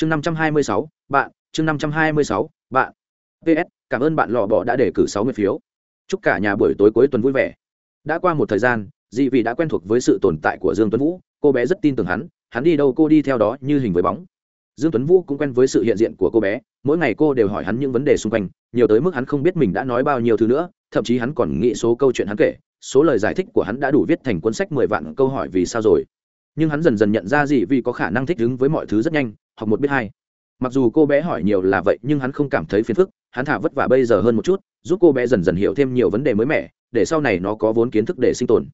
chương năm trăm hai mươi sáu, bạn. Chương năm trăm hai mươi sáu, bạn. Ps cảm ơn bạn lò bỏ đã để cử sáu mươi phiếu. Chúc cả nhà buổi tối cuối tuần vui vẻ. Đã qua một thời gian, dị vị đã quen thuộc với sự tồn tại của dương tuấn vũ. Cô bé rất tin tưởng hắn hắn đi đâu cô đi theo đó như hình với bóng. Dương tuấn vũ cũng quen với sự hiện diện của cô bé, mỗi ngày cô đều hỏi hắn những vấn đề xung quanh, nhiều tới mức hắn không biết mình đã nói bao nhiêu thứ nữa, thậm chí hắn còn nghĩ số câu chuyện hắn kể, số lời giải thích của hắn đã đủ viết thành cuốn sách mười vạn câu hỏi vì sao rồi. Nhưng hắn dần dần nhận ra dị vị có khả năng thích ứng với mọi thứ rất nhanh học một biết hai. Mặc dù cô bé hỏi nhiều là vậy nhưng hắn không cảm thấy phiền phức, hắn thả vất vả bây giờ hơn một chút, giúp cô bé dần dần hiểu thêm nhiều vấn đề mới mẻ, để sau này nó có vốn kiến thức để sinh tồn.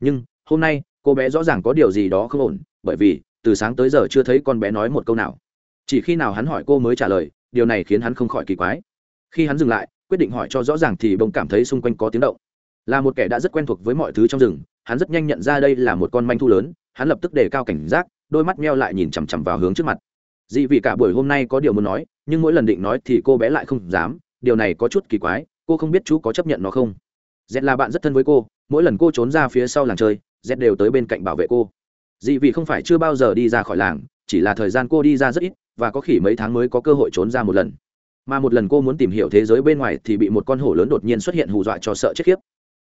Nhưng, hôm nay, cô bé rõ ràng có điều gì đó không ổn, bởi vì, từ sáng tới giờ chưa thấy con bé nói một câu nào. Chỉ khi nào hắn hỏi cô mới trả lời, điều này khiến hắn không khỏi kỳ quái. Khi hắn dừng lại, quyết định hỏi cho rõ ràng thì bỗng cảm thấy xung quanh có tiếng động. Là một kẻ đã rất quen thuộc với mọi thứ trong rừng, hắn rất nhanh nhận ra đây là một con manh thu lớn, hắn lập tức đề cao cảnh giác, đôi mắt meo lại nhìn chằm chằm vào hướng trước mặt dị vị cả buổi hôm nay có điều muốn nói, nhưng mỗi lần định nói thì cô bé lại không dám. Điều này có chút kỳ quái, cô không biết chú có chấp nhận nó không? Z là bạn rất thân với cô, mỗi lần cô trốn ra phía sau làng chơi, z đều tới bên cạnh bảo vệ cô. Dị vị không phải chưa bao giờ đi ra khỏi làng, chỉ là thời gian cô đi ra rất ít, và có khỉ mấy tháng mới có cơ hội trốn ra một lần. Mà một lần cô muốn tìm hiểu thế giới bên ngoài thì bị một con hổ lớn đột nhiên xuất hiện hù dọa cho sợ chết khiếp.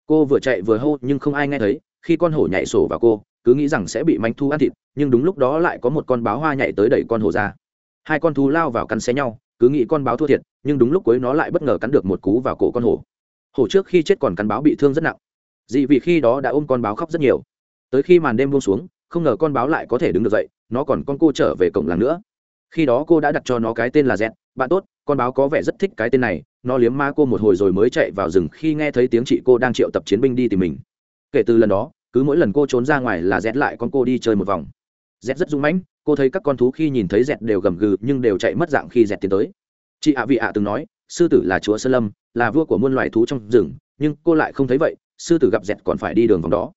Cô vừa chạy vừa hô nhưng không ai nghe thấy, khi con hổ nhảy sổ vào cô cứ nghĩ rằng sẽ bị manh thu ăn thịt nhưng đúng lúc đó lại có một con báo hoa nhảy tới đẩy con hổ ra. Hai con thú lao vào cắn xé nhau cứ nghĩ con báo thua thiệt nhưng đúng lúc cuối nó lại bất ngờ cắn được một cú vào cổ con hổ hổ trước khi chết còn cắn báo bị thương rất nặng. Dị vì khi đó đã ôm con báo khóc rất nhiều. Tới khi màn đêm buông xuống không ngờ con báo lại có thể đứng được dậy nó còn con cô trở về cổng làng nữa. Khi đó cô đã đặt cho nó cái tên là dẹn, bạn tốt con báo có vẻ rất thích cái tên này nó liếm ma cô một hồi rồi mới chạy vào rừng khi nghe thấy tiếng chị cô đang triệu tập chiến binh đi tìm mình. Kể từ lần đó cứ mỗi lần cô trốn ra ngoài là dẹt lại con cô đi chơi một vòng. Dẹt rất dũng mãnh, cô thấy các con thú khi nhìn thấy dẹt đều gầm gừ nhưng đều chạy mất dạng khi dẹt tiến tới. Chị ạ vị ạ từng nói, sư tử là chúa sơn lâm, là vua của muôn loài thú trong rừng, nhưng cô lại không thấy vậy, sư tử gặp dẹt còn phải đi đường vòng đó.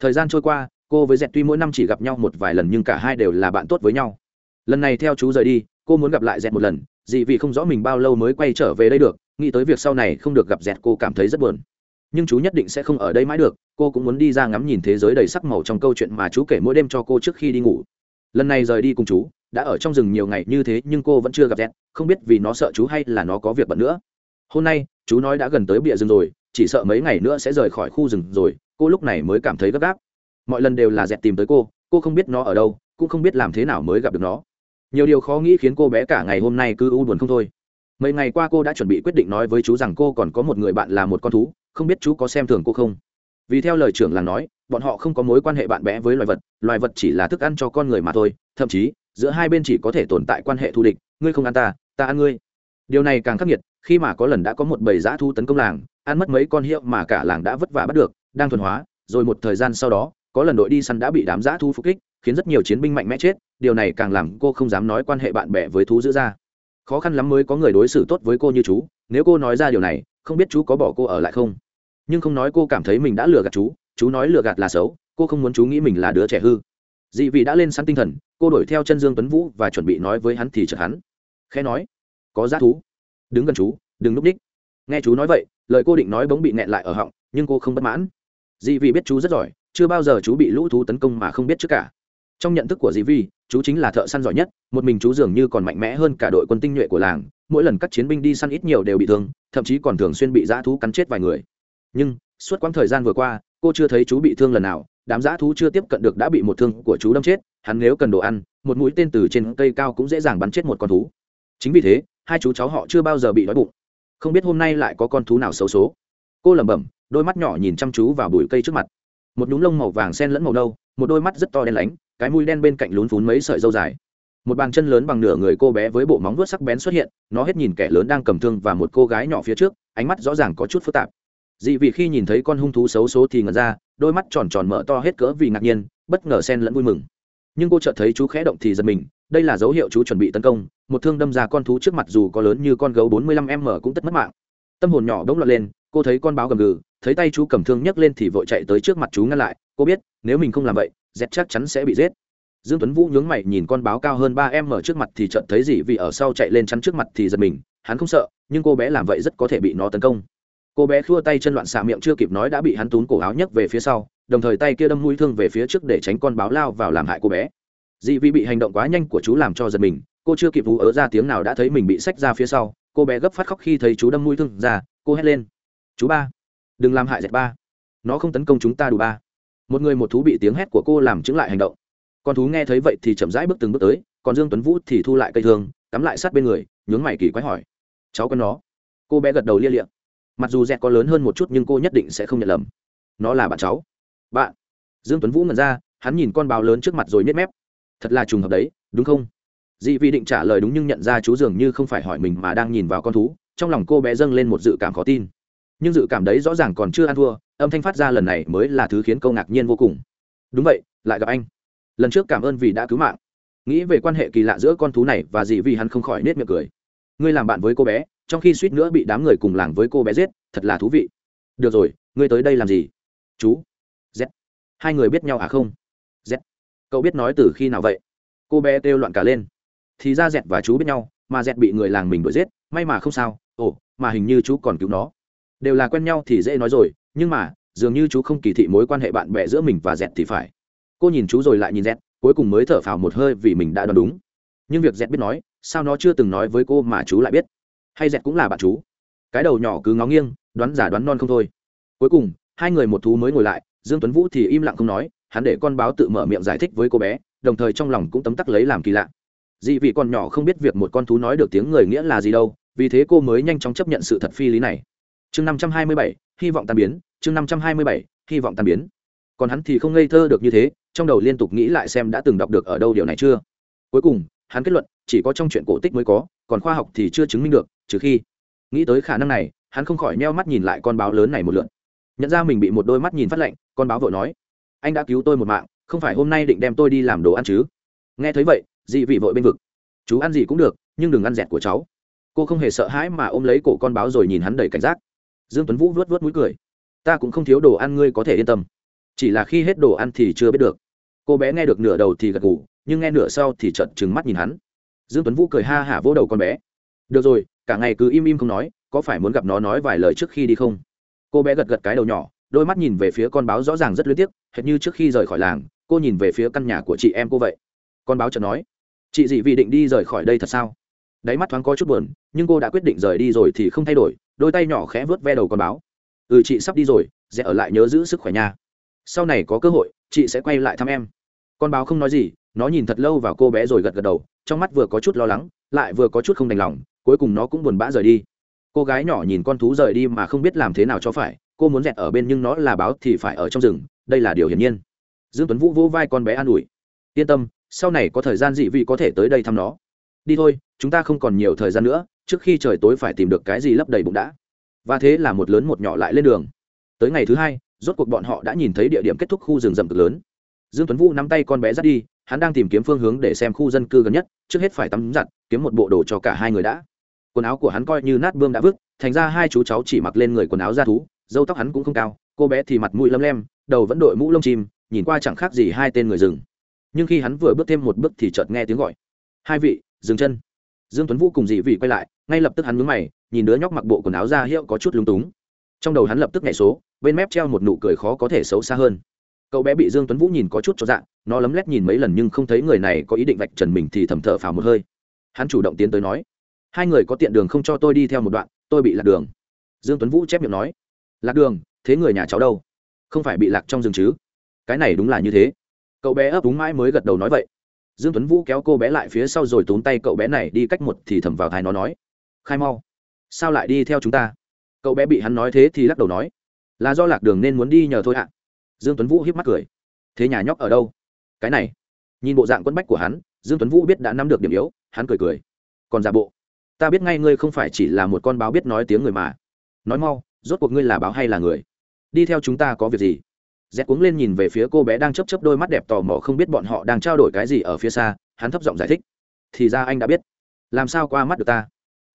Thời gian trôi qua, cô với dẹt tuy mỗi năm chỉ gặp nhau một vài lần nhưng cả hai đều là bạn tốt với nhau. Lần này theo chú rời đi, cô muốn gặp lại dẹt một lần, dị vì không rõ mình bao lâu mới quay trở về đây được, nghĩ tới việc sau này không được gặp dẹt cô cảm thấy rất buồn nhưng chú nhất định sẽ không ở đây mãi được, cô cũng muốn đi ra ngắm nhìn thế giới đầy sắc màu trong câu chuyện mà chú kể mỗi đêm cho cô trước khi đi ngủ. Lần này rời đi cùng chú, đã ở trong rừng nhiều ngày như thế nhưng cô vẫn chưa gặp dẹt không biết vì nó sợ chú hay là nó có việc bận nữa. Hôm nay, chú nói đã gần tới bìa rừng rồi, chỉ sợ mấy ngày nữa sẽ rời khỏi khu rừng rồi, cô lúc này mới cảm thấy gấp gáp. Mọi lần đều là dẹt tìm tới cô cô không biết nó ở đâu, cũng không biết làm thế nào mới gặp được nó. Nhiều điều khó nghĩ khiến cô bé cả ngày hôm nay cứ u buồn không thôi. Mấy ngày qua cô đã chuẩn bị quyết định nói với chú rằng cô còn có một người bạn là một con thú không biết chú có xem thường cô không? Vì theo lời trưởng làng nói, bọn họ không có mối quan hệ bạn bè với loài vật loài vật chỉ là thức ăn cho con người mà thôi, thậm chí, giữa hai bên chỉ có thể tồn tại quan hệ thù địch, ngươi không ăn ta ta ăn ngươi. Điều này càng khắc nghiệt, khi mà có lần đã có một bầy dã thu tấn công làng, ăn mất mấy con hiệu mà cả làng đã vất vả bắt được, đang thuần hóa, rồi một thời gian sau đó, có lần đội đi săn đã bị đám dã thu phục kích, khiến rất nhiều chiến binh mạnh mẽ chết, điều này càng làm cô không dám nói quan hệ bạn bè với thú giữ ra. Khó khăn lắm mới có người đối xử tốt với cô như chú, nếu cô nói ra điều này không biết chú có bỏ cô ở lại không? Nhưng không nói cô cảm thấy mình đã lừa gạt chú chú nói lừa gạt là xấu, cô không muốn chú nghĩ mình là đứa trẻ hư. Dị vị đã lên sẵn tinh thần, cô đuổi theo chân dương tuấn vũ và chuẩn bị nói với hắn thì chợt hắn. Khẽ nói, có giá thú. Đứng gần chú, đừng núp đích. Nghe chú nói vậy, lời cô định nói bỗng bị nghẹn lại ở họng, nhưng cô không bất mãn. Dị vị biết chú rất giỏi, chưa bao giờ chú bị lũ thú tấn công mà không biết trước cả trong nhận thức của dì vi, chú chính là thợ săn giỏi nhất, một mình chú dường như còn mạnh mẽ hơn cả đội quân tinh nhuệ của làng, mỗi lần các chiến binh đi săn ít nhiều đều bị thương, thậm chí còn thường xuyên bị dã thú cắn chết vài người. Nhưng, suốt quãng thời gian vừa qua, cô chưa thấy chú bị thương lần nào, đám dã thú chưa tiếp cận được đã bị một thương của chú đâm chết, hắn nếu cần đồ ăn, một mũi tên từ trên cây cao cũng dễ dàng bắn chết một con thú. Chính vì thế, hai chú cháu họ chưa bao giờ bị đói bụng. Không biết hôm nay lại có con thú nào xấu số. Cô lẩm bẩm, đôi mắt nhỏ nhìn chăm chú vào bụi cây trước mặt. Một nhúm lông màu vàng sen lẫn màu nâu, một đôi mắt rất to đen lánh cái mũi đen bên cạnh lún phún mấy sợi dâu dài. Một bàn chân lớn bằng nửa người cô bé với bộ móng vuốt sắc bén xuất hiện, nó hết nhìn kẻ lớn đang cầm thương và một cô gái nhỏ phía trước, ánh mắt rõ ràng có chút phức tạp. Dị vì khi nhìn thấy con hung thú xấu số thì ngẩn ra, đôi mắt tròn tròn mở to hết cỡ vì ngạc nhiên, bất ngờ xen lẫn vui mừng. Nhưng cô chợt thấy chú khẽ động thì giật mình, đây là dấu hiệu chú chuẩn bị tấn công, một thương đâm ra con thú trước mặt dù có lớn như con gấu bốn mươi lăm m cũng tất mất mạng. Tâm hồn nhỏ bỗng lọt lên, cô thấy con báo gầm gừ, thấy tay chú cầm thương nhấc lên thì vội chạy tới trước mặt chú ngăn lại, cô biết, nếu mình không làm vậy dẹt chắc chắn sẽ bị giết. Dương tuấn vũ nhướng mày nhìn con báo cao hơn ba em ở trước mặt thì chợt thấy gì vì ở sau chạy lên chắn trước mặt thì giật mình, hắn không sợ, nhưng cô bé làm vậy rất có thể bị nó tấn công. Cô bé khua tay chân loạn xạ miệng chưa kịp nói đã bị hắn túm cổ áo nhấc về phía sau, đồng thời tay kia đâm mũi thương về phía trước để tránh con báo lao vào làm hại cô bé. Dị vì bị hành động quá nhanh của chú làm cho giật mình, cô chưa kịp vú ớ ra tiếng nào đã thấy mình bị xách ra phía sau, cô bé gấp phát khóc khi thấy chú đâm mũi thương ra, cô hét lên. Chú ba, đừng làm hại dẹt ba. Nó không tấn công chúng ta đủ ba một người một thú bị tiếng hét của cô làm chứng lại hành động. Con thú nghe thấy vậy thì chậm rãi bước từng bước tới, còn dương tuấn vũ thì thu lại cây thương, cắm lại sát bên người, nhướng mày kỳ quái hỏi, cháu con nó? Cô bé gật đầu lia liệm mặc dù dẹt có lớn hơn một chút nhưng cô nhất định sẽ không nhận lầm. Nó là bạn cháu. Bạn? Dương tuấn vũ ngẩn ra, hắn nhìn con báo lớn trước mặt rồi nhếch mép, thật là trùng hợp đấy, đúng không? Dị vi định trả lời đúng nhưng nhận ra chú dường như không phải hỏi mình mà đang nhìn vào con thú, trong lòng cô bé dâng lên một dự cảm khó tin. Nhưng dự cảm đấy rõ ràng còn chưa ăn thua âm thanh phát ra lần này mới là thứ khiến câu ngạc nhiên vô cùng. Đúng vậy, lại gặp anh. Lần trước cảm ơn vì đã cứu mạng. Nghĩ về quan hệ kỳ lạ giữa con thú này và dị vì hắn không khỏi nết miệng cười. Ngươi làm bạn với cô bé, trong khi suýt nữa bị đám người cùng làng với cô bé giết, thật là thú vị. Được rồi, ngươi tới đây làm gì? Chú. Z. Hai người biết nhau à không? Z. Cậu biết nói từ khi nào vậy? Cô bé kêu loạn cả lên. Thì ra dẹt và chú biết nhau, mà dẹt bị người làng mình đuổi giết, may mà không sao. Ồ, mà hình như chú còn cứu nó đều là quen nhau thì dễ nói rồi, nhưng mà, dường như chú không kỳ thị mối quan hệ bạn bè giữa mình và dẹt thì phải. Cô nhìn chú rồi lại nhìn dẹt cuối cùng mới thở phào một hơi vì mình đã đoán đúng. Nhưng việc dẹt biết nói, sao nó chưa từng nói với cô mà chú lại biết? Hay dẹt cũng là bạn chú? Cái đầu nhỏ cứ ngó nghiêng, đoán giả đoán non không thôi. Cuối cùng, hai người một thú mới ngồi lại, dương tuấn vũ thì im lặng không nói, hắn để con báo tự mở miệng giải thích với cô bé, đồng thời trong lòng cũng tấm tắc lấy làm kỳ lạ. Dị vị con nhỏ không biết việc một con thú nói được tiếng người nghĩa là gì đâu, vì thế cô mới nhanh chóng chấp nhận sự thật phi lý này chương năm trăm hai mươi bảy, hy vọng tan biến, chương năm trăm hai mươi bảy, hy vọng tan biến. Còn hắn thì không ngây thơ được như thế, trong đầu liên tục nghĩ lại xem đã từng đọc được ở đâu điều này chưa. Cuối cùng, hắn kết luận, chỉ có trong chuyện cổ tích mới có, còn khoa học thì chưa chứng minh được, trừ khi. Nghĩ tới khả năng này, hắn không khỏi neo mắt nhìn lại con báo lớn này một lượn nhận ra mình bị một đôi mắt nhìn phát lạnh, con báo vội nói, anh đã cứu tôi một mạng, không phải hôm nay định đem tôi đi làm đồ ăn chứ? Nghe thấy vậy, dị vị vội bên vực. Chú ăn gì cũng được, nhưng đừng ăn dẹt của cháu. Cô không hề sợ hãi mà ôm lấy cổ con báo rồi nhìn hắn đầy cảnh giác dương tuấn vũ vớt vớt mũi cười. Ta cũng không thiếu đồ ăn ngươi có thể yên tâm. Chỉ là khi hết đồ ăn thì chưa biết được. Cô bé nghe được nửa đầu thì gật gù, nhưng nghe nửa sau thì trợn trừng mắt nhìn hắn. Dương tuấn vũ cười ha hả vỗ đầu con bé. Được rồi, cả ngày cứ im im không nói, có phải muốn gặp nó nói vài lời trước khi đi không? Cô bé gật gật cái đầu nhỏ, đôi mắt nhìn về phía con báo rõ ràng rất luyến tiếc, hệt như trước khi rời khỏi làng, cô nhìn về phía căn nhà của chị em cô vậy. Con báo chợt nói, chị dị vị định đi rời khỏi đây thật sao? Đáy mắt thoáng có chút buồn, nhưng cô đã quyết định rời đi rồi thì không thay đổi, đôi tay nhỏ khẽ vớt ve đầu con báo. Ừ chị sắp đi rồi, sẽ ở lại nhớ giữ sức khỏe nha. Sau này có cơ hội, chị sẽ quay lại thăm em. Con báo không nói gì, nó nhìn thật lâu vào cô bé rồi gật gật đầu, trong mắt vừa có chút lo lắng, lại vừa có chút không đành lòng, cuối cùng nó cũng buồn bã rời đi. Cô gái nhỏ nhìn con thú rời đi mà không biết làm thế nào cho phải, cô muốn dẹt ở bên nhưng nó là báo thì phải ở trong rừng, đây là điều hiển nhiên. Dương tuấn vũ vỗ vai con bé an ủi. Yên tâm, sau này có thời gian dị vị có thể tới đây thăm nó. Đi thôi chúng ta không còn nhiều thời gian nữa, trước khi trời tối phải tìm được cái gì lấp đầy bụng đã. Và thế là một lớn một nhỏ lại lên đường. Tới ngày thứ hai, rốt cuộc bọn họ đã nhìn thấy địa điểm kết thúc khu rừng rậm cực lớn. Dương tuấn vũ nắm tay con bé dắt đi, hắn đang tìm kiếm phương hướng để xem khu dân cư gần nhất, trước hết phải tắm giặt, kiếm một bộ đồ cho cả hai người đã. Quần áo của hắn coi như nát bươm đã vứt, thành ra hai chú cháu chỉ mặc lên người quần áo da thú dâu tóc hắn cũng không cao, cô bé thì mặt mũi lấm lem, đầu vẫn đội mũ lông chim, nhìn qua chẳng khác gì hai tên người rừng. Nhưng khi hắn vừa bước thêm một bước thì chợt nghe tiếng gọi. Hai vị, dừng chân dương tuấn vũ cùng dị vị quay lại, ngay lập tức hắn mướn mày, nhìn đứa nhóc mặc bộ quần áo da hiệu có chút lúng túng. Trong đầu hắn lập tức nhảy số, bên mép treo một nụ cười khó có thể xấu xa hơn. Cậu bé bị dương tuấn vũ nhìn có chút cho dạng, nó lấm lét nhìn mấy lần nhưng không thấy người này có ý định vạch trần mình thì thầm thở phào một hơi. Hắn chủ động tiến tới nói, hai người có tiện đường không cho tôi đi theo một đoạn, tôi bị lạc đường. Dương tuấn vũ chép miệng nói, lạc đường? Thế người nhà cháu đâu? Không phải bị lạc trong rừng chứ? Cái này đúng là như thế. Cậu bé ấp úng mãi mới gật đầu nói vậy dương tuấn vũ kéo cô bé lại phía sau rồi tốn tay cậu bé này đi cách một thì thầm vào thai nó nói, khai mau, sao lại đi theo chúng ta? Cậu bé bị hắn nói thế thì lắc đầu nói, là do lạc đường nên muốn đi nhờ thôi ạ. Dương tuấn vũ hiếp mắt cười, thế nhà nhóc ở đâu? Cái này. Nhìn bộ dạng quân bách của hắn, dương tuấn vũ biết đã nắm được điểm yếu, hắn cười cười, còn giả bộ, ta biết ngay ngươi không phải chỉ là một con báo biết nói tiếng người mà. Nói mau, rốt cuộc ngươi là báo hay là người? Đi theo chúng ta có việc gì? Dẹt cuống lên nhìn về phía cô bé đang chấp chấp đôi mắt đẹp tò mò không biết bọn họ đang trao đổi cái gì ở phía xa, hắn thấp giọng giải thích. Thì ra anh đã biết. Làm sao qua mắt được ta?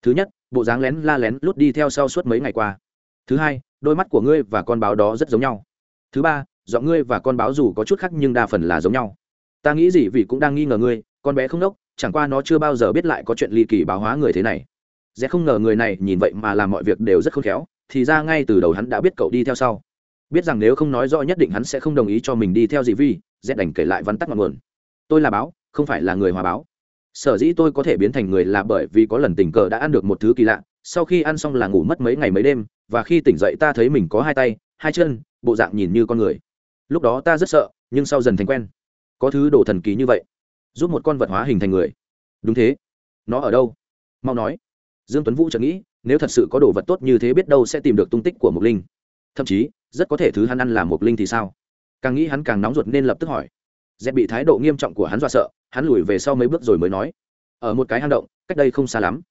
Thứ nhất, bộ dáng lén la lén lút đi theo sau suốt mấy ngày qua. Thứ hai, đôi mắt của ngươi và con báo đó rất giống nhau. Thứ ba, giọng ngươi và con báo dù có chút khác nhưng đa phần là giống nhau. Ta nghĩ gì vì cũng đang nghi ngờ ngươi, con bé không đốc, chẳng qua nó chưa bao giờ biết lại có chuyện ly kỳ báo hóa người thế này. Dễ không ngờ người này nhìn vậy mà làm mọi việc đều rất khôn khéo, thì ra ngay từ đầu hắn đã biết cậu đi theo sau biết rằng nếu không nói rõ nhất định hắn sẽ không đồng ý cho mình đi theo dị vi, z đành kể lại văn tắt ngọn nguồn. Tôi là báo, không phải là người hòa báo. Sở dĩ tôi có thể biến thành người là bởi vì có lần tình cờ đã ăn được một thứ kỳ lạ, sau khi ăn xong là ngủ mất mấy ngày mấy đêm, và khi tỉnh dậy ta thấy mình có hai tay, hai chân, bộ dạng nhìn như con người. Lúc đó ta rất sợ, nhưng sau dần thành quen. Có thứ đồ thần kỳ như vậy, giúp một con vật hóa hình thành người. Đúng thế. Nó ở đâu? Mau nói. Dương tuấn vũ chợt nghĩ, nếu thật sự có đồ vật tốt như thế biết đâu sẽ tìm được tung tích của mục linh. Thậm chí rất có thể thứ hắn ăn là một linh thì sao? Càng nghĩ hắn càng nóng ruột nên lập tức hỏi. Dẹp bị thái độ nghiêm trọng của hắn dọa sợ, hắn lùi về sau mấy bước rồi mới nói. Ở một cái hang động, cách đây không xa lắm.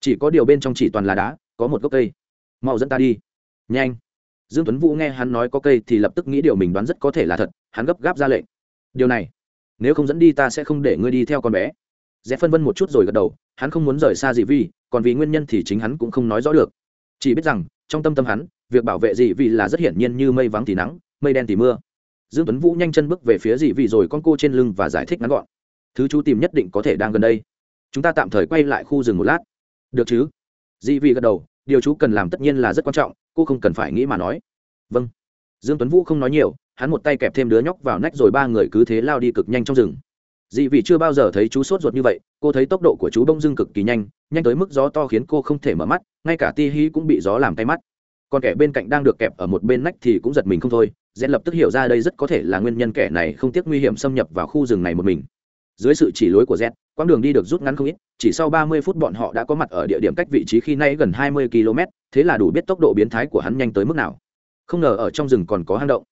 Chỉ có điều bên trong chỉ toàn là đá, có một gốc cây. Mau dẫn ta đi. Nhanh. Dương tuấn vũ nghe hắn nói có cây thì lập tức nghĩ điều mình đoán rất có thể là thật, hắn gấp gáp ra lệnh. Điều này, nếu không dẫn đi ta sẽ không để ngươi đi theo con bé. Rẽ phân vân một chút rồi gật đầu, hắn không muốn rời xa dị vi còn vì nguyên nhân thì chính hắn cũng không nói rõ được. Chỉ biết rằng, trong tâm tâm hắn việc bảo vệ dị vị là rất hiển nhiên như mây vắng thì nắng, mây đen thì mưa. Dương tuấn vũ nhanh chân bước về phía dị vị rồi con cô trên lưng và giải thích ngắn gọn. Thứ chú tìm nhất định có thể đang gần đây. Chúng ta tạm thời quay lại khu rừng một lát. Được chứ? Dị vị gật đầu, điều chú cần làm tất nhiên là rất quan trọng, cô không cần phải nghĩ mà nói. Vâng. Dương tuấn vũ không nói nhiều, hắn một tay kẹp thêm đứa nhóc vào nách rồi ba người cứ thế lao đi cực nhanh trong rừng. Dị vị chưa bao giờ thấy chú sốt ruột như vậy, cô thấy tốc độ của chú bông dưng cực kỳ nhanh nhanh tới mức gió to khiến cô không thể mở mắt, ngay cả ti hí cũng bị gió làm tay mắt còn kẻ bên cạnh đang được kẹp ở một bên nách thì cũng giật mình không thôi rẽ lập tức hiểu ra đây rất có thể là nguyên nhân kẻ này không tiếc nguy hiểm xâm nhập vào khu rừng này một mình. Dưới sự chỉ lối của z, quãng đường đi được rút ngắn không ít, chỉ sau ba mươi phút bọn họ đã có mặt ở địa điểm cách vị trí khi nay gần hai mươi km, thế là đủ biết tốc độ biến thái của hắn nhanh tới mức nào. Không ngờ ở trong rừng còn có hang động.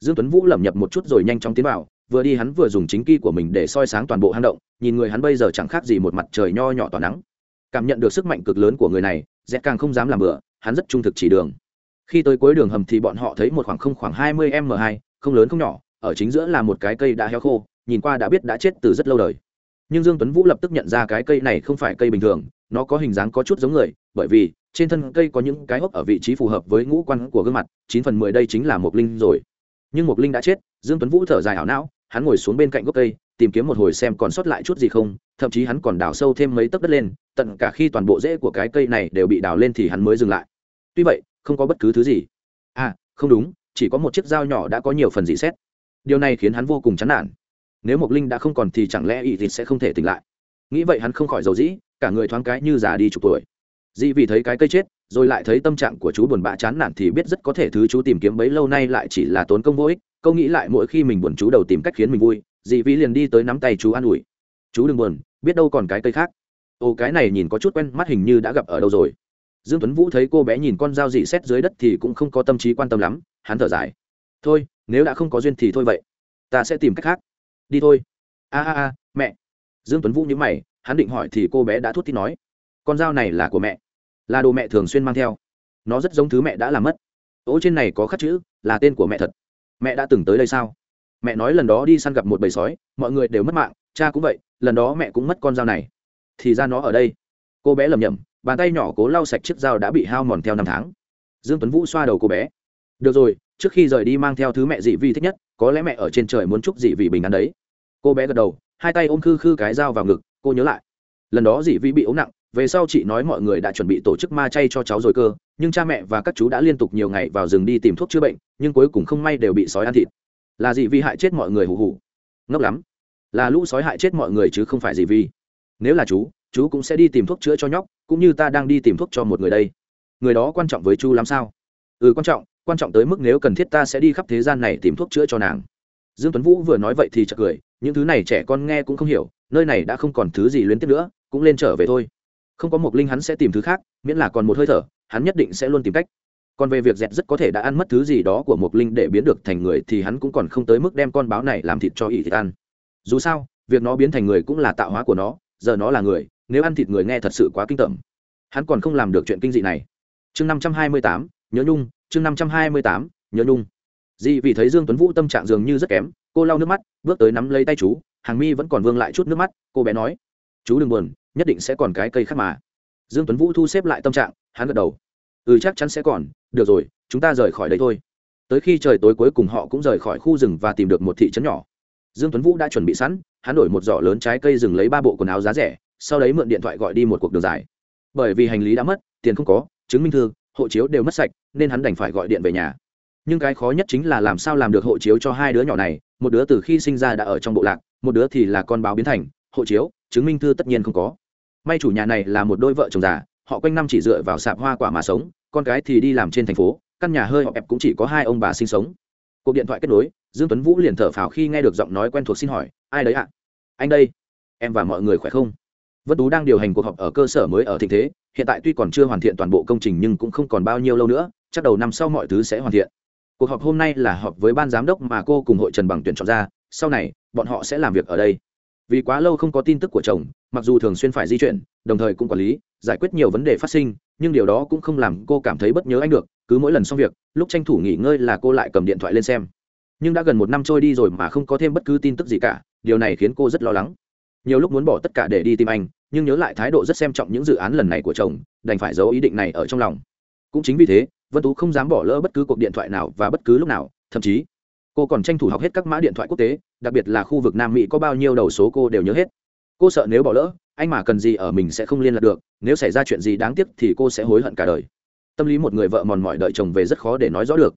Dương tuấn vũ lẩm nhập một chút rồi nhanh chóng tiến vào, vừa đi hắn vừa dùng chính kỳ của mình để soi sáng toàn bộ hang động, nhìn người hắn bây giờ chẳng khác gì một mặt trời nho nhỏ tỏa nắng. Cảm nhận được sức mạnh cực lớn của người này, z càng không dám làm bừa, hắn rất trung thực chỉ đường khi tới cuối đường hầm thì bọn họ thấy một khoảng không khoảng hai mươi m hai, không lớn không nhỏ, ở chính giữa là một cái cây đã heo khô, nhìn qua đã biết đã chết từ rất lâu đời. Nhưng dương tuấn vũ lập tức nhận ra cái cây này không phải cây bình thường, nó có hình dáng có chút giống người, bởi vì trên thân cây có những cái hốc ở vị trí phù hợp với ngũ quan của gương mặt, chín phần mười đây chính là Mộc linh rồi. Nhưng Mộc linh đã chết, dương tuấn vũ thở dài ảo não, hắn ngồi xuống bên cạnh gốc cây, tìm kiếm một hồi xem còn sót lại chút gì không, thậm chí hắn còn đào sâu thêm mấy tấc đất lên, tận cả khi toàn bộ rễ của cái cây này đều bị đào lên thì hắn mới dừng lại. Tuy vậy không có bất cứ thứ gì. À không đúng, chỉ có một chiếc dao nhỏ đã có nhiều phần dị xét. Điều này khiến hắn vô cùng chán nản. Nếu mộc linh đã không còn thì chẳng lẽ ỵ thịt sẽ không thể tỉnh lại? Nghĩ vậy hắn không khỏi dầu dĩ, cả người thoáng cái như già đi chục tuổi. Dị vì thấy cái cây chết, rồi lại thấy tâm trạng của chú buồn bã chán nản thì biết rất có thể thứ chú tìm kiếm bấy lâu nay lại chỉ là tốn công vô ích, câu nghĩ lại mỗi khi mình buồn chú đầu tìm cách khiến mình vui dị vì liền đi tới nắm tay chú an ủi. Chú đừng buồn, biết đâu còn cái cây khác. Ồ, cái này nhìn có chút quen mắt hình như đã gặp ở đâu rồi dương tuấn vũ thấy cô bé nhìn con dao dị xét dưới đất thì cũng không có tâm trí quan tâm lắm, hắn thở dài. Thôi, nếu đã không có duyên thì thôi vậy. Ta sẽ tìm cách khác. Đi thôi. A a a, mẹ. Dương tuấn vũ nhíu mày, hắn định hỏi thì cô bé đã thút thít nói. Con dao này là của mẹ. Là đồ mẹ thường xuyên mang theo. Nó rất giống thứ mẹ đã làm mất. Ố trên này có khắc chữ, là tên của mẹ thật. Mẹ đã từng tới đây sao? Mẹ nói lần đó đi săn gặp một bầy sói, mọi người đều mất mạng, cha cũng vậy, lần đó mẹ cũng mất con dao này. Thì ra nó ở đây. Cô bé lầm nhầm bàn tay nhỏ cố lau sạch chiếc dao đã bị hao mòn theo năm tháng. Dương tuấn vũ xoa đầu cô bé. Được rồi, trước khi rời đi mang theo thứ mẹ dị vi thích nhất, có lẽ mẹ ở trên trời muốn chúc dị vì bình an đấy. Cô bé gật đầu, hai tay ôm khư khư cái dao vào ngực, cô nhớ lại. Lần đó dị vi bị ốm nặng, về sau chị nói mọi người đã chuẩn bị tổ chức ma chay cho cháu rồi cơ, nhưng cha mẹ và các chú đã liên tục nhiều ngày vào rừng đi tìm thuốc chữa bệnh, nhưng cuối cùng không may đều bị sói ăn thịt. Là dị vi hại chết mọi người hù hù. Ngốc lắm. Là lũ sói hại chết mọi người chứ không phải dị vi. Nếu là chú chú cũng sẽ đi tìm thuốc chữa cho nhóc cũng như ta đang đi tìm thuốc cho một người đây. Người đó quan trọng với chu lắm sao? Ừ quan trọng quan trọng tới mức nếu cần thiết ta sẽ đi khắp thế gian này tìm thuốc chữa cho nàng. Dương tuấn vũ vừa nói vậy thì chợt cười, những thứ này trẻ con nghe cũng không hiểu, nơi này đã không còn thứ gì liên tiếp nữa, cũng lên trở về thôi. Không có một linh hắn sẽ tìm thứ khác, miễn là còn một hơi thở, hắn nhất định sẽ luôn tìm cách. Còn về việc dẹt rất có thể đã ăn mất thứ gì đó của một linh để biến được thành người thì hắn cũng còn không tới mức đem con báo này làm thịt cho ỷ thịt ăn. Dù sao, việc nó biến thành người cũng là tạo hóa của nó, giờ nó là người nếu ăn thịt người nghe thật sự quá kinh tởm. Hắn còn không làm được chuyện kinh dị này. Chương năm trăm hai mươi tám, nhớ nhung, chương năm trăm hai mươi tám, nhớ nhung. Dị vì thấy dương tuấn vũ tâm trạng dường như rất kém, cô lau nước mắt, bước tới nắm lấy tay chú, hàng mi vẫn còn vương lại chút nước mắt, cô bé nói. Chú đừng buồn, nhất định sẽ còn cái cây khác mà. Dương tuấn vũ thu xếp lại tâm trạng, hắn gật đầu. Ừ chắc chắn sẽ còn, được rồi, chúng ta rời khỏi đây thôi. Tới khi trời tối cuối cùng họ cũng rời khỏi khu rừng và tìm được một thị trấn nhỏ. Dương tuấn vũ đã chuẩn bị sẵn, hắn đổi một giỏ lớn trái cây rừng lấy ba bộ quần áo giá rẻ sau đấy mượn điện thoại gọi đi một cuộc đường dài. Bởi vì hành lý đã mất, tiền không có, chứng minh thư, hộ chiếu đều mất sạch, nên hắn đành phải gọi điện về nhà. Nhưng cái khó nhất chính là làm sao làm được hộ chiếu cho hai đứa nhỏ này, một đứa từ khi sinh ra đã ở trong bộ lạc, một đứa thì là con báo biến thành, hộ chiếu, chứng minh thư tất nhiên không có. May chủ nhà này là một đôi vợ chồng già, họ quanh năm chỉ dựa vào sạp hoa quả mà sống, con cái thì đi làm trên thành phố, căn nhà hơi họ ép cũng chỉ có hai ông bà sinh sống. Cuộc điện thoại kết nối, dương tuấn vũ liền thở phào khi nghe được giọng nói quen thuộc xin hỏi, ai đấy ạ? Anh đây. Em và mọi người khỏe không? Vân tú đang điều hành cuộc họp ở cơ sở mới ở thịnh thế, hiện tại tuy còn chưa hoàn thiện toàn bộ công trình nhưng cũng không còn bao nhiêu lâu nữa, chắc đầu năm sau mọi thứ sẽ hoàn thiện. Cuộc họp hôm nay là họp với ban giám đốc mà cô cùng hội trần bằng tuyển chọn ra, sau này, bọn họ sẽ làm việc ở đây. Vì quá lâu không có tin tức của chồng, mặc dù thường xuyên phải di chuyển, đồng thời cũng quản lý, giải quyết nhiều vấn đề phát sinh, nhưng điều đó cũng không làm cô cảm thấy bất nhớ anh được, cứ mỗi lần xong việc, lúc tranh thủ nghỉ ngơi là cô lại cầm điện thoại lên xem. Nhưng đã gần một năm trôi đi rồi mà không có thêm bất cứ tin tức gì cả, điều này khiến cô rất lo lắng nhiều lúc muốn bỏ tất cả để đi tìm anh, nhưng nhớ lại thái độ rất xem trọng những dự án lần này của chồng, đành phải giấu ý định này ở trong lòng. Cũng chính vì thế, vân tú không dám bỏ lỡ bất cứ cuộc điện thoại nào và bất cứ lúc nào, thậm chí, cô còn tranh thủ học hết các mã điện thoại quốc tế, đặc biệt là khu vực nam mỹ có bao nhiêu đầu số cô đều nhớ hết. Cô sợ nếu bỏ lỡ, anh mà cần gì ở mình sẽ không liên lạc được, nếu xảy ra chuyện gì đáng tiếc thì cô sẽ hối hận cả đời. Tâm lý một người vợ mòn mỏi đợi chồng về rất khó để nói rõ được.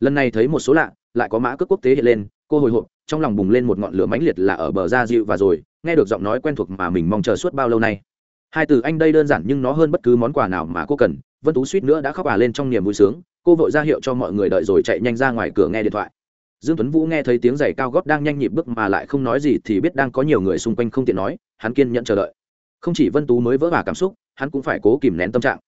Lần này thấy một số lạ, lại có mã cước quốc tế hiện lên, cô hồi hộp, trong lòng bùng lên một ngọn lửa mãnh liệt là ở bờ gia dịu và rồi nghe được giọng nói quen thuộc mà mình mong chờ suốt bao lâu nay. Hai từ anh đây đơn giản nhưng nó hơn bất cứ món quà nào mà cô cần. Vân tú suýt nữa đã khóc à lên trong niềm vui sướng. Cô vội ra hiệu cho mọi người đợi rồi chạy nhanh ra ngoài cửa nghe điện thoại. Dương tuấn vũ nghe thấy tiếng giày cao gót đang nhanh nhịp bước mà lại không nói gì thì biết đang có nhiều người xung quanh không tiện nói, hắn kiên nhẫn chờ đợi. Không chỉ vân tú mới vỡ vả cảm xúc, hắn cũng phải cố kìm nén tâm trạng.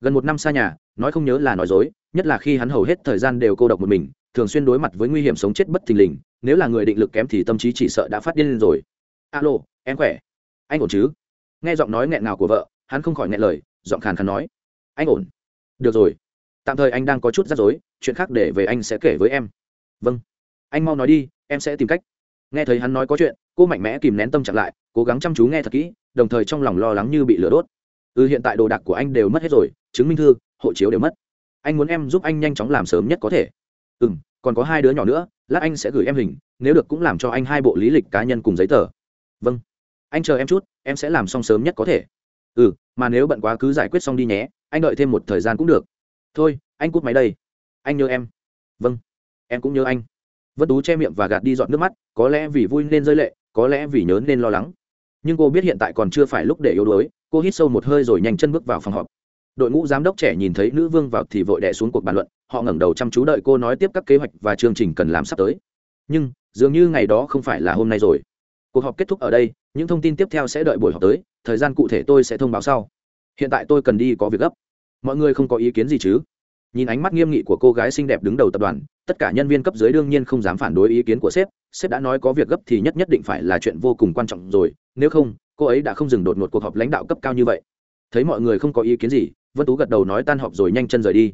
Gần một năm xa nhà, nói không nhớ là nói dối, nhất là khi hắn hầu hết thời gian đều cô độc một mình, thường xuyên đối mặt với nguy hiểm sống chết bất thình lình, nếu là người định lực kém thì tâm trí chỉ sợ đã phát điên lên rồi alo, em khỏe? Anh ổn chứ? Nghe giọng nói nghẹn ngào của vợ, hắn không khỏi nghẹn lời, giọng khàn khàn nói, anh ổn. Được rồi. Tạm thời anh đang có chút rắc rối, chuyện khác để về anh sẽ kể với em. Vâng. Anh mau nói đi, em sẽ tìm cách. Nghe thấy hắn nói có chuyện, cô mạnh mẽ kìm nén tâm trạng lại, cố gắng chăm chú nghe thật kỹ, đồng thời trong lòng lo lắng như bị lửa đốt. Ừ hiện tại đồ đạc của anh đều mất hết rồi, chứng minh thư, hộ chiếu đều mất. Anh muốn em giúp anh nhanh chóng làm sớm nhất có thể. Ừ m còn có hai đứa nhỏ nữa, lát anh sẽ gửi em hình, nếu được cũng làm cho anh hai bộ lý lịch cá nhân cùng giấy tờ vâng. Anh chờ em chút, em sẽ làm xong sớm nhất có thể. Ừ mà nếu bận quá cứ giải quyết xong đi nhé, anh đợi thêm một thời gian cũng được. Thôi, anh cút máy đây. Anh nhớ em. Vâng. Em cũng nhớ anh. Vân tú che miệng và gạt đi dọn nước mắt, có lẽ vì vui nên rơi lệ, có lẽ vì nhớ nên lo lắng. Nhưng cô biết hiện tại còn chưa phải lúc để yếu đuối, cô hít sâu một hơi rồi nhanh chân bước vào phòng họp. Đội ngũ giám đốc trẻ nhìn thấy nữ vương vào thì vội đẻ xuống cuộc bàn luận, họ ngẩng đầu chăm chú đợi cô nói tiếp các kế hoạch và chương trình cần làm sắp tới. Nhưng, dường như ngày đó không phải là hôm nay rồi cuộc họp kết thúc ở đây, những thông tin tiếp theo sẽ đợi buổi họp tới, thời gian cụ thể tôi sẽ thông báo sau. Hiện tại tôi cần đi có việc gấp. Mọi người không có ý kiến gì chứ? Nhìn ánh mắt nghiêm nghị của cô gái xinh đẹp đứng đầu tập đoàn, tất cả nhân viên cấp dưới đương nhiên không dám phản đối ý kiến của sếp. Sếp đã nói có việc gấp thì nhất nhất định phải là chuyện vô cùng quan trọng rồi. Nếu không, cô ấy đã không dừng đột ngột cuộc họp lãnh đạo cấp cao như vậy. Thấy mọi người không có ý kiến gì, vân tú gật đầu nói tan họp rồi nhanh chân rời đi.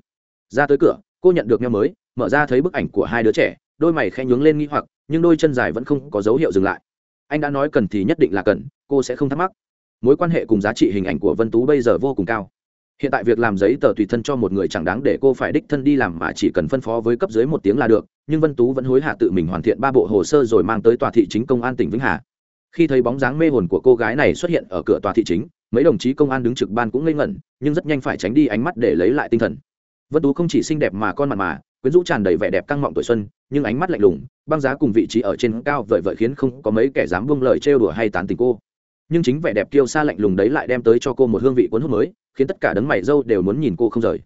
Ra tới cửa, cô nhận được nhau mới, mở ra thấy bức ảnh của hai đứa trẻ, đôi mày khẽ nhướng lên nghi hoặc, nhưng đôi chân dài vẫn không có dấu hiệu dừng lại anh đã nói cần thì nhất định là cần, cô sẽ không thắc mắc. Mối quan hệ cùng giá trị hình ảnh của vân tú bây giờ vô cùng cao. Hiện tại việc làm giấy tờ tùy thân cho một người chẳng đáng để cô phải đích thân đi làm mà chỉ cần phân phó với cấp dưới một tiếng là được, nhưng vân tú vẫn hối hả tự mình hoàn thiện ba bộ hồ sơ rồi mang tới tòa thị chính công an tỉnh vĩnh hà. Khi thấy bóng dáng mê hồn của cô gái này xuất hiện ở cửa tòa thị chính, mấy đồng chí công an đứng trực ban cũng ngây ngẩn, nhưng rất nhanh phải tránh đi ánh mắt để lấy lại tinh thần. Vân tú không chỉ xinh đẹp mà con mặt mà, quyến rũ tràn đầy vẻ đẹp căng mọng tuổi xuân nhưng ánh mắt lạnh lùng, băng giá cùng vị trí ở trên cao vợi vợi khiến không có mấy kẻ dám buông lời trêu đùa hay tán tình cô. Nhưng chính vẻ đẹp kiêu xa lạnh lùng đấy lại đem tới cho cô một hương vị cuốn hút mới, khiến tất cả đấng mày dâu đều muốn nhìn cô không rời.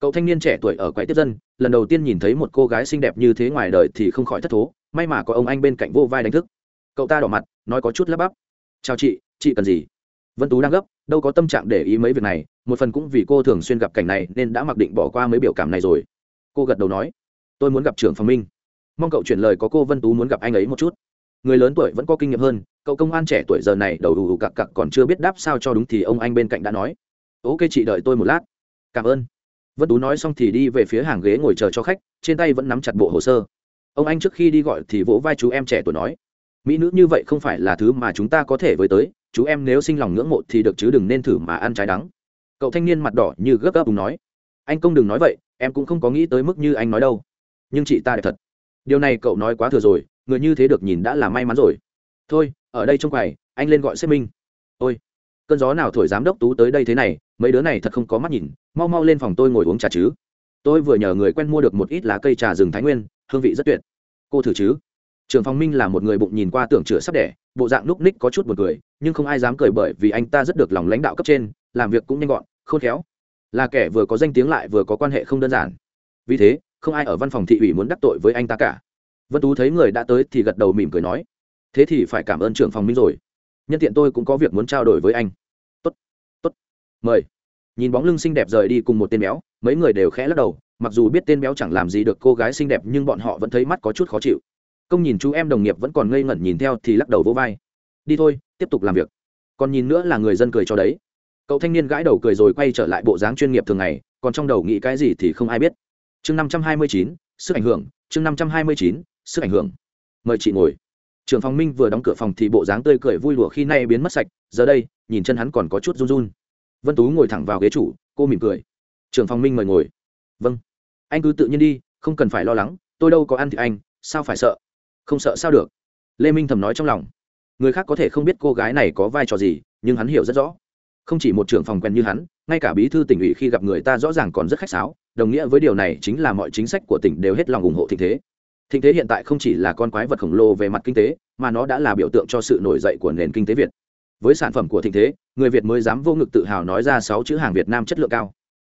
Cậu thanh niên trẻ tuổi ở quầy tiếp dân, lần đầu tiên nhìn thấy một cô gái xinh đẹp như thế ngoài đời thì không khỏi thất thố, may mà có ông anh bên cạnh vô vai đánh thức. Cậu ta đỏ mặt, nói có chút lắp bắp. Chào chị chị cần gì? Vân tú đang gấp, đâu có tâm trạng để ý mấy việc này, một phần cũng vì cô thường xuyên gặp cảnh này nên đã mặc định bỏ qua mấy biểu cảm này rồi. Cô gật đầu nói. Tôi muốn gặp trưởng phòng minh mong cậu chuyển lời có cô vân tú muốn gặp anh ấy một chút. Người lớn tuổi vẫn có kinh nghiệm hơn, cậu công an trẻ tuổi giờ này đầu đủ cặc cặc còn chưa biết đáp sao cho đúng thì ông anh bên cạnh đã nói. Ok chị đợi tôi một lát. Cảm ơn. Vân tú nói xong thì đi về phía hàng ghế ngồi chờ cho khách, trên tay vẫn nắm chặt bộ hồ sơ. Ông anh trước khi đi gọi thì vỗ vai chú em trẻ tuổi nói. Mỹ nữ như vậy không phải là thứ mà chúng ta có thể với tới, chú em nếu sinh lòng ngưỡng mộ thì được chứ đừng nên thử mà ăn trái đắng. Cậu thanh niên mặt đỏ như gấp gáp cùng nói. Anh công đừng nói vậy, em cũng không có nghĩ tới mức như anh nói đâu. Nhưng chị ta đẹp thật điều này cậu nói quá thừa rồi, người như thế được nhìn đã là may mắn rồi. Thôi, ở đây trong quầy, anh lên gọi xếp minh. Ôi, cơn gió nào thổi giám đốc tú tới đây thế này, mấy đứa này thật không có mắt nhìn, mau mau lên phòng tôi ngồi uống trà chứ. Tôi vừa nhờ người quen mua được một ít lá cây trà rừng thái nguyên, hương vị rất tuyệt. Cô thử chứ. Trường phong minh là một người bụng nhìn qua tưởng chửa sắp đẻ, bộ dạng lúc ních có chút buồn cười, nhưng không ai dám cười bởi vì anh ta rất được lòng lãnh đạo cấp trên, làm việc cũng nhanh gọn, khôn khéo. Là kẻ vừa có danh tiếng lại vừa có quan hệ không đơn giản. Vì thế không ai ở văn phòng thị ủy muốn đắc tội với anh ta cả. Vân tú thấy người đã tới thì gật đầu mỉm cười nói, thế thì phải cảm ơn trưởng phòng minh rồi. Nhân tiện tôi cũng có việc muốn trao đổi với anh. Tốt tốt, mời. Nhìn bóng lưng xinh đẹp rời đi cùng một tên béo, mấy người đều khẽ lắc đầu, mặc dù biết tên béo chẳng làm gì được cô gái xinh đẹp nhưng bọn họ vẫn thấy mắt có chút khó chịu. Công nhìn chú em đồng nghiệp vẫn còn ngây ngẩn nhìn theo thì lắc đầu vỗ vai. Đi thôi, tiếp tục làm việc. Còn nhìn nữa là người dân cười cho đấy. Cậu thanh niên gãi đầu cười rồi quay trở lại bộ dáng chuyên nghiệp thường ngày, còn trong đầu nghĩ cái gì thì không ai biết chương năm trăm hai mươi chín, sức ảnh hưởng, chương năm trăm hai mươi chín, sức ảnh hưởng. Mời chị ngồi. Trưởng phòng minh vừa đóng cửa phòng thì bộ dáng tươi cười vui lụa khi nay biến mất sạch, giờ đây, nhìn chân hắn còn có chút run run. Vân tú ngồi thẳng vào ghế chủ, cô mỉm cười. Trưởng phòng minh mời ngồi. Vâng. Anh cứ tự nhiên đi, không cần phải lo lắng, tôi đâu có ăn thì anh, sao phải sợ? Không sợ sao được. Lê minh thầm nói trong lòng. Người khác có thể không biết cô gái này có vai trò gì, nhưng hắn hiểu rất rõ. Không chỉ một trưởng phòng quen như hắn, ngay cả bí thư tỉnh ủy khi gặp người ta rõ ràng còn rất khách sáo đồng nghĩa với điều này chính là mọi chính sách của tỉnh đều hết lòng ủng hộ thịnh thế. Thịnh thế hiện tại không chỉ là con quái vật khổng lồ về mặt kinh tế, mà nó đã là biểu tượng cho sự nổi dậy của nền kinh tế việt. Với sản phẩm của thịnh thế, người việt mới dám vô ngực tự hào nói ra sáu chữ hàng việt nam chất lượng cao.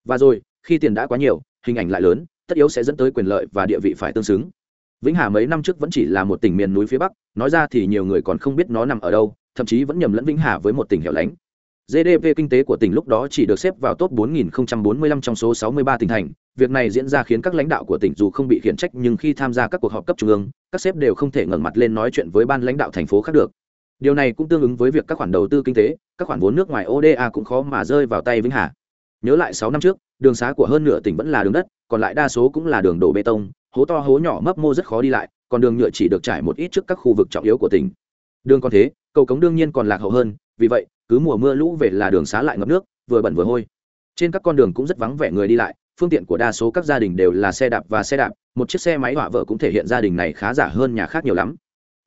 Và rồi, khi tiền đã quá nhiều, hình ảnh lại lớn, tất yếu sẽ dẫn tới quyền lợi và địa vị phải tương xứng. Vĩnh hà mấy năm trước vẫn chỉ là một tỉnh miền núi phía bắc, nói ra thì nhiều người còn không biết nó nằm ở đâu, thậm chí vẫn nhầm lẫn vĩnh hà với một tỉnh hẻo lánh. GDP kinh tế của tỉnh lúc đó chỉ được xếp vào top 4045 trong số 63 tỉnh thành. Việc này diễn ra khiến các lãnh đạo của tỉnh dù không bị khiển trách nhưng khi tham gia các cuộc họp cấp trung ương, các sếp đều không thể ngẩng mặt lên nói chuyện với ban lãnh đạo thành phố khác được. Điều này cũng tương ứng với việc các khoản đầu tư kinh tế, các khoản vốn nước ngoài ODA cũng khó mà rơi vào tay Vĩnh Hà. Nhớ lại 6 năm trước, đường xá của hơn nửa tỉnh vẫn là đường đất, còn lại đa số cũng là đường đổ bê tông, hố to hố nhỏ mấp mô rất khó đi lại, còn đường nhựa chỉ được trải một ít trước các khu vực trọng yếu của tỉnh. Đường còn thế, cầu cống đương nhiên còn lạc hậu hơn, vì vậy, cứ mùa mưa lũ về là đường xá lại ngập nước vừa bẩn vừa hôi. Trên các con đường cũng rất vắng vẻ người đi lại phương tiện của đa số các gia đình đều là xe đạp và xe đạp một chiếc xe máy họa vợ cũng thể hiện gia đình này khá giả hơn nhà khác nhiều lắm.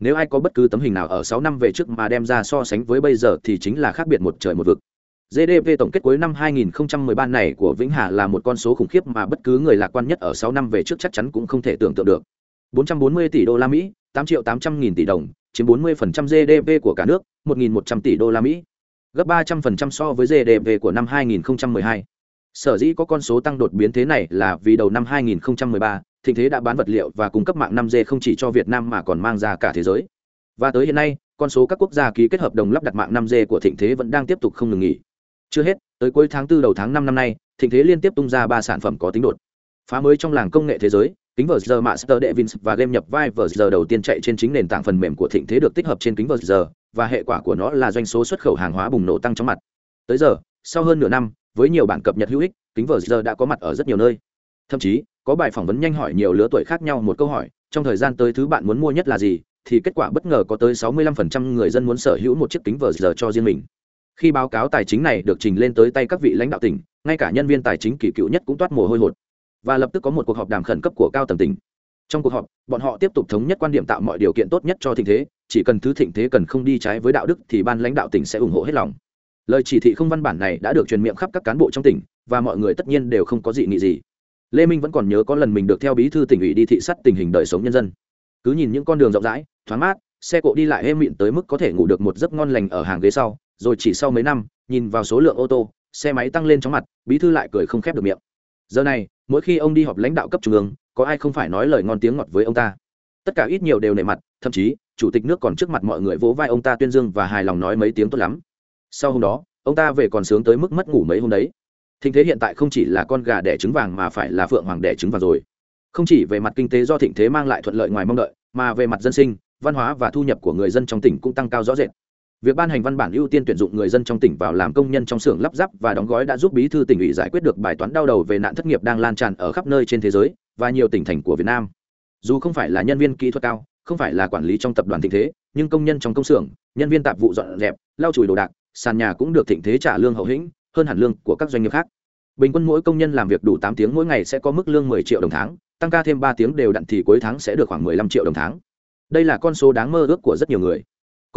Nếu ai có bất cứ tấm hình nào ở sáu năm về trước mà đem ra so sánh với bây giờ thì chính là khác biệt một trời một vực. GDP tổng kết cuối năm 2013 này của Vĩnh Hà là một con số khủng khiếp mà bất cứ người lạc quan nhất ở 6 năm về trước chắc chắn cũng không thể tưởng tượng được. 440 tỷ đô la Mỹ, 8 triệu 800 nghìn tỷ đồng, chiếm 40% GDP của cả nước, 1.100 tỷ đô la Mỹ gấp 300% so với GDP của năm 2012. Sở dĩ có con số tăng đột biến thế này là vì đầu năm 2013, thịnh thế đã bán vật liệu và cung cấp mạng 5G không chỉ cho Việt Nam mà còn mang ra cả thế giới. Và tới hiện nay, con số các quốc gia ký kết hợp đồng lắp đặt mạng 5G của thịnh thế vẫn đang tiếp tục không ngừng nghỉ. Chưa hết, tới cuối tháng 4 đầu tháng 5 năm nay, thịnh thế liên tiếp tung ra ba sản phẩm có tính đột phá mới trong làng công nghệ thế giới kính vờ giờ master Devins và game nhập vai vờ giờ đầu tiên chạy trên chính nền tảng phần mềm của thịnh thế được tích hợp trên kính vờ giờ và hệ quả của nó là doanh số xuất khẩu hàng hóa bùng nổ tăng chóng mặt. Tới giờ, sau hơn nửa năm, với nhiều bản cập nhật hữu ích, kính vờ giờ đã có mặt ở rất nhiều nơi. Thậm chí, có bài phỏng vấn nhanh hỏi nhiều lứa tuổi khác nhau một câu hỏi, trong thời gian tới thứ bạn muốn mua nhất là gì, thì kết quả bất ngờ có tới 65% người dân muốn sở hữu một chiếc kính vờ giờ cho riêng mình. Khi báo cáo tài chính này được trình lên tới tay các vị lãnh đạo tỉnh, ngay cả nhân viên tài chính kỳ cựu nhất cũng toát mồ hôi hột. Và lập tức có một cuộc họp đàm khẩn cấp của cao tầng tỉnh trong cuộc họp, bọn họ tiếp tục thống nhất quan điểm tạo mọi điều kiện tốt nhất cho thịnh thế, chỉ cần thứ thịnh thế cần không đi trái với đạo đức thì ban lãnh đạo tỉnh sẽ ủng hộ hết lòng. Lời chỉ thị không văn bản này đã được truyền miệng khắp các cán bộ trong tỉnh, và mọi người tất nhiên đều không có dị nghị gì. Lê minh vẫn còn nhớ có lần mình được theo bí thư tỉnh ủy đi thị sát tình hình đời sống nhân dân. Cứ nhìn những con đường rộng rãi, thoáng mát, xe cộ đi lại êm mịn tới mức có thể ngủ được một giấc ngon lành ở hàng ghế sau, rồi chỉ sau mấy năm, nhìn vào số lượng ô tô, xe máy tăng lên chóng mặt, bí thư lại cười không khép được miệng. Giờ này mỗi khi ông đi họp lãnh đạo cấp trung ương, có ai không phải nói lời ngon tiếng ngọt với ông ta? Tất cả ít nhiều đều nể mặt, thậm chí, chủ tịch nước còn trước mặt mọi người vỗ vai ông ta tuyên dương và hài lòng nói mấy tiếng tốt lắm. Sau hôm đó, ông ta về còn sướng tới mức mất ngủ mấy hôm đấy. Thịnh thế hiện tại không chỉ là con gà đẻ trứng vàng mà phải là phượng hoàng đẻ trứng vàng rồi. Không chỉ về mặt kinh tế do thịnh thế mang lại thuận lợi ngoài mong đợi, mà về mặt dân sinh, văn hóa và thu nhập của người dân trong tỉnh cũng tăng cao rõ rệt việc ban hành văn bản ưu tiên tuyển dụng người dân trong tỉnh vào làm công nhân trong xưởng lắp ráp và đóng gói đã giúp bí thư tỉnh ủy giải quyết được bài toán đau đầu về nạn thất nghiệp đang lan tràn ở khắp nơi trên thế giới và nhiều tỉnh thành của việt nam. Dù không phải là nhân viên kỹ thuật cao, không phải là quản lý trong tập đoàn thịnh thế, nhưng công nhân trong công xưởng, nhân viên tạp vụ dọn dẹp, lau chùi đồ đạc, sàn nhà cũng được thịnh thế trả lương hậu hĩnh, hơn hẳn lương của các doanh nghiệp khác. Bình quân mỗi công nhân làm việc đủ tám tiếng mỗi ngày sẽ có mức lương 10 triệu đồng tháng, tăng ca thêm ba tiếng đều đặn thì cuối tháng sẽ được khoảng 15 triệu đồng tháng. Đây là con số đáng mơ ước của rất nhiều người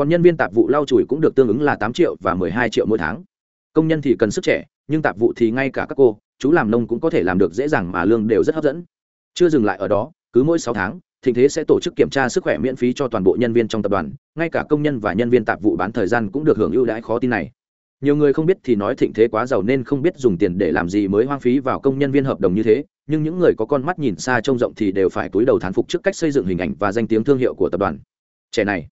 còn nhân viên tạp vụ lau chùi cũng được tương ứng là tám triệu và mười hai triệu mỗi tháng. Công nhân thì cần sức trẻ, nhưng tạp vụ thì ngay cả các cô, chú làm nông cũng có thể làm được dễ dàng mà lương đều rất hấp dẫn. Chưa dừng lại ở đó, cứ mỗi sáu tháng, thịnh thế sẽ tổ chức kiểm tra sức khỏe miễn phí cho toàn bộ nhân viên trong tập đoàn, ngay cả công nhân và nhân viên tạp vụ bán thời gian cũng được hưởng ưu đãi khó tin này. Nhiều người không biết thì nói thịnh thế quá giàu nên không biết dùng tiền để làm gì mới hoang phí vào công nhân viên hợp đồng như thế, nhưng những người có con mắt nhìn xa trông rộng thì đều phải túi đầu thán phục trước cách xây dựng hình ảnh và danh tiếng thương hiệu của tập đoàn. Trẻ này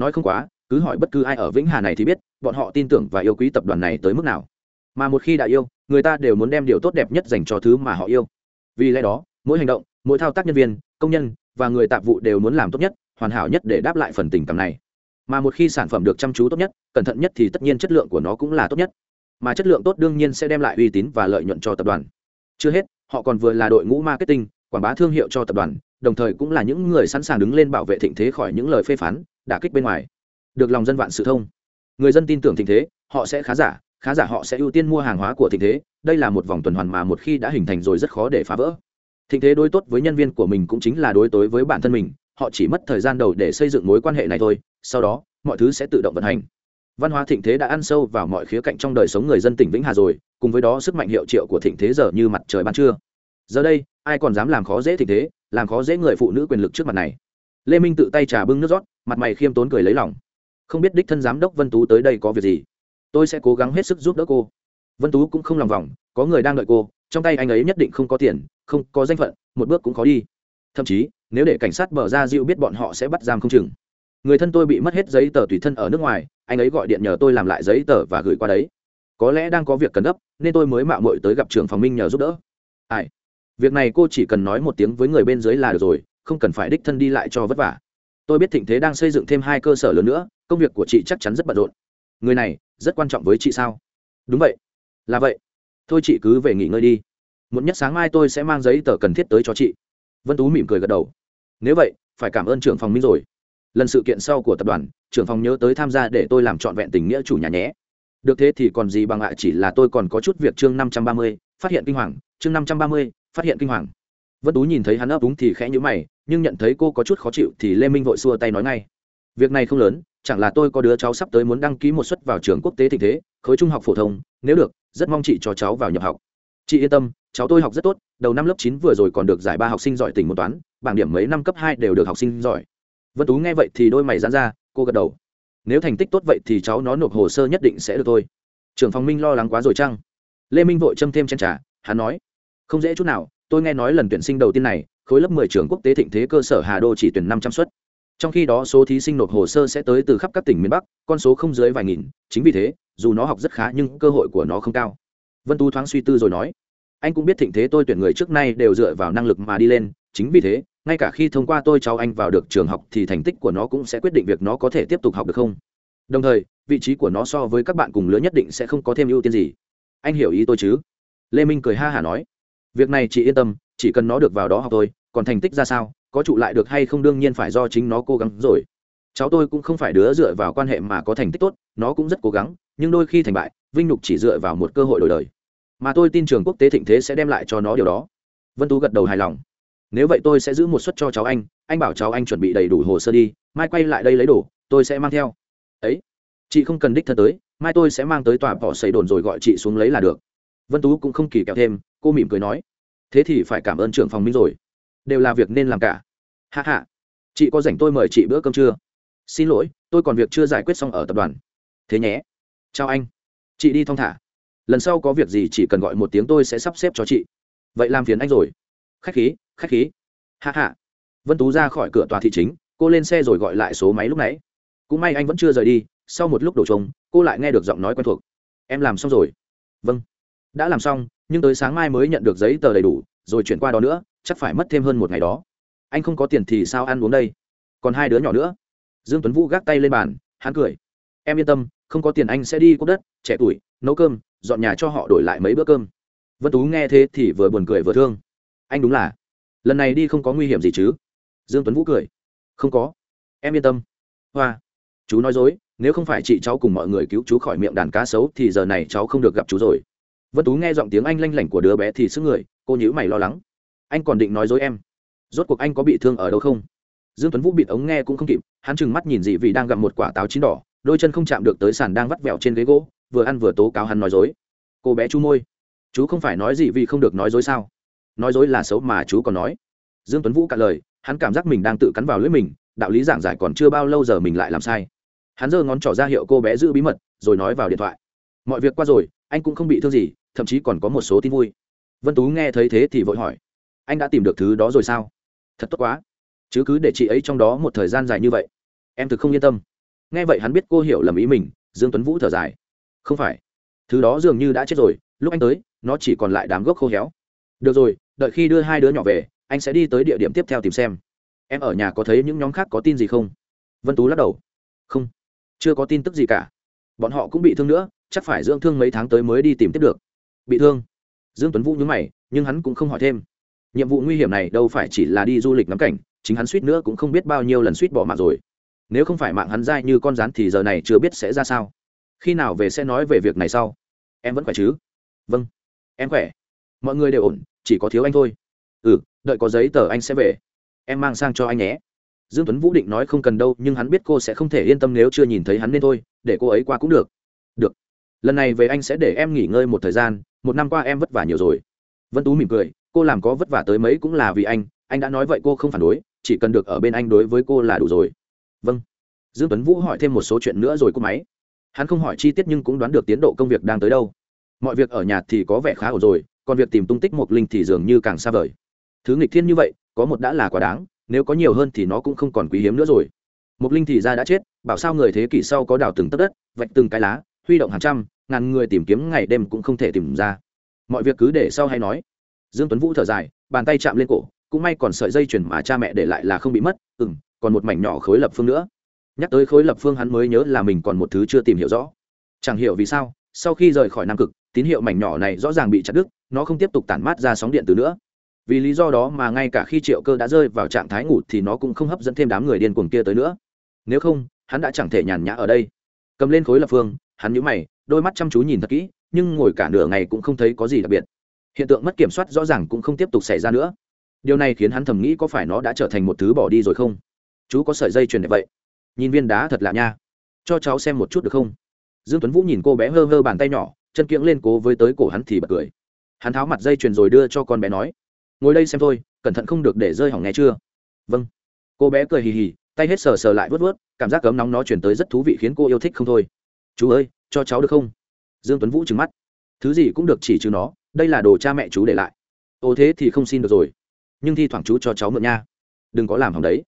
nói không quá, cứ hỏi bất cứ ai ở vĩnh hà này thì biết, bọn họ tin tưởng và yêu quý tập đoàn này tới mức nào. Mà một khi đã yêu, người ta đều muốn đem điều tốt đẹp nhất dành cho thứ mà họ yêu. Vì lẽ đó, mỗi hành động, mỗi thao tác nhân viên, công nhân và người tạp vụ đều muốn làm tốt nhất, hoàn hảo nhất để đáp lại phần tình cảm này. Mà một khi sản phẩm được chăm chú tốt nhất, cẩn thận nhất thì tất nhiên chất lượng của nó cũng là tốt nhất. Mà chất lượng tốt đương nhiên sẽ đem lại uy tín và lợi nhuận cho tập đoàn. Chưa hết, họ còn vừa là đội ngũ marketing, quảng bá thương hiệu cho tập đoàn đồng thời cũng là những người sẵn sàng đứng lên bảo vệ thịnh thế khỏi những lời phê phán, đả kích bên ngoài. Được lòng dân vạn sự thông. Người dân tin tưởng thịnh thế, họ sẽ khá giả khá giả họ sẽ ưu tiên mua hàng hóa của thịnh thế. Đây là một vòng tuần hoàn mà một khi đã hình thành rồi rất khó để phá vỡ. Thịnh thế đối tốt với nhân viên của mình cũng chính là đối tối với bản thân mình, họ chỉ mất thời gian đầu để xây dựng mối quan hệ này thôi, sau đó, mọi thứ sẽ tự động vận hành. Văn hóa thịnh thế đã ăn sâu vào mọi khía cạnh trong đời sống người dân tỉnh vĩnh hà rồi, cùng với đó sức mạnh hiệu triệu của thịnh thế giờ như mặt trời ban trưa. Giờ đây ai còn dám làm khó dễ thịnh thế, làm khó dễ người phụ nữ quyền lực trước mặt này. Lê minh tự tay trà bưng nước rót, mặt mày khiêm tốn cười lấy lòng. Không biết đích thân giám đốc vân tú tới đây có việc gì? Tôi sẽ cố gắng hết sức giúp đỡ cô. Vân tú cũng không lòng vòng, có người đang đợi cô, trong tay anh ấy nhất định không có tiền, không có danh phận, một bước cũng khó đi. Thậm chí, nếu để cảnh sát bờ ra diệu biết bọn họ sẽ bắt giam không chừng. Người thân tôi bị mất hết giấy tờ tùy thân ở nước ngoài, anh ấy gọi điện nhờ tôi làm lại giấy tờ và gửi qua đấy. Có lẽ đang có việc cần gấp, nên tôi mới mạo mội tới gặp trưởng phòng minh nhờ giúp đỡ. Ai? Việc này cô chỉ cần nói một tiếng với người bên dưới là được rồi, không cần phải đích thân đi lại cho vất vả. Tôi biết thịnh thế đang xây dựng thêm hai cơ sở lớn nữa, công việc của chị chắc chắn rất bận rộn. Người này, rất quan trọng với chị sao? Đúng vậy. Là vậy. Thôi chị cứ về nghỉ ngơi đi. Muộn nhất sáng mai tôi sẽ mang giấy tờ cần thiết tới cho chị. Vân tú mỉm cười gật đầu. Nếu vậy, phải cảm ơn trưởng phòng minh rồi. Lần sự kiện sau của tập đoàn, trưởng phòng nhớ tới tham gia để tôi làm trọn vẹn tình nghĩa chủ nhà nhé. Được thế thì còn gì bằng ạ, chỉ là tôi còn có chút việc chương năm trăm ba mươi, phát hiện kinh hoàng, chương năm trăm ba mươi phát hiện kinh hoàng. Vân tú nhìn thấy hắn ấp úng thì khẽ nhữ mày, nhưng nhận thấy cô có chút khó chịu thì lê minh vội xua tay nói ngay. Việc này không lớn, chẳng là tôi có đứa cháu sắp tới muốn đăng ký một suất vào trường quốc tế thịnh thế, khối trung học phổ thông, nếu được, rất mong chị cho cháu vào nhập học. Chị yên tâm, cháu tôi học rất tốt, đầu năm lớp chín vừa rồi còn được giải ba học sinh giỏi tỉnh môn toán, bảng điểm mấy năm cấp hai đều được học sinh giỏi. Vân tú nghe vậy thì đôi mày dán ra, cô gật đầu. Nếu thành tích tốt vậy thì cháu nó nộp hồ sơ nhất định sẽ được thôi. Trưởng phòng minh lo lắng quá rồi chăng? Lê minh vội châm thêm chen trả hắn nói không dễ chút nào tôi nghe nói lần tuyển sinh đầu tiên này khối lớp 10 trường quốc tế thịnh thế cơ sở Hà Đô chỉ tuyển 500 suất. Trong khi đó số thí sinh nộp hồ sơ sẽ tới từ khắp các tỉnh miền Bắc, con số không dưới vài nghìn, chính vì thế, dù nó học rất khá nhưng cơ hội của nó không cao. Vân Tu thoáng suy tư rồi nói, anh cũng biết thịnh thế tôi tuyển người trước nay đều dựa vào năng lực mà đi lên, chính vì thế, ngay cả khi thông qua tôi cháu anh vào được trường học thì thành tích của nó cũng sẽ quyết định việc nó có thể tiếp tục học được không. Đồng thời, vị trí của nó so với các bạn cùng lứa nhất định sẽ không có thêm ưu tiên gì. Anh hiểu ý tôi chứ? Lê Minh cười ha hả nói, việc này chị yên tâm, chỉ cần nó được vào đó học thôi còn thành tích ra sao có trụ lại được hay không đương nhiên phải do chính nó cố gắng rồi. Cháu tôi cũng không phải đứa dựa vào quan hệ mà có thành tích tốt nó cũng rất cố gắng nhưng đôi khi thành bại vinh nhục chỉ dựa vào một cơ hội đổi đời. Mà tôi tin trường quốc tế thịnh thế sẽ đem lại cho nó điều đó. Vân tú gật đầu hài lòng. Nếu vậy tôi sẽ giữ một suất cho cháu anh anh bảo cháu anh chuẩn bị đầy đủ hồ sơ đi mai quay lại đây lấy đồ tôi sẽ mang theo. Ấy chị không cần đích thân tới mai tôi sẽ mang tới tòa bỏ xây đồn rồi gọi chị xuống lấy là được. Vân tú cũng không kỳ kẹo thêm cô mỉm cười nói, thế thì phải cảm ơn trưởng phòng minh rồi. Đều là việc nên làm cả. Hạ hạ chị có rảnh tôi mời chị bữa cơm trưa. Xin lỗi, tôi còn việc chưa giải quyết xong ở tập đoàn. Thế nhé. Chào anh. Chị đi thong thả. Lần sau có việc gì chỉ cần gọi một tiếng tôi sẽ sắp xếp cho chị. Vậy làm phiền anh rồi. Khách khí khách khí. Hạ hạ vân tú ra khỏi cửa tòa thị chính, cô lên xe rồi gọi lại số máy lúc nãy. Cũng may anh vẫn chưa rời đi, sau một lúc đổ trống, cô lại nghe được giọng nói quen thuộc. Em làm xong rồi. Vâng đã làm xong, nhưng tới sáng mai mới nhận được giấy tờ đầy đủ, rồi chuyển qua đó nữa, chắc phải mất thêm hơn một ngày đó. Anh không có tiền thì sao ăn uống đây? Còn hai đứa nhỏ nữa. Dương tuấn vũ gác tay lên bàn, hắn cười. Em yên tâm, không có tiền anh sẽ đi cốc đất, trẻ tuổi, nấu cơm, dọn nhà cho họ đổi lại mấy bữa cơm. Vân tú nghe thế thì vừa buồn cười vừa thương. Anh đúng là, lần này đi không có nguy hiểm gì chứ? Dương tuấn vũ cười. Không có. Em yên tâm. Hoa. Chú nói dối, nếu không phải chị cháu cùng mọi người cứu chú khỏi miệng đàn cá sấu thì giờ này cháu không được gặp chú rồi vân tú nghe giọng tiếng anh lanh lảnh của đứa bé thì sức người, cô nhữ mày lo lắng. Anh còn định nói dối em. Rốt cuộc anh có bị thương ở đâu không? Dương tuấn vũ bịt ống nghe cũng không kịp, hắn chừng mắt nhìn dị vì đang gặm một quả táo chín đỏ, đôi chân không chạm được tới sàn đang vắt vẹo trên ghế gỗ, vừa ăn vừa tố cáo hắn nói dối. Cô bé chú môi. Chú không phải nói gì vì không được nói dối sao? Nói dối là xấu mà chú còn nói. Dương tuấn vũ cả lời, hắn cảm giác mình đang tự cắn vào lưỡi mình, đạo lý giảng giải còn chưa bao lâu giờ mình lại làm sai. Hắn giơ ngón trỏ ra hiệu cô bé giữ bí mật, rồi nói vào điện thoại. Mọi việc qua rồi, anh cũng không bị thương gì thậm chí còn có một số tin vui. Vân tú nghe thấy thế thì vội hỏi, anh đã tìm được thứ đó rồi sao? Thật tốt quá. Chứ cứ để chị ấy trong đó một thời gian dài như vậy, em thực không yên tâm. Nghe vậy hắn biết cô hiểu lầm ý mình, dương tuấn vũ thở dài, không phải, thứ đó dường như đã chết rồi, lúc anh tới, nó chỉ còn lại đám gốc khô héo. Được rồi, đợi khi đưa hai đứa nhỏ về, anh sẽ đi tới địa điểm tiếp theo tìm xem. Em ở nhà có thấy những nhóm khác có tin gì không? Vân tú lắc đầu, không, chưa có tin tức gì cả. Bọn họ cũng bị thương nữa, chắc phải dưỡng thương mấy tháng tới mới đi tìm tiếp được bị thương. Dương tuấn vũ nhớ mày, nhưng hắn cũng không hỏi thêm. Nhiệm vụ nguy hiểm này đâu phải chỉ là đi du lịch ngắm cảnh, chính hắn suýt nữa cũng không biết bao nhiêu lần suýt bỏ mạng rồi. Nếu không phải mạng hắn dai như con rắn thì giờ này chưa biết sẽ ra sao. Khi nào về sẽ nói về việc này sau? Em vẫn khỏe chứ? Vâng. Em khỏe. Mọi người đều ổn, chỉ có thiếu anh thôi. Ừ đợi có giấy tờ anh sẽ về. Em mang sang cho anh nhé. Dương tuấn vũ định nói không cần đâu, nhưng hắn biết cô sẽ không thể yên tâm nếu chưa nhìn thấy hắn nên thôi, để cô ấy qua cũng được. Được. Lần này về anh sẽ để em nghỉ ngơi một thời gian một năm qua em vất vả nhiều rồi. Vân tú mỉm cười, cô làm có vất vả tới mấy cũng là vì anh anh đã nói vậy cô không phản đối, chỉ cần được ở bên anh đối với cô là đủ rồi. Vâng. Dương tuấn vũ hỏi thêm một số chuyện nữa rồi cúp máy. Hắn không hỏi chi tiết nhưng cũng đoán được tiến độ công việc đang tới đâu. Mọi việc ở nhà thì có vẻ khá ổn rồi, còn việc tìm tung tích một linh thì dường như càng xa vời. Thứ nghịch thiên như vậy, có một đã là quá đáng, nếu có nhiều hơn thì nó cũng không còn quý hiếm nữa rồi. Một linh thì ra đã chết, bảo sao người thế kỷ sau có đào từng tấc đất, vạch từng cái lá, huy động hàng trăm ngàn người tìm kiếm ngày đêm cũng không thể tìm ra. Mọi việc cứ để sau hay nói. Dương tuấn vũ thở dài, bàn tay chạm lên cổ, cũng may còn sợi dây chuyền mà cha mẹ để lại là không bị mất ừ còn một mảnh nhỏ khối lập phương nữa. Nhắc tới khối lập phương hắn mới nhớ là mình còn một thứ chưa tìm hiểu rõ. Chẳng hiểu vì sao, sau khi rời khỏi nam cực, tín hiệu mảnh nhỏ này rõ ràng bị chặt đứt, nó không tiếp tục tản mát ra sóng điện từ nữa. Vì lý do đó mà ngay cả khi triệu cơ đã rơi vào trạng thái ngủ thì nó cũng không hấp dẫn thêm đám người điên cuồng kia tới nữa. Nếu không, hắn đã chẳng thể nhàn nhã ở đây. Cầm lên khối lập phương, hắn nhũ mày đôi mắt chăm chú nhìn thật kỹ, nhưng ngồi cả nửa ngày cũng không thấy có gì đặc biệt. Hiện tượng mất kiểm soát rõ ràng cũng không tiếp tục xảy ra nữa. Điều này khiến hắn thầm nghĩ có phải nó đã trở thành một thứ bỏ đi rồi không? Chú có sợi dây chuyền đẹp vậy. Nhìn viên đá thật lạ nha. Cho cháu xem một chút được không? Dương tuấn vũ nhìn cô bé hơ hơ bàn tay nhỏ, chân kiễng lên cố với tới cổ hắn thì bật cười. Hắn tháo mặt dây chuyền rồi đưa cho con bé nói, ngồi đây xem thôi, cẩn thận không được để rơi hỏng nghe chưa? Vâng. Cô bé cười hì hì, tay hết sờ sờ lại vớt vớt cảm giác cấm nóng nó chuyển tới rất thú vị khiến cô yêu thích không thôi. Chú ơi cho cháu được không? Dương tuấn vũ trừng mắt. Thứ gì cũng được chỉ trừ nó, đây là đồ cha mẹ chú để lại. Ô thế thì không xin được rồi. Nhưng thi thoảng chú cho cháu mượn nha. Đừng có làm hỏng đấy.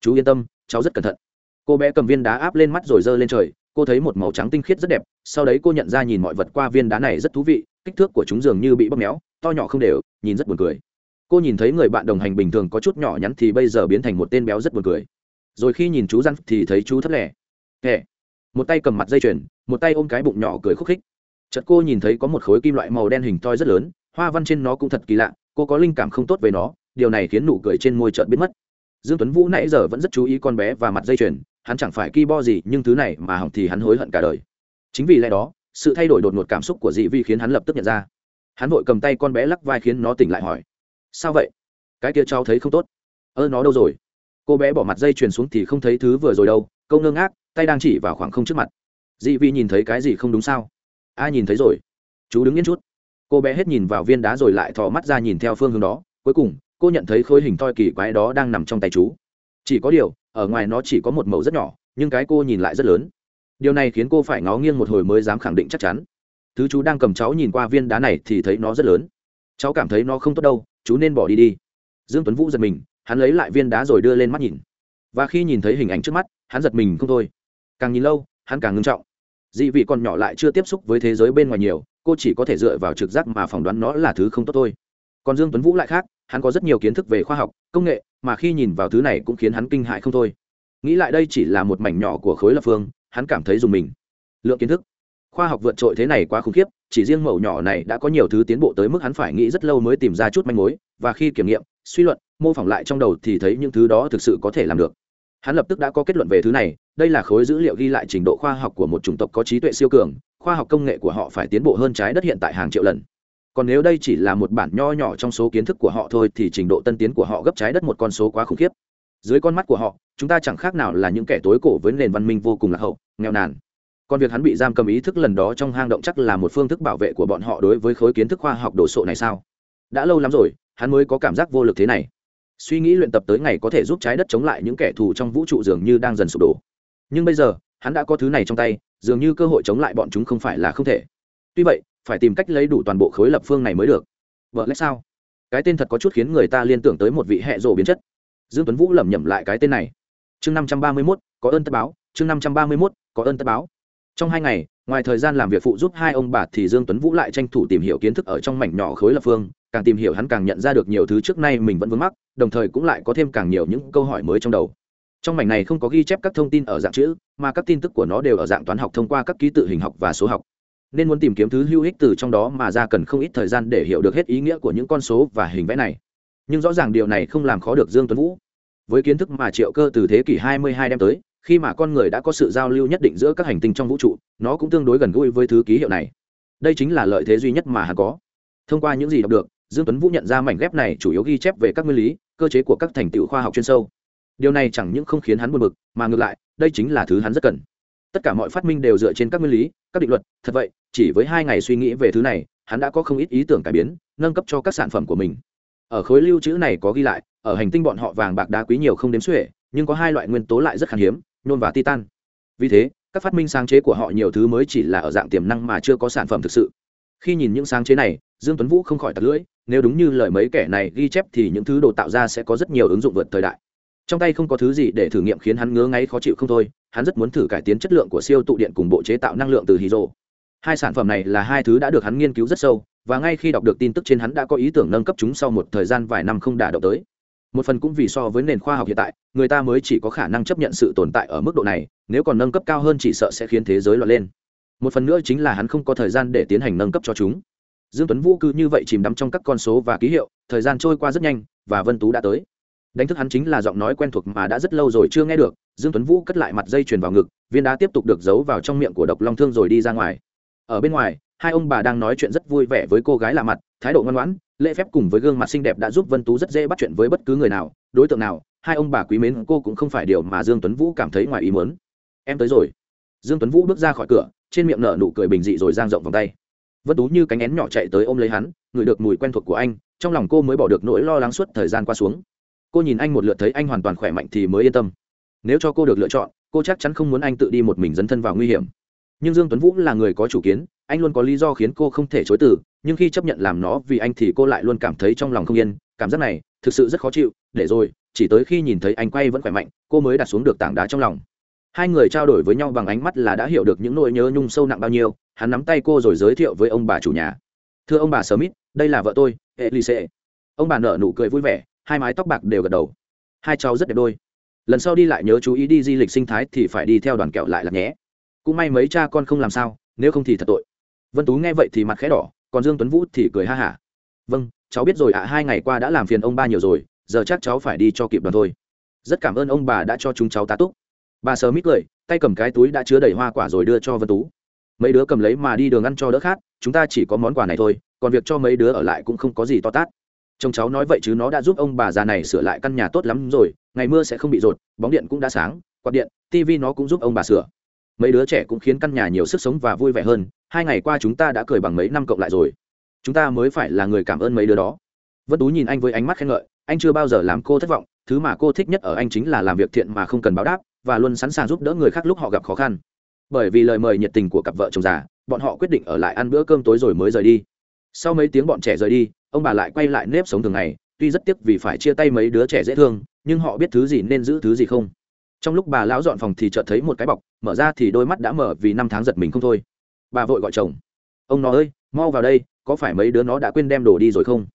Chú yên tâm, cháu rất cẩn thận. Cô bé cầm viên đá áp lên mắt rồi giơ lên trời, cô thấy một màu trắng tinh khiết rất đẹp. Sau đấy cô nhận ra nhìn mọi vật qua viên đá này rất thú vị, kích thước của chúng dường như bị bóp méo, to nhỏ không đều, nhìn rất buồn cười. Cô nhìn thấy người bạn đồng hành bình thường có chút nhỏ nhắn thì bây giờ biến thành một tên béo rất buồn cười. Rồi khi nhìn chú răn thì thấy chú thất lẻ hẹ một tay cầm mặt dây chuyền một tay ôm cái bụng nhỏ cười khúc khích. Chợt cô nhìn thấy có một khối kim loại màu đen hình toi rất lớn, hoa văn trên nó cũng thật kỳ lạ, cô có linh cảm không tốt về nó, điều này khiến nụ cười trên môi chợt biến mất. Dương tuấn vũ nãy giờ vẫn rất chú ý con bé và mặt dây chuyền, hắn chẳng phải ki bo gì, nhưng thứ này mà hỏng thì hắn hối hận cả đời. Chính vì lẽ đó, sự thay đổi đột ngột cảm xúc của dị vi khiến hắn lập tức nhận ra. Hắn vội cầm tay con bé lắc vai khiến nó tỉnh lại hỏi, sao vậy? Cái kia cháu thấy không tốt. Ơ, nó đâu rồi? Cô bé bỏ mặt dây chuyền xuống thì không thấy thứ vừa rồi đâu câu ngơ ngác, tay đang chỉ vào khoảng không trước mặt dị vi nhìn thấy cái gì không đúng sao? Ai nhìn thấy rồi. Chú đứng yên chút. Cô bé hết nhìn vào viên đá rồi lại thò mắt ra nhìn theo phương hướng đó. Cuối cùng, cô nhận thấy khối hình thoi kỳ quái đó đang nằm trong tay chú. Chỉ có điều, ở ngoài nó chỉ có một màu rất nhỏ, nhưng cái cô nhìn lại rất lớn. Điều này khiến cô phải ngó nghiêng một hồi mới dám khẳng định chắc chắn. Thứ chú đang cầm cháu nhìn qua viên đá này thì thấy nó rất lớn. Cháu cảm thấy nó không tốt đâu, chú nên bỏ đi đi. Dương tuấn vũ giật mình, hắn lấy lại viên đá rồi đưa lên mắt nhìn. Và khi nhìn thấy hình ảnh trước mắt, hắn giật mình không thôi. Càng nhìn lâu, hắn càng ngưng trọng dị vị còn nhỏ lại chưa tiếp xúc với thế giới bên ngoài nhiều, cô chỉ có thể dựa vào trực giác mà phỏng đoán nó là thứ không tốt thôi. Còn dương tuấn vũ lại khác, hắn có rất nhiều kiến thức về khoa học, công nghệ, mà khi nhìn vào thứ này cũng khiến hắn kinh hại không thôi. Nghĩ lại đây chỉ là một mảnh nhỏ của khối lập phương, hắn cảm thấy dùng mình. Lượng kiến thức. Khoa học vượt trội thế này quá khủng khiếp, chỉ riêng mẫu nhỏ này đã có nhiều thứ tiến bộ tới mức hắn phải nghĩ rất lâu mới tìm ra chút manh mối, và khi kiểm nghiệm, suy luận, mô phỏng lại trong đầu thì thấy những thứ đó thực sự có thể làm được. Hắn lập tức đã có kết luận về thứ này đây là khối dữ liệu ghi lại trình độ khoa học của một chủng tộc có trí tuệ siêu cường, khoa học công nghệ của họ phải tiến bộ hơn trái đất hiện tại hàng triệu lần. Còn nếu đây chỉ là một bản nho nhỏ trong số kiến thức của họ thôi thì trình độ tân tiến của họ gấp trái đất một con số quá khủng khiếp. Dưới con mắt của họ, chúng ta chẳng khác nào là những kẻ tối cổ với nền văn minh vô cùng lạc hậu, nghèo nàn. Còn việc hắn bị giam cầm ý thức lần đó trong hang động chắc là một phương thức bảo vệ của bọn họ đối với khối kiến thức khoa học đồ sộ này sao? Đã lâu lắm rồi, hắn mới có cảm giác vô lực thế này. Suy nghĩ luyện tập tới ngày có thể giúp trái đất chống lại những kẻ thù trong vũ trụ dường như đang dần sụp đổ nhưng bây giờ hắn đã có thứ này trong tay dường như cơ hội chống lại bọn chúng không phải là không thể. Tuy vậy phải tìm cách lấy đủ toàn bộ khối lập phương này mới được. Vợ lẽ sao? Cái tên thật có chút khiến người ta liên tưởng tới một vị hệ rộ biến chất. Dương tuấn vũ lẩm nhẩm lại cái tên này. Chương năm trăm ba mươi 531, có ơn tất báo. Chương năm trăm ba mươi 531, có ơn tất báo. Trong hai ngày ngoài thời gian làm việc phụ giúp hai ông bà thì dương tuấn vũ lại tranh thủ tìm hiểu kiến thức ở trong mảnh nhỏ khối lập phương càng tìm hiểu hắn càng nhận ra được nhiều thứ trước nay mình vẫn vướng mắc đồng thời cũng lại có thêm càng nhiều những câu hỏi mới trong đầu trong mảnh này không có ghi chép các thông tin ở dạng chữ, mà các tin tức của nó đều ở dạng toán học thông qua các ký tự hình học và số học. Nên muốn tìm kiếm thứ hữu ích từ trong đó mà ra cần không ít thời gian để hiểu được hết ý nghĩa của những con số và hình vẽ này. Nhưng rõ ràng điều này không làm khó được dương tuấn vũ. Với kiến thức mà triệu cơ từ thế kỷ 22 đem tới, khi mà con người đã có sự giao lưu nhất định giữa các hành tinh trong vũ trụ, nó cũng tương đối gần gũi với thứ ký hiệu này. Đây chính là lợi thế duy nhất mà hắn có. Thông qua những gì đọc được, dương tuấn vũ nhận ra mảnh ghép này chủ yếu ghi chép về các nguyên lý, cơ chế của các thành tựu khoa học chuyên sâu điều này chẳng những không khiến hắn buồn bực, mà ngược lại, đây chính là thứ hắn rất cần. Tất cả mọi phát minh đều dựa trên các nguyên lý, các định luật. Thật vậy, chỉ với hai ngày suy nghĩ về thứ này, hắn đã có không ít ý tưởng cải biến, nâng cấp cho các sản phẩm của mình. Ở khối lưu trữ này có ghi lại, ở hành tinh bọn họ vàng bạc đá quý nhiều không đếm xuể, nhưng có hai loại nguyên tố lại rất khan hiếm nhôm và titan. Vì thế, các phát minh sáng chế của họ nhiều thứ mới chỉ là ở dạng tiềm năng mà chưa có sản phẩm thực sự. Khi nhìn những sáng chế này, dương tuấn vũ không khỏi tặc lưỡi, nếu đúng như lời mấy kẻ này ghi chép thì những thứ đồ tạo ra sẽ có rất nhiều ứng dụng vượt thời đại trong tay không có thứ gì để thử nghiệm khiến hắn ngứa ngáy khó chịu không thôi, hắn rất muốn thử cải tiến chất lượng của siêu tụ điện cùng bộ chế tạo năng lượng từ hydro. Hai sản phẩm này là hai thứ đã được hắn nghiên cứu rất sâu, và ngay khi đọc được tin tức trên hắn đã có ý tưởng nâng cấp chúng sau một thời gian vài năm không đả động tới. Một phần cũng vì so với nền khoa học hiện tại, người ta mới chỉ có khả năng chấp nhận sự tồn tại ở mức độ này, nếu còn nâng cấp cao hơn chỉ sợ sẽ khiến thế giới loạn lên. Một phần nữa chính là hắn không có thời gian để tiến hành nâng cấp cho chúng. Dương tuấn vũ cứ như vậy chìm đắm trong các con số và ký hiệu, thời gian trôi qua rất nhanh, và vân tú đã tới đánh thức hắn chính là giọng nói quen thuộc mà đã rất lâu rồi chưa nghe được, dương tuấn vũ cất lại mặt dây chuyền vào ngực, viên đá tiếp tục được giấu vào trong miệng của độc long thương rồi đi ra ngoài. Ở bên ngoài, hai ông bà đang nói chuyện rất vui vẻ với cô gái lạ mặt, thái độ ngoan ngoãn, lễ phép cùng với gương mặt xinh đẹp đã giúp vân tú rất dễ bắt chuyện với bất cứ người nào, đối tượng nào, hai ông bà quý mến cô cũng không phải điều mà dương tuấn vũ cảm thấy ngoài ý muốn. Em tới rồi. Dương tuấn vũ bước ra khỏi cửa, trên miệng nở nụ cười bình dị rồi giang rộng vòng tay. Vân tú như cánh én nhỏ chạy tới ôm lấy hắn ngửi được mùi quen thuộc của anh, trong lòng cô mới bỏ được nỗi lo lắng suốt thời gian qua xuống cô nhìn anh một lượt thấy anh hoàn toàn khỏe mạnh thì mới yên tâm. Nếu cho cô được lựa chọn, cô chắc chắn không muốn anh tự đi một mình dấn thân vào nguy hiểm. Nhưng dương tuấn vũ là người có chủ kiến, anh luôn có lý do khiến cô không thể chối từ, nhưng khi chấp nhận làm nó vì anh thì cô lại luôn cảm thấy trong lòng không yên. Cảm giác này, thực sự rất khó chịu, để rồi, chỉ tới khi nhìn thấy anh quay vẫn khỏe mạnh, cô mới đặt xuống được tảng đá trong lòng. Hai người trao đổi với nhau bằng ánh mắt là đã hiểu được những nỗi nhớ nhung sâu nặng bao nhiêu, hắn nắm tay cô rồi giới thiệu với ông bà chủ nhà. Thưa ông bà smith, đây là vợ tôi, elise. Ông bà nở nụ cười vui vẻ hai mái tóc bạc đều gật đầu. Hai cháu rất đẹp đôi. Lần sau đi lại nhớ chú ý đi di lịch sinh thái thì phải đi theo đoàn kẹo lại là nhé. Cũng may mấy cha con không làm sao, nếu không thì thật tội. Vân tú nghe vậy thì mặt khẽ đỏ, còn dương tuấn vũ thì cười ha hả. Vâng cháu biết rồi ạ, hai ngày qua đã làm phiền ông ba nhiều rồi, giờ chắc cháu phải đi cho kịp đoàn thôi. Rất cảm ơn ông bà đã cho chúng cháu tá túc. Bà sờ mít cười, tay cầm cái túi đã chứa đầy hoa quả rồi đưa cho vân tú. Mấy đứa cầm lấy mà đi đường ăn cho đỡ khát, chúng ta chỉ có món quà này thôi, còn việc cho mấy đứa ở lại cũng không có gì to tát chồng cháu nói vậy chứ nó đã giúp ông bà già này sửa lại căn nhà tốt lắm rồi, ngày mưa sẽ không bị rột, bóng điện cũng đã sáng, quạt điện tv nó cũng giúp ông bà sửa. Mấy đứa trẻ cũng khiến căn nhà nhiều sức sống và vui vẻ hơn, hai ngày qua chúng ta đã cười bằng mấy năm cộng lại rồi. Chúng ta mới phải là người cảm ơn mấy đứa đó. Vân tú nhìn anh với ánh mắt khen ngợi, anh chưa bao giờ làm cô thất vọng, thứ mà cô thích nhất ở anh chính là làm việc thiện mà không cần báo đáp, và luôn sẵn sàng giúp đỡ người khác lúc họ gặp khó khăn. Bởi vì lời mời nhiệt tình của cặp vợ chồng già, bọn họ quyết định ở lại ăn bữa cơm tối rồi mới rời đi. Sau mấy tiếng bọn trẻ rời đi ông bà lại quay lại nếp sống thường ngày, tuy rất tiếc vì phải chia tay mấy đứa trẻ dễ thương, nhưng họ biết thứ gì nên giữ thứ gì không. Trong lúc bà lão dọn phòng thì chợt thấy một cái bọc, mở ra thì đôi mắt đã mở vì năm tháng giật mình không thôi. Bà vội gọi chồng. Ông nó ơi, mau vào đây, có phải mấy đứa nó đã quên đem đồ đi rồi không?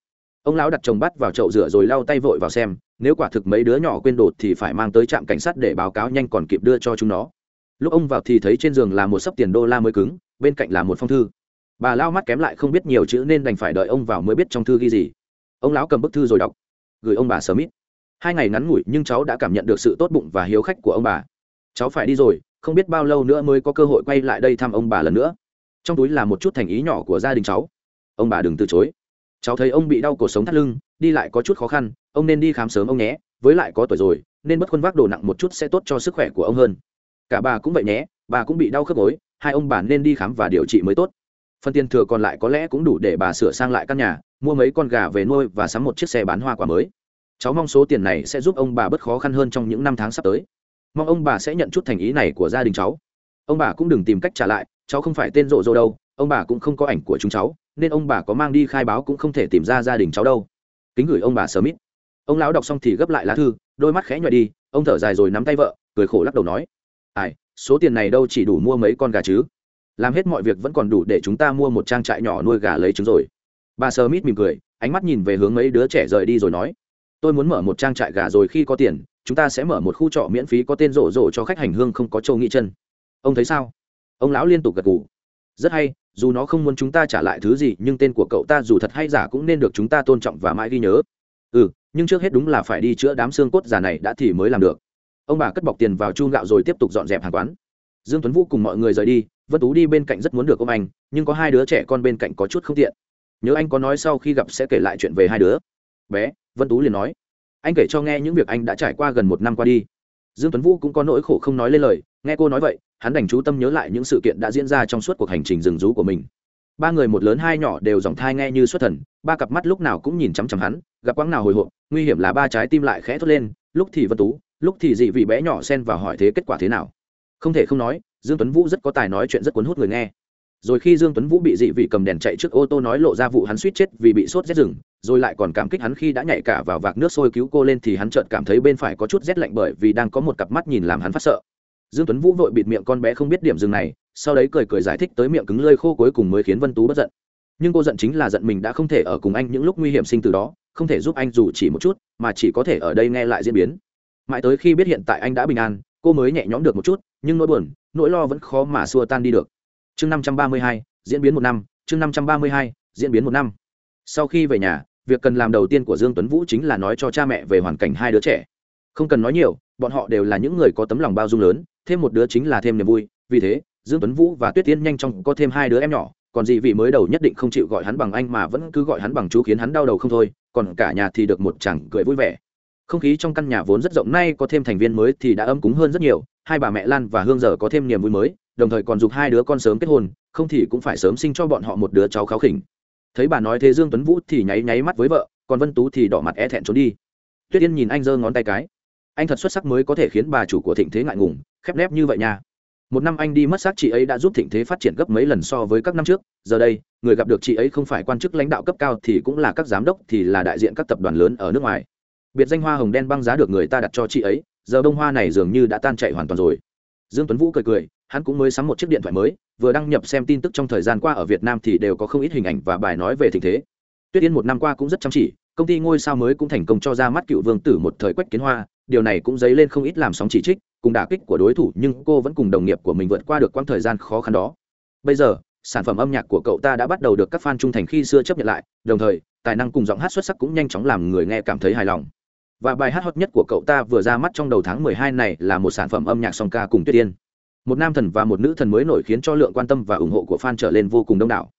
Ông lão đặt chồng bắt vào chậu rửa rồi lau tay vội vào xem, nếu quả thực mấy đứa nhỏ quên đồ thì phải mang tới trạm cảnh sát để báo cáo nhanh còn kịp đưa cho chúng nó. Lúc ông vào thì thấy trên giường là một sấp tiền đô la mới cứng, bên cạnh là một phong thư bà lao mắt kém lại không biết nhiều chữ nên đành phải đợi ông vào mới biết trong thư ghi gì. Ông lão cầm bức thư rồi đọc. Gửi ông bà sớm ít hai ngày ngắn ngủi nhưng cháu đã cảm nhận được sự tốt bụng và hiếu khách của ông bà. Cháu phải đi rồi, không biết bao lâu nữa mới có cơ hội quay lại đây thăm ông bà lần nữa. Trong túi là một chút thành ý nhỏ của gia đình cháu. Ông bà đừng từ chối. Cháu thấy ông bị đau cổ sống thắt lưng, đi lại có chút khó khăn, ông nên đi khám sớm ông nhé, với lại có tuổi rồi, nên bất khuân vác đồ nặng một chút sẽ tốt cho sức khỏe của ông hơn. Cả bà cũng vậy nhé, bà cũng bị đau khớp gối, hai ông bà nên đi khám và điều trị mới tốt phần tiền thừa còn lại có lẽ cũng đủ để bà sửa sang lại căn nhà, mua mấy con gà về nuôi và sắm một chiếc xe bán hoa quả mới. Cháu mong số tiền này sẽ giúp ông bà bớt khó khăn hơn trong những năm tháng sắp tới. Mong ông bà sẽ nhận chút thành ý này của gia đình cháu. Ông bà cũng đừng tìm cách trả lại, cháu không phải tên rộ rộ đâu, ông bà cũng không có ảnh của chúng cháu, nên ông bà có mang đi khai báo cũng không thể tìm ra gia đình cháu đâu. Kính gửi ông bà sớm ít ông lão đọc xong thì gấp lại lá thư, đôi mắt khẽ nhòi đi, ông thở dài rồi nắm tay vợ, cười khổ lắc đầu nói. Ai, số tiền này đâu chỉ đủ mua mấy con gà chứ? Làm hết mọi việc vẫn còn đủ để chúng ta mua một trang trại nhỏ nuôi gà lấy trứng rồi. Bà sơ mít mỉm cười, ánh mắt nhìn về hướng mấy đứa trẻ rời đi rồi nói, tôi muốn mở một trang trại gà rồi khi có tiền, chúng ta sẽ mở một khu trọ miễn phí có tên rộ rộ cho khách hành hương không có châu nghĩ chân. Ông thấy sao? Ông lão liên tục gật gù. Rất hay, dù nó không muốn chúng ta trả lại thứ gì, nhưng tên của cậu ta dù thật hay giả cũng nên được chúng ta tôn trọng và mãi ghi nhớ. Ừ nhưng trước hết đúng là phải đi chữa đám xương cốt già này đã thì mới làm được. Ông bà cất bọc tiền vào chu gạo rồi tiếp tục dọn dẹp hàng quán. Dương tuấn vũ cùng mọi người rời đi vân tú đi bên cạnh rất muốn được ôm anh, nhưng có hai đứa trẻ con bên cạnh có chút không tiện. Nhớ anh có nói sau khi gặp sẽ kể lại chuyện về hai đứa. Bé, vân tú liền nói. Anh kể cho nghe những việc anh đã trải qua gần một năm qua đi. Dương tuấn vũ cũng có nỗi khổ không nói lên lời. Nghe cô nói vậy, hắn đành chú tâm nhớ lại những sự kiện đã diễn ra trong suốt cuộc hành trình rừng rú của mình. Ba người một lớn hai nhỏ đều dòng thai nghe như xuất thần, ba cặp mắt lúc nào cũng nhìn chăm chăm hắn, gặp quãng nào hồi hộp, nguy hiểm là ba trái tim lại khẽ thốt lên, lúc thì vân tú, lúc thì dị vị bé nhỏ xen vào hỏi thế kết quả thế nào? Không thể không nói, dương tuấn vũ rất có tài nói chuyện rất cuốn hút người nghe. Rồi khi dương tuấn vũ bị dị vị cầm đèn chạy trước ô tô nói lộ ra vụ hắn suýt chết vì bị sốt rét rừng, rồi lại còn cảm kích hắn khi đã nhảy cả vào vạc nước sôi cứu cô lên thì hắn chợt cảm thấy bên phải có chút rét lạnh bởi vì đang có một cặp mắt nhìn làm hắn phát sợ. Dương tuấn vũ vội bịt miệng con bé không biết điểm dừng này, sau đấy cười cười giải thích tới miệng cứng lơi khô cuối cùng mới khiến vân tú bất giận. Nhưng cô giận chính là giận mình đã không thể ở cùng anh những lúc nguy hiểm sinh từ đó, không thể giúp anh dù chỉ một chút, mà chỉ có thể ở đây nghe lại diễn biến. Mãi tới khi biết hiện tại anh đã bình an cô mới nhẹ nhõm được một chút, nhưng nỗi buồn, nỗi lo vẫn khó mà xua tan đi được. Chương năm trăm ba mươi hai, diễn biến một năm, chương năm trăm ba mươi hai, diễn biến một năm. Sau khi về nhà, việc cần làm đầu tiên của dương tuấn vũ chính là nói cho cha mẹ về hoàn cảnh hai đứa trẻ. Không cần nói nhiều, bọn họ đều là những người có tấm lòng bao dung lớn, thêm một đứa chính là thêm niềm vui, vì thế, dương tuấn vũ và tuyết tiên nhanh chóng có thêm hai đứa em nhỏ, còn gì vị mới đầu nhất định không chịu gọi hắn bằng anh mà vẫn cứ gọi hắn bằng chú khiến hắn đau đầu không thôi, còn cả nhà thì được một chẳng cười vui vẻ không khí trong căn nhà vốn rất rộng, nay có thêm thành viên mới thì đã ấm cúng hơn rất nhiều. Hai bà mẹ lan và hương giờ có thêm niềm vui mới, đồng thời còn giục hai đứa con sớm kết hôn, không thì cũng phải sớm sinh cho bọn họ một đứa cháu kháo khỉnh. Thấy bà nói thế dương tuấn vũ thì nháy nháy mắt với vợ, còn vân tú thì đỏ mặt e thẹn trốn đi. Tuyết yên nhìn anh giơ ngón tay cái. Anh thật xuất sắc mới có thể khiến bà chủ của thịnh thế ngại ngùng, khép nép như vậy nha. Một năm anh đi mất xác chị ấy đã giúp thịnh thế phát triển gấp mấy lần so với các năm trước. Giờ đây, người gặp được chị ấy không phải quan chức lãnh đạo cấp cao thì cũng là các giám đốc, thì là đại diện các tập đoàn lớn ở nước ngoài biệt danh hoa hồng đen băng giá được người ta đặt cho chị ấy, giờ bông hoa này dường như đã tan chạy hoàn toàn rồi. Dương tuấn vũ cười cười, hắn cũng mới sắm một chiếc điện thoại mới, vừa đăng nhập xem tin tức trong thời gian qua ở việt nam thì đều có không ít hình ảnh và bài nói về tình thế. Tuyết yên một năm qua cũng rất chăm chỉ, công ty ngôi sao mới cũng thành công cho ra mắt cựu vương tử một thời quách kiến hoa, điều này cũng dấy lên không ít làm sóng chỉ trích, cùng đả kích của đối thủ nhưng cô vẫn cùng đồng nghiệp của mình vượt qua được quãng thời gian khó khăn đó. Bây giờ, sản phẩm âm nhạc của cậu ta đã bắt đầu được các fan trung thành khi xưa chấp nhận lại, đồng thời, tài năng cùng giọng hát xuất sắc cũng nhanh chóng làm người nghe cảm thấy hài lòng và bài hát hot nhất của cậu ta vừa ra mắt trong đầu tháng 12 này là một sản phẩm âm nhạc song ca cùng tuyết yên. Một nam thần và một nữ thần mới nổi khiến cho lượng quan tâm và ủng hộ của fan trở lên vô cùng đông đảo.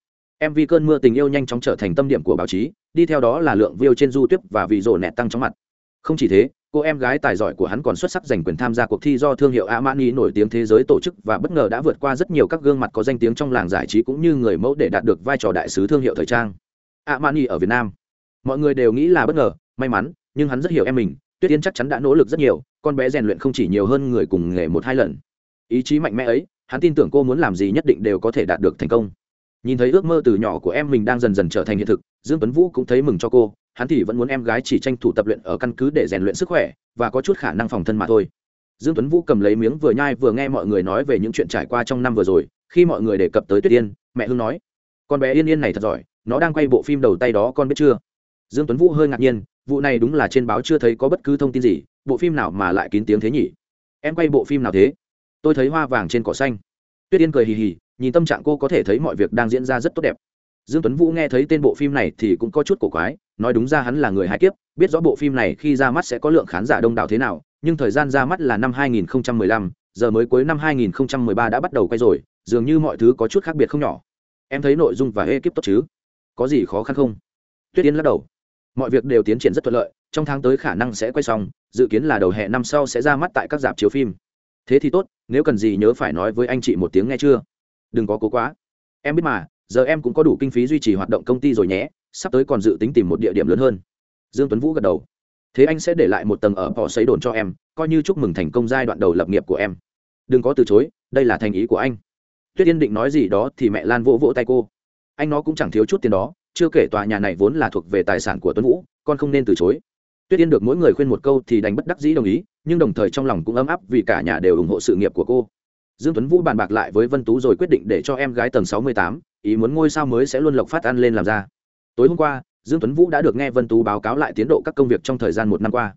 Mv cơn mưa tình yêu nhanh chóng trở thành tâm điểm của báo chí, đi theo đó là lượng view trên youtube và vì rổ nẹt tăng chóng mặt. Không chỉ thế, cô em gái tài giỏi của hắn còn xuất sắc giành quyền tham gia cuộc thi do thương hiệu Armani nổi tiếng thế giới tổ chức và bất ngờ đã vượt qua rất nhiều các gương mặt có danh tiếng trong làng giải trí cũng như người mẫu để đạt được vai trò đại sứ thương hiệu thời trang. Armani ở Việt Nam. Mọi người đều nghĩ là bất ngờ, may mắn nhưng hắn rất hiểu em mình, tuyết yên chắc chắn đã nỗ lực rất nhiều, con bé rèn luyện không chỉ nhiều hơn người cùng nghề một hai lần. Ý chí mạnh mẽ ấy, hắn tin tưởng cô muốn làm gì nhất định đều có thể đạt được thành công. Nhìn thấy ước mơ từ nhỏ của em mình đang dần dần trở thành hiện thực, dương tuấn vũ cũng thấy mừng cho cô, hắn thì vẫn muốn em gái chỉ tranh thủ tập luyện ở căn cứ để rèn luyện sức khỏe, và có chút khả năng phòng thân mà thôi. Dương tuấn vũ cầm lấy miếng vừa nhai vừa nghe mọi người nói về những chuyện trải qua trong năm vừa rồi, khi mọi người đề cập tới tuyết yên, mẹ hương nói, con bé yên yên này thật giỏi, nó đang quay bộ phim đầu tay đó con biết chưa? Dương tuấn vũ hơi ngạc nhiên vụ này đúng là trên báo chưa thấy có bất cứ thông tin gì bộ phim nào mà lại kín tiếng thế nhỉ? Em quay bộ phim nào thế? Tôi thấy hoa vàng trên cỏ xanh. Tuyết yên cười hì hì nhìn tâm trạng cô có thể thấy mọi việc đang diễn ra rất tốt đẹp. Dương tuấn vũ nghe thấy tên bộ phim này thì cũng có chút cổ quái nói đúng ra hắn là người hai kiếp biết rõ bộ phim này khi ra mắt sẽ có lượng khán giả đông đảo thế nào nhưng thời gian ra mắt là năm 2015, giờ mới cuối năm 2013 đã bắt đầu quay rồi dường như mọi thứ có chút khác biệt không nhỏ. Em thấy nội dung và ekip tốt chứ? Có gì khó khăn không? Tuyết yên lắc đầu mọi việc đều tiến triển rất thuận lợi, trong tháng tới khả năng sẽ quay xong, dự kiến là đầu hè năm sau sẽ ra mắt tại các dạp chiếu phim. Thế thì tốt, nếu cần gì nhớ phải nói với anh chị một tiếng nghe chưa? Đừng có cố quá. Em biết mà, giờ em cũng có đủ kinh phí duy trì hoạt động công ty rồi nhé, sắp tới còn dự tính tìm một địa điểm lớn hơn. Dương tuấn vũ gật đầu. Thế anh sẽ để lại một tầng ở bỏ xấy đồn cho em, coi như chúc mừng thành công giai đoạn đầu lập nghiệp của em. Đừng có từ chối, đây là thành ý của anh. Tuyết yên định nói gì đó thì mẹ lan vỗ vỗ tay cô. Anh nó cũng chẳng thiếu chút tiền đó chưa kể tòa nhà này vốn là thuộc về tài sản của tuấn vũ, con không nên từ chối. Tuyết yên được mỗi người khuyên một câu thì đành bất đắc dĩ đồng ý, nhưng đồng thời trong lòng cũng ấm áp vì cả nhà đều ủng hộ sự nghiệp của cô. Dương tuấn vũ bàn bạc lại với vân tú rồi quyết định để cho em gái tầng sáu mươi tám, ý muốn ngôi sao mới sẽ luôn lộc phát ăn lên làm ra. Tối hôm qua, dương tuấn vũ đã được nghe vân tú báo cáo lại tiến độ các công việc trong thời gian một năm qua.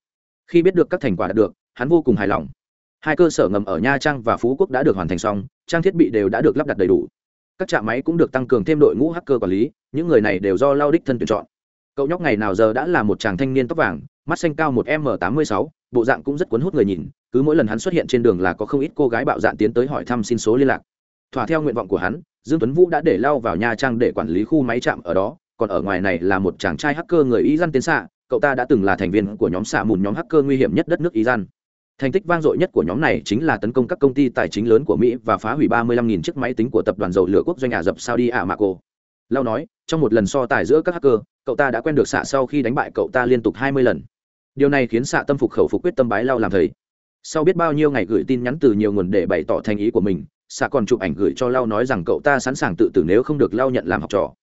Khi biết được các thành quả đạt được, hắn vô cùng hài lòng. Hai cơ sở ngầm ở nha trang và phú quốc đã được hoàn thành xong, trang thiết bị đều đã được lắp đặt đầy đủ các trạm máy cũng được tăng cường thêm đội ngũ hacker quản lý, những người này đều do lao đích thân tuyển chọn. Cậu nhóc ngày nào giờ đã là một chàng thanh niên tóc vàng, mắt xanh cao một m tám mươi sáu, bộ dạng cũng rất cuốn hút người nhìn, cứ mỗi lần hắn xuất hiện trên đường là có không ít cô gái bạo dạn tiến tới hỏi thăm xin số liên lạc. Thỏa theo nguyện vọng của hắn, dương tuấn vũ đã để lao vào nha trang để quản lý khu máy trạm ở đó, còn ở ngoài này là một chàng trai hacker người y dân tiến xạ, cậu ta đã từng là thành viên của nhóm xạ mùn nhóm hacker nguy hiểm nhất đất nước y dân thành tích vang dội nhất của nhóm này chính là tấn công các công ty tài chính lớn của mỹ và phá hủy 35.000 chiếc máy tính của tập đoàn dầu lửa quốc doanh ả rập saudi Aramco. lao nói, trong một lần so tài giữa các hacker, cậu ta đã quen được xạ sau khi đánh bại cậu ta liên tục 20 lần. Điều này khiến xạ tâm phục khẩu phục quyết tâm bái lao làm thầy. Sau biết bao nhiêu ngày gửi tin nhắn từ nhiều nguồn để bày tỏ thành ý của mình, xạ còn chụp ảnh gửi cho lao nói rằng cậu ta sẵn sàng tự tử nếu không được lao nhận làm học trò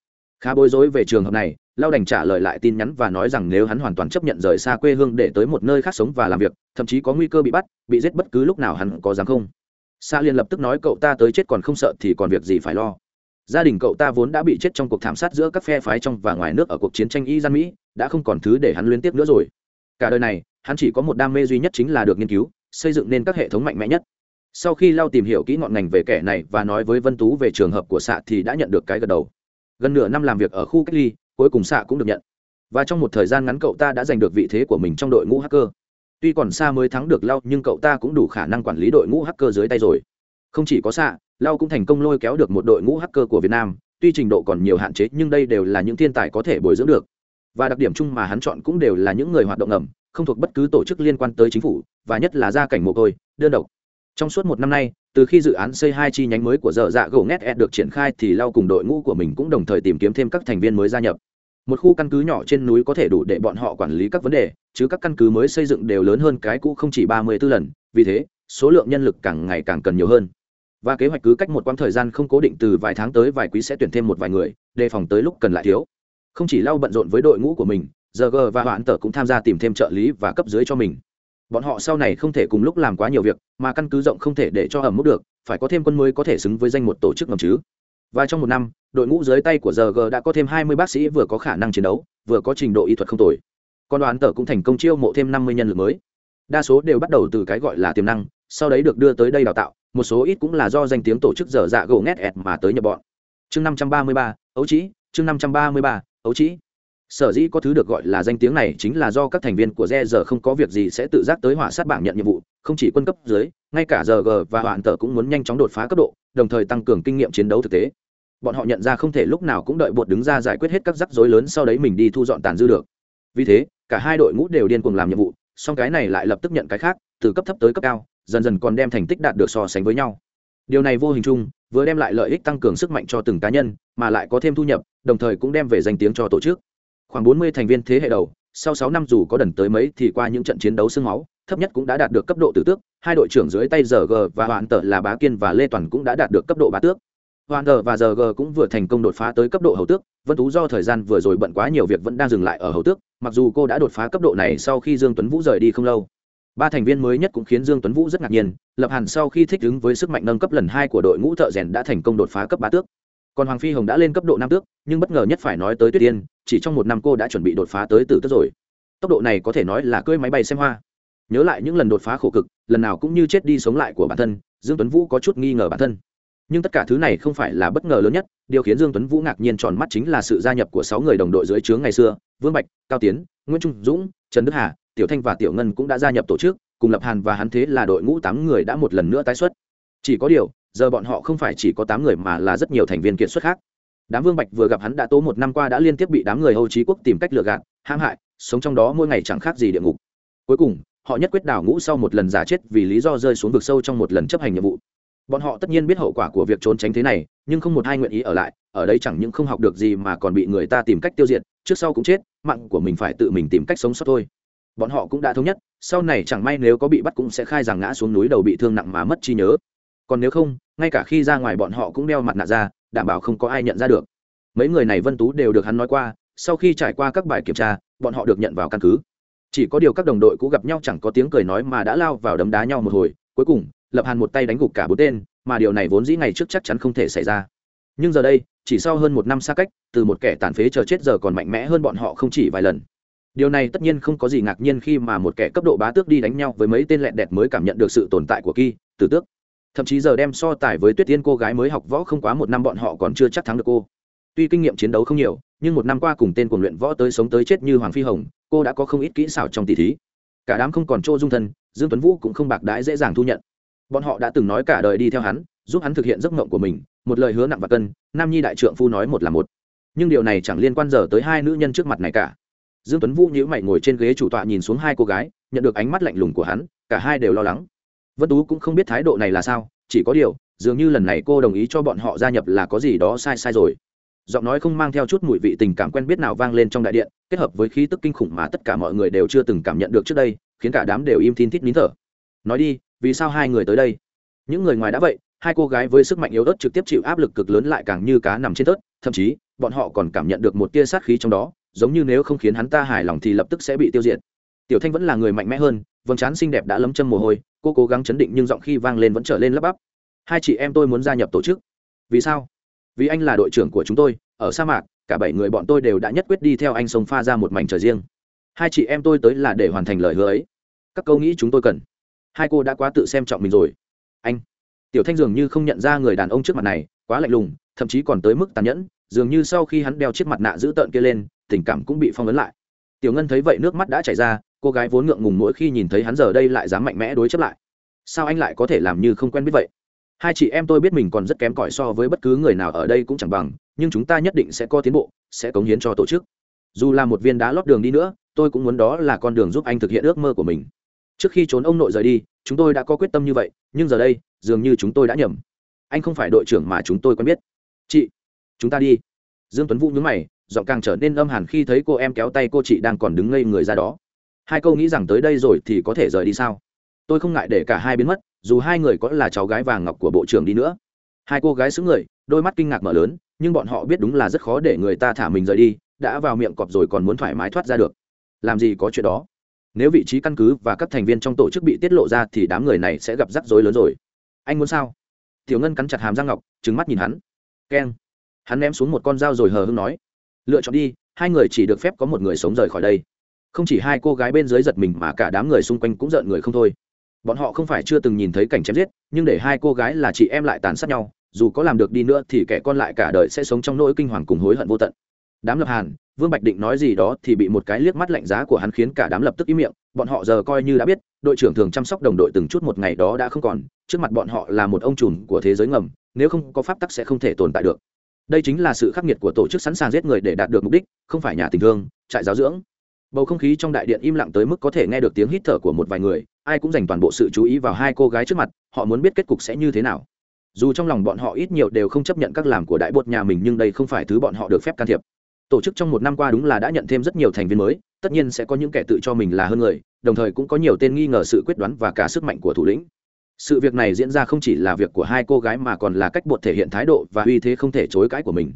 khá bối rối về trường hợp này, lao đành trả lời lại tin nhắn và nói rằng nếu hắn hoàn toàn chấp nhận rời xa quê hương để tới một nơi khác sống và làm việc, thậm chí có nguy cơ bị bắt, bị giết bất cứ lúc nào hắn có dám không. Xa liền lập tức nói cậu ta tới chết còn không sợ thì còn việc gì phải lo. Gia đình cậu ta vốn đã bị chết trong cuộc thảm sát giữa các phe phái trong và ngoài nước ở cuộc chiến tranh y gian mỹ, đã không còn thứ để hắn liên tiếp nữa rồi. Cả đời này, hắn chỉ có một đam mê duy nhất chính là được nghiên cứu, xây dựng nên các hệ thống mạnh mẽ nhất. Sau khi lao tìm hiểu kỹ ngọn ngành về kẻ này và nói với vân tú về trường hợp của xạ thì đã nhận được cái gật đầu gần nửa năm làm việc ở khu cách ly, cuối cùng xạ cũng được nhận. Và trong một thời gian ngắn cậu ta đã giành được vị thế của mình trong đội ngũ hacker. Tuy còn xa mới thắng được lao nhưng cậu ta cũng đủ khả năng quản lý đội ngũ hacker dưới tay rồi. Không chỉ có xạ lao cũng thành công lôi kéo được một đội ngũ hacker của việt nam, tuy trình độ còn nhiều hạn chế, nhưng đây đều là những thiên tài có thể bồi dưỡng được. Và đặc điểm chung mà hắn chọn cũng đều là những người hoạt động ngầm không thuộc bất cứ tổ chức liên quan tới chính phủ, và nhất là gia cảnh mồ côi, đơn độc. Trong suốt một năm nay từ khi dự án xây hai chi nhánh mới của dở dạ gỗ ngét e được triển khai thì Lau cùng đội ngũ của mình cũng đồng thời tìm kiếm thêm các thành viên mới gia nhập. Một khu căn cứ nhỏ trên núi có thể đủ để bọn họ quản lý các vấn đề, chứ các căn cứ mới xây dựng đều lớn hơn cái cũ không chỉ ba mươi 34 lần, vì thế, số lượng nhân lực càng ngày càng cần nhiều hơn. Và kế hoạch cứ cách một quãng thời gian không cố định từ vài tháng tới vài quý sẽ tuyển thêm một vài người, đề phòng tới lúc cần lại thiếu. Không chỉ lau bận rộn với đội ngũ của mình giờ g và hoãn Tở cũng tham gia tìm thêm trợ lý và cấp dưới cho mình bọn họ sau này không thể cùng lúc làm quá nhiều việc, mà căn cứ rộng không thể để cho ẩm mức được, phải có thêm quân mới có thể xứng với danh một tổ chức ngầm chứ. Và trong một năm, đội ngũ dưới tay của rg đã có thêm hai mươi bác sĩ vừa có khả năng chiến đấu, vừa có trình độ y thuật không tồi. Còn đoàn tờ cũng thành công chiêu mộ thêm năm mươi nhân lực mới. Đa số đều bắt đầu từ cái gọi là tiềm năng, sau đấy được đưa tới đây đào tạo, một số ít cũng là do danh tiếng tổ chức dở dạ gỗ ngét ẹt mà tới nhập bọn. Chương năm trăm ba mươi ba, ấu trĩ, chương năm trăm ba mươi ba, ấu trĩ sở dĩ có thứ được gọi là danh tiếng này chính là do các thành viên của re giờ không có việc gì sẽ tự giác tới hỏa sát bảng nhận nhiệm vụ, không chỉ quân cấp dưới, ngay cả giờ g và hoạn tờ cũng muốn nhanh chóng đột phá cấp độ, đồng thời tăng cường kinh nghiệm chiến đấu thực tế. Bọn họ nhận ra không thể lúc nào cũng đợi bột đứng ra giải quyết hết các rắc rối lớn sau đấy mình đi thu dọn tàn dư được. Vì thế, cả hai đội ngũ đều điên cuồng làm nhiệm vụ, song cái này lại lập tức nhận cái khác, từ cấp thấp tới cấp cao, dần dần còn đem thành tích đạt được so sánh với nhau. Điều này vô hình chung, vừa đem lại lợi ích tăng cường sức mạnh cho từng cá nhân, mà lại có thêm thu nhập, đồng thời cũng đem về danh tiếng cho tổ chức khoảng bốn mươi thành viên thế hệ đầu, sau sáu năm dù có đần tới mấy thì qua những trận chiến đấu sương máu, thấp nhất cũng đã đạt được cấp độ tử tước. Hai đội trưởng dưới tay giờ g và hoàn Tợ là bá kiên và lê toàn cũng đã đạt được cấp độ bá tước. Hoàn tờ và giờ g cũng vừa thành công đột phá tới cấp độ hầu tước. Vân tú do thời gian vừa rồi bận quá nhiều việc vẫn đang dừng lại ở hầu tước. Mặc dù cô đã đột phá cấp độ này sau khi dương tuấn vũ rời đi không lâu, ba thành viên mới nhất cũng khiến dương tuấn vũ rất ngạc nhiên. Lập hàn sau khi thích ứng với sức mạnh nâng cấp lần hai của đội ngũ thợ rèn đã thành công đột phá cấp bá tước còn hoàng phi hồng đã lên cấp độ nam tước, nhưng bất ngờ nhất phải nói tới tuyết tiên chỉ trong một năm cô đã chuẩn bị đột phá tới tử tước rồi. Tốc độ này có thể nói là cưỡi máy bay xem hoa. Nhớ lại những lần đột phá khổ cực, lần nào cũng như chết đi sống lại của bản thân, dương tuấn vũ có chút nghi ngờ bản thân. Nhưng tất cả thứ này không phải là bất ngờ lớn nhất, điều khiến dương tuấn vũ ngạc nhiên tròn mắt chính là sự gia nhập của sáu người đồng đội dưới trướng ngày xưa, vương bạch, cao tiến, nguyễn trung dũng, trần đức hà, tiểu thanh và tiểu ngân cũng đã gia nhập tổ chức, cùng lập hàn và hắn thế là đội ngũ tám người đã một lần nữa tái xuất. Chỉ có điều giờ bọn họ không phải chỉ có tám người mà là rất nhiều thành viên kiệt xuất khác. Đám vương bạch vừa gặp hắn đã tố một năm qua đã liên tiếp bị đám người âu trí quốc tìm cách lừa gạt, hãm hại, sống trong đó mỗi ngày chẳng khác gì địa ngục. Cuối cùng, họ nhất quyết đào ngũ sau một lần giả chết vì lý do rơi xuống vực sâu trong một lần chấp hành nhiệm vụ. Bọn họ tất nhiên biết hậu quả của việc trốn tránh thế này, nhưng không một ai nguyện ý ở lại, ở đây chẳng những không học được gì mà còn bị người ta tìm cách tiêu diệt, trước sau cũng chết, mạng của mình phải tự mình tìm cách sống sót thôi. Bọn họ cũng đã thống nhất, sau này chẳng may nếu có bị bắt cũng sẽ khai rằng ngã xuống núi đầu bị thương nặng mà mất trí nhớ còn nếu không, ngay cả khi ra ngoài bọn họ cũng đeo mặt nạ ra, đảm bảo không có ai nhận ra được. Mấy người này vân tú đều được hắn nói qua, sau khi trải qua các bài kiểm tra, bọn họ được nhận vào căn cứ. Chỉ có điều các đồng đội cũ gặp nhau chẳng có tiếng cười nói mà đã lao vào đấm đá nhau một hồi, cuối cùng, lập hàn một tay đánh gục cả bốn tên, mà điều này vốn dĩ ngày trước chắc chắn không thể xảy ra. Nhưng giờ đây, chỉ sau hơn một năm xa cách, từ một kẻ tàn phế chờ chết giờ còn mạnh mẽ hơn bọn họ không chỉ vài lần. Điều này tất nhiên không có gì ngạc nhiên khi mà một kẻ cấp độ bá tước đi đánh nhau với mấy tên lẹn đẹt mới cảm nhận được sự tồn tại của kỳ tử tước thậm chí giờ đem so tài với tuyết tiên cô gái mới học võ không quá một năm bọn họ còn chưa chắc thắng được cô. Tuy kinh nghiệm chiến đấu không nhiều, nhưng một năm qua cùng tên cuồng luyện võ tới sống tới chết như hoàng phi hồng, cô đã có không ít kỹ xảo trong tỷ thí. Cả đám không còn chỗ dung thân, dương tuấn vũ cũng không bạc đãi dễ dàng thu nhận. Bọn họ đã từng nói cả đời đi theo hắn, giúp hắn thực hiện giấc mộng của mình, một lời hứa nặng và cân, nam nhi đại trượng phu nói một là một. Nhưng điều này chẳng liên quan giờ tới hai nữ nhân trước mặt này cả. Dương tuấn vũ nhíu mày ngồi trên ghế chủ tọa nhìn xuống hai cô gái, nhận được ánh mắt lạnh lùng của hắn, cả hai đều lo lắng vân tú cũng không biết thái độ này là sao, chỉ có điều, dường như lần này cô đồng ý cho bọn họ gia nhập là có gì đó sai sai rồi. Giọng nói không mang theo chút mùi vị tình cảm quen biết nào vang lên trong đại điện, kết hợp với khí tức kinh khủng mà tất cả mọi người đều chưa từng cảm nhận được trước đây, khiến cả đám đều im thin thít nín thở. Nói đi, vì sao hai người tới đây? Những người ngoài đã vậy, hai cô gái với sức mạnh yếu ớt trực tiếp chịu áp lực cực lớn lại càng như cá nằm trên tớt thậm chí, bọn họ còn cảm nhận được một tia sát khí trong đó, giống như nếu không khiến hắn ta hài lòng thì lập tức sẽ bị tiêu diệt. Tiểu thanh vẫn là người mạnh mẽ hơn vầng trán xinh đẹp đã lấm châm mồ hôi, cô cố gắng chấn định nhưng giọng khi vang lên vẫn trở lên lấp bắp. Hai chị em tôi muốn gia nhập tổ chức. Vì sao? Vì anh là đội trưởng của chúng tôi, ở sa mạc, cả bảy người bọn tôi đều đã nhất quyết đi theo anh sông pha ra một mảnh trời riêng. Hai chị em tôi tới là để hoàn thành lời hứa ấy. Các câu nghĩ chúng tôi cần. Hai cô đã quá tự xem trọng mình rồi. Anh, tiểu thanh dường như không nhận ra người đàn ông trước mặt này, quá lạnh lùng, thậm chí còn tới mức tàn nhẫn, dường như sau khi hắn đeo chiếc mặt nạ giữ tợn kia lên, tình cảm cũng bị phong ấn lại. Tiểu ngân thấy vậy nước mắt đã chảy ra cô gái vốn ngượng ngùng mỗi khi nhìn thấy hắn giờ đây lại dám mạnh mẽ đối chấp lại. Sao anh lại có thể làm như không quen biết vậy? Hai chị em tôi biết mình còn rất kém cỏi so với bất cứ người nào ở đây cũng chẳng bằng, nhưng chúng ta nhất định sẽ có tiến bộ, sẽ cống hiến cho tổ chức. Dù là một viên đá lót đường đi nữa, tôi cũng muốn đó là con đường giúp anh thực hiện ước mơ của mình. Trước khi trốn ông nội rời đi, chúng tôi đã có quyết tâm như vậy, nhưng giờ đây, dường như chúng tôi đã nhầm. Anh không phải đội trưởng mà chúng tôi quen biết. Chị, chúng ta đi. Dương tuấn vũ nhướng mày, giọng càng trở nên âm hẳn khi thấy cô em kéo tay cô chị đang còn đứng ngây người ra đó hai câu nghĩ rằng tới đây rồi thì có thể rời đi sao? Tôi không ngại để cả hai biến mất, dù hai người có là cháu gái vàng ngọc của bộ trưởng đi nữa. Hai cô gái xứng người, đôi mắt kinh ngạc mở lớn, nhưng bọn họ biết đúng là rất khó để người ta thả mình rời đi, đã vào miệng cọp rồi còn muốn thoải mái thoát ra được. Làm gì có chuyện đó? Nếu vị trí căn cứ và các thành viên trong tổ chức bị tiết lộ ra thì đám người này sẽ gặp rắc rối lớn rồi. Anh muốn sao? Tiểu ngân cắn chặt hàm giang ngọc trứng mắt nhìn hắn. Keng. Hắn ném xuống một con dao rồi hờ hưng nói. Lựa chọn đi, hai người chỉ được phép có một người sống rời khỏi đây không chỉ hai cô gái bên dưới giật mình mà cả đám người xung quanh cũng giận người không thôi. Bọn họ không phải chưa từng nhìn thấy cảnh chém giết, nhưng để hai cô gái là chị em lại tàn sát nhau, dù có làm được đi nữa thì kẻ con lại cả đời sẽ sống trong nỗi kinh hoàng cùng hối hận vô tận. Đám lập hàn, vương bạch định nói gì đó thì bị một cái liếc mắt lạnh giá của hắn khiến cả đám lập tức im miệng, bọn họ giờ coi như đã biết, đội trưởng thường chăm sóc đồng đội từng chút một ngày đó đã không còn, trước mặt bọn họ là một ông trùm của thế giới ngầm, nếu không có pháp tắc sẽ không thể tồn tại được. Đây chính là sự khắc nghiệt của tổ chức sẵn sàng giết người để đạt được mục đích, không phải nhà tình thương, trại giáo dưỡng bầu không khí trong đại điện im lặng tới mức có thể nghe được tiếng hít thở của một vài người, ai cũng dành toàn bộ sự chú ý vào hai cô gái trước mặt, họ muốn biết kết cục sẽ như thế nào. Dù trong lòng bọn họ ít nhiều đều không chấp nhận các làm của đại bột nhà mình nhưng đây không phải thứ bọn họ được phép can thiệp. Tổ chức trong một năm qua đúng là đã nhận thêm rất nhiều thành viên mới, tất nhiên sẽ có những kẻ tự cho mình là hơn người, đồng thời cũng có nhiều tên nghi ngờ sự quyết đoán và cả sức mạnh của thủ lĩnh. Sự việc này diễn ra không chỉ là việc của hai cô gái mà còn là cách bột thể hiện thái độ và uy thế không thể chối cãi của mình.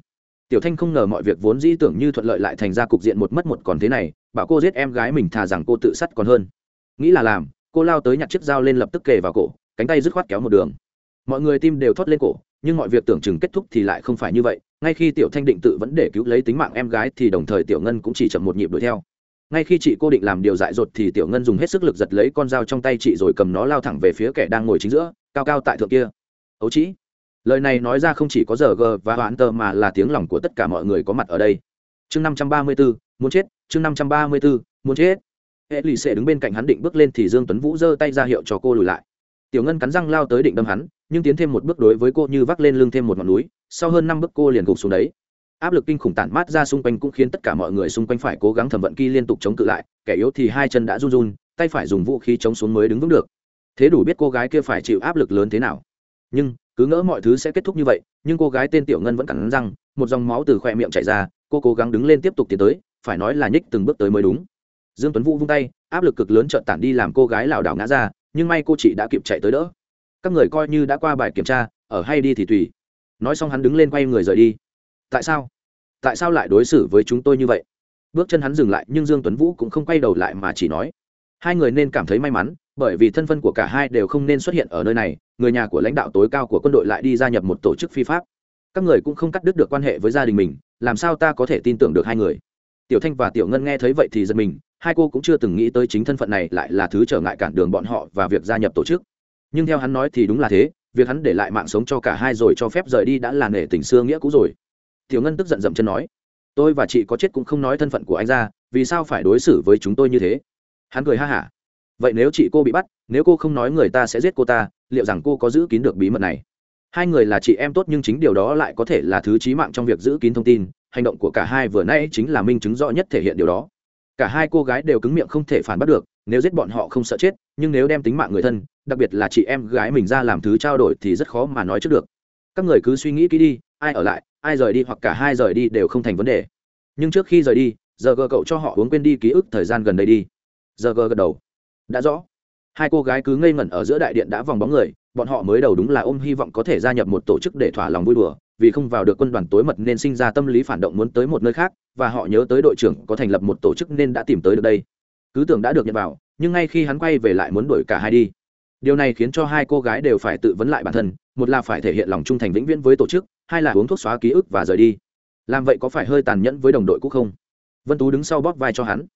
Tiểu thanh không ngờ mọi việc vốn dĩ tưởng như thuận lợi lại thành ra cục diện một mất một còn thế này bảo cô giết em gái mình thà rằng cô tự sát còn hơn. Nghĩ là làm, cô lao tới nhặt chiếc dao lên lập tức kề vào cổ, cánh tay dứt khoát kéo một đường. Mọi người tim đều thoát lên cổ, nhưng mọi việc tưởng chừng kết thúc thì lại không phải như vậy, ngay khi tiểu thanh định tự vẫn để cứu lấy tính mạng em gái thì đồng thời tiểu ngân cũng chỉ chậm một nhịp đuổi theo. Ngay khi chị cô định làm điều dại dột thì tiểu ngân dùng hết sức lực giật lấy con dao trong tay chị rồi cầm nó lao thẳng về phía kẻ đang ngồi chính giữa, cao cao tại thượng kia. Ấu trĩ lời này nói ra không chỉ có giờ g và hoãn tờ mà là tiếng lòng của tất cả mọi người có mặt ở đây. Chương năm trăm ba mươi bốn muốn chết, chương năm trăm ba mươi bốn muốn chết. Hệ lì xệ đứng bên cạnh hắn định bước lên thì dương tuấn vũ giơ tay ra hiệu cho cô lùi lại. Tiểu ngân cắn răng lao tới định đâm hắn, nhưng tiến thêm một bước đối với cô như vác lên lưng thêm một ngọn núi, sau hơn năm bước cô liền gục xuống đấy. Áp lực kinh khủng tản mát ra xung quanh cũng khiến tất cả mọi người xung quanh phải cố gắng thẩm vận kỳ liên tục chống cự lại, kẻ yếu thì hai chân đã run run, tay phải dùng vũ khí chống xuống mới đứng vững được. Thế đủ biết cô gái kia phải chịu áp lực lớn thế nào. Nhưng, cứ ngỡ mọi thứ sẽ kết thúc như vậy, nhưng cô gái tên tiểu ngân vẫn cắn răng, một dòng máu từ khoe miệng chảy ra, cô cố gắng đứng lên tiếp tục tiến tới phải nói là nhích từng bước tới mới đúng. Dương tuấn vũ vung tay, áp lực cực lớn trợn tản đi làm cô gái lảo đảo ngã ra, nhưng may cô chị đã kịp chạy tới đỡ. Các người coi như đã qua bài kiểm tra, ở hay đi thì tùy. Nói xong hắn đứng lên quay người rời đi. Tại sao? Tại sao lại đối xử với chúng tôi như vậy? Bước chân hắn dừng lại, nhưng dương tuấn vũ cũng không quay đầu lại mà chỉ nói. Hai người nên cảm thấy may mắn, bởi vì thân phân của cả hai đều không nên xuất hiện ở nơi này, người nhà của lãnh đạo tối cao của quân đội lại đi gia nhập một tổ chức phi pháp. Các người cũng không cắt đứt được quan hệ với gia đình mình, làm sao ta có thể tin tưởng được hai người? Tiểu thanh và tiểu ngân nghe thấy vậy thì giật mình, hai cô cũng chưa từng nghĩ tới chính thân phận này lại là thứ trở ngại cản đường bọn họ và việc gia nhập tổ chức. Nhưng theo hắn nói thì đúng là thế, việc hắn để lại mạng sống cho cả hai rồi cho phép rời đi đã là nể tình xưa nghĩa cũ rồi. Tiểu ngân tức giận dậm chân nói, tôi và chị có chết cũng không nói thân phận của anh ra, vì sao phải đối xử với chúng tôi như thế? Hắn cười ha hả, vậy nếu chị cô bị bắt, nếu cô không nói người ta sẽ giết cô ta, liệu rằng cô có giữ kín được bí mật này? Hai người là chị em tốt nhưng chính điều đó lại có thể là thứ trí mạng trong việc giữ kín thông tin hành động của cả hai vừa nay chính là minh chứng rõ nhất thể hiện điều đó. Cả hai cô gái đều cứng miệng không thể phản bắt được, nếu giết bọn họ không sợ chết, nhưng nếu đem tính mạng người thân, đặc biệt là chị em gái mình ra làm thứ trao đổi thì rất khó mà nói trước được. Các người cứ suy nghĩ kỹ đi, ai ở lại, ai rời đi hoặc cả hai rời đi đều không thành vấn đề. Nhưng trước khi rời đi, giờ gờ cậu cho họ uống quên đi ký ức thời gian gần đây đi. Giờ gờ gật đầu. Đã rõ. Hai cô gái cứ ngây ngẩn ở giữa đại điện đã vòng bóng người, bọn họ mới đầu đúng là ôm hy vọng có thể gia nhập một tổ chức để thỏa lòng vui đùa vì không vào được quân đoàn tối mật nên sinh ra tâm lý phản động muốn tới một nơi khác, và họ nhớ tới đội trưởng có thành lập một tổ chức nên đã tìm tới được đây. Cứ tưởng đã được nhận vào, nhưng ngay khi hắn quay về lại muốn đuổi cả hai đi. Điều này khiến cho hai cô gái đều phải tự vấn lại bản thân, một là phải thể hiện lòng trung thành vĩnh viễn với tổ chức, hai là uống thuốc xóa ký ức và rời đi. Làm vậy có phải hơi tàn nhẫn với đồng đội cũ không? Vân tú đứng sau bóp vai cho hắn.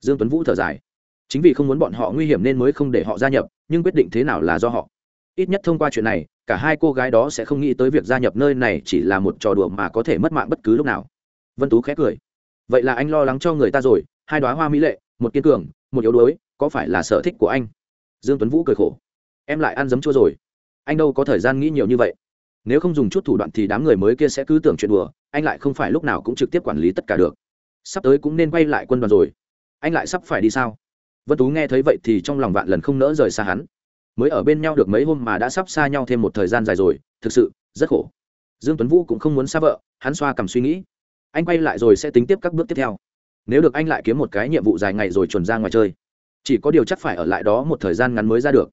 Dương tuấn vũ thở dài. Chính vì không muốn bọn họ nguy hiểm nên mới không để họ gia nhập, nhưng quyết định thế nào là do họ ít nhất thông qua chuyện này, cả hai cô gái đó sẽ không nghĩ tới việc gia nhập nơi này chỉ là một trò đùa mà có thể mất mạng bất cứ lúc nào. Vân tú khẽ cười. Vậy là anh lo lắng cho người ta rồi, hai đoá hoa mỹ lệ, một kiên cường, một yếu đuối, có phải là sở thích của anh? Dương tuấn vũ cười khổ. Em lại ăn giấm chua rồi. Anh đâu có thời gian nghĩ nhiều như vậy. Nếu không dùng chút thủ đoạn thì đám người mới kia sẽ cứ tưởng chuyện đùa, anh lại không phải lúc nào cũng trực tiếp quản lý tất cả được. Sắp tới cũng nên quay lại quân đoàn rồi. Anh lại sắp phải đi sao? Vân tú nghe thấy vậy thì trong lòng vạn lần không nỡ rời xa hắn mới ở bên nhau được mấy hôm mà đã sắp xa nhau thêm một thời gian dài rồi, thực sự, rất khổ. Dương tuấn vũ cũng không muốn xa vợ, hắn xoa cầm suy nghĩ. Anh quay lại rồi sẽ tính tiếp các bước tiếp theo. Nếu được anh lại kiếm một cái nhiệm vụ dài ngày rồi chuẩn ra ngoài chơi. Chỉ có điều chắc phải ở lại đó một thời gian ngắn mới ra được.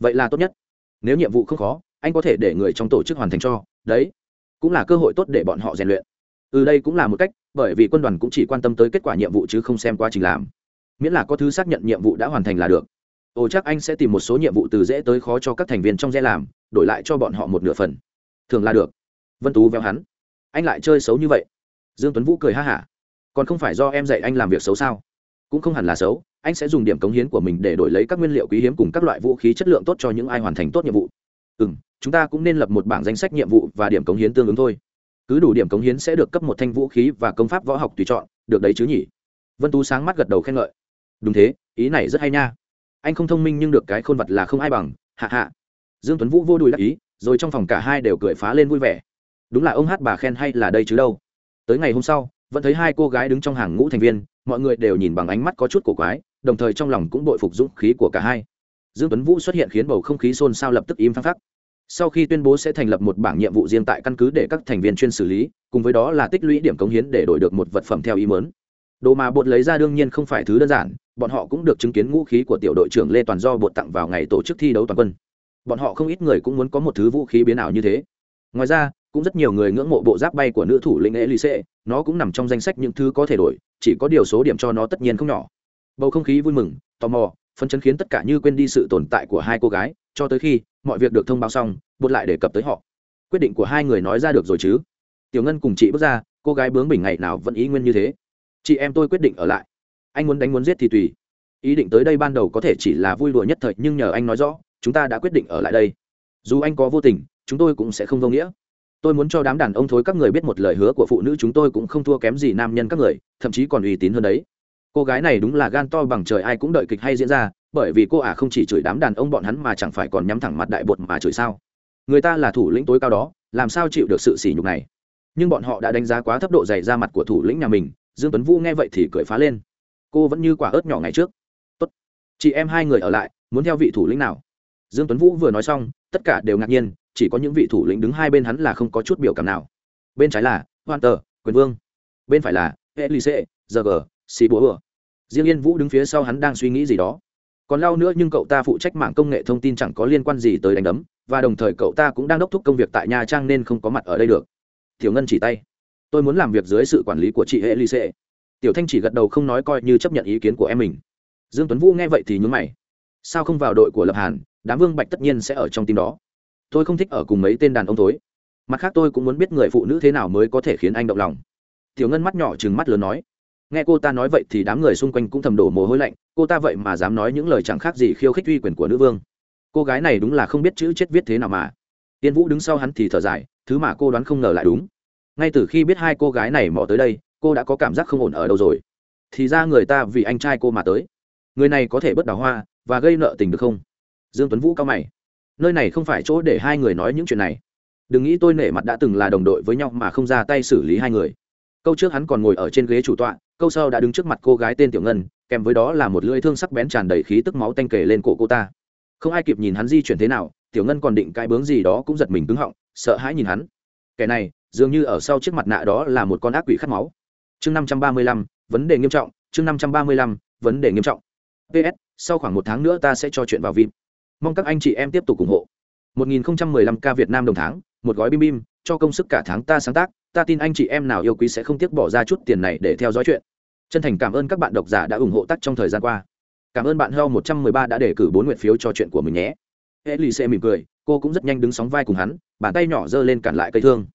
Vậy là tốt nhất. Nếu nhiệm vụ không khó, anh có thể để người trong tổ chức hoàn thành cho, đấy. Cũng là cơ hội tốt để bọn họ rèn luyện. Ừ đây cũng là một cách, bởi vì quân đoàn cũng chỉ quan tâm tới kết quả nhiệm vụ chứ không xem quá trình làm. Miễn là có thứ xác nhận nhiệm vụ đã hoàn thành là được ồ, chắc anh sẽ tìm một số nhiệm vụ từ dễ tới khó cho các thành viên trong dễ làm, đổi lại cho bọn họ một nửa phần. Thường là được. Vân tú véo hắn. Anh lại chơi xấu như vậy. Dương tuấn vũ cười ha hả. Còn không phải do em dạy anh làm việc xấu sao? Cũng không hẳn là xấu, anh sẽ dùng điểm cống hiến của mình để đổi lấy các nguyên liệu quý hiếm cùng các loại vũ khí chất lượng tốt cho những ai hoàn thành tốt nhiệm vụ. Ừ chúng ta cũng nên lập một bảng danh sách nhiệm vụ và điểm cống hiến tương ứng thôi. Cứ đủ điểm cống hiến sẽ được cấp một thanh vũ khí và công pháp võ học tùy chọn, được đấy chứ nhỉ? Vân tú sáng mắt gật đầu khen ngợi. Đúng thế, ý này rất hay nha anh không thông minh nhưng được cái khôn vật là không ai bằng, hạ hạ. Dương tuấn vũ vô đùi đắc ý, rồi trong phòng cả hai đều cười phá lên vui vẻ. Đúng là ông hát bà khen hay là đây chứ đâu. Tới ngày hôm sau, vẫn thấy hai cô gái đứng trong hàng ngũ thành viên, mọi người đều nhìn bằng ánh mắt có chút cổ quái, đồng thời trong lòng cũng bội phục dũng khí của cả hai. Dương tuấn vũ xuất hiện khiến bầu không khí xôn xao lập tức im phăng phắc. Sau khi tuyên bố sẽ thành lập một bảng nhiệm vụ riêng tại căn cứ để các thành viên chuyên xử lý, cùng với đó là tích lũy điểm cống hiến để đổi được một vật phẩm theo ý mớn đồ mà bột lấy ra đương nhiên không phải thứ đơn giản bọn họ cũng được chứng kiến ngũ khí của tiểu đội trưởng lê toàn do bột tặng vào ngày tổ chức thi đấu toàn quân bọn họ không ít người cũng muốn có một thứ vũ khí biến ảo như thế ngoài ra cũng rất nhiều người ngưỡng mộ bộ giáp bay của nữ thủ lĩnh Elise, nó cũng nằm trong danh sách những thứ có thể đổi, chỉ có điều số điểm cho nó tất nhiên không nhỏ. Bầu không khí vui mừng, tò mò, phấn chấn khiến tất cả như quên đi sự tồn tại của hai cô gái, cho tới khi mọi việc được thông báo xong, bột lại đề cập tới họ. Quyết định của hai người nói ra được rồi chứ? Tiểu Ngân cùng chị bước ra, cô gái bướng bỉnh ngày nào vẫn ý nguyên như thế. Chị em tôi quyết định ở lại. Anh muốn đánh muốn giết thì tùy. Ý định tới đây ban đầu có thể chỉ là vui đùa nhất thời, nhưng nhờ anh nói rõ, chúng ta đã quyết định ở lại đây. Dù anh có vô tình, chúng tôi cũng sẽ không vô nghĩa. Tôi muốn cho đám đàn ông thối các người biết một lời hứa của phụ nữ chúng tôi cũng không thua kém gì nam nhân các người thậm chí còn uy tín hơn đấy. Cô gái này đúng là gan to bằng trời ai cũng đợi kịch hay diễn ra bởi vì cô ả không chỉ chửi đám đàn ông bọn hắn mà chẳng phải còn nhắm thẳng mặt đại bột mà chửi sao. Người ta là thủ lĩnh tối cao đó làm sao chịu được sự sỉ nhục này? Nhưng bọn họ đã đánh giá quá thấp độ dày ra mặt của thủ lĩnh nhà mình dương tuấn vũ nghe vậy thì cười phá lên cô vẫn như quả ớt nhỏ ngày trước. Tốt. Chị em hai người ở lại, muốn theo vị thủ lĩnh nào? Dương tuấn vũ vừa nói xong, tất cả đều ngạc nhiên, chỉ có những vị thủ lĩnh đứng hai bên hắn là không có chút biểu cảm nào. Bên trái là hoàn tờ quyền vương. Bên phải là elise giờ g xì búa riêng yên vũ đứng phía sau hắn đang suy nghĩ gì đó. Còn lao nữa nhưng cậu ta phụ trách mạng công nghệ thông tin chẳng có liên quan gì tới đánh đấm, và đồng thời cậu ta cũng đang đốc thúc công việc tại nha trang nên không có mặt ở đây được. Tiểu ngân chỉ tay. Tôi muốn làm việc dưới sự quản lý của chị hệ lì xệ tiểu thanh chỉ gật đầu không nói coi như chấp nhận ý kiến của em mình. Dương tuấn vũ nghe vậy thì nhún mày. Sao không vào đội của lập hàn, đám vương bạch tất nhiên sẽ ở trong team đó. Tôi không thích ở cùng mấy tên đàn ông tối mặt khác tôi cũng muốn biết người phụ nữ thế nào mới có thể khiến anh động lòng. Tiểu ngân mắt nhỏ chừng mắt lớn nói. Nghe cô ta nói vậy thì đám người xung quanh cũng thầm đổ mồ hôi lạnh, cô ta vậy mà dám nói những lời chẳng khác gì khiêu khích uy quyền của nữ vương. Cô gái này đúng là không biết chữ chết viết thế nào mà. Tiên vũ đứng sau hắn thì thở dài, thứ mà cô đoán không ngờ lại đúng. Ngay từ khi biết hai cô gái này mò tới đây cô đã có cảm giác không ổn ở đâu rồi? Thì ra người ta vì anh trai cô mà tới. Người này có thể bất đào hoa và gây nợ tình được không? Dương tuấn vũ cao mày. Nơi này không phải chỗ để hai người nói những chuyện này. Đừng nghĩ tôi nể mặt đã từng là đồng đội với nhau mà không ra tay xử lý hai người. Câu trước hắn còn ngồi ở trên ghế chủ tọa, câu sau đã đứng trước mặt cô gái tên tiểu ngân, kèm với đó là một lưỡi thương sắc bén tràn đầy khí tức máu tanh kề lên cổ cô ta. Không ai kịp nhìn hắn di chuyển thế nào, tiểu ngân còn định cãi bướng gì đó cũng giật mình cứng họng, sợ hãi nhìn hắn. Kẻ này, dường như ở sau chiếc mặt nạ đó là một con ác quỷ khát máu chương năm trăm ba mươi lăm vấn đề nghiêm trọng chương năm trăm ba mươi lăm vấn đề nghiêm trọng ps sau khoảng một tháng nữa ta sẽ cho chuyện vào vip mong các anh chị em tiếp tục ủng hộ 1015 k Việt Nam đồng tháng, một gói bim bim, cho công sức cả tháng ta sáng tác, ta tin anh chị em nào yêu quý sẽ không tiếc bỏ ra chút tiền này để theo dõi chuyện. Chân thành cảm ơn các bạn độc giả đã ủng hộ tác trong thời gian qua. Cảm ơn bạn Heo 113 đã để cử 4 nguyện phiếu cho chuyện của mình nhé. Elise mỉm cười, cô cũng rất nhanh đứng sóng vai cùng hắn, bàn tay nhỏ giơ lên cản lại cây thương.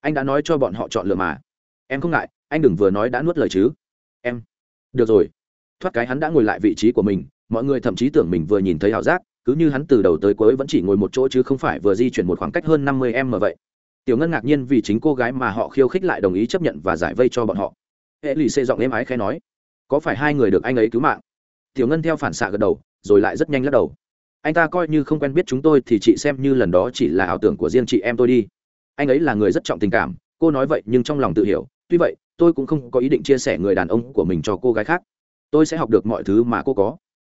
Anh đã nói cho bọn họ chọn lựa mà. Em không ngại, anh đừng vừa nói đã nuốt lời chứ. Em. Được rồi. Thoát cái hắn đã ngồi lại vị trí của mình, mọi người thậm chí tưởng mình vừa nhìn thấy ảo giác, cứ như hắn từ đầu tới cuối vẫn chỉ ngồi một chỗ chứ không phải vừa di chuyển một khoảng cách hơn năm mươi m vậy tiểu ngân ngạc nhiên vì chính cô gái mà họ khiêu khích lại đồng ý chấp nhận và giải vây cho bọn họ hệ lì xê giọng êm ái khẽ nói có phải hai người được anh ấy cứu mạng tiểu ngân theo phản xạ gật đầu rồi lại rất nhanh lắc đầu anh ta coi như không quen biết chúng tôi thì chị xem như lần đó chỉ là ảo tưởng của riêng chị em tôi đi anh ấy là người rất trọng tình cảm cô nói vậy nhưng trong lòng tự hiểu tuy vậy tôi cũng không có ý định chia sẻ người đàn ông của mình cho cô gái khác. Tôi sẽ học được mọi thứ mà cô có.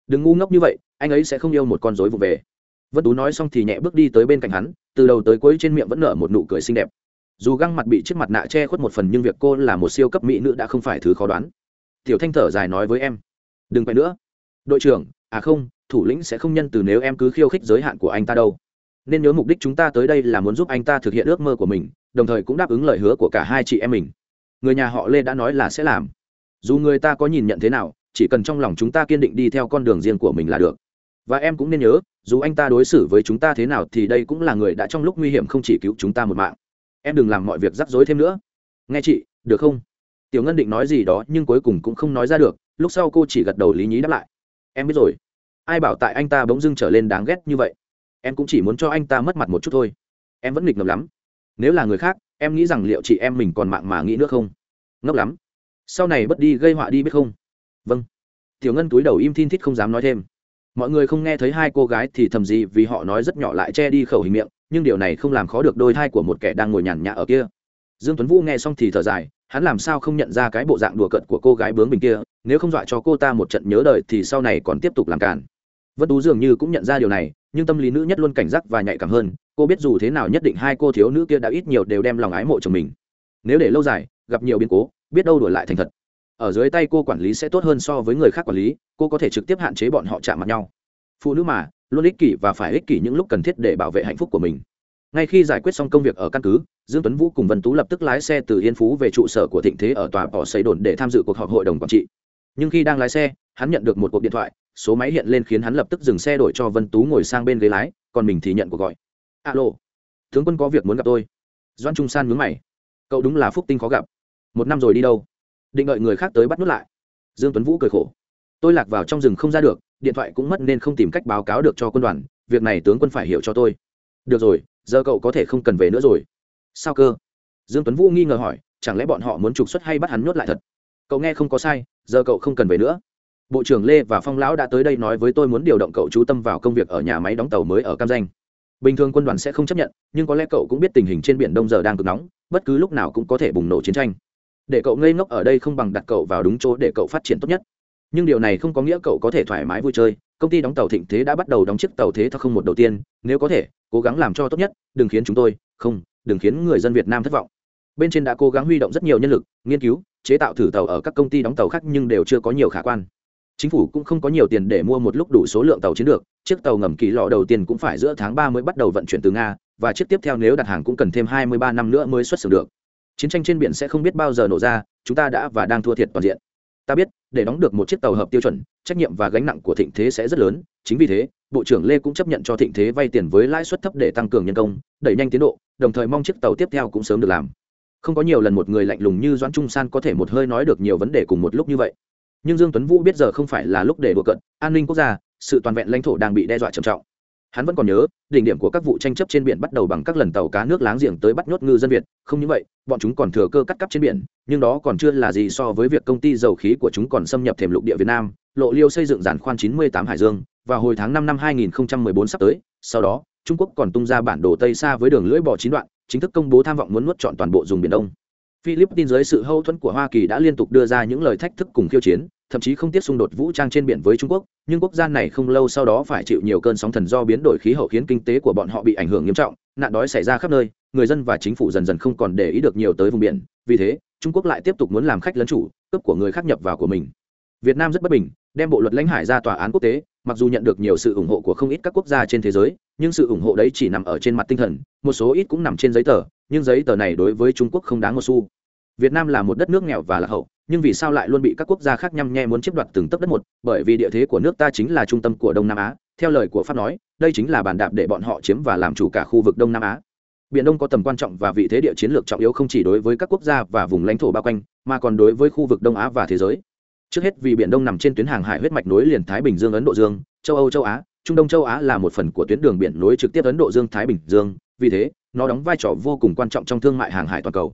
Đừng ngu ngốc như vậy, anh ấy sẽ không yêu một con dối vụ về. Vân tú nói xong thì nhẹ bước đi tới bên cạnh hắn, từ đầu tới cuối trên miệng vẫn nở một nụ cười xinh đẹp. Dù găng mặt bị chiếc mặt nạ che khuất một phần nhưng việc cô là một siêu cấp mỹ nữ đã không phải thứ khó đoán. Tiểu thanh thở dài nói với em, đừng quay nữa. Đội trưởng à không, thủ lĩnh sẽ không nhân từ nếu em cứ khiêu khích giới hạn của anh ta đâu. Nên nhớ mục đích chúng ta tới đây là muốn giúp anh ta thực hiện ước mơ của mình, đồng thời cũng đáp ứng lời hứa của cả hai chị em mình người nhà họ lê đã nói là sẽ làm. Dù người ta có nhìn nhận thế nào, chỉ cần trong lòng chúng ta kiên định đi theo con đường riêng của mình là được. Và em cũng nên nhớ, dù anh ta đối xử với chúng ta thế nào thì đây cũng là người đã trong lúc nguy hiểm không chỉ cứu chúng ta một mạng. Em đừng làm mọi việc rắc rối thêm nữa. Nghe chị, được không? Tiểu ngân định nói gì đó nhưng cuối cùng cũng không nói ra được, lúc sau cô chỉ gật đầu lý nhí đáp lại. Em biết rồi. Ai bảo tại anh ta bỗng dưng trở lên đáng ghét như vậy? Em cũng chỉ muốn cho anh ta mất mặt một chút thôi. Em vẫn nghịch ngợm lắm. Nếu là người khác em nghĩ rằng liệu chị em mình còn mạng mà nghĩ nữa không? Ngốc lắm. Sau này bất đi gây họa đi biết không? Vâng. Tiểu ngân túi đầu im thin thít không dám nói thêm. Mọi người không nghe thấy hai cô gái thì thầm gì vì họ nói rất nhỏ lại che đi khẩu hình miệng, nhưng điều này không làm khó được đôi thai của một kẻ đang ngồi nhàn nhã ở kia. Dương tuấn vũ nghe xong thì thở dài, hắn làm sao không nhận ra cái bộ dạng đùa cợt của cô gái bướng bình kia, nếu không dọa cho cô ta một trận nhớ đời thì sau này còn tiếp tục làm cản vân tú dường như cũng nhận ra điều này, nhưng tâm lý nữ nhất luôn cảnh giác và nhạy cảm hơn. Cô biết dù thế nào nhất định hai cô thiếu nữ kia đã ít nhiều đều đem lòng ái mộ chồng mình. Nếu để lâu dài, gặp nhiều biến cố, biết đâu đổi lại thành thật. Ở dưới tay cô quản lý sẽ tốt hơn so với người khác quản lý, cô có thể trực tiếp hạn chế bọn họ chạm mặt nhau. Phụ nữ mà, luôn ích kỷ và phải ích kỷ những lúc cần thiết để bảo vệ hạnh phúc của mình. Ngay khi giải quyết xong công việc ở căn cứ, dương tuấn vũ cùng vân tú lập tức lái xe từ yên phú về trụ sở của thịnh thế ở tòa bỏ xây đồn để tham dự cuộc họp hội đồng quản trị nhưng khi đang lái xe, hắn nhận được một cuộc điện thoại, số máy hiện lên khiến hắn lập tức dừng xe đổi cho vân tú ngồi sang bên ghế lái, còn mình thì nhận cuộc gọi. Alo, tướng quân có việc muốn gặp tôi. Doan trung san mướn mày. Cậu đúng là phúc tinh khó gặp. Một năm rồi đi đâu? Định đợi người khác tới bắt nút lại. Dương tuấn vũ cười khổ. Tôi lạc vào trong rừng không ra được, điện thoại cũng mất nên không tìm cách báo cáo được cho quân đoàn, việc này tướng quân phải hiểu cho tôi. Được rồi, giờ cậu có thể không cần về nữa rồi. Sao cơ? Dương tuấn vũ nghi ngờ hỏi, chẳng lẽ bọn họ muốn trục xuất hay bắt hắn nhốt lại thật? Cậu nghe không có sai giờ cậu không cần về nữa. Bộ trưởng lê và phong lão đã tới đây nói với tôi muốn điều động cậu chú tâm vào công việc ở nhà máy đóng tàu mới ở cam danh bình thường quân đoàn sẽ không chấp nhận, nhưng có lẽ cậu cũng biết tình hình trên biển đông giờ đang cực nóng, bất cứ lúc nào cũng có thể bùng nổ chiến tranh. Để cậu ngây ngốc ở đây không bằng đặt cậu vào đúng chỗ để cậu phát triển tốt nhất. Nhưng điều này không có nghĩa cậu có thể thoải mái vui chơi. Công ty đóng tàu thịnh thế đã bắt đầu đóng chiếc tàu thế thao không một đầu tiên. Nếu có thể, cố gắng làm cho tốt nhất, đừng khiến chúng tôi, không, đừng khiến người dân việt nam thất vọng bên trên đã cố gắng huy động rất nhiều nhân lực, nghiên cứu, chế tạo thử tàu ở các công ty đóng tàu khác nhưng đều chưa có nhiều khả quan. Chính phủ cũng không có nhiều tiền để mua một lúc đủ số lượng tàu chiến lược chiếc tàu ngầm kỳ lọ đầu tiên cũng phải giữa tháng ba mới bắt đầu vận chuyển từ nga, và chiếc tiếp theo nếu đặt hàng cũng cần thêm hai mươi ba năm nữa mới xuất xưởng được. Chiến tranh trên biển sẽ không biết bao giờ nổ ra, chúng ta đã và đang thua thiệt toàn diện. Ta biết, để đóng được một chiếc tàu hợp tiêu chuẩn, trách nhiệm và gánh nặng của thịnh thế sẽ rất lớn, chính vì thế, bộ trưởng lê cũng chấp nhận cho thịnh thế vay tiền với lãi suất thấp để tăng cường nhân công, đẩy nhanh tiến độ, đồng thời mong chiếc tàu tiếp theo cũng sớm được làm không có nhiều lần một người lạnh lùng như doãn trung san có thể một hơi nói được nhiều vấn đề cùng một lúc như vậy. Nhưng dương tuấn vũ biết giờ không phải là lúc để đùa cận an ninh quốc gia, sự toàn vẹn lãnh thổ đang bị đe dọa trầm trọng. Hắn vẫn còn nhớ, đỉnh điểm của các vụ tranh chấp trên biển bắt đầu bằng các lần tàu cá nước láng giềng tới bắt nhốt ngư dân việt, không những vậy, bọn chúng còn thừa cơ cắt cắp trên biển, nhưng đó còn chưa là gì so với việc công ty dầu khí của chúng còn xâm nhập thềm lục địa việt nam, lộ liêu xây dựng giàn khoan 98 hải dương và hồi tháng 5 năm 2014 sắp tới, sau đó, trung quốc còn tung ra bản đồ tây xa với đường lưỡi bò chín đoạn chính thức công bố tham vọng muốn nuốt chọn toàn bộ vùng biển đông philippines dưới sự hậu thuẫn của hoa kỳ đã liên tục đưa ra những lời thách thức cùng khiêu chiến thậm chí không tiếp xung đột vũ trang trên biển với Trung Quốc, nhưng quốc gia này không lâu sau đó phải chịu nhiều cơn sóng thần do biến đổi khí hậu khiến kinh tế của bọn họ bị ảnh hưởng nghiêm trọng, nạn đói xảy ra khắp nơi, người dân và chính phủ dần dần không còn để ý được nhiều tới vùng biển, vì thế, Trung Quốc lại tiếp tục muốn làm khách lấn chủ, cướp của người khác nhập vào của mình. Việt Nam rất bất bình, đem bộ luật lãnh hải ra tòa án quốc tế, mặc dù nhận được nhiều sự ủng hộ của không ít các quốc gia trên thế giới, nhưng sự ủng hộ đấy chỉ nằm ở trên mặt tinh thần, một số ít cũng nằm trên giấy tờ, nhưng giấy tờ này đối với Trung Quốc không đáng một xu. Việt Nam là một đất nước nghèo và lạc hậu, nhưng vì sao lại luôn bị các quốc gia khác nhăm nhe muốn chiếm đoạt từng tấc đất một? Bởi vì địa thế của nước ta chính là trung tâm của đông nam á theo lời của pháp nói đây chính là bàn đạp để bọn họ chiếm và làm chủ cả khu vực đông nam á. Biển đông có tầm quan trọng và vị thế địa chiến lược trọng yếu không chỉ đối với các quốc gia và vùng lãnh thổ bao quanh mà còn đối với khu vực đông á và thế giới. Trước hết vì biển đông nằm trên tuyến hàng hải huyết mạch nối liền thái bình dương ấn độ dương châu âu châu á trung đông châu á là một phần của tuyến đường biển nối trực tiếp ấn độ dương thái bình dương, vì thế, nó đóng vai trò vô cùng quan trọng trong thương mại hàng hải toàn cầu.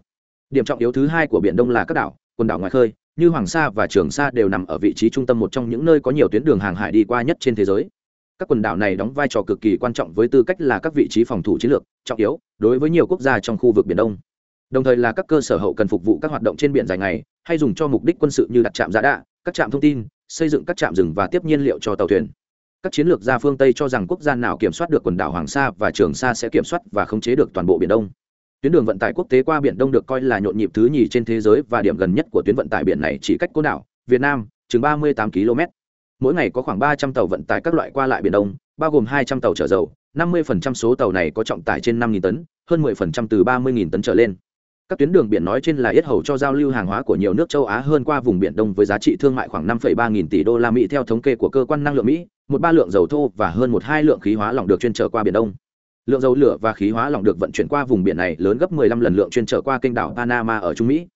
Điểm trọng yếu thứ hai của biển đông là các đảo, quần đảo ngoài khơi, như hoàng sa và trường sa đều nằm ở vị trí trung tâm một trong những nơi có nhiều tuyến đường hàng hải đi qua nhất trên thế giới. Các quần đảo này đóng vai trò cực kỳ quan trọng với tư cách là các vị trí phòng thủ chiến lược, trọng yếu đối với nhiều quốc gia trong khu vực biển đông. Đồng thời là các cơ sở hậu cần phục vụ các hoạt động trên biển dài ngày, hay dùng cho mục đích quân sự như đặt trạm giã đạ, các trạm thông tin, xây dựng các trạm rừng và tiếp nhiên liệu cho tàu thuyền các chiến lược gia phương tây cho rằng quốc gia nào kiểm soát được quần đảo hoàng sa và trường sa sẽ kiểm soát và khống chế được toàn bộ biển đông. Tuyến đường vận tải quốc tế qua biển đông được coi là nhộn nhịp thứ nhì trên thế giới và điểm gần nhất của tuyến vận tải biển này chỉ cách côn đảo việt nam chừng ba mươi tám km. Mỗi ngày có khoảng ba trăm tàu vận tải các loại qua lại biển đông, bao gồm hai trăm tàu chở dầu, năm mươi số tàu này có trọng tải trên 5.000 tấn, hơn 10% từ 30.000 tấn trở lên các tuyến đường biển nói trên là yết hầu cho giao lưu hàng hóa của nhiều nước châu á hơn qua vùng biển đông với giá trị thương mại khoảng năm ba nghìn tỷ đô la mỹ theo thống kê của cơ quan năng lượng mỹ một ba lượng dầu thô và hơn một hai lượng khí hóa lỏng được chuyên trở qua biển đông lượng dầu lửa và khí hóa lỏng được vận chuyển qua vùng biển này lớn gấp 15 lần lượng chuyên trở qua kênh đảo Panama ở Trung Mỹ.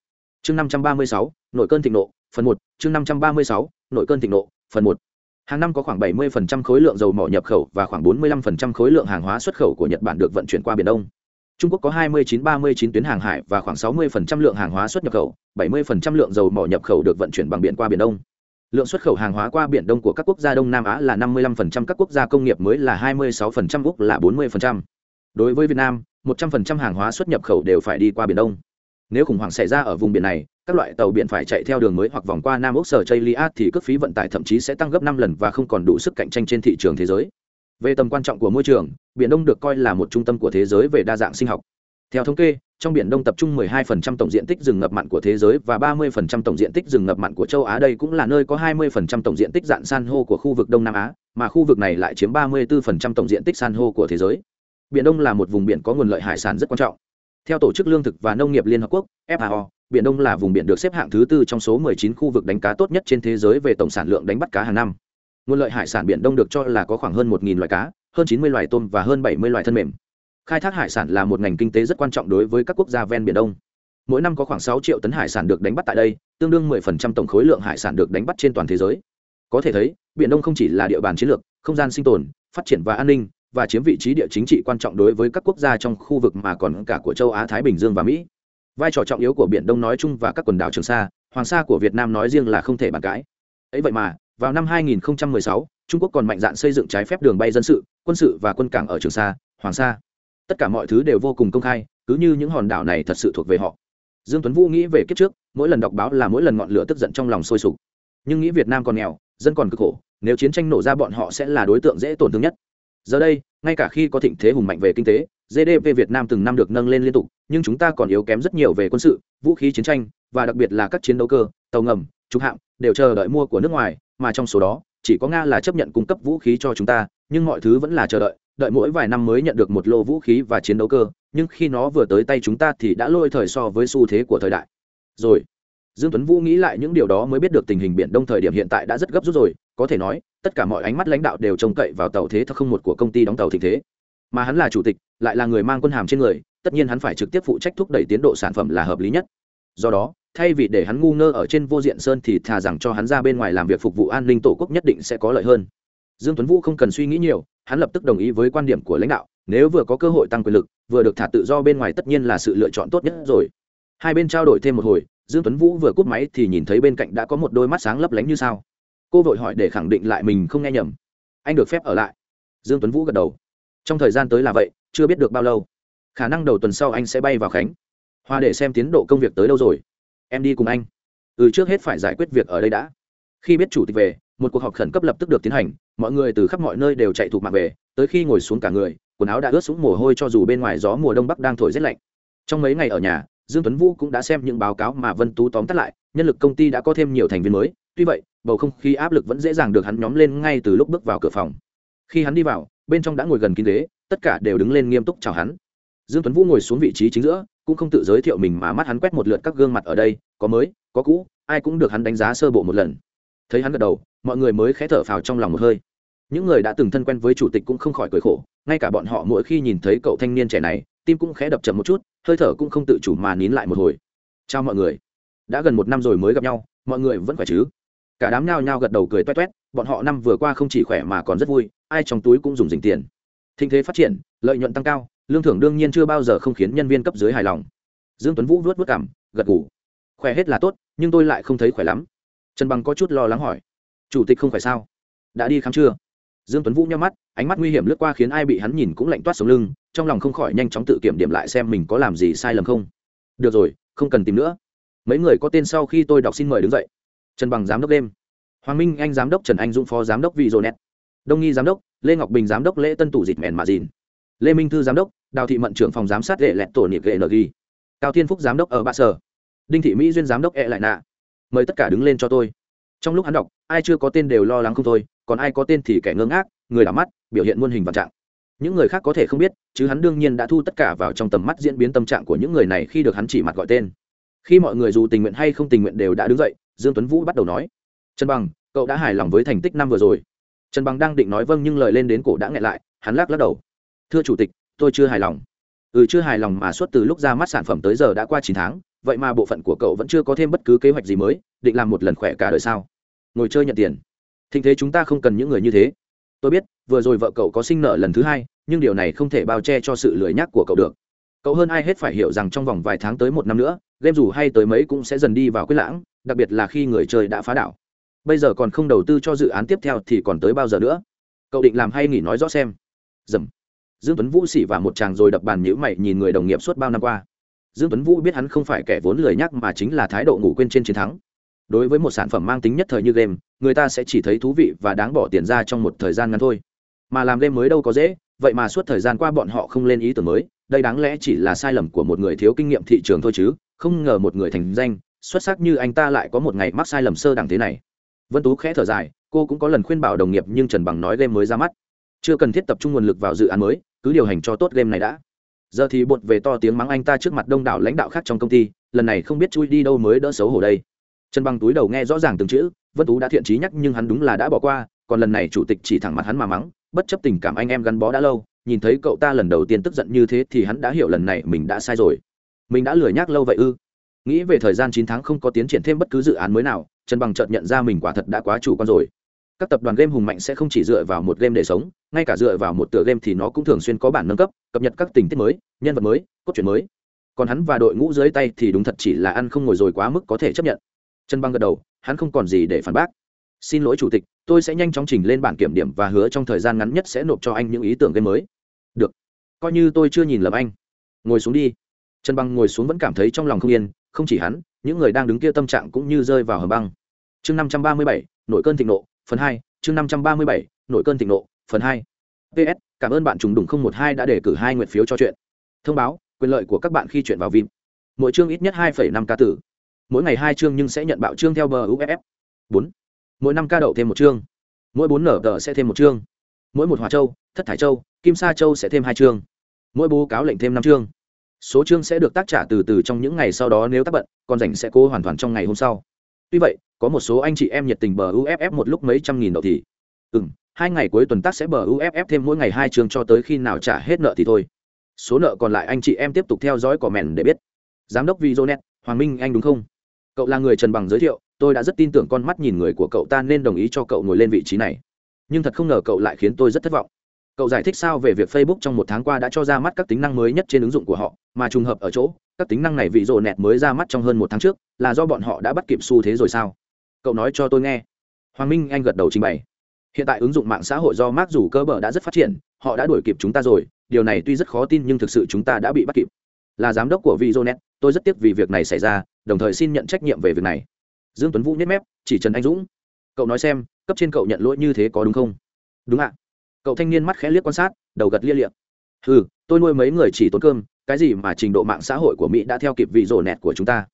Chương 536, nội cơn thịnh nộ, phần 1, chương 536, nội cơn thịnh nộ, phần 1. Hàng năm có khoảng 70% khối lượng dầu mỏ nhập khẩu và khoảng 45% khối lượng hàng hóa xuất khẩu của Nhật Bản được vận chuyển qua biển Đông. Trung Quốc có 29-39 tuyến hàng hải và khoảng 60% lượng hàng hóa xuất nhập khẩu, 70% lượng dầu mỏ nhập khẩu được vận chuyển bằng biển qua biển Đông. Lượng xuất khẩu hàng hóa qua biển đông của các quốc gia đông nam á là 55%, các quốc gia công nghiệp mới là 26%, úc là 40%. đối với việt nam 100% hàng hóa xuất nhập khẩu đều phải đi qua biển đông. Nếu khủng hoảng xảy ra ở vùng biển này các loại tàu biển phải chạy theo đường mới hoặc vòng qua nam úc sở chây liat thì cước phí vận tải thậm chí sẽ tăng gấp năm lần và không còn đủ sức cạnh tranh trên thị trường thế giới về tầm quan trọng của môi trường biển đông được coi là một trung tâm của thế giới về đa dạng sinh học theo thống kê trong biển đông tập trung 12% tổng diện tích rừng ngập mặn của thế giới và 30% tổng diện tích rừng ngập mặn của châu Á đây cũng là nơi có 20% tổng diện tích dạng san hô của khu vực Đông Nam Á, mà khu vực này lại chiếm 34% tổng diện tích san hô của thế giới. Biển Đông là một vùng biển có nguồn lợi hải sản rất quan trọng. Theo Tổ chức Lương thực và Nông nghiệp Liên Hợp Quốc, FAO, Biển Đông là vùng biển được xếp hạng thứ tư trong số 19 khu vực đánh cá tốt nhất trên thế giới về tổng sản lượng đánh bắt cá hàng năm. Nguồn lợi hải sản biển Đông được cho là có khoảng hơn 1.000 loài cá, hơn 90 loài tôm và hơn 70 loài thân mềm. Khai thác hải sản là một ngành kinh tế rất quan trọng đối với các quốc gia ven biển đông. Mỗi năm có khoảng sáu triệu tấn hải sản được đánh bắt tại đây tương đương 10% tổng khối lượng hải sản được đánh bắt trên toàn thế giới. Có thể thấy biển đông không chỉ là địa bàn chiến lược không gian sinh tồn phát triển và an ninh và chiếm vị trí địa chính trị quan trọng đối với các quốc gia trong khu vực mà còn cả của châu á thái bình dương và mỹ. Vai trò trọng yếu của biển đông nói chung và các quần đảo trường sa hoàng sa của việt nam nói riêng là không thể bàn cãi. Ấy vậy mà vào năm 2016, trung quốc còn mạnh dạn xây dựng trái phép đường bay dân sự quân sự và quân cảng ở trường sa hoàng sa. Tất cả mọi thứ đều vô cùng công khai cứ như những hòn đảo này thật sự thuộc về họ. Dương tuấn vũ nghĩ về kiếp trước mỗi lần đọc báo là mỗi lần ngọn lửa tức giận trong lòng sôi sục. Nhưng nghĩ việt nam còn nghèo dân còn cực khổ nếu chiến tranh nổ ra bọn họ sẽ là đối tượng dễ tổn thương nhất. Giờ đây ngay cả khi có thịnh thế hùng mạnh về kinh tế gdp việt nam từng năm được nâng lên liên tục nhưng chúng ta còn yếu kém rất nhiều về quân sự vũ khí chiến tranh và đặc biệt là các chiến đấu cơ tàu ngầm trục hạm đều chờ đợi mua của nước ngoài mà trong số đó, chỉ có nga là chấp nhận cung cấp vũ khí cho chúng ta, nhưng mọi thứ vẫn là chờ đợi đợi mỗi vài năm mới nhận được một lô vũ khí và chiến đấu cơ, nhưng khi nó vừa tới tay chúng ta thì đã lôi thời so với xu thế của thời đại. Rồi, dương tuấn vũ nghĩ lại những điều đó mới biết được tình hình biển đông thời điểm hiện tại đã rất gấp rút rồi, có thể nói, tất cả mọi ánh mắt lãnh đạo đều trông cậy vào tàu thế thật không một của công ty đóng tàu thịnh thế. Mà hắn là chủ tịch, lại là người mang quân hàm trên người, tất nhiên hắn phải trực tiếp phụ trách thúc đẩy tiến độ sản phẩm là hợp lý nhất. Do đó thay vì để hắn ngu ngơ ở trên vô diện sơn thì thà rằng cho hắn ra bên ngoài làm việc phục vụ an ninh tổ quốc nhất định sẽ có lợi hơn. Dương tuấn vũ không cần suy nghĩ nhiều, hắn lập tức đồng ý với quan điểm của lãnh đạo, nếu vừa có cơ hội tăng quyền lực, vừa được thả tự do bên ngoài tất nhiên là sự lựa chọn tốt nhất rồi. Hai bên trao đổi thêm một hồi, dương tuấn vũ vừa cúp máy thì nhìn thấy bên cạnh đã có một đôi mắt sáng lấp lánh như sao. Cô vội hỏi để khẳng định lại mình không nghe nhầm. Anh được phép ở lại. Dương tuấn vũ gật đầu. Trong thời gian tới là vậy, chưa biết được bao lâu. Khả năng đầu tuần sau anh sẽ bay vào khánh. Hoa để xem tiến độ công việc tới đâu rồi em đi cùng anh. Ừ trước hết phải giải quyết việc ở đây đã. Khi biết chủ tịch về, một cuộc họp khẩn cấp lập tức được tiến hành, mọi người từ khắp mọi nơi đều chạy thuộc mạng về, tới khi ngồi xuống cả người, quần áo đã ướt sũng mồ hôi cho dù bên ngoài gió mùa đông bắc đang thổi rét lạnh. Trong mấy ngày ở nhà, dương tuấn vũ cũng đã xem những báo cáo mà vân tú tóm tắt lại, nhân lực công ty đã có thêm nhiều thành viên mới, tuy vậy, bầu không khí áp lực vẫn dễ dàng được hắn nhóm lên ngay từ lúc bước vào cửa phòng. Khi hắn đi vào, bên trong đã ngồi gần kín ghế, tất cả đều đứng lên nghiêm túc chào hắn. Dương tuấn vũ ngồi xuống vị trí chính giữa cũng không tự giới thiệu mình mà mắt hắn quét một lượt các gương mặt ở đây, có mới, có cũ, ai cũng được hắn đánh giá sơ bộ một lần. Thấy hắn gật đầu, mọi người mới khẽ thở phào trong lòng một hơi. Những người đã từng thân quen với chủ tịch cũng không khỏi cười khổ, ngay cả bọn họ mỗi khi nhìn thấy cậu thanh niên trẻ này, tim cũng khẽ đập chậm một chút, hơi thở cũng không tự chủ mà nín lại một hồi. Chào mọi người. Đã gần một năm rồi mới gặp nhau, mọi người vẫn khỏe chứ? Cả đám nhao nhao gật đầu cười toét toét, bọn họ năm vừa qua không chỉ khỏe mà còn rất vui, ai trong túi cũng dùng dình tiền. Thinh thế phát triển, lợi nhuận tăng cao lương thưởng đương nhiên chưa bao giờ không khiến nhân viên cấp dưới hài lòng. Dương tuấn vũ vuốt vuốt cảm gật gù. Khỏe hết là tốt, nhưng tôi lại không thấy khỏe lắm. Trần bằng có chút lo lắng hỏi, chủ tịch không phải sao? Đã đi khám chưa? Dương tuấn vũ nhắm mắt, ánh mắt nguy hiểm lướt qua khiến ai bị hắn nhìn cũng lạnh toát sống lưng, trong lòng không khỏi nhanh chóng tự kiểm điểm lại xem mình có làm gì sai lầm không. Được rồi, không cần tìm nữa. Mấy người có tên sau khi tôi đọc xin mời đứng dậy. Trần bằng giám đốc đêm. Hoàng minh anh giám đốc, trần anh dũng phó giám đốc vị dô net đông nghi giám đốc, lê ngọc bình giám đốc, lễ tân tủ dịch mèn mạ dìn. Lê minh thư giám đốc đào thị mận trưởng phòng giám sát lệ lẹt tổ niệm ghệ ng cao thiên phúc giám đốc ở bạ sở. Đinh thị mỹ duyên giám đốc e lại nạ. Mời tất cả đứng lên cho tôi. Trong lúc hắn đọc, ai chưa có tên đều lo lắng không thôi, còn ai có tên thì kẻ ngơ ngác, người đảo mắt, biểu hiện muôn hình vạn trạng. Những người khác có thể không biết, chứ hắn đương nhiên đã thu tất cả vào trong tầm mắt diễn biến tâm trạng của những người này khi được hắn chỉ mặt gọi tên. Khi mọi người dù tình nguyện hay không tình nguyện đều đã đứng dậy, dương tuấn vũ bắt đầu nói. Trần bằng, cậu đã hài lòng với thành tích năm vừa rồi. Trần bằng đang định nói vâng nhưng lời lên đến cổ đã nghẹn lại, hắn lắc lắc đầu. Thưa chủ tịch tôi chưa hài lòng. Ừ chưa hài lòng mà suốt từ lúc ra mắt sản phẩm tới giờ đã qua chín tháng, vậy mà bộ phận của cậu vẫn chưa có thêm bất cứ kế hoạch gì mới, định làm một lần khỏe cả đời sao? Ngồi chơi nhận tiền. Thình thế chúng ta không cần những người như thế. Tôi biết, vừa rồi vợ cậu có sinh nợ lần thứ hai, nhưng điều này không thể bao che cho sự lười nhác của cậu được. Cậu hơn ai hết phải hiểu rằng trong vòng vài tháng tới một năm nữa, game dù hay tới mấy cũng sẽ dần đi vào quyết lãng, đặc biệt là khi người chơi đã phá đảo. Bây giờ còn không đầu tư cho dự án tiếp theo thì còn tới bao giờ nữa? Cậu định làm hay nghỉ nói rõ xem. Dầm dương tuấn vũ xỉ và một chàng rồi đập bàn nhữ mày nhìn người đồng nghiệp suốt bao năm qua. Dương tuấn vũ biết hắn không phải kẻ vốn lười nhắc mà chính là thái độ ngủ quên trên chiến thắng. Đối với một sản phẩm mang tính nhất thời như game, người ta sẽ chỉ thấy thú vị và đáng bỏ tiền ra trong một thời gian ngắn thôi. Mà làm game mới đâu có dễ, vậy mà suốt thời gian qua bọn họ không lên ý tưởng mới, đây đáng lẽ chỉ là sai lầm của một người thiếu kinh nghiệm thị trường thôi chứ, không ngờ một người thành danh, xuất sắc như anh ta lại có một ngày mắc sai lầm sơ đẳng thế này. Vân tú khẽ thở dài, cô cũng có lần khuyên bảo đồng nghiệp nhưng trần bằng nói game mới ra mắt chưa cần thiết tập trung nguồn lực vào dự án mới, cứ điều hành cho tốt game này đã. Giờ thì bột về to tiếng mắng anh ta trước mặt đông đảo lãnh đạo khác trong công ty, lần này không biết chui đi đâu mới đỡ xấu hổ đây. Trần bằng túi đầu nghe rõ ràng từng chữ, vân tú đã thiện trí nhắc nhưng hắn đúng là đã bỏ qua, còn lần này chủ tịch chỉ thẳng mặt hắn mà mắng, bất chấp tình cảm anh em gắn bó đã lâu, nhìn thấy cậu ta lần đầu tiên tức giận như thế thì hắn đã hiểu lần này mình đã sai rồi. Mình đã lười nhác lâu vậy ư? Nghĩ về thời gian chín tháng không có tiến triển thêm bất cứ dự án mới nào, trần bằng chợt nhận ra mình quả thật đã quá chủ quan rồi các tập đoàn game hùng mạnh sẽ không chỉ dựa vào một game để sống, ngay cả dựa vào một tựa game thì nó cũng thường xuyên có bản nâng cấp, cập nhật các tình tiết mới, nhân vật mới, cốt truyện mới. Còn hắn và đội ngũ dưới tay thì đúng thật chỉ là ăn không ngồi rồi quá mức có thể chấp nhận. Trần băng gật đầu, hắn không còn gì để phản bác. Xin lỗi chủ tịch, tôi sẽ nhanh chóng trình lên bản kiểm điểm và hứa trong thời gian ngắn nhất sẽ nộp cho anh những ý tưởng game mới. Được. Coi như tôi chưa nhìn lầm anh. Ngồi xuống đi. Trần băng ngồi xuống vẫn cảm thấy trong lòng không yên, không chỉ hắn, những người đang đứng kia tâm trạng cũng như rơi vào hầm băng. Chương năm trăm ba mươi bảy, nội cơn thịnh nộ phần hai, chương năm trăm ba mươi bảy, nội cơn thịnh nộ. Phần hai. Ps cảm ơn bạn trùng đùng không một hai đã đề cử hai nguyện phiếu cho chuyện. Thông báo, quyền lợi của các bạn khi chuyển vào vim mỗi chương ít nhất hai năm ca tử. Mỗi ngày hai chương nhưng sẽ nhận bạo chương theo bờ uff bốn. Mỗi năm ca đậu thêm một chương. Mỗi bốn nở tờ sẽ thêm một chương. Mỗi một hòa châu, thất thải châu, kim sa châu sẽ thêm hai chương. Mỗi bố cáo lệnh thêm năm chương. Số chương sẽ được tác trả từ từ trong những ngày sau đó nếu tác bận, còn rảnh sẽ cố hoàn toàn trong ngày hôm sau tuy vậy, có một số anh chị em nhiệt tình bờ uff một lúc mấy trăm nghìn đậu thì ừ m hai ngày cuối tuần tác sẽ bờ uff thêm mỗi ngày hai trường cho tới khi nào trả hết nợ thì thôi. Số nợ còn lại anh chị em tiếp tục theo dõi cỏ mèn để biết. Giám đốc vizonet, hoàng minh anh đúng không? Cậu là người trần bằng giới thiệu, tôi đã rất tin tưởng con mắt nhìn người của cậu ta nên đồng ý cho cậu ngồi lên vị trí này. Nhưng thật không ngờ cậu lại khiến tôi rất thất vọng. Cậu giải thích sao về việc facebook trong một tháng qua đã cho ra mắt các tính năng mới nhất trên ứng dụng của họ, mà trùng hợp ở chỗ các tính năng này vị rộ nẹt mới ra mắt trong hơn một tháng trước, là do bọn họ đã bắt kịp xu thế rồi sao? Cậu nói cho tôi nghe. Hoàng minh anh gật đầu trình bày. Hiện tại ứng dụng mạng xã hội do mark dù cơ bở đã rất phát triển, họ đã đuổi kịp chúng ta rồi, điều này tuy rất khó tin nhưng thực sự chúng ta đã bị bắt kịp. Là giám đốc của vizonet tôi rất tiếc vì việc này xảy ra, đồng thời xin nhận trách nhiệm về việc này. Dương tuấn vũ nhếch mép, chỉ trần anh dũng. Cậu nói xem, cấp trên cậu nhận lỗi như thế có đúng không? Đúng ạ. Cậu thanh niên mắt khẽ liếc quan sát, đầu gật lia liệng ừ tôi nuôi mấy người chỉ tốn cơm cái gì mà trình độ mạng xã hội của mỹ đã theo kịp vị rổ nẹt của chúng ta?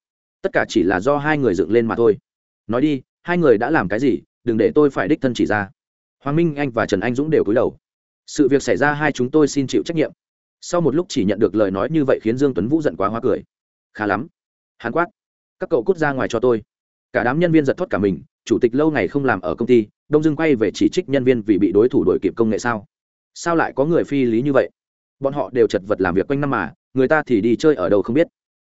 Tất cả chỉ là do hai người dựng lên mà thôi. Nói đi, hai người đã làm cái gì? Đừng để tôi phải đích thân chỉ ra. Hoàng minh, anh và trần anh dũng đều cúi đầu. Sự việc xảy ra hai chúng tôi xin chịu trách nhiệm. Sau một lúc chỉ nhận được lời nói như vậy khiến dương tuấn vũ giận quá hoa cười. Khá lắm. Hán quát. Các cậu cút ra ngoài cho tôi. Cả đám nhân viên giật thoát cả mình. Chủ tịch lâu ngày không làm ở công ty, đông dương quay về chỉ trích nhân viên vì bị đối thủ đổi kịp công nghệ sao? Sao lại có người phi lý như vậy? Bọn họ đều chật vật làm việc quanh năm mà người ta thì đi chơi ở đâu không biết.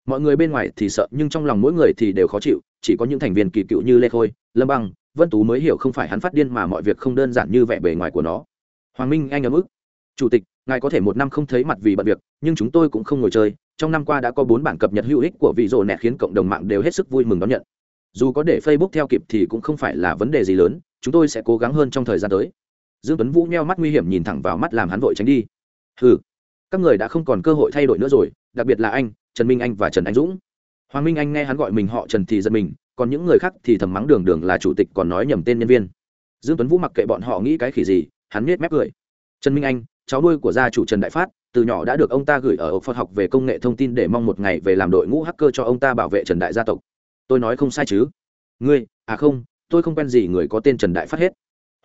Mọi người bên ngoài thì sợ, nhưng trong lòng mỗi người thì đều khó chịu, chỉ có những thành viên kỳ cựu như lê khôi, lâm băng, vân tú mới hiểu không phải hắn phát điên mà mọi việc không đơn giản như vẻ bề ngoài của nó. Hoàng minh, anh ấm ức. Chủ tịch, ngài có thể một năm không thấy mặt vì bận việc, nhưng chúng tôi cũng không ngồi chơi. Trong năm qua đã có bốn bản cập nhật hữu ích của vị rồ nẹt khiến cộng đồng mạng đều hết sức vui mừng đón nhận. Dù có để facebook theo kịp thì cũng không phải là vấn đề gì lớn, chúng tôi sẽ cố gắng hơn trong thời gian tới. Dương tuấn vũ nheo mắt nguy hiểm nhìn thẳng vào mắt làm hắn vội tránh đi. Ừ các người đã không còn cơ hội thay đổi nữa rồi, đặc biệt là anh, trần minh anh và trần anh dũng. Hoàng minh anh nghe hắn gọi mình họ trần thì giật mình, còn những người khác thì thầm mắng đường đường là chủ tịch còn nói nhầm tên nhân viên. Dương tuấn vũ mặc kệ bọn họ nghĩ cái khỉ gì, hắn nhếch mép cười. Trần minh anh, cháu nuôi của gia chủ trần đại phát, từ nhỏ đã được ông ta gửi ở ốc phật học về công nghệ thông tin để mong một ngày về làm đội ngũ hacker cho ông ta bảo vệ trần đại gia tộc. Tôi nói không sai chứ? Ngươi à không, tôi không quen gì người có tên trần đại phát hết.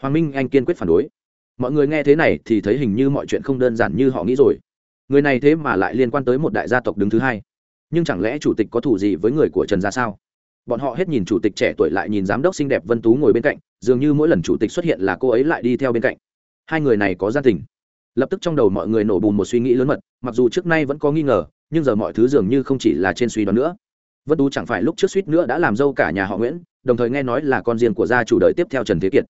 Hoàng minh anh kiên quyết phản đối. Mọi người nghe thế này thì thấy hình như mọi chuyện không đơn giản như họ nghĩ rồi người này thế mà lại liên quan tới một đại gia tộc đứng thứ hai. Nhưng chẳng lẽ chủ tịch có thủ gì với người của trần gia sao? Bọn họ hết nhìn chủ tịch trẻ tuổi lại nhìn giám đốc xinh đẹp vân tú ngồi bên cạnh, dường như mỗi lần chủ tịch xuất hiện là cô ấy lại đi theo bên cạnh. Hai người này có gia tình. Lập tức trong đầu mọi người nổ bùn một suy nghĩ lớn mật, mặc dù trước nay vẫn có nghi ngờ, nhưng giờ mọi thứ dường như không chỉ là trên suy đoán nữa. Vân tú chẳng phải lúc trước suýt nữa đã làm dâu cả nhà họ nguyễn, đồng thời nghe nói là con riêng của gia chủ đời tiếp theo trần thế kiệt.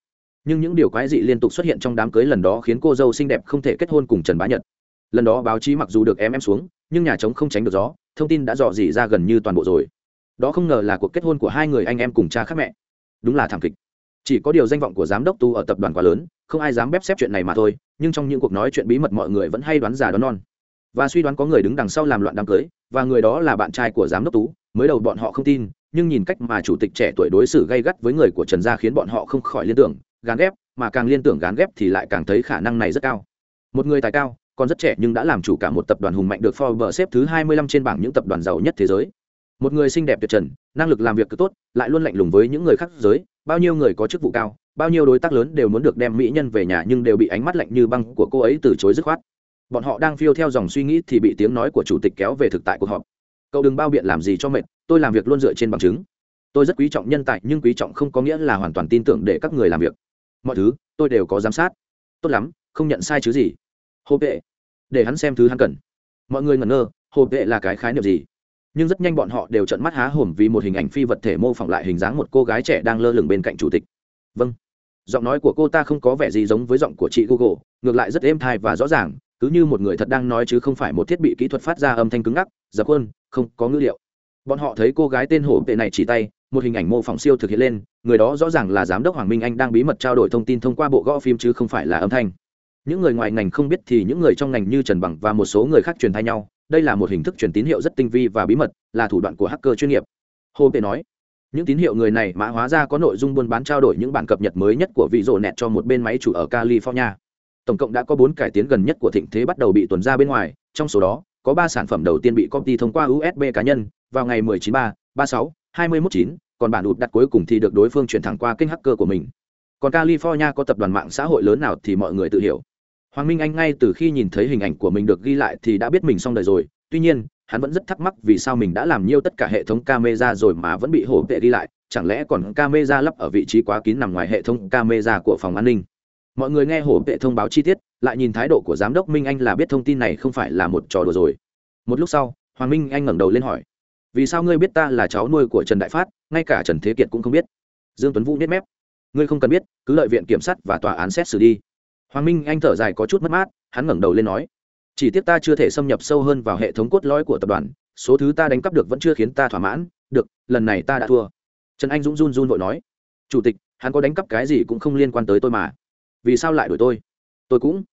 Nhưng những điều quái dị liên tục xuất hiện trong đám cưới lần đó khiến cô dâu xinh đẹp không thể kết hôn cùng trần bá nhật lần đó báo chí mặc dù được em em xuống, nhưng nhà trống không tránh được gió, thông tin đã dò dỉ ra gần như toàn bộ rồi. Đó không ngờ là cuộc kết hôn của hai người anh em cùng cha khác mẹ. Đúng là thảm kịch. Chỉ có điều danh vọng của giám đốc tu ở tập đoàn quá lớn, không ai dám bép xếp chuyện này mà thôi, nhưng trong những cuộc nói chuyện bí mật mọi người vẫn hay đoán già đoán non. Và suy đoán có người đứng đằng sau làm loạn đám cưới, và người đó là bạn trai của giám đốc tú mới đầu bọn họ không tin, nhưng nhìn cách mà chủ tịch trẻ tuổi đối xử gay gắt với người của trần gia khiến bọn họ không khỏi liên tưởng, gán ghép, mà càng liên tưởng gán ghép thì lại càng thấy khả năng này rất cao. Một người tài cao còn rất trẻ nhưng đã làm chủ cả một tập đoàn hùng mạnh được Forbes xếp thứ 25 trên bảng những tập đoàn giàu nhất thế giới. Một người xinh đẹp tuyệt trần, năng lực làm việc cực tốt, lại luôn lạnh lùng với những người khác giới, bao nhiêu người có chức vụ cao, bao nhiêu đối tác lớn đều muốn được đem mỹ nhân về nhà nhưng đều bị ánh mắt lạnh như băng của cô ấy từ chối dứt khoát. Bọn họ đang phiêu theo dòng suy nghĩ thì bị tiếng nói của chủ tịch kéo về thực tại cuộc họp. Cậu đừng bao biện làm gì cho mệt, tôi làm việc luôn dựa trên bằng chứng. Tôi rất quý trọng nhân tài nhưng quý trọng không có nghĩa là hoàn toàn tin tưởng để các người làm việc. Mọi thứ, tôi đều có giám sát. Tốt lắm, không nhận sai chứ gì hồ vệ. Để hắn xem thứ hắn cần. Mọi người ngẩn ngơ, hồ vệ là cái khái niệm gì? Nhưng rất nhanh bọn họ đều trận mắt há hổm vì một hình ảnh phi vật thể mô phỏng lại hình dáng một cô gái trẻ đang lơ lửng bên cạnh chủ tịch. Vâng. Giọng nói của cô ta không có vẻ gì giống với giọng của chị google, ngược lại rất êm thai và rõ ràng, cứ như một người thật đang nói chứ không phải một thiết bị kỹ thuật phát ra âm thanh cứng ngắc dạ dập hơn không có ngữ liệu. Bọn họ thấy cô gái tên hổ vệ này chỉ tay, một hình ảnh mô phỏng siêu thực hiện lên, người đó rõ ràng là giám đốc hoàng minh anh đang bí mật trao đổi thông tin thông qua bộ gõ phim chứ không phải là âm thanh những người ngoài ngành không biết thì những người trong ngành như trần bằng và một số người khác truyền thay nhau. Đây là một hình thức truyền tín hiệu rất tinh vi và bí mật là thủ đoạn của hacker chuyên nghiệp. Hồ tệ nói những tín hiệu người này mã hóa ra có nội dung buôn bán trao đổi những bản cập nhật mới nhất của vị rộ nẹt cho một bên máy chủ ở california. Tổng cộng đã có bốn cải tiến gần nhất của thịnh thế bắt đầu bị tuần ra bên ngoài. Trong số đó có ba sản phẩm đầu tiên bị Copy thông qua usb cá nhân. Vào ngày 19 3, 36, 21 9, còn bản ụt đặt cuối cùng thì được đối phương chuyển thẳng qua kênh hacker của mình. Còn california có tập đoàn mạng xã hội lớn nào thì mọi người tự hiểu hoàng minh anh ngay từ khi nhìn thấy hình ảnh của mình được ghi lại thì đã biết mình xong đời rồi. Tuy nhiên, hắn vẫn rất thắc mắc vì sao mình đã làm nhiều tất cả hệ thống camera rồi mà vẫn bị hổ vệ ghi lại. Chẳng lẽ còn camera lắp ở vị trí quá kín nằm ngoài hệ thống camera của phòng an ninh? Mọi người nghe hổ vệ thông báo chi tiết, lại nhìn thái độ của giám đốc minh anh là biết thông tin này không phải là một trò đùa rồi. Một lúc sau, hoàng minh anh ngẩng đầu lên hỏi, vì sao ngươi biết ta là cháu nuôi của trần đại phát, ngay cả trần thế kiệt cũng không biết? Dương tuấn vũ biết mép, ngươi không cần biết, cứ lợi viện kiểm sát và tòa án xét xử đi hoàng minh anh thở dài có chút mất mát, hắn ngẩng đầu lên nói, chỉ tiếc ta chưa thể xâm nhập sâu hơn vào hệ thống cốt lõi của tập đoàn, số thứ ta đánh cắp được vẫn chưa khiến ta thỏa mãn, được, lần này ta đã thua. Trần anh dũng run run vội nói, chủ tịch, hắn có đánh cắp cái gì cũng không liên quan tới tôi mà. Vì sao lại đuổi tôi? Tôi cũng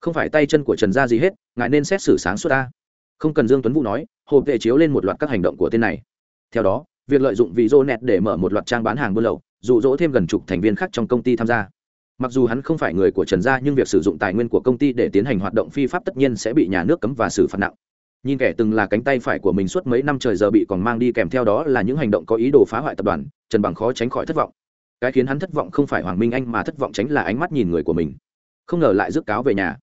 không phải tay chân của trần gia gì hết, ngài nên xét xử sáng suốt ta. Không cần dương tuấn vũ nói hộp vệ chiếu lên một loạt các hành động của tên này. Theo đó, việc lợi dụng vị dô nẹt để mở một loạt trang bán hàng buôn lậu, dụ dỗ thêm gần chục thành viên khác trong công ty tham gia mặc dù hắn không phải người của trần gia, nhưng việc sử dụng tài nguyên của công ty để tiến hành hoạt động phi pháp tất nhiên sẽ bị nhà nước cấm và xử phạt nặng. Nhìn kẻ từng là cánh tay phải của mình suốt mấy năm trời giờ bị còn mang đi kèm theo đó là những hành động có ý đồ phá hoại tập đoàn, trần bằng khó tránh khỏi thất vọng. Cái khiến hắn thất vọng không phải hoàng minh anh mà thất vọng tránh là ánh mắt nhìn người của mình. Không ngờ lại rước cáo về nhà.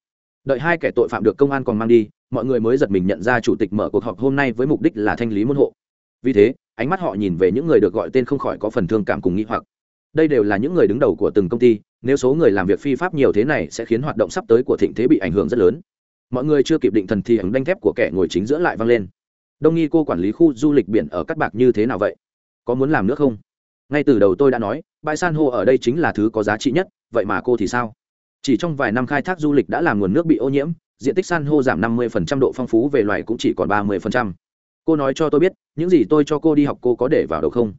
Đợi hai kẻ tội phạm được công an còn mang đi, mọi người mới giật mình nhận ra chủ tịch mở cuộc họp hôm nay với mục đích là thanh lý môn hộ. Vì thế, ánh mắt họ nhìn về những người được gọi tên không khỏi có phần thương cảm cùng nghĩ hoặc. Đây đều là những người đứng đầu của từng công ty nếu số người làm việc phi pháp nhiều thế này sẽ khiến hoạt động sắp tới của thịnh thế bị ảnh hưởng rất lớn. Mọi người chưa kịp định thần thì ứng đanh thép của kẻ ngồi chính giữa lại vang lên. Đông nghi cô quản lý khu du lịch biển ở cát bạc như thế nào vậy? Có muốn làm nữa không? Ngay từ đầu tôi đã nói, bãi san hô ở đây chính là thứ có giá trị nhất, vậy mà cô thì sao? Chỉ trong vài năm khai thác du lịch đã làm nguồn nước bị ô nhiễm, diện tích san hô giảm 50% độ phong phú về loài cũng chỉ còn 30%. cô nói cho tôi biết, những gì tôi cho cô đi học cô có để vào đâu không?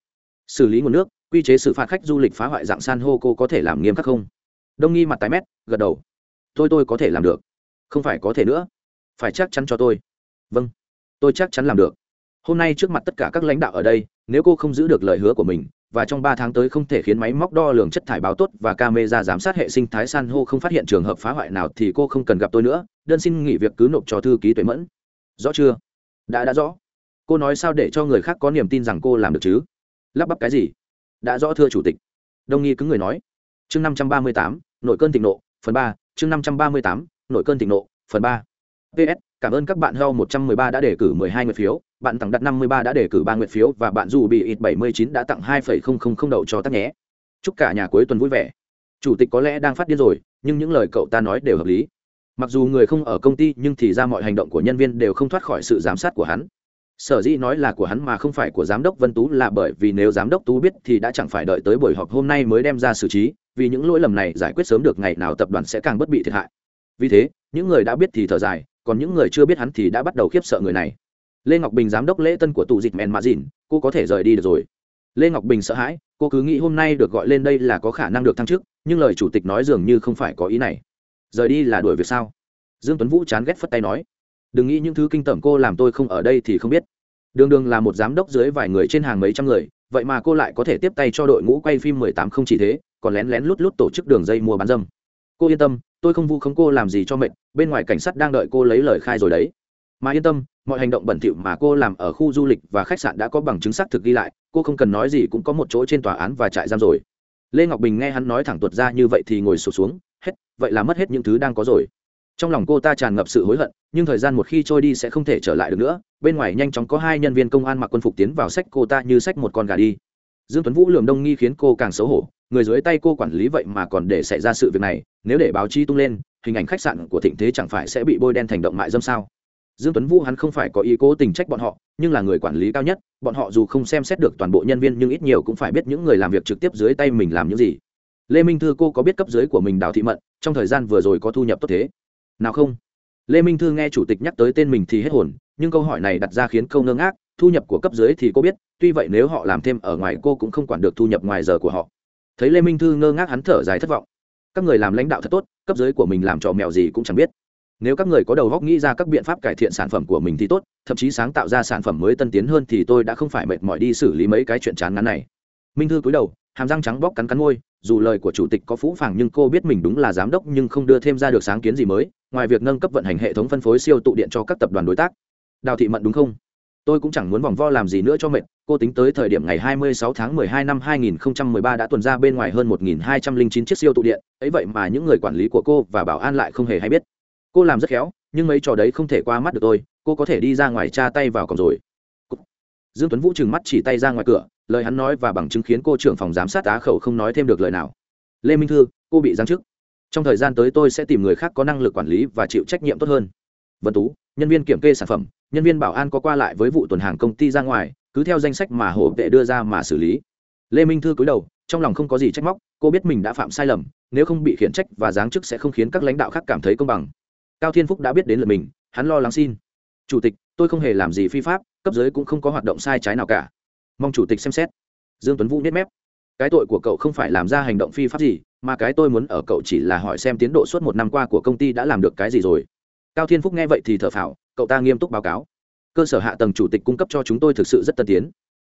Xử lý nguồn nước quy chế xử phạt khách du lịch phá hoại dạng san hô cô có thể làm nghiêm khắc không? Đông nghi mặt tái mét, gật đầu. Tôi tôi có thể làm được. Không phải có thể nữa. Phải chắc chắn cho tôi. Vâng. Tôi chắc chắn làm được. Hôm nay trước mặt tất cả các lãnh đạo ở đây, nếu cô không giữ được lời hứa của mình, và trong ba tháng tới không thể khiến máy móc đo lường chất thải báo tốt và camera giám sát hệ sinh thái san hô không phát hiện trường hợp phá hoại nào thì cô không cần gặp tôi nữa. Đơn xin nghỉ việc cứ nộp cho thư ký tuệ mẫn. Rõ chưa? Đã đã rõ. Cô nói sao để cho người khác có niềm tin rằng cô làm được chứ? Lắp bắp cái gì? Đã rõ thưa chủ tịch. Đông nghi cứng người nói, chương năm trăm ba mươi tám, nội cơn thịnh nộ, phần ba, chương năm trăm ba mươi tám, nội cơn thịnh nộ, phần ba. Ps cảm ơn các bạn heo một trăm mười ba đã đề cử mười hai nguyệt phiếu, bạn tặng đặt năm mươi ba đã đề cử ba nguyệt phiếu và bạn dù bị ít bảy mươi chín đã tặng hai phẩy không không không đậu cho tắc nhé. Chúc cả nhà cuối tuần vui vẻ. Chủ tịch có lẽ đang phát điên rồi, nhưng những lời cậu ta nói đều hợp lý. Mặc dù người không ở công ty, nhưng thì ra mọi hành động của nhân viên đều không thoát khỏi sự giám sát của hắn sở dĩ nói là của hắn mà không phải của giám đốc vân tú là bởi vì nếu giám đốc tú biết thì đã chẳng phải đợi tới buổi họp hôm nay mới đem ra xử trí, vì những lỗi lầm này giải quyết sớm được ngày nào tập đoàn sẽ càng bất bị thiệt hại. Vì thế, những người đã biết thì thở dài, còn những người chưa biết hắn thì đã bắt đầu khiếp sợ người này. Lê ngọc bình giám đốc lễ tân của tụ dịch mèn mạ dìn, cô có thể rời đi được rồi. Lê ngọc bình sợ hãi, cô cứ nghĩ hôm nay được gọi lên đây là có khả năng được thăng chức, nhưng lời chủ tịch nói dường như không phải có ý này. Rời đi là đuổi việc sao? Dương tuấn vũ chán ghét phất tay nói. Đừng nghĩ những thứ kinh tởm cô làm tôi không ở đây thì không biết đường đường là một giám đốc dưới vài người trên hàng mấy trăm người, vậy mà cô lại có thể tiếp tay cho đội ngũ quay phim mười tám không chỉ thế, còn lén lén lút lút tổ chức đường dây mua bán dâm. Cô yên tâm, tôi không vu khống cô làm gì cho mệt, bên ngoài cảnh sát đang đợi cô lấy lời khai rồi đấy. Mà yên tâm, mọi hành động bẩn thỉu mà cô làm ở khu du lịch và khách sạn đã có bằng chứng xác thực ghi lại, cô không cần nói gì cũng có một chỗ trên tòa án và trại giam rồi. Lê ngọc bình nghe hắn nói thẳng tuột ra như vậy thì ngồi sụp xuống, hết, vậy là mất hết những thứ đang có rồi trong lòng cô ta tràn ngập sự hối hận, nhưng thời gian một khi trôi đi sẽ không thể trở lại được nữa. Bên ngoài nhanh chóng có hai nhân viên công an mặc quân phục tiến vào sách cô ta như sách một con gà đi. Dương tuấn vũ lườm đông nghi khiến cô càng xấu hổ. Người dưới tay cô quản lý vậy mà còn để xảy ra sự việc này. Nếu để báo chí tung lên, hình ảnh khách sạn của thịnh thế chẳng phải sẽ bị bôi đen thành động mại dâm sao? Dương tuấn vũ hắn không phải có ý cố tình trách bọn họ, nhưng là người quản lý cao nhất. Bọn họ dù không xem xét được toàn bộ nhân viên nhưng ít nhiều cũng phải biết những người làm việc trực tiếp dưới tay mình làm những gì. Lê minh thư cô có biết cấp dưới của mình đào thị mận, trong thời gian vừa rồi có thu nhập tốt thế? Nào không? Lê minh thư nghe chủ tịch nhắc tới tên mình thì hết hồn, nhưng câu hỏi này đặt ra khiến câu ngơ ngác, thu nhập của cấp dưới thì cô biết, tuy vậy nếu họ làm thêm ở ngoài cô cũng không quản được thu nhập ngoài giờ của họ. Thấy lê minh thư ngơ ngác hắn thở dài thất vọng. Các người làm lãnh đạo thật tốt, cấp dưới của mình làm trò mèo gì cũng chẳng biết. Nếu các người có đầu góc nghĩ ra các biện pháp cải thiện sản phẩm của mình thì tốt, thậm chí sáng tạo ra sản phẩm mới tân tiến hơn thì tôi đã không phải mệt mỏi đi xử lý mấy cái chuyện chán ngắn này. Minh thư cúi đầu, hàm răng trắng bóc cắn cắn môi, dù lời của chủ tịch có phũ phàng nhưng cô biết mình đúng là giám đốc nhưng không đưa thêm ra được sáng kiến gì mới ngoài việc nâng cấp vận hành hệ thống phân phối siêu tụ điện cho các tập đoàn đối tác. Đào thị mận đúng không? Tôi cũng chẳng muốn vòng vo làm gì nữa cho mệt, cô tính tới thời điểm ngày 26 tháng 12 năm 2013 đã tuần ra bên ngoài hơn 1.209 chiếc siêu tụ điện, ấy vậy mà những người quản lý của cô và bảo an lại không hề hay biết. Cô làm rất khéo, nhưng mấy trò đấy không thể qua mắt được tôi, cô có thể đi ra ngoài tra tay vào cổng rồi. Dương tuấn vũ trừng mắt chỉ tay ra ngoài cửa, lời hắn nói và bằng chứng khiến cô trưởng phòng giám sát á khẩu không nói thêm được lời nào. Lê minh thư, cô bị giáng chức trong thời gian tới tôi sẽ tìm người khác có năng lực quản lý và chịu trách nhiệm tốt hơn. Vân tú, nhân viên kiểm kê sản phẩm, nhân viên bảo an có qua lại với vụ tuần hàng công ty ra ngoài, cứ theo danh sách mà hổ vệ đưa ra mà xử lý. Lê minh thư cúi đầu, trong lòng không có gì trách móc, cô biết mình đã phạm sai lầm, nếu không bị khiển trách và giáng chức sẽ không khiến các lãnh đạo khác cảm thấy công bằng. Cao thiên phúc đã biết đến lượt mình, hắn lo lắng xin. Chủ tịch, tôi không hề làm gì phi pháp, cấp dưới cũng không có hoạt động sai trái nào cả. Mong chủ tịch xem xét. Dương tuấn vũ nhếch mép cái tội của cậu không phải làm ra hành động phi pháp gì, mà cái tôi muốn ở cậu chỉ là hỏi xem tiến độ suốt một năm qua của công ty đã làm được cái gì rồi. Cao thiên phúc nghe vậy thì thở phào, cậu ta nghiêm túc báo cáo. Cơ sở hạ tầng chủ tịch cung cấp cho chúng tôi thực sự rất tân tiến.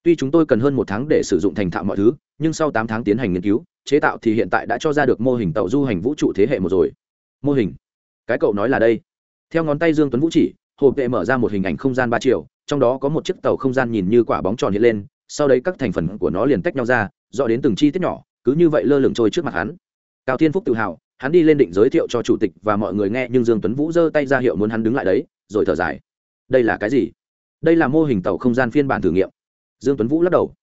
Tuy chúng tôi cần hơn một tháng để sử dụng thành thạo mọi thứ, nhưng sau tám tháng tiến hành nghiên cứu, chế tạo thì hiện tại đã cho ra được mô hình tàu du hành vũ trụ thế hệ một rồi. Mô hình? Cái cậu nói là đây. Theo ngón tay dương tuấn vũ chỉ hồ vệ mở ra một hình ảnh không gian ba chiều, trong đó có một chiếc tàu không gian nhìn như quả bóng tròn hiện lên sau đấy các thành phần của nó liền tách nhau ra dọ đến từng chi tiết nhỏ, cứ như vậy lơ lửng trôi trước mặt hắn. Cao thiên phúc tự hào, hắn đi lên định giới thiệu cho chủ tịch và mọi người nghe, nhưng dương tuấn vũ giơ tay ra hiệu muốn hắn đứng lại đấy, rồi thở dài. Đây là cái gì? Đây là mô hình tàu không gian phiên bản thử nghiệm. Dương tuấn vũ lắc đầu.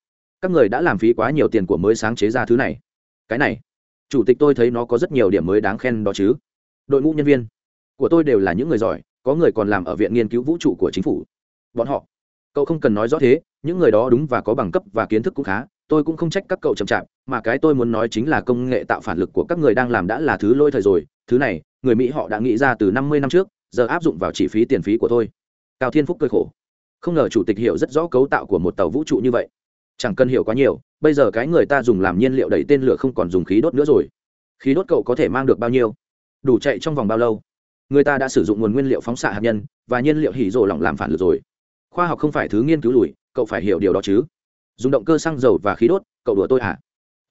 Các người đã làm phí quá nhiều tiền của mới sáng chế ra thứ này. Cái này, chủ tịch tôi thấy nó có rất nhiều điểm mới đáng khen đó chứ. Đội ngũ nhân viên của tôi đều là những người giỏi, có người còn làm ở viện nghiên cứu vũ trụ của chính phủ. Bọn họ cậu không cần nói rõ thế, những người đó đúng và có bằng cấp và kiến thức cũng khá, tôi cũng không trách các cậu chậm chạp, mà cái tôi muốn nói chính là công nghệ tạo phản lực của các người đang làm đã là thứ lôi thời rồi. Thứ này, người mỹ họ đã nghĩ ra từ năm mươi năm trước, giờ áp dụng vào chi phí tiền phí của tôi. Cao thiên phúc cười khổ. Không ngờ chủ tịch hiểu rất rõ cấu tạo của một tàu vũ trụ như vậy. Chẳng cần hiểu quá nhiều, bây giờ cái người ta dùng làm nhiên liệu đẩy tên lửa không còn dùng khí đốt nữa rồi. Khí đốt cậu có thể mang được bao nhiêu? Đủ chạy trong vòng bao lâu? Người ta đã sử dụng nguồn nguyên liệu phóng xạ hạt nhân và nhiên liệu hỉ rồ lỏng làm phản lực rồi khoa học không phải thứ nghiên cứu lùi, cậu phải hiểu điều đó chứ. Dùng động cơ xăng dầu và khí đốt, cậu đùa tôi à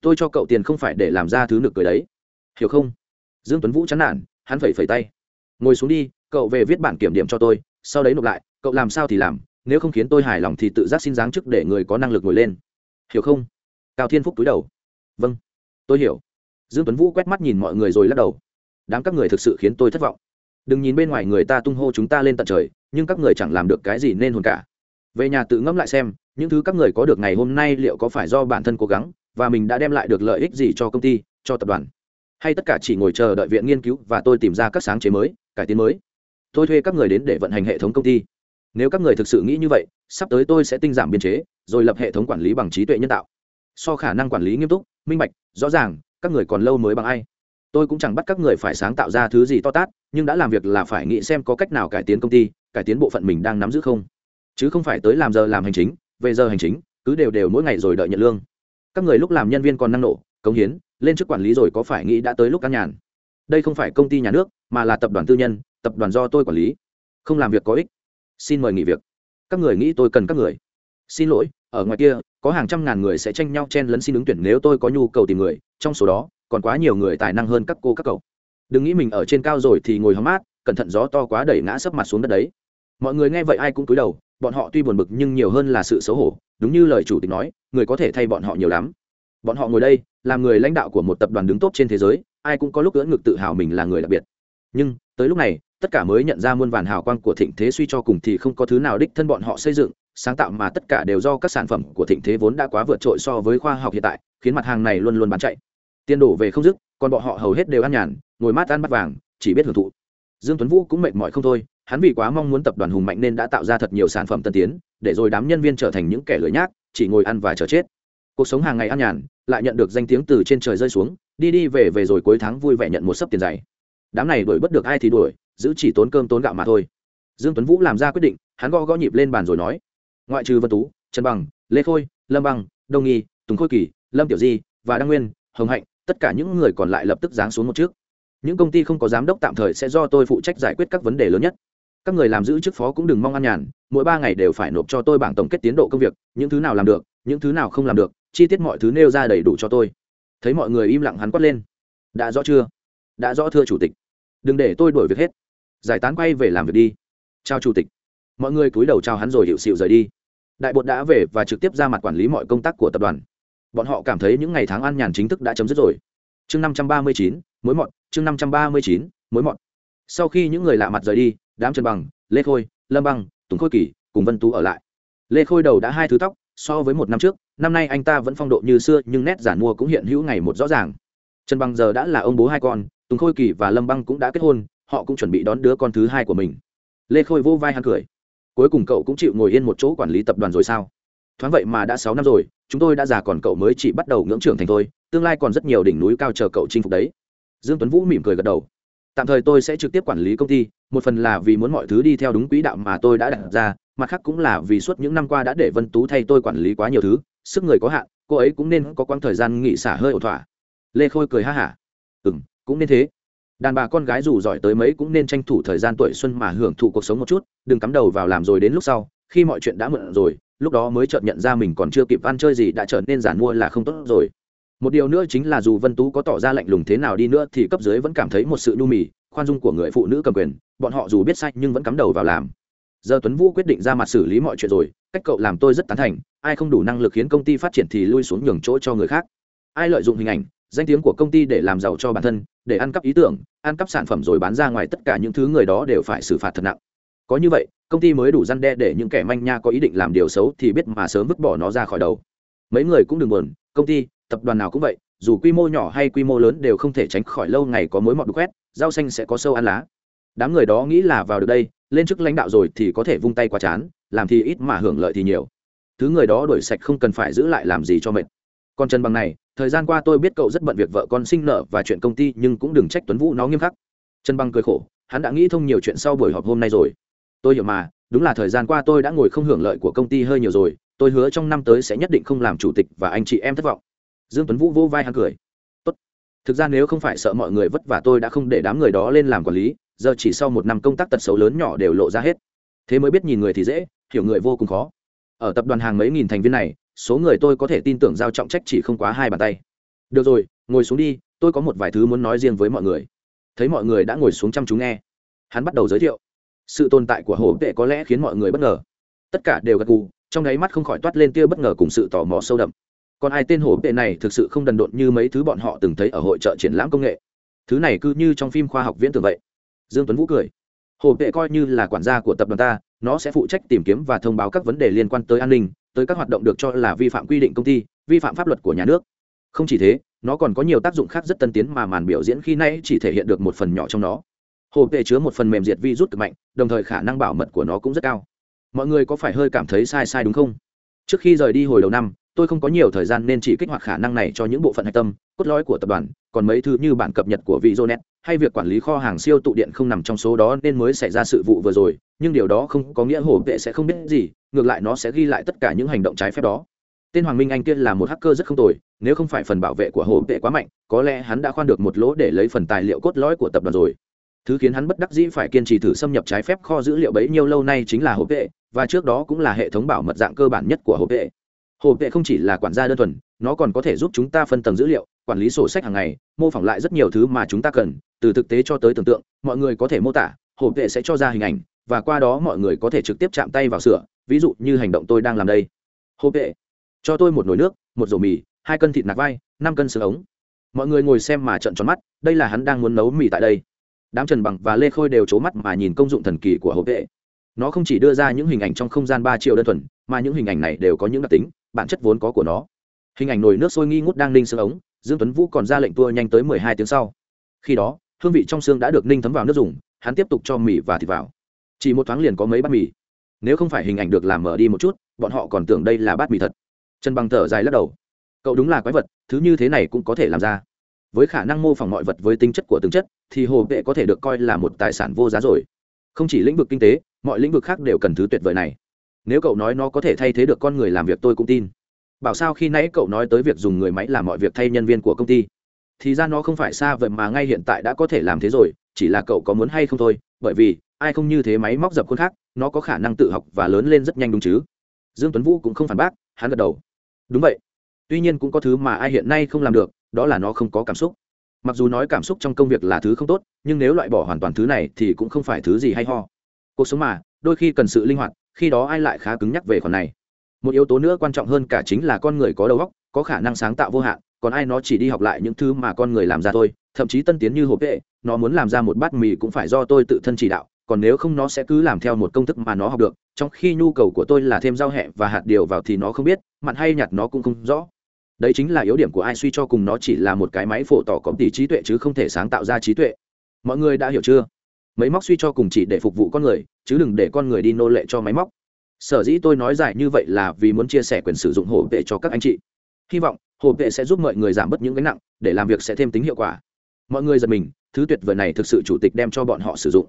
tôi cho cậu tiền không phải để làm ra thứ nực cười đấy. Hiểu không? Dương tuấn vũ chán nản, hắn phẩy phẩy tay. Ngồi xuống đi, cậu về viết bản kiểm điểm cho tôi, sau đấy nộp lại, cậu làm sao thì làm, nếu không khiến tôi hài lòng thì tự giác xin giáng chức để người có năng lực ngồi lên. Hiểu không? Cao thiên phúc túi đầu. Vâng tôi hiểu. Dương tuấn vũ quét mắt nhìn mọi người rồi lắc đầu. Đám các người thực sự khiến tôi thất vọng. Đừng nhìn bên ngoài người ta tung hô chúng ta lên tận trời nhưng các người chẳng làm được cái gì nên hồn cả. Về nhà tự ngẫm lại xem, những thứ các người có được ngày hôm nay liệu có phải do bản thân cố gắng, và mình đã đem lại được lợi ích gì cho công ty, cho tập đoàn? Hay tất cả chỉ ngồi chờ đợi viện nghiên cứu và tôi tìm ra các sáng chế mới, cải tiến mới? Tôi thuê các người đến để vận hành hệ thống công ty. Nếu các người thực sự nghĩ như vậy, sắp tới tôi sẽ tinh giảm biên chế, rồi lập hệ thống quản lý bằng trí tuệ nhân tạo. So khả năng quản lý nghiêm túc, minh bạch, rõ ràng, các người còn lâu mới bằng ai. Tôi cũng chẳng bắt các người phải sáng tạo ra thứ gì to tát, nhưng đã làm việc là phải nghĩ xem có cách nào cải tiến công ty cải tiến bộ phận mình đang nắm giữ không? Chứ không phải tới làm giờ làm hành chính, về giờ hành chính, cứ đều đều mỗi ngày rồi đợi nhận lương. Các người lúc làm nhân viên còn năng nổ, cống hiến, lên chức quản lý rồi có phải nghĩ đã tới lúc ăn nhàn? Đây không phải công ty nhà nước, mà là tập đoàn tư nhân, tập đoàn do tôi quản lý. Không làm việc có ích. Xin mời nghỉ việc. Các người nghĩ tôi cần các người. Xin lỗi, ở ngoài kia, có hàng trăm ngàn người sẽ tranh nhau chen lấn xin ứng tuyển nếu tôi có nhu cầu tìm người, trong số đó, còn quá nhiều người tài năng hơn các cô các cậu. Đừng nghĩ mình ở trên cao rồi thì ngồi hóng mát, cẩn thận gió to quá đẩy ngã sấp mặt xuống đất đấy mọi người nghe vậy ai cũng cúi đầu, bọn họ tuy buồn bực nhưng nhiều hơn là sự xấu hổ, đúng như lời chủ tịch nói, người có thể thay bọn họ nhiều lắm. Bọn họ ngồi đây, làm người lãnh đạo của một tập đoàn đứng tốt trên thế giới, ai cũng có lúc ưỡn ngực tự hào mình là người đặc biệt. Nhưng, tới lúc này, tất cả mới nhận ra muôn vàn hào quang của thịnh thế suy cho cùng thì không có thứ nào đích thân bọn họ xây dựng, sáng tạo mà tất cả đều do các sản phẩm của thịnh thế vốn đã quá vượt trội so với khoa học hiện tại, khiến mặt hàng này luôn luôn bán chạy. Tiền đổ về không dứt, còn bọn họ hầu hết đều ăn nhàn, ngồi mát ăn bắt vàng, chỉ biết hưởng thụ. Dương tuấn vũ cũng mệt mỏi không thôi hắn vì quá mong muốn tập đoàn hùng mạnh nên đã tạo ra thật nhiều sản phẩm tân tiến, để rồi đám nhân viên trở thành những kẻ lười nhác, chỉ ngồi ăn và chờ chết. Cuộc sống hàng ngày ăn nhàn, lại nhận được danh tiếng từ trên trời rơi xuống, đi đi về về rồi cuối tháng vui vẻ nhận một sấp tiền dày. Đám này đuổi bất được ai thì đuổi, giữ chỉ tốn cơm tốn gạo mà thôi. Dương tuấn vũ làm ra quyết định, hắn gõ gõ nhịp lên bàn rồi nói, ngoại trừ vân tú, trần bằng, lê khôi, lâm bằng đông nghi, tùng khôi kỳ, lâm tiểu di và đăng nguyên, hồng hạnh, tất cả những người còn lại lập tức giáng xuống một trước. Những công ty không có giám đốc tạm thời sẽ do tôi phụ trách giải quyết các vấn đề lớn nhất các người làm giữ chức phó cũng đừng mong ăn nhàn, mỗi ba ngày đều phải nộp cho tôi bảng tổng kết tiến độ công việc, những thứ nào làm được, những thứ nào không làm được, chi tiết mọi thứ nêu ra đầy đủ cho tôi. Thấy mọi người im lặng hắn quát lên. Đã rõ chưa? Đã rõ thưa chủ tịch. Đừng để tôi đổi việc hết. Giải tán quay về làm việc đi. Chào chủ tịch. Mọi người cúi đầu chào hắn rồi hiệu xịu rời đi. Đại bột đã về và trực tiếp ra mặt quản lý mọi công tác của tập đoàn. Bọn họ cảm thấy những ngày tháng ăn nhàn chính thức đã chấm dứt rồi. Chương năm trăm ba mươi chín, mối mọt. Chương năm trăm ba mươi chín, mối mọt sau khi những người lạ mặt rời đi, đám trần bằng, lê khôi, lâm băng, tùng khôi kỳ cùng vân tú ở lại. Lê khôi đầu đã hai thứ tóc, so với một năm trước, năm nay anh ta vẫn phong độ như xưa, nhưng nét giản mua cũng hiện hữu ngày một rõ ràng. Trần bằng giờ đã là ông bố hai con, tùng khôi kỳ và lâm băng cũng đã kết hôn, họ cũng chuẩn bị đón đứa con thứ hai của mình. Lê khôi vô vai hắn cười. Cuối cùng cậu cũng chịu ngồi yên một chỗ quản lý tập đoàn rồi sao? Thoáng vậy mà đã sáu năm rồi, chúng tôi đã già còn cậu mới chỉ bắt đầu ngưỡng trưởng thành thôi, tương lai còn rất nhiều đỉnh núi cao chờ cậu chinh phục đấy. Dương tuấn vũ mỉm cười gật đầu tạm thời tôi sẽ trực tiếp quản lý công ty, một phần là vì muốn mọi thứ đi theo đúng quỹ đạo mà tôi đã đặt ra, mặt khác cũng là vì suốt những năm qua đã để vân tú thay tôi quản lý quá nhiều thứ, sức người có hạn, cô ấy cũng nên có quãng thời gian nghỉ xả hơi ổn thỏa. Lê khôi cười ha hả. Ừ m cũng nên thế. Đàn bà con gái dù giỏi tới mấy cũng nên tranh thủ thời gian tuổi xuân mà hưởng thụ cuộc sống một chút, đừng cắm đầu vào làm rồi đến lúc sau, khi mọi chuyện đã mượn rồi, lúc đó mới chợt nhận ra mình còn chưa kịp ăn chơi gì đã trở nên giản mua là không tốt rồi một điều nữa chính là dù vân tú có tỏ ra lạnh lùng thế nào đi nữa thì cấp dưới vẫn cảm thấy một sự nhu mì, khoan dung của người phụ nữ cầm quyền, bọn họ dù biết sai nhưng vẫn cắm đầu vào làm. Giờ tuấn vũ quyết định ra mặt xử lý mọi chuyện rồi, cách cậu làm tôi rất tán thành, ai không đủ năng lực khiến công ty phát triển thì lui xuống nhường chỗ cho người khác. Ai lợi dụng hình ảnh, danh tiếng của công ty để làm giàu cho bản thân, để ăn cắp ý tưởng, ăn cắp sản phẩm rồi bán ra ngoài tất cả những thứ người đó đều phải xử phạt thật nặng. Có như vậy, công ty mới đủ răn đe để những kẻ manh nha có ý định làm điều xấu thì biết mà sớm vứt bỏ nó ra khỏi đầu. Mấy người cũng đừng buồn, công ty tập đoàn nào cũng vậy, dù quy mô nhỏ hay quy mô lớn đều không thể tránh khỏi lâu ngày có mối mọt đục quét, rau xanh sẽ có sâu ăn lá. Đám người đó nghĩ là vào được đây, lên chức lãnh đạo rồi thì có thể vung tay qua chán, làm thì ít mà hưởng lợi thì nhiều. Thứ người đó đổi sạch không cần phải giữ lại làm gì cho mệt. Còn trần bằng này, thời gian qua tôi biết cậu rất bận việc vợ con sinh nợ và chuyện công ty nhưng cũng đừng trách tuấn vũ nó nghiêm khắc. Trần bằng cười khổ, hắn đã nghĩ thông nhiều chuyện sau buổi họp hôm nay rồi. Tôi hiểu mà, đúng là thời gian qua tôi đã ngồi không hưởng lợi của công ty hơi nhiều rồi, tôi hứa trong năm tới sẽ nhất định không làm chủ tịch và anh chị em thất vọng dương tuấn vũ vô vai hắn cười. Tốt. thực ra nếu không phải sợ mọi người vất vả tôi đã không để đám người đó lên làm quản lý, giờ chỉ sau một năm công tác tật xấu lớn nhỏ đều lộ ra hết. Thế mới biết nhìn người thì dễ, hiểu người vô cùng khó. Ở tập đoàn hàng mấy nghìn thành viên này, số người tôi có thể tin tưởng giao trọng trách chỉ không quá hai bàn tay. Được rồi, ngồi xuống đi, tôi có một vài thứ muốn nói riêng với mọi người. Thấy mọi người đã ngồi xuống chăm chú nghe, hắn bắt đầu giới thiệu. Sự tồn tại của hồ vệ có lẽ khiến mọi người bất ngờ. Tất cả đều gật gù, trong đáy mắt không khỏi toát lên tia bất ngờ cùng sự tò mò sâu đậm còn ai tên hồ tệ này thực sự không đần độn như mấy thứ bọn họ từng thấy ở hội trợ triển lãm công nghệ? Thứ này cứ như trong phim khoa học viễn tưởng vậy. Dương tuấn vũ cười. Hồ tệ coi như là quản gia của tập đoàn ta, nó sẽ phụ trách tìm kiếm và thông báo các vấn đề liên quan tới an ninh, tới các hoạt động được cho là vi phạm quy định công ty, vi phạm pháp luật của nhà nước. Không chỉ thế, nó còn có nhiều tác dụng khác rất tân tiến mà màn biểu diễn khi nay chỉ thể hiện được một phần nhỏ trong nó. Hồ tệ chứa một phần mềm diệt virus cực mạnh, đồng thời khả năng bảo mật của nó cũng rất cao. Mọi người có phải hơi cảm thấy sai sai đúng không? Trước khi rời đi hồi đầu năm tôi không có nhiều thời gian nên chỉ kích hoạt khả năng này cho những bộ phận hạch tâm, cốt lõi của tập đoàn, còn mấy thứ như bản cập nhật của Vizonet, hay việc quản lý kho hàng siêu tụ điện không nằm trong số đó nên mới xảy ra sự vụ vừa rồi, nhưng điều đó không có nghĩa hổ vệ sẽ không biết gì, ngược lại nó sẽ ghi lại tất cả những hành động trái phép đó. Tên hoàng minh anh kia là một hacker rất không tồi, nếu không phải phần bảo vệ của hổ vệ quá mạnh, có lẽ hắn đã khoan được một lỗ để lấy phần tài liệu cốt lõi của tập đoàn rồi. Thứ khiến hắn bất đắc dĩ phải kiên trì thử xâm nhập trái phép kho dữ liệu bấy nhiêu lâu nay chính là hộp vệ, và trước đó cũng là hệ thống bảo mật dạng cơ bản nhất của hộp vệ hồ vệ không chỉ là quản gia đơn thuần, nó còn có thể giúp chúng ta phân tầng dữ liệu, quản lý sổ sách hàng ngày, mô phỏng lại rất nhiều thứ mà chúng ta cần. Từ thực tế cho tới tưởng tượng, mọi người có thể mô tả, hồ vệ sẽ cho ra hình ảnh, và qua đó mọi người có thể trực tiếp chạm tay vào sửa, ví dụ như hành động tôi đang làm đây. Hồ vệ, cho tôi một nồi nước, một rổ mì, hai cân thịt nạc vai, năm cân xương ống. Mọi người ngồi xem mà trận tròn mắt, đây là hắn đang muốn nấu mì tại đây. Đám trần bằng và lê khôi đều c mắt mà nhìn công dụng thần kỳ của hộp vệ. Nó không chỉ đưa ra những hình ảnh trong không gian ba triệu đơn thuần, mà những hình ảnh này đều có những đặc tính bản chất vốn có của nó. Hình ảnh nồi nước sôi nghi ngút đang ninh xương ống, dương tuấn vũ còn ra lệnh tua nhanh tới mười hai tiếng sau. Khi đó, hương vị trong xương đã được ninh thấm vào nước dùng, hắn tiếp tục cho mì và thịt vào. Chỉ một thoáng liền có mấy bát mì. Nếu không phải hình ảnh được làm mở đi một chút, bọn họ còn tưởng đây là bát mì thật. Trần bằng thở dài lắc đầu. Cậu đúng là quái vật, thứ như thế này cũng có thể làm ra. Với khả năng mô phỏng mọi vật với tính chất của từng chất, thì hồ vệ có thể được coi là một tài sản vô giá rồi. Không chỉ lĩnh vực kinh tế, mọi lĩnh vực khác đều cần thứ tuyệt vời này nếu cậu nói nó có thể thay thế được con người làm việc tôi cũng tin. Bảo sao khi nãy cậu nói tới việc dùng người máy làm mọi việc thay nhân viên của công ty? Thì ra nó không phải xa vậy mà ngay hiện tại đã có thể làm thế rồi, chỉ là cậu có muốn hay không thôi, bởi vì, ai không như thế máy móc dập khuôn khác, nó có khả năng tự học và lớn lên rất nhanh đúng chứ? Dương tuấn vũ cũng không phản bác, hắn gật đầu. Đúng vậy. Tuy nhiên cũng có thứ mà ai hiện nay không làm được, đó là nó không có cảm xúc. Mặc dù nói cảm xúc trong công việc là thứ không tốt, nhưng nếu loại bỏ hoàn toàn thứ này thì cũng không phải thứ gì hay ho. Cuộc sống mà, đôi khi cần sự linh hoạt khi đó ai lại khá cứng nhắc về khoản này? Một yếu tố nữa quan trọng hơn cả chính là con người có đầu óc, có khả năng sáng tạo vô hạn, còn ai nó chỉ đi học lại những thứ mà con người làm ra thôi, thậm chí tân tiến như hộp vệ, nó muốn làm ra một bát mì cũng phải do tôi tự thân chỉ đạo, còn nếu không nó sẽ cứ làm theo một công thức mà nó học được, trong khi nhu cầu của tôi là thêm rau hẹ và hạt điều vào thì nó không biết, mặn hay nhặt nó cũng không rõ. Đấy chính là yếu điểm của ai suy cho cùng nó chỉ là một cái máy phổ tỏ có tỷ trí tuệ chứ không thể sáng tạo ra trí tuệ. Mọi người đã hiểu chưa? Mấy móc suy cho cùng chỉ để phục vụ con người, chứ đừng để con người đi nô lệ cho máy móc. Sở dĩ tôi nói dài như vậy là vì muốn chia sẻ quyền sử dụng hổ vệ cho các anh chị. Hy vọng hổ vệ sẽ giúp mọi người giảm bớt những gánh nặng, để làm việc sẽ thêm tính hiệu quả. Mọi người giật mình, thứ tuyệt vời này thực sự chủ tịch đem cho bọn họ sử dụng.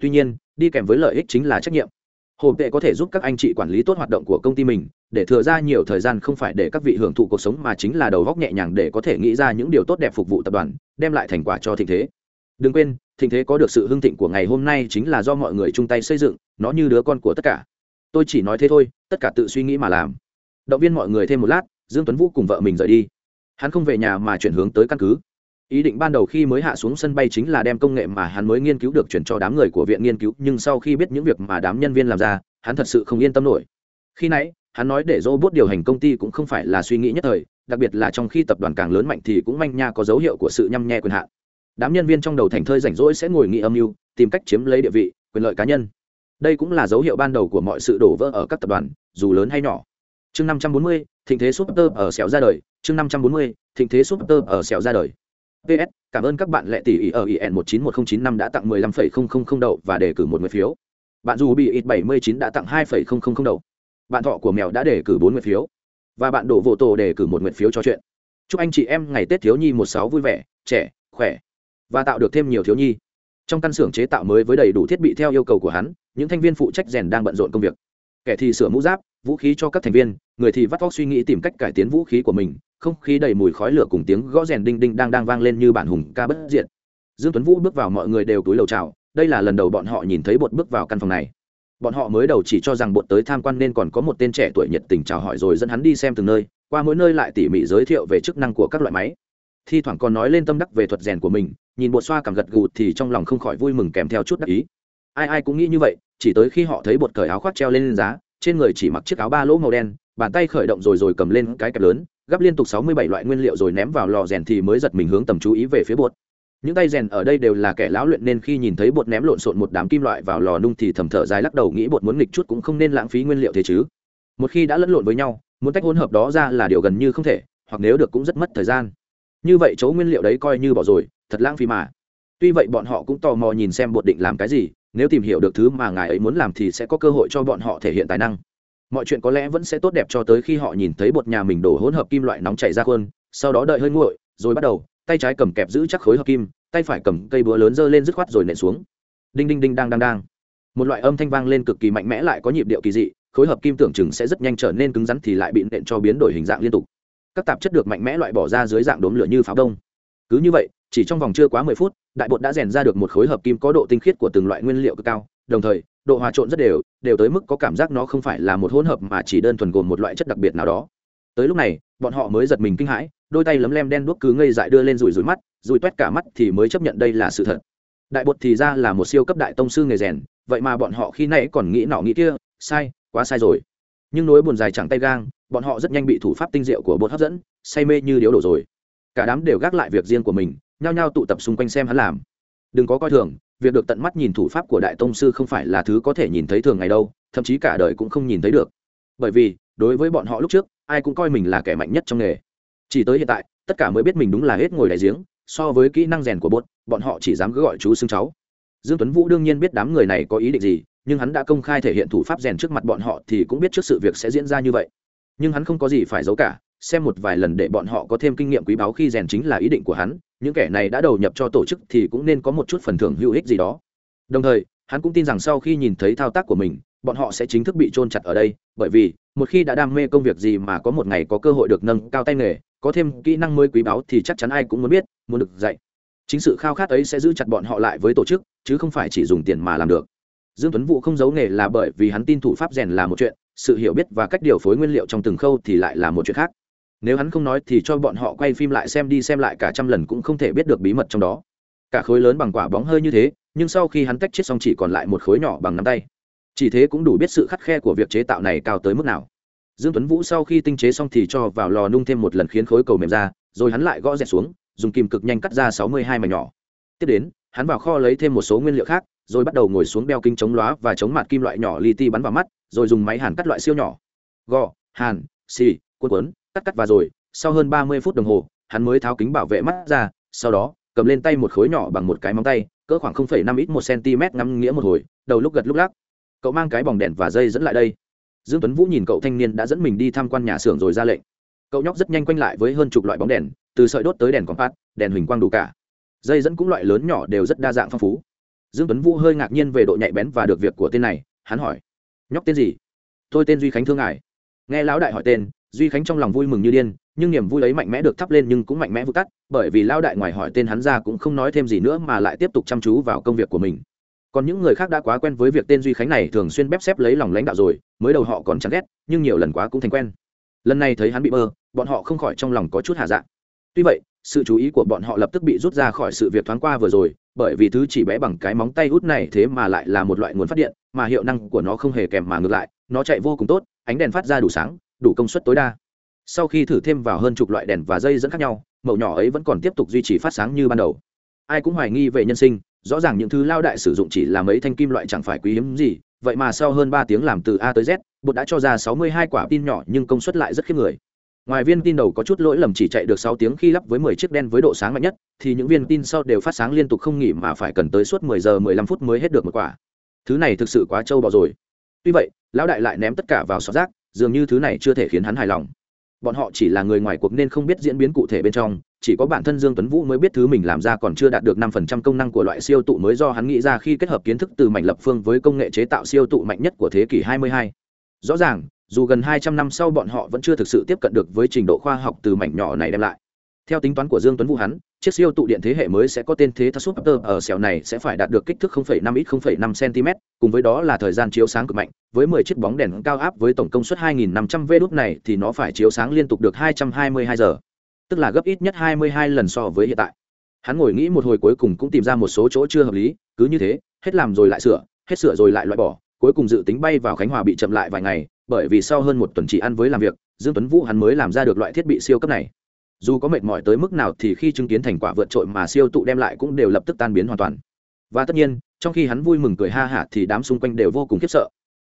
Tuy nhiên, đi kèm với lợi ích chính là trách nhiệm. Hồ vệ có thể giúp các anh chị quản lý tốt hoạt động của công ty mình, để thừa ra nhiều thời gian không phải để các vị hưởng thụ cuộc sống mà chính là đầu góc nhẹ nhàng để có thể nghĩ ra những điều tốt đẹp phục vụ tập đoàn, đem lại thành quả cho thịnh thế đừng quên, thịnh thế có được sự hưng thịnh của ngày hôm nay chính là do mọi người chung tay xây dựng, nó như đứa con của tất cả. Tôi chỉ nói thế thôi, tất cả tự suy nghĩ mà làm. Động viên mọi người thêm một lát, dương tuấn vũ cùng vợ mình rời đi. Hắn không về nhà mà chuyển hướng tới căn cứ. Ý định ban đầu khi mới hạ xuống sân bay chính là đem công nghệ mà hắn mới nghiên cứu được chuyển cho đám người của viện nghiên cứu, nhưng sau khi biết những việc mà đám nhân viên làm ra, hắn thật sự không yên tâm nổi. Khi nãy, hắn nói để robot điều hành công ty cũng không phải là suy nghĩ nhất thời, đặc biệt là trong khi tập đoàn càng lớn mạnh thì cũng manh nha có dấu hiệu của sự nhăm nhe quyền hạn đám nhân viên trong đầu thành thơi rảnh rỗi sẽ ngồi nghị âm mưu, tìm cách chiếm lấy địa vị, quyền lợi cá nhân. Đây cũng là dấu hiệu ban đầu của mọi sự đổ vỡ ở các tập đoàn, dù lớn hay nhỏ. Chương năm trăm bốn mươi, thịnh thế súp tơ ở sẹo ra đời. Chương năm trăm bốn mươi, thịnh thế súp tơ ở sẹo ra đời. Ps cảm ơn các bạn lệ tỷ ý ở en một chín một nghìn chín năm đã tặng mười lăm phẩy không không không đậu và đề cử một người phiếu. Bạn dù bị ít bảy mươi chín đã tặng hai phẩy không không không đậu. Bạn thọ của mèo đã đề cử bốn người phiếu. Và bạn đổ vô tổ đề cử một nguyện phiếu cho chuyện. Chúc anh chị em ngày tết thiếu nhi một sáu vui vẻ, trẻ, khỏe và tạo được thêm nhiều thiếu nhi. Trong căn xưởng chế tạo mới với đầy đủ thiết bị theo yêu cầu của hắn, những thanh viên phụ trách rèn đang bận rộn công việc. Kẻ thì sửa mũ giáp, vũ khí cho các thành viên, người thì vắt vóc suy nghĩ tìm cách cải tiến vũ khí của mình, không khí đầy mùi khói lửa cùng tiếng gõ rèn đinh đinh đang đang vang lên như bản hùng ca bất diện dương tuấn vũ bước vào mọi người đều túi lầu chào, đây là lần đầu bọn họ nhìn thấy bột bước vào căn phòng này. Bọn họ mới đầu chỉ cho rằng bột tới tham quan nên còn có một tên trẻ tuổi nhiệt tình chào hỏi rồi dẫn hắn đi xem từng nơi, qua mỗi nơi lại tỉ mỉ giới thiệu về chức năng của các loại máy. Thi thoảng còn nói lên tâm đắc về thuật rèn của mình nhìn bột xoa cảm gật gù thì trong lòng không khỏi vui mừng kèm theo chút đắc ý. Ai ai cũng nghĩ như vậy, chỉ tới khi họ thấy bột cởi áo khoác treo lên giá, trên người chỉ mặc chiếc áo ba lỗ màu đen, bàn tay khởi động rồi rồi cầm lên cái kẹp lớn, gắp liên tục sáu mươi bảy loại nguyên liệu rồi ném vào lò rèn thì mới giật mình hướng tầm chú ý về phía bột. Những tay rèn ở đây đều là kẻ lão luyện nên khi nhìn thấy bột ném lộn xộn một đám kim loại vào lò nung thì thầm thở dài lắc đầu nghĩ bột muốn nghịch chút cũng không nên lãng phí nguyên liệu thế chứ. Một khi đã lẫn lộn với nhau, muốn tách hỗn hợp đó ra là điều gần như không thể, hoặc nếu được cũng rất mất thời gian. Như vậy chỗ nguyên liệu đấy coi như bỏ rồi thật lãng phí mà. Tuy vậy bọn họ cũng tò mò nhìn xem bột định làm cái gì, nếu tìm hiểu được thứ mà ngài ấy muốn làm thì sẽ có cơ hội cho bọn họ thể hiện tài năng. Mọi chuyện có lẽ vẫn sẽ tốt đẹp cho tới khi họ nhìn thấy bột nhà mình đổ hỗn hợp kim loại nóng chảy ra khuôn, sau đó đợi hơi nguội, rồi bắt đầu, tay trái cầm kẹp giữ chắc khối hợp kim, tay phải cầm cây búa lớn dơ lên dứt khoát rồi nện xuống. Đinh đinh đinh đang đang đang. Một loại âm thanh vang lên cực kỳ mạnh mẽ lại có nhịp điệu kỳ dị, khối hợp kim tưởng chừng sẽ rất nhanh trở nên cứng rắn thì lại bị nện cho biến đổi hình dạng liên tục. Các tạp chất được mạnh mẽ loại bỏ ra dưới dạng đốm lửa như pháo đông. Cứ như vậy chỉ trong vòng chưa quá mười phút, đại bột đã rèn ra được một khối hợp kim có độ tinh khiết của từng loại nguyên liệu cực cao, đồng thời, độ hòa trộn rất đều đều tới mức có cảm giác nó không phải là một hỗn hợp mà chỉ đơn thuần gồm một loại chất đặc biệt nào đó. Tới lúc này, bọn họ mới giật mình kinh hãi, đôi tay lấm lem đen đuốc cứ ngây dại đưa lên rủi rủi mắt, rủi toét cả mắt thì mới chấp nhận đây là sự thật. Đại bột thì ra là một siêu cấp đại tông sư nghề rèn, vậy mà bọn họ khi nãy còn nghĩ nọ nghĩ kia, sai, quá sai rồi. Nhưng nỗi buồn dài chẳng tay gang, bọn họ rất nhanh bị thủ pháp tinh diệu của bột hấp dẫn, say mê như điếu đổ rồi. Cả đám đều gác lại việc riêng của mình nhao nhao tụ tập xung quanh xem hắn làm. Đừng có coi thường, việc được tận mắt nhìn thủ pháp của đại tông sư không phải là thứ có thể nhìn thấy thường ngày đâu, thậm chí cả đời cũng không nhìn thấy được. Bởi vì, đối với bọn họ lúc trước, ai cũng coi mình là kẻ mạnh nhất trong nghề. Chỉ tới hiện tại, tất cả mới biết mình đúng là hết ngồi đại giếng, so với kỹ năng rèn của bột, bọn họ chỉ dám cứ gọi chú xưng cháu. Dương tuấn vũ đương nhiên biết đám người này có ý định gì, nhưng hắn đã công khai thể hiện thủ pháp rèn trước mặt bọn họ thì cũng biết trước sự việc sẽ diễn ra như vậy. Nhưng hắn không có gì phải giấu cả xem một vài lần để bọn họ có thêm kinh nghiệm quý báu khi rèn chính là ý định của hắn, những kẻ này đã đầu nhập cho tổ chức thì cũng nên có một chút phần thưởng hữu ích gì đó. Đồng thời, hắn cũng tin rằng sau khi nhìn thấy thao tác của mình, bọn họ sẽ chính thức bị trôn chặt ở đây, bởi vì, một khi đã đam mê công việc gì mà có một ngày có cơ hội được nâng cao tay nghề, có thêm kỹ năng mới quý báu thì chắc chắn ai cũng muốn biết, muốn được dạy. Chính sự khao khát ấy sẽ giữ chặt bọn họ lại với tổ chức, chứ không phải chỉ dùng tiền mà làm được. Dương tuấn vũ không giấu nghề là bởi vì hắn tin thủ pháp rèn là một chuyện, sự hiểu biết và cách điều phối nguyên liệu trong từng khâu thì lại là một chuyện khác nếu hắn không nói thì cho bọn họ quay phim lại xem đi, xem lại cả trăm lần cũng không thể biết được bí mật trong đó. Cả khối lớn bằng quả bóng hơi như thế, nhưng sau khi hắn tách chết xong chỉ còn lại một khối nhỏ bằng nắm tay. Chỉ thế cũng đủ biết sự khắt khe của việc chế tạo này cao tới mức nào. Dương tuấn vũ sau khi tinh chế xong thì cho vào lò nung thêm một lần khiến khối cầu mềm ra, rồi hắn lại gõ dẹt xuống, dùng kìm cực nhanh cắt ra sáu mươi hai mảnh nhỏ. Tiếp đến, hắn vào kho lấy thêm một số nguyên liệu khác, rồi bắt đầu ngồi xuống đeo kinh chống lóa và chống mặt kim loại nhỏ li ti bắn vào mắt, rồi dùng máy hàn cắt loại siêu nhỏ. Gò, hàn, xì, cuốn cuốn cắt cắt và rồi, sau hơn ba mươi phút đồng hồ, hắn mới tháo kính bảo vệ mắt ra, sau đó, cầm lên tay một khối nhỏ bằng một cái móng tay, cỡ khoảng năm ít một cm ngắm nghĩa một hồi, đầu lúc gật lúc lắc. Cậu mang cái bỏng đèn và dây dẫn lại đây. Dương tuấn vũ nhìn cậu thanh niên đã dẫn mình đi tham quan nhà xưởng rồi ra lệnh. Cậu nhóc rất nhanh quanh lại với hơn chục loại bóng đèn, từ sợi đốt tới đèn compact đèn huỳnh quang đủ cả. Dây dẫn cũng loại lớn nhỏ đều rất đa dạng phong phú. Dương tuấn vũ hơi ngạc nhiên về độ nhạy bén và được việc của tên này, hắn hỏi, nhóc tên gì? Tôi tên duy khánh thương ngài nghe lão đại hỏi tên duy khánh trong lòng vui mừng như điên, nhưng niềm vui ấy mạnh mẽ được thắp lên nhưng cũng mạnh mẽ vụt tắt, bởi vì lão đại ngoài hỏi tên hắn ra cũng không nói thêm gì nữa mà lại tiếp tục chăm chú vào công việc của mình. Còn những người khác đã quá quen với việc tên duy khánh này thường xuyên bép xếp lấy lòng lãnh đạo rồi, mới đầu họ còn chán ghét, nhưng nhiều lần quá cũng thành quen. Lần này thấy hắn bị mơ bọn họ không khỏi trong lòng có chút hạ dạng tuy vậy, sự chú ý của bọn họ lập tức bị rút ra khỏi sự việc thoáng qua vừa rồi, bởi vì thứ chỉ bé bằng cái móng tay hút này thế mà lại là một loại nguồn phát điện, mà hiệu năng của nó không hề kèm mà ngược lại, nó chạy vô cùng tốt, ánh đèn phát ra đủ sáng đủ công suất tối đa. Sau khi thử thêm vào hơn chục loại đèn và dây dẫn khác nhau mẫu nhỏ ấy vẫn còn tiếp tục duy trì phát sáng như ban đầu. Ai cũng hoài nghi về nhân sinh, rõ ràng những thứ lao đại sử dụng chỉ là mấy thanh kim loại chẳng phải quý hiếm gì, vậy mà sau hơn ba tiếng làm từ a tới z, bột đã cho ra sáu mươi hai quả pin nhỏ nhưng công suất lại rất khiếp người. Ngoài viên tin đầu có chút lỗi lầm chỉ chạy được sáu tiếng khi lắp với mười chiếc đen với độ sáng mạnh nhất, thì những viên tin sau đều phát sáng liên tục không nghỉ mà phải cần tới suốt mười giờ mười lăm phút mới hết được một quả. Thứ này thực sự quá trâu bò rồi. Tuy vậy, lão đại lại ném tất cả vào sọt rác dường như thứ này chưa thể khiến hắn hài lòng bọn họ chỉ là người ngoài cuộc nên không biết diễn biến cụ thể bên trong, chỉ có bản thân dương tuấn vũ mới biết thứ mình làm ra còn chưa đạt được năm phần trăm công năng của loại siêu tụ mới do hắn nghĩ ra khi kết hợp kiến thức từ mảnh lập phương với công nghệ chế tạo siêu tụ mạnh nhất của thế kỷ 22. rõ ràng, dù gần 200 năm sau bọn họ vẫn chưa thực sự tiếp cận được với trình độ khoa học từ mảnh nhỏ này đem lại theo tính toán của dương tuấn vũ hắn chiếc siêu tụ điện thế hệ mới sẽ có tên thế thasup ở xẻo này sẽ phải đạt được kích thước 0,5 ít 0,5 cm cùng với đó là thời gian chiếu sáng cực mạnh với 10 chiếc bóng đèn cao áp với tổng công suất 2.500 v đốt này thì nó phải chiếu sáng liên tục được 222 giờ tức là gấp ít nhất 22 lần so với hiện tại. Hắn ngồi nghĩ một hồi cuối cùng cũng tìm ra một số chỗ chưa hợp lý cứ như thế hết làm rồi lại sửa hết sửa rồi lại loại bỏ cuối cùng dự tính bay vào khánh hòa bị chậm lại vài ngày bởi vì sau hơn một tuần chỉ ăn với làm việc dương tuấn vũ hắn mới làm ra được loại thiết bị siêu cấp này dù có mệt mỏi tới mức nào thì khi chứng kiến thành quả vượt trội mà siêu tụ đem lại cũng đều lập tức tan biến hoàn toàn. Và tất nhiên, trong khi hắn vui mừng cười ha hả thì đám xung quanh đều vô cùng khiếp sợ.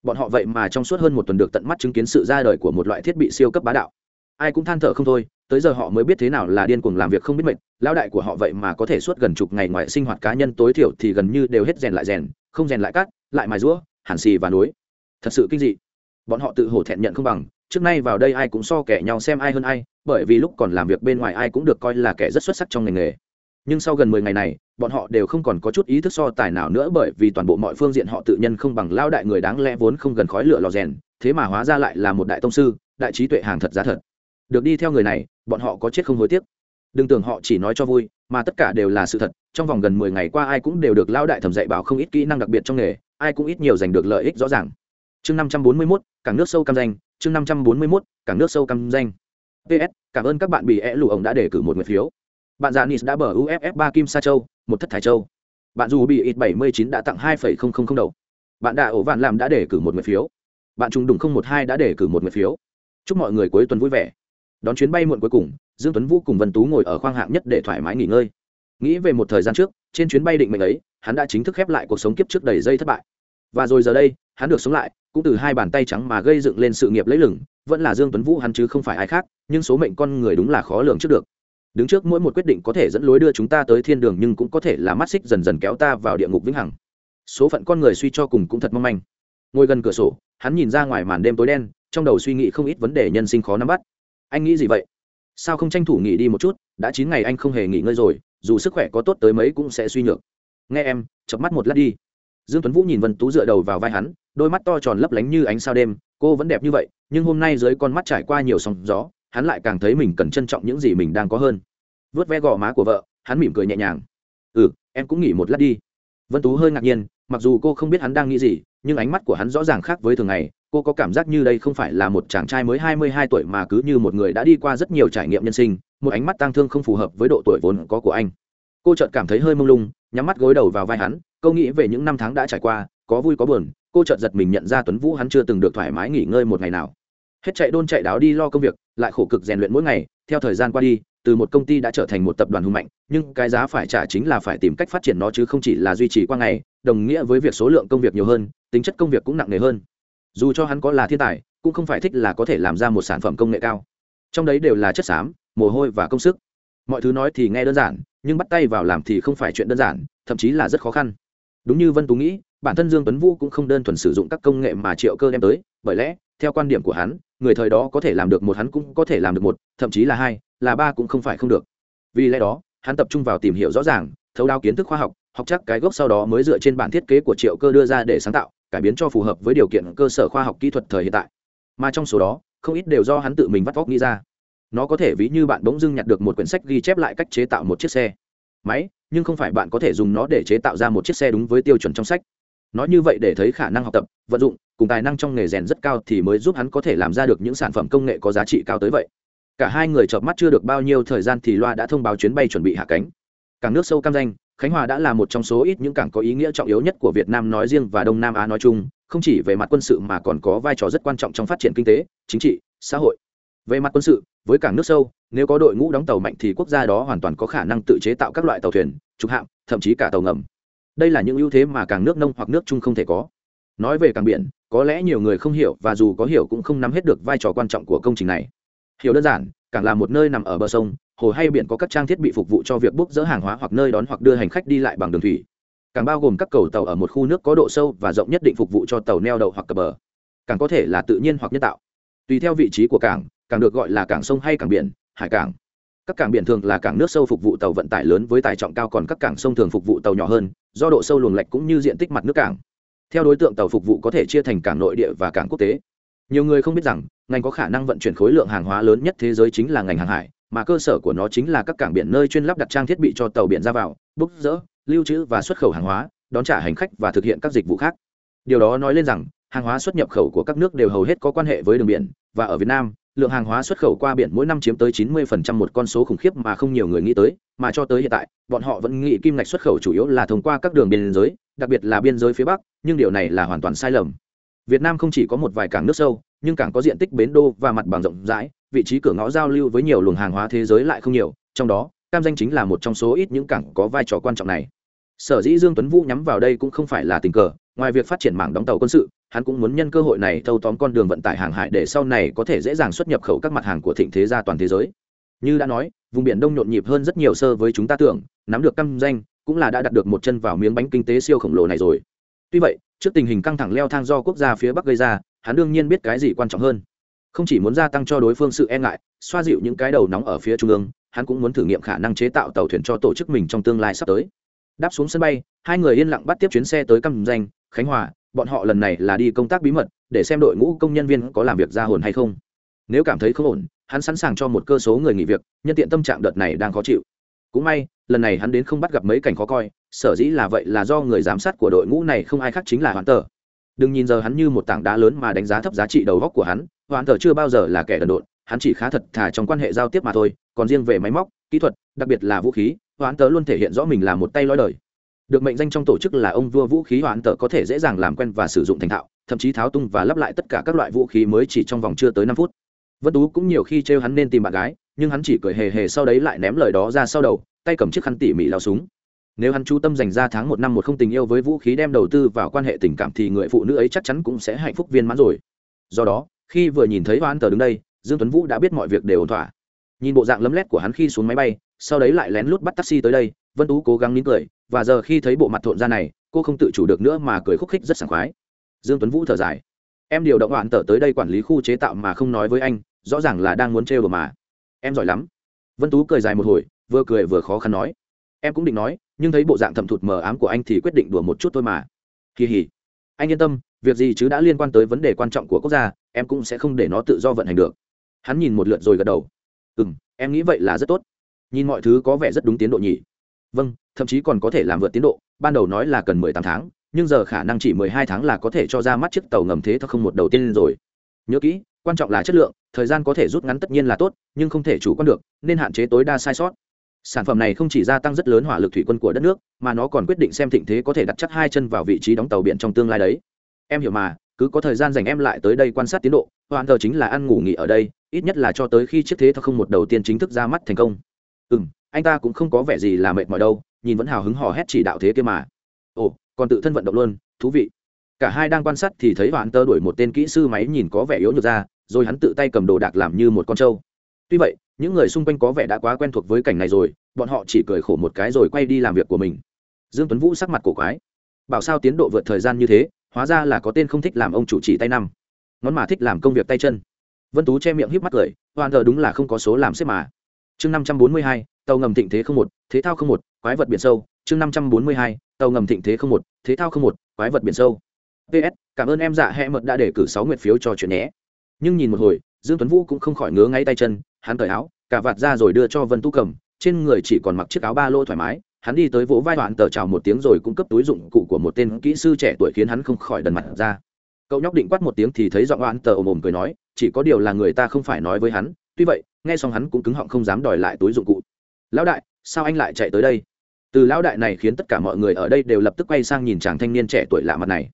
Bọn họ vậy mà trong suốt hơn một tuần được tận mắt chứng kiến sự ra đời của một loại thiết bị siêu cấp bá đạo. Ai cũng than thở không thôi, tới giờ họ mới biết thế nào là điên cuồng làm việc không biết mệt, lão đại của họ vậy mà có thể suốt gần chục ngày ngoài sinh hoạt cá nhân tối thiểu thì gần như đều hết rèn lại rèn, không rèn lại cắt lại mài rũa, hàn xì và núi thật sự kinh dị. Bọn họ tự hổ thẹn nhận không bằng trước nay vào đây ai cũng so kẻ nhau xem ai hơn ai, bởi vì lúc còn làm việc bên ngoài ai cũng được coi là kẻ rất xuất sắc trong ngành nghề. Nhưng sau gần mười ngày này, bọn họ đều không còn có chút ý thức so tài nào nữa bởi vì toàn bộ mọi phương diện họ tự nhân không bằng lao đại người đáng lẽ vốn không gần khói lửa lò rèn, thế mà hóa ra lại là một đại tông sư, đại trí tuệ hàng thật giá thật. Được đi theo người này, bọn họ có chết không hối tiếc. Đừng tưởng họ chỉ nói cho vui, mà tất cả đều là sự thật, trong vòng gần mười ngày qua ai cũng đều được lao đại thầm dạy bảo không ít kỹ năng đặc biệt trong nghề, ai cũng ít nhiều giành được lợi ích rõ ràng. Chương năm trăm bốn mươi mốt, cảng nước sâu cam danh chương năm trăm bốn mươi mốt, cảng nước sâu căm danh. Ps cảm ơn các bạn bị é lù ổng đã đề cử một nguyện phiếu. Bạn già nis đã bờ uff ba kim sa châu, một thất thải châu. Bạn dù bị ít bảy mươi chín đã tặng hai phẩy không không không đầu. Bạn đạ ổ vạn làm đã đề cử một nguyện phiếu. Bạn trùng đùng không một hai đã đề cử một nguyện phiếu. Chúc mọi người cuối tuần vui vẻ. Đón chuyến bay muộn cuối cùng, dương tuấn vũ cùng vân tú ngồi ở khoang hạng nhất để thoải mái nghỉ ngơi. Nghĩ về một thời gian trước, trên chuyến bay định mệnh ấy, hắn đã chính thức khép lại cuộc sống kiếp trước đầy dây thất bại. Và rồi giờ đây, hắn được sống lại cũng từ hai bàn tay trắng mà gây dựng lên sự nghiệp lấy lửng vẫn là dương tuấn vũ hắn chứ không phải ai khác, nhưng số mệnh con người đúng là khó lường trước được. Đứng trước mỗi một quyết định có thể dẫn lối đưa chúng ta tới thiên đường nhưng cũng có thể là mắt xích dần dần kéo ta vào địa ngục vĩnh hằng. Số phận con người suy cho cùng cũng thật mong manh. Ngồi gần cửa sổ, hắn nhìn ra ngoài màn đêm tối đen, trong đầu suy nghĩ không ít vấn đề nhân sinh khó nắm bắt. Anh nghĩ gì vậy? Sao không tranh thủ nghỉ đi một chút, đã chín ngày anh không hề nghỉ ngơi rồi, dù sức khỏe có tốt tới mấy cũng sẽ suy nhược. Nghe em chập mắt một lát đi. Dương tuấn vũ nhìn vân tú dựa đầu vào vai hắn đôi mắt to tròn lấp lánh như ánh sao đêm, cô vẫn đẹp như vậy, nhưng hôm nay dưới con mắt trải qua nhiều sóng gió, hắn lại càng thấy mình cần trân trọng những gì mình đang có hơn. Vớt ve gò má của vợ, hắn mỉm cười nhẹ nhàng. Ừ em cũng nghỉ một lát đi. Vân tú hơi ngạc nhiên, mặc dù cô không biết hắn đang nghĩ gì, nhưng ánh mắt của hắn rõ ràng khác với thường ngày, cô có cảm giác như đây không phải là một chàng trai mới hai mươi hai tuổi mà cứ như một người đã đi qua rất nhiều trải nghiệm nhân sinh, một ánh mắt tang thương không phù hợp với độ tuổi vốn có của anh. Cô chợt cảm thấy hơi mông lung, nhắm mắt gối đầu vào vai hắn câu nghĩ về những năm tháng đã trải qua, có vui có buồn cô chợt giật mình nhận ra tuấn vũ hắn chưa từng được thoải mái nghỉ ngơi một ngày nào. Hết chạy đôn chạy đáo đi lo công việc, lại khổ cực rèn luyện mỗi ngày, theo thời gian qua đi, từ một công ty đã trở thành một tập đoàn hùng mạnh, nhưng cái giá phải trả chính là phải tìm cách phát triển nó chứ không chỉ là duy trì qua ngày, đồng nghĩa với việc số lượng công việc nhiều hơn, tính chất công việc cũng nặng nề hơn. Dù cho hắn có là thiên tài, cũng không phải thích là có thể làm ra một sản phẩm công nghệ cao. Trong đấy đều là chất xám, mồ hôi và công sức. Mọi thứ nói thì nghe đơn giản, nhưng bắt tay vào làm thì không phải chuyện đơn giản, thậm chí là rất khó khăn đúng như vân tú nghĩ, bản thân dương tuấn vũ cũng không đơn thuần sử dụng các công nghệ mà triệu cơ đem tới, bởi lẽ, theo quan điểm của hắn, người thời đó có thể làm được một hắn cũng có thể làm được một, thậm chí là hai, là ba cũng không phải không được. Vì lẽ đó, hắn tập trung vào tìm hiểu rõ ràng, thấu đáo kiến thức khoa học học chắc cái gốc sau đó mới dựa trên bản thiết kế của triệu cơ đưa ra để sáng tạo, cải biến cho phù hợp với điều kiện cơ sở khoa học kỹ thuật thời hiện tại. Mà trong số đó, không ít đều do hắn tự mình vắt vóc nghĩ ra. Nó có thể ví như bạn bỗng dưng nhặt được một quyển sách ghi chép lại cách chế tạo một chiếc xe máy, nhưng không phải bạn có thể dùng nó để chế tạo ra một chiếc xe đúng với tiêu chuẩn trong sách. Nói như vậy để thấy khả năng học tập, vận dụng, cùng tài năng trong nghề rèn rất cao thì mới giúp hắn có thể làm ra được những sản phẩm công nghệ có giá trị cao tới vậy. Cả hai người chợp mắt chưa được bao nhiêu thời gian thì loa đã thông báo chuyến bay chuẩn bị hạ cánh. Cảng nước sâu cam danh khánh hòa đã là một trong số ít những cảng có ý nghĩa trọng yếu nhất của việt nam nói riêng và đông nam á nói chung, không chỉ về mặt quân sự mà còn có vai trò rất quan trọng trong phát triển kinh tế, chính trị, xã hội về mặt quân sự, với cảng nước sâu, nếu có đội ngũ đóng tàu mạnh thì quốc gia đó hoàn toàn có khả năng tự chế tạo các loại tàu thuyền, trục hạm, thậm chí cả tàu ngầm. Đây là những ưu thế mà cảng nước nông hoặc nước chung không thể có. Nói về cảng biển, có lẽ nhiều người không hiểu và dù có hiểu cũng không nắm hết được vai trò quan trọng của công trình này. Hiểu đơn giản, cảng là một nơi nằm ở bờ sông, hồ hay biển có các trang thiết bị phục vụ cho việc bốc dỡ hàng hóa hoặc nơi đón hoặc đưa hành khách đi lại bằng đường thủy. Cảng bao gồm các cầu tàu ở một khu nước có độ sâu và rộng nhất định phục vụ cho tàu neo đậu hoặc cập bờ. Cảng có thể là tự nhiên hoặc nhân tạo. Tùy theo vị trí của cảng cảng được gọi là cảng sông hay cảng biển, hải cảng. Các cảng biển thường là cảng nước sâu phục vụ tàu vận tải lớn với tải trọng cao còn các cảng sông thường phục vụ tàu nhỏ hơn, do độ sâu luồng lạch cũng như diện tích mặt nước cảng. Theo đối tượng tàu phục vụ có thể chia thành cảng nội địa và cảng quốc tế. Nhiều người không biết rằng, ngành có khả năng vận chuyển khối lượng hàng hóa lớn nhất thế giới chính là ngành hàng hải, mà cơ sở của nó chính là các cảng biển nơi chuyên lắp đặt trang thiết bị cho tàu biển ra vào, bốc rỡ, lưu trữ và xuất khẩu hàng hóa, đón trả hành khách và thực hiện các dịch vụ khác. Điều đó nói lên rằng, hàng hóa xuất nhập khẩu của các nước đều hầu hết có quan hệ với đường biển và ở việt nam lượng hàng hóa xuất khẩu qua biển mỗi năm chiếm tới 90% một con số khủng khiếp mà không nhiều người nghĩ tới, mà cho tới hiện tại, bọn họ vẫn nghĩ kim ngạch xuất khẩu chủ yếu là thông qua các đường biên giới, đặc biệt là biên giới phía Bắc, nhưng điều này là hoàn toàn sai lầm. Việt Nam không chỉ có một vài cảng nước sâu, nhưng cảng có diện tích bến đô và mặt bằng rộng rãi, vị trí cửa ngõ giao lưu với nhiều luồng hàng hóa thế giới lại không nhiều, trong đó, Cam Danh chính là một trong số ít những cảng có vai trò quan trọng này. Sở dĩ Dương Tuấn Vũ nhắm vào đây cũng không phải là tình cờ, ngoài việc phát triển mảng đóng tàu quân sự, hắn cũng muốn nhân cơ hội này thâu tóm con đường vận tải hàng hải để sau này có thể dễ dàng xuất nhập khẩu các mặt hàng của thịnh thế ra toàn thế giới. Như đã nói, vùng biển Đông nhộn nhịp hơn rất nhiều sơ với chúng ta tưởng, nắm được căm danh, cũng là đã đặt được một chân vào miếng bánh kinh tế siêu khổng lồ này rồi. Tuy vậy, trước tình hình căng thẳng leo thang do quốc gia phía Bắc gây ra, hắn đương nhiên biết cái gì quan trọng hơn. Không chỉ muốn gia tăng cho đối phương sự e ngại, xoa dịu những cái đầu nóng ở phía trung ương, hắn cũng muốn thử nghiệm khả năng chế tạo tàu thuyền cho tổ chức mình trong tương lai sắp tới. Đáp xuống sân bay, hai người yên lặng bắt tiếp chuyến xe tới căm danh, Khánh Hòa, bọn họ lần này là đi công tác bí mật, để xem đội ngũ công nhân viên có làm việc ra hồn hay không. Nếu cảm thấy không ổn, hắn sẵn sàng cho một cơ số người nghỉ việc, nhân tiện tâm trạng đợt này đang khó chịu. Cũng may, lần này hắn đến không bắt gặp mấy cảnh khó coi, sở dĩ là vậy là do người giám sát của đội ngũ này không ai khác chính là hoãn tờ đừng nhìn giờ hắn như một tảng đá lớn mà đánh giá thấp giá trị đầu góc của hắn hoãn tờ chưa bao giờ là kẻ đần độn, hắn chỉ khá thật thà trong quan hệ giao tiếp mà thôi, còn riêng về máy móc, kỹ thuật, đặc biệt là vũ khí hoãn tờ luôn thể hiện rõ mình là một tay lõi đời được mệnh danh trong tổ chức là ông vua vũ khí hoãn tờ có thể dễ dàng làm quen và sử dụng thành thạo, thậm chí tháo tung và lắp lại tất cả các loại vũ khí mới chỉ trong vòng chưa tới năm phút. Vân tú cũng nhiều khi trêu hắn nên tìm bạn gái, nhưng hắn chỉ cười hề hề sau đấy lại ném lời đó ra sau đầu, tay cầm chiếc khăn tỉ mỉ lao súng. Nếu hắn chú tâm dành ra tháng một năm một không tình yêu với vũ khí đem đầu tư vào quan hệ tình cảm thì người phụ nữ ấy chắc chắn cũng sẽ hạnh phúc viên mãn rồi. Do đó, khi vừa nhìn thấy hoãn tờ đứng đây, dương tuấn vũ đã biết mọi việc đều ổn thỏa. Nhìn bộ dạng lấm lét của hắn khi xuống máy bay, sau đấy lại lén lút bắt taxi tới đây, vân tú cố gắng nín cười và giờ khi thấy bộ mặt thộn ra này, cô không tự chủ được nữa mà cười khúc khích rất sảng khoái. Dương tuấn vũ thở dài. Em điều động đoạn tờ tới đây quản lý khu chế tạo mà không nói với anh, rõ ràng là đang muốn trêu đồ mà. Em giỏi lắm. Vân tú cười dài một hồi, vừa cười vừa khó khăn nói. Em cũng định nói, nhưng thấy bộ dạng thầm thụt mờ ám của anh thì quyết định đùa một chút thôi mà. Kỳ hỉ. Anh yên tâm, việc gì chứ đã liên quan tới vấn đề quan trọng của quốc gia, em cũng sẽ không để nó tự do vận hành được. Hắn nhìn một lượt rồi gật đầu. Ừ m em nghĩ vậy là rất tốt. Nhìn mọi thứ có vẻ rất đúng tiến độ nhỉ. Vâng thậm chí còn có thể làm vượt tiến độ, ban đầu nói là cần mười tám tháng, nhưng giờ khả năng chỉ mười hai tháng là có thể cho ra mắt chiếc tàu ngầm thế thật không một đầu tiên rồi. Nhớ kỹ, quan trọng là chất lượng, thời gian có thể rút ngắn tất nhiên là tốt, nhưng không thể chủ quan được, nên hạn chế tối đa sai sót. Sản phẩm này không chỉ gia tăng rất lớn hỏa lực thủy quân của đất nước, mà nó còn quyết định xem thịnh thế có thể đặt chắc hai chân vào vị trí đóng tàu biển trong tương lai đấy. Em hiểu mà, cứ có thời gian dành em lại tới đây quan sát tiến độ hoàn thờ chính là ăn ngủ nghỉ ở đây, ít nhất là cho tới khi chiếc thế thật không một đầu tiên chính thức ra mắt thành công. Ừ m anh ta cũng không có vẻ gì là mệt mỏi đâu nhìn vẫn hào hứng hò hét chỉ đạo thế kia mà. Ồ, còn tự thân vận động luôn, thú vị. Cả hai đang quan sát thì thấy hoàn tơ đuổi một tên kỹ sư máy nhìn có vẻ yếu nhược ra, rồi hắn tự tay cầm đồ đạc làm như một con trâu. Tuy vậy, những người xung quanh có vẻ đã quá quen thuộc với cảnh này rồi, bọn họ chỉ cười khổ một cái rồi quay đi làm việc của mình. Dương tuấn vũ sắc mặt cổ quái. Bảo sao tiến độ vượt thời gian như thế, hóa ra là có tên không thích làm ông chủ chỉ tay năm. Ngón mà thích làm công việc tay chân. Vân tú che miệng híp mắt cười hoàn thờ đúng là không có số làm xếp mà. Chương năm trăm bốn mươi hai tàu ngầm thịnh thế không một, thế thao không một, quái vật biển sâu, chương năm trăm bốn mươi hai, tàu ngầm thịnh thế không một, thế thao không một, quái vật biển sâu. Ps cảm ơn em dạ hẹ mật đã để cử sáu nguyệt phiếu cho chuyện nhé. Nhưng nhìn một hồi, dương tuấn vũ cũng không khỏi ngứa ngay tay chân, hắn cởi áo cả vạt ra rồi đưa cho vân Tu cầm, trên người chỉ còn mặc chiếc áo ba lô thoải mái, hắn đi tới vỗ vai đoạn tờ chào một tiếng rồi cung cấp túi dụng cụ của một tên kỹ sư trẻ tuổi khiến hắn không khỏi đần mặt ra. Cậu nhóc định quát một tiếng thì thấy giọng đoạn tờ ồm ồm cười nói, chỉ có điều là người ta không phải nói với hắn, tuy vậy, nghe xong hắn cũng cứng họng không dám đòi lại túi dụng cụ lão đại, sao anh lại chạy tới đây? Từ lão đại này khiến tất cả mọi người ở đây đều lập tức quay sang nhìn chàng thanh niên trẻ tuổi lạ mặt này.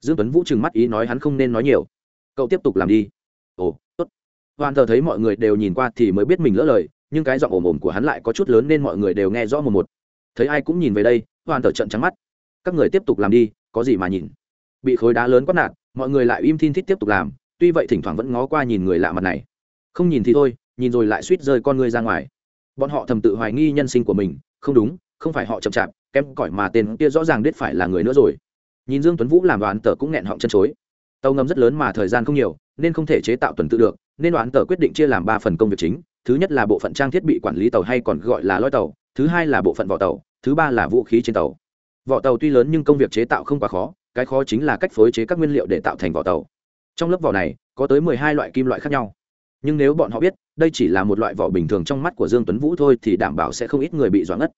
Dương tuấn vũ trừng mắt ý nói hắn không nên nói nhiều. Cậu tiếp tục làm đi. Ồ, tốt. Hoàn thờ thấy mọi người đều nhìn qua thì mới biết mình lỡ lời, nhưng cái giọng ồm ồm của hắn lại có chút lớn nên mọi người đều nghe rõ một một. Thấy ai cũng nhìn về đây, hoàn thờ trận trắng mắt. Các người tiếp tục làm đi, có gì mà nhìn? Bị khối đá lớn quát nạt, mọi người lại im thin thít tiếp tục làm, tuy vậy thỉnh thoảng vẫn ngó qua nhìn người lạ mặt này. Không nhìn thì thôi, nhìn rồi lại suýt rơi con người ra ngoài bọn họ thầm tự hoài nghi nhân sinh của mình. Không đúng, không phải họ chậm chạp, kém cỏi mà tên kia rõ ràng biết phải là người nữa rồi. Nhìn dương tuấn vũ làm đoán tờ cũng nghẹn họng chân chối. Tàu ngầm rất lớn mà thời gian không nhiều, nên không thể chế tạo tuần tự được, nên đoán tờ quyết định chia làm ba phần công việc chính. Thứ nhất là bộ phận trang thiết bị quản lý tàu hay còn gọi là lõi tàu, thứ hai là bộ phận vỏ tàu, thứ ba là vũ khí trên tàu. Vỏ tàu tuy lớn nhưng công việc chế tạo không quá khó, cái khó chính là cách phối chế các nguyên liệu để tạo thành vỏ tàu. Trong lớp vỏ này, có tới mười hai loại kim loại khác nhau. Nhưng nếu bọn họ biết đây chỉ là một loại vỏ bình thường trong mắt của dương tuấn vũ thôi thì đảm bảo sẽ không ít người bị doãn ngất.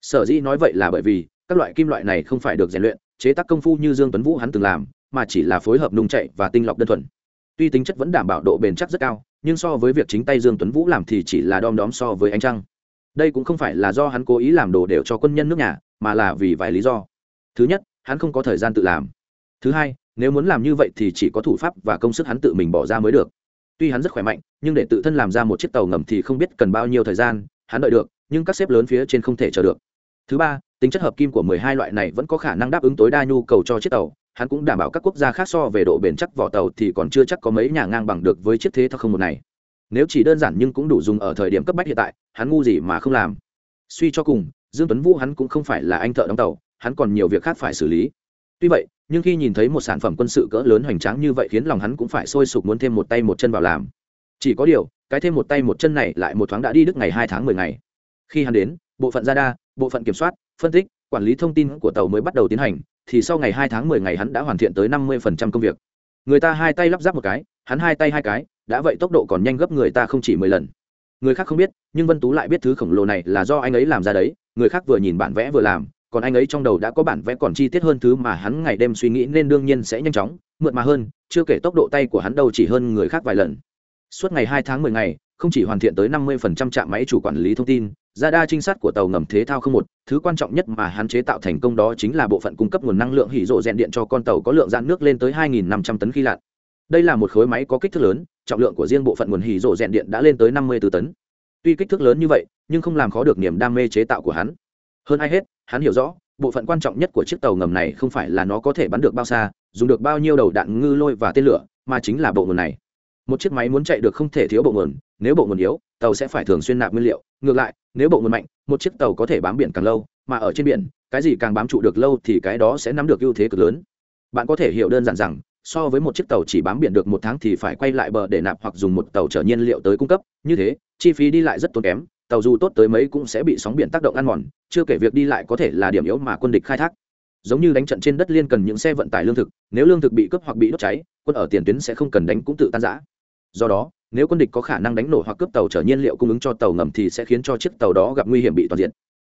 Sở dĩ nói vậy là bởi vì, các loại kim loại này không phải được rèn luyện, chế tác công phu như dương tuấn vũ hắn từng làm, mà chỉ là phối hợp nung chạy và tinh lọc đơn thuần. Tuy tính chất vẫn đảm bảo độ bền chắc rất cao, nhưng so với việc chính tay dương tuấn vũ làm thì chỉ là đom đóm so với ánh trăng. Đây cũng không phải là do hắn cố ý làm đồ đều cho quân nhân nước nhà, mà là vì vài lý do. Thứ nhất, hắn không có thời gian tự làm. Thứ hai, nếu muốn làm như vậy thì chỉ có thủ pháp và công sức hắn tự mình bỏ ra mới được tuy hắn rất khỏe mạnh, nhưng để tự thân làm ra một chiếc tàu ngầm thì không biết cần bao nhiêu thời gian, hắn đợi được, nhưng các xếp lớn phía trên không thể chờ được. Thứ ba, tính chất hợp kim của mười hai loại này vẫn có khả năng đáp ứng tối đa nhu cầu cho chiếc tàu. Hắn cũng đảm bảo các quốc gia khác so về độ bền chắc vỏ tàu thì còn chưa chắc có mấy nhà ngang bằng được với chiếc thế thao không một này. Nếu chỉ đơn giản nhưng cũng đủ dùng ở thời điểm cấp bách hiện tại, hắn ngu gì mà không làm. Suy cho cùng, dương tuấn vũ hắn cũng không phải là anh thợ đóng tàu, hắn còn nhiều việc khác phải xử lý tuy vậy, nhưng khi nhìn thấy một sản phẩm quân sự cỡ lớn hoành tráng như vậy khiến lòng hắn cũng phải sôi sục muốn thêm một tay một chân vào làm. Chỉ có điều, cái thêm một tay một chân này lại một thoáng đã đi đức ngày hai tháng mười ngày. Khi hắn đến, bộ phận radar, bộ phận kiểm soát, phân tích, quản lý thông tin của tàu mới bắt đầu tiến hành, thì sau ngày hai tháng mười ngày hắn đã hoàn thiện tới năm mươi phần trăm công việc. Người ta hai tay lắp ráp một cái, hắn hai tay hai cái, đã vậy tốc độ còn nhanh gấp người ta không chỉ mười lần. Người khác không biết, nhưng vân tú lại biết thứ khổng lồ này là do anh ấy làm ra đấy, người khác vừa nhìn bản vẽ vừa làm còn anh ấy trong đầu đã có bản vẽ còn chi tiết hơn thứ mà hắn ngày đêm suy nghĩ nên đương nhiên sẽ nhanh chóng, mượt mà hơn, chưa kể tốc độ tay của hắn đâu chỉ hơn người khác vài lần. Suốt ngày hai tháng mười ngày, không chỉ hoàn thiện tới năm mươi phần trăm trạm máy chủ quản lý thông tin ra đa trinh sát của tàu ngầm thế thao không một, thứ quan trọng nhất mà hắn chế tạo thành công đó chính là bộ phận cung cấp nguồn năng lượng hỉ rộ rèn điện cho con tàu có lượng dạn nước lên tới hai nghìn năm trăm tấn khi lặn đây là một khối máy có kích thước lớn, trọng lượng của riêng bộ phận nguồn hỉ rộ rèn điện đã lên tới năm mươi 54 tấn. Tuy kích thước lớn như vậy, nhưng không làm khó được niềm đam mê chế tạo của hắn. Hơn ai hết hắn hiểu rõ, bộ phận quan trọng nhất của chiếc tàu ngầm này không phải là nó có thể bắn được bao xa, dùng được bao nhiêu đầu đạn ngư lôi và tên lửa, mà chính là bộ nguồn này. Một chiếc máy muốn chạy được không thể thiếu bộ nguồn, nếu bộ nguồn yếu, tàu sẽ phải thường xuyên nạp nguyên liệu. Ngược lại, nếu bộ nguồn mạnh, một chiếc tàu có thể bám biển càng lâu, mà ở trên biển, cái gì càng bám trụ được lâu thì cái đó sẽ nắm được ưu thế cực lớn. Bạn có thể hiểu đơn giản rằng, so với một chiếc tàu chỉ bám biển được một tháng thì phải quay lại bờ để nạp hoặc dùng một tàu chở nhiên liệu tới cung cấp. Như thế, chi phí đi lại rất tốn kém tàu dù tốt tới mấy cũng sẽ bị sóng biển tác động ăn mòn, chưa kể việc đi lại có thể là điểm yếu mà quân địch khai thác. Giống như đánh trận trên đất liên cần những xe vận tải lương thực, nếu lương thực bị cướp hoặc bị đốt cháy, quân ở tiền tuyến sẽ không cần đánh cũng tự tan giã do đó, nếu quân địch có khả năng đánh nổ hoặc cướp tàu chở nhiên liệu cung ứng cho tàu ngầm thì sẽ khiến cho chiếc tàu đó gặp nguy hiểm bị toàn diện.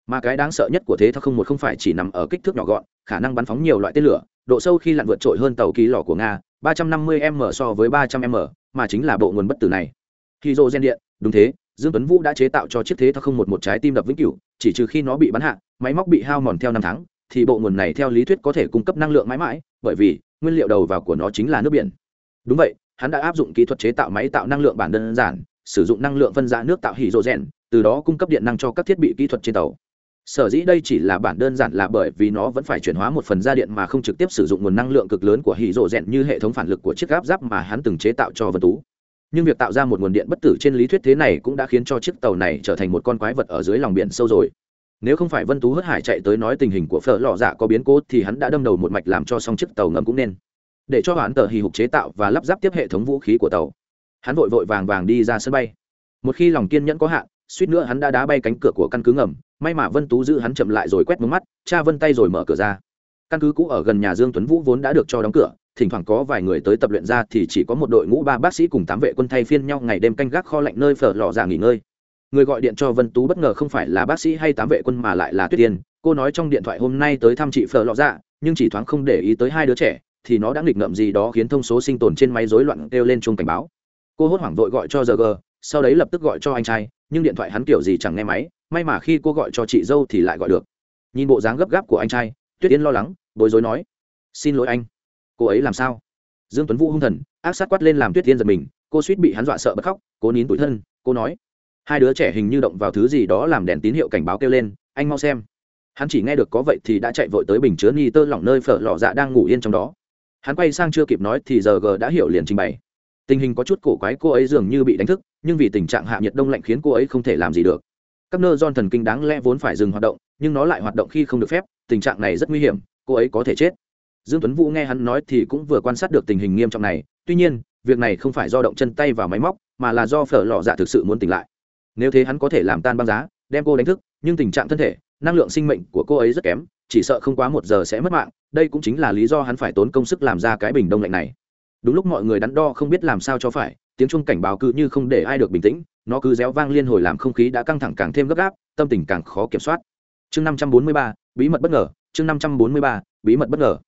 Mà cái đáng sợ nhất của thế thao không một không phải chỉ nằm ở kích thước nhỏ gọn, khả năng bắn phóng nhiều loại tên lửa, độ sâu khi lặn vượt trội hơn tàu ký lò của nga 350 m so với 300 m, mà chính là bộ nguồn bất tử này. Khi gen điện, đúng thế dương tuấn vũ đã chế tạo cho chiếc thế thao không một một trái tim đập vĩnh cửu chỉ trừ khi nó bị bắn hạ máy móc bị hao mòn theo năm tháng thì bộ nguồn này theo lý thuyết có thể cung cấp năng lượng mãi mãi bởi vì nguyên liệu đầu vào của nó chính là nước biển. Đúng vậy hắn đã áp dụng kỹ thuật chế tạo máy tạo năng lượng bản đơn giản sử dụng năng lượng phân ra nước tạo hydrogen, gen, từ đó cung cấp điện năng cho các thiết bị kỹ thuật trên tàu. Sở dĩ đây chỉ là bản đơn giản là bởi vì nó vẫn phải chuyển hóa một phần ra điện mà không trực tiếp sử dụng nguồn năng lượng cực lớn của hydrogen gen như hệ thống phản lực của chiếc gáp giáp mà hắn từng chế tạo cho vân tú nhưng việc tạo ra một nguồn điện bất tử trên lý thuyết thế này cũng đã khiến cho chiếc tàu này trở thành một con quái vật ở dưới lòng biển sâu rồi. Nếu không phải vân tú hất hải chạy tới nói tình hình của phở lò dạ có biến cố thì hắn đã đâm đầu một mạch làm cho xong chiếc tàu ngầm cũng nên. Để cho hắn tờ hì hục chế tạo và lắp ráp tiếp hệ thống vũ khí của tàu. Hắn vội vội vàng vàng đi ra sân bay. Một khi lòng kiên nhẫn có hạn, suýt nữa hắn đã đá bay cánh cửa của căn cứ ngầm. May mà vân tú giữ hắn chậm lại rồi quét mống mắt, cha vân tay rồi mở cửa ra. Căn cứ cũ ở gần nhà dương tuấn vũ vốn đã được cho đóng cửa thỉnh thoảng có vài người tới tập luyện ra thì chỉ có một đội ngũ ba bác sĩ cùng tám vệ quân thay phiên nhau ngày đêm canh gác kho lạnh nơi phở lò giả nghỉ ngơi. Người gọi điện cho vân tú bất ngờ không phải là bác sĩ hay tám vệ quân mà lại là tuyết tiên. Cô nói trong điện thoại hôm nay tới thăm chị phở lò dạ nhưng chỉ thoáng không để ý tới hai đứa trẻ, thì nó đã nghịch ngợm gì đó khiến thông số sinh tồn trên máy rối loạn kêu lên chuông cảnh báo. Cô hốt hoảng vội gọi cho giờ g, sau đấy lập tức gọi cho anh trai, nhưng điện thoại hắn kiểu gì chẳng nghe máy, may mà khi cô gọi cho chị dâu thì lại gọi được. Nhìn bộ dáng gấp gáp của anh trai, tuyết yên lo lắng, bối rối nói, xin lỗi anh cô ấy làm sao? Dương tuấn vũ hung thần, ác sát quát lên làm tuyết tiên giật mình, cô suýt bị hắn dọa sợ bật khóc cô nín tủi thân, cô nói, hai đứa trẻ hình như động vào thứ gì đó làm đèn tín hiệu cảnh báo kêu lên, anh mau xem. Hắn chỉ nghe được có vậy thì đã chạy vội tới bình chứa ni tơ lỏng nơi phở lò dạ đang ngủ yên trong đó. Hắn quay sang chưa kịp nói thì giờ g đã hiểu liền trình bày. Tình hình có chút cổ quái cô ấy dường như bị đánh thức, nhưng vì tình trạng hạ nhiệt đông lạnh khiến cô ấy không thể làm gì được. Các nơ don thần kinh đáng lẽ vốn phải dừng hoạt động, nhưng nó lại hoạt động khi không được phép, tình trạng này rất nguy hiểm, cô ấy có thể chết dương tuấn vũ nghe hắn nói thì cũng vừa quan sát được tình hình nghiêm trọng này, tuy nhiên, việc này không phải do động chân tay vào máy móc, mà là do phở lò dạ thực sự muốn tỉnh lại. Nếu thế hắn có thể làm tan băng giá, đem cô đánh thức, nhưng tình trạng thân thể, năng lượng sinh mệnh của cô ấy rất kém, chỉ sợ không quá một giờ sẽ mất mạng, đây cũng chính là lý do hắn phải tốn công sức làm ra cái bình đông lạnh này. Đúng lúc mọi người đắn đo không biết làm sao cho phải, tiếng chuông cảnh báo cứ như không để ai được bình tĩnh, nó cứ réo vang liên hồi làm không khí đã căng thẳng càng thêm gấp gáp, tâm tình càng khó kiểm soát. Chương năm trăm bốn mươi ba, bí mật bất ngờ, chương năm trăm bốn mươi ba, bí mật bất ngờ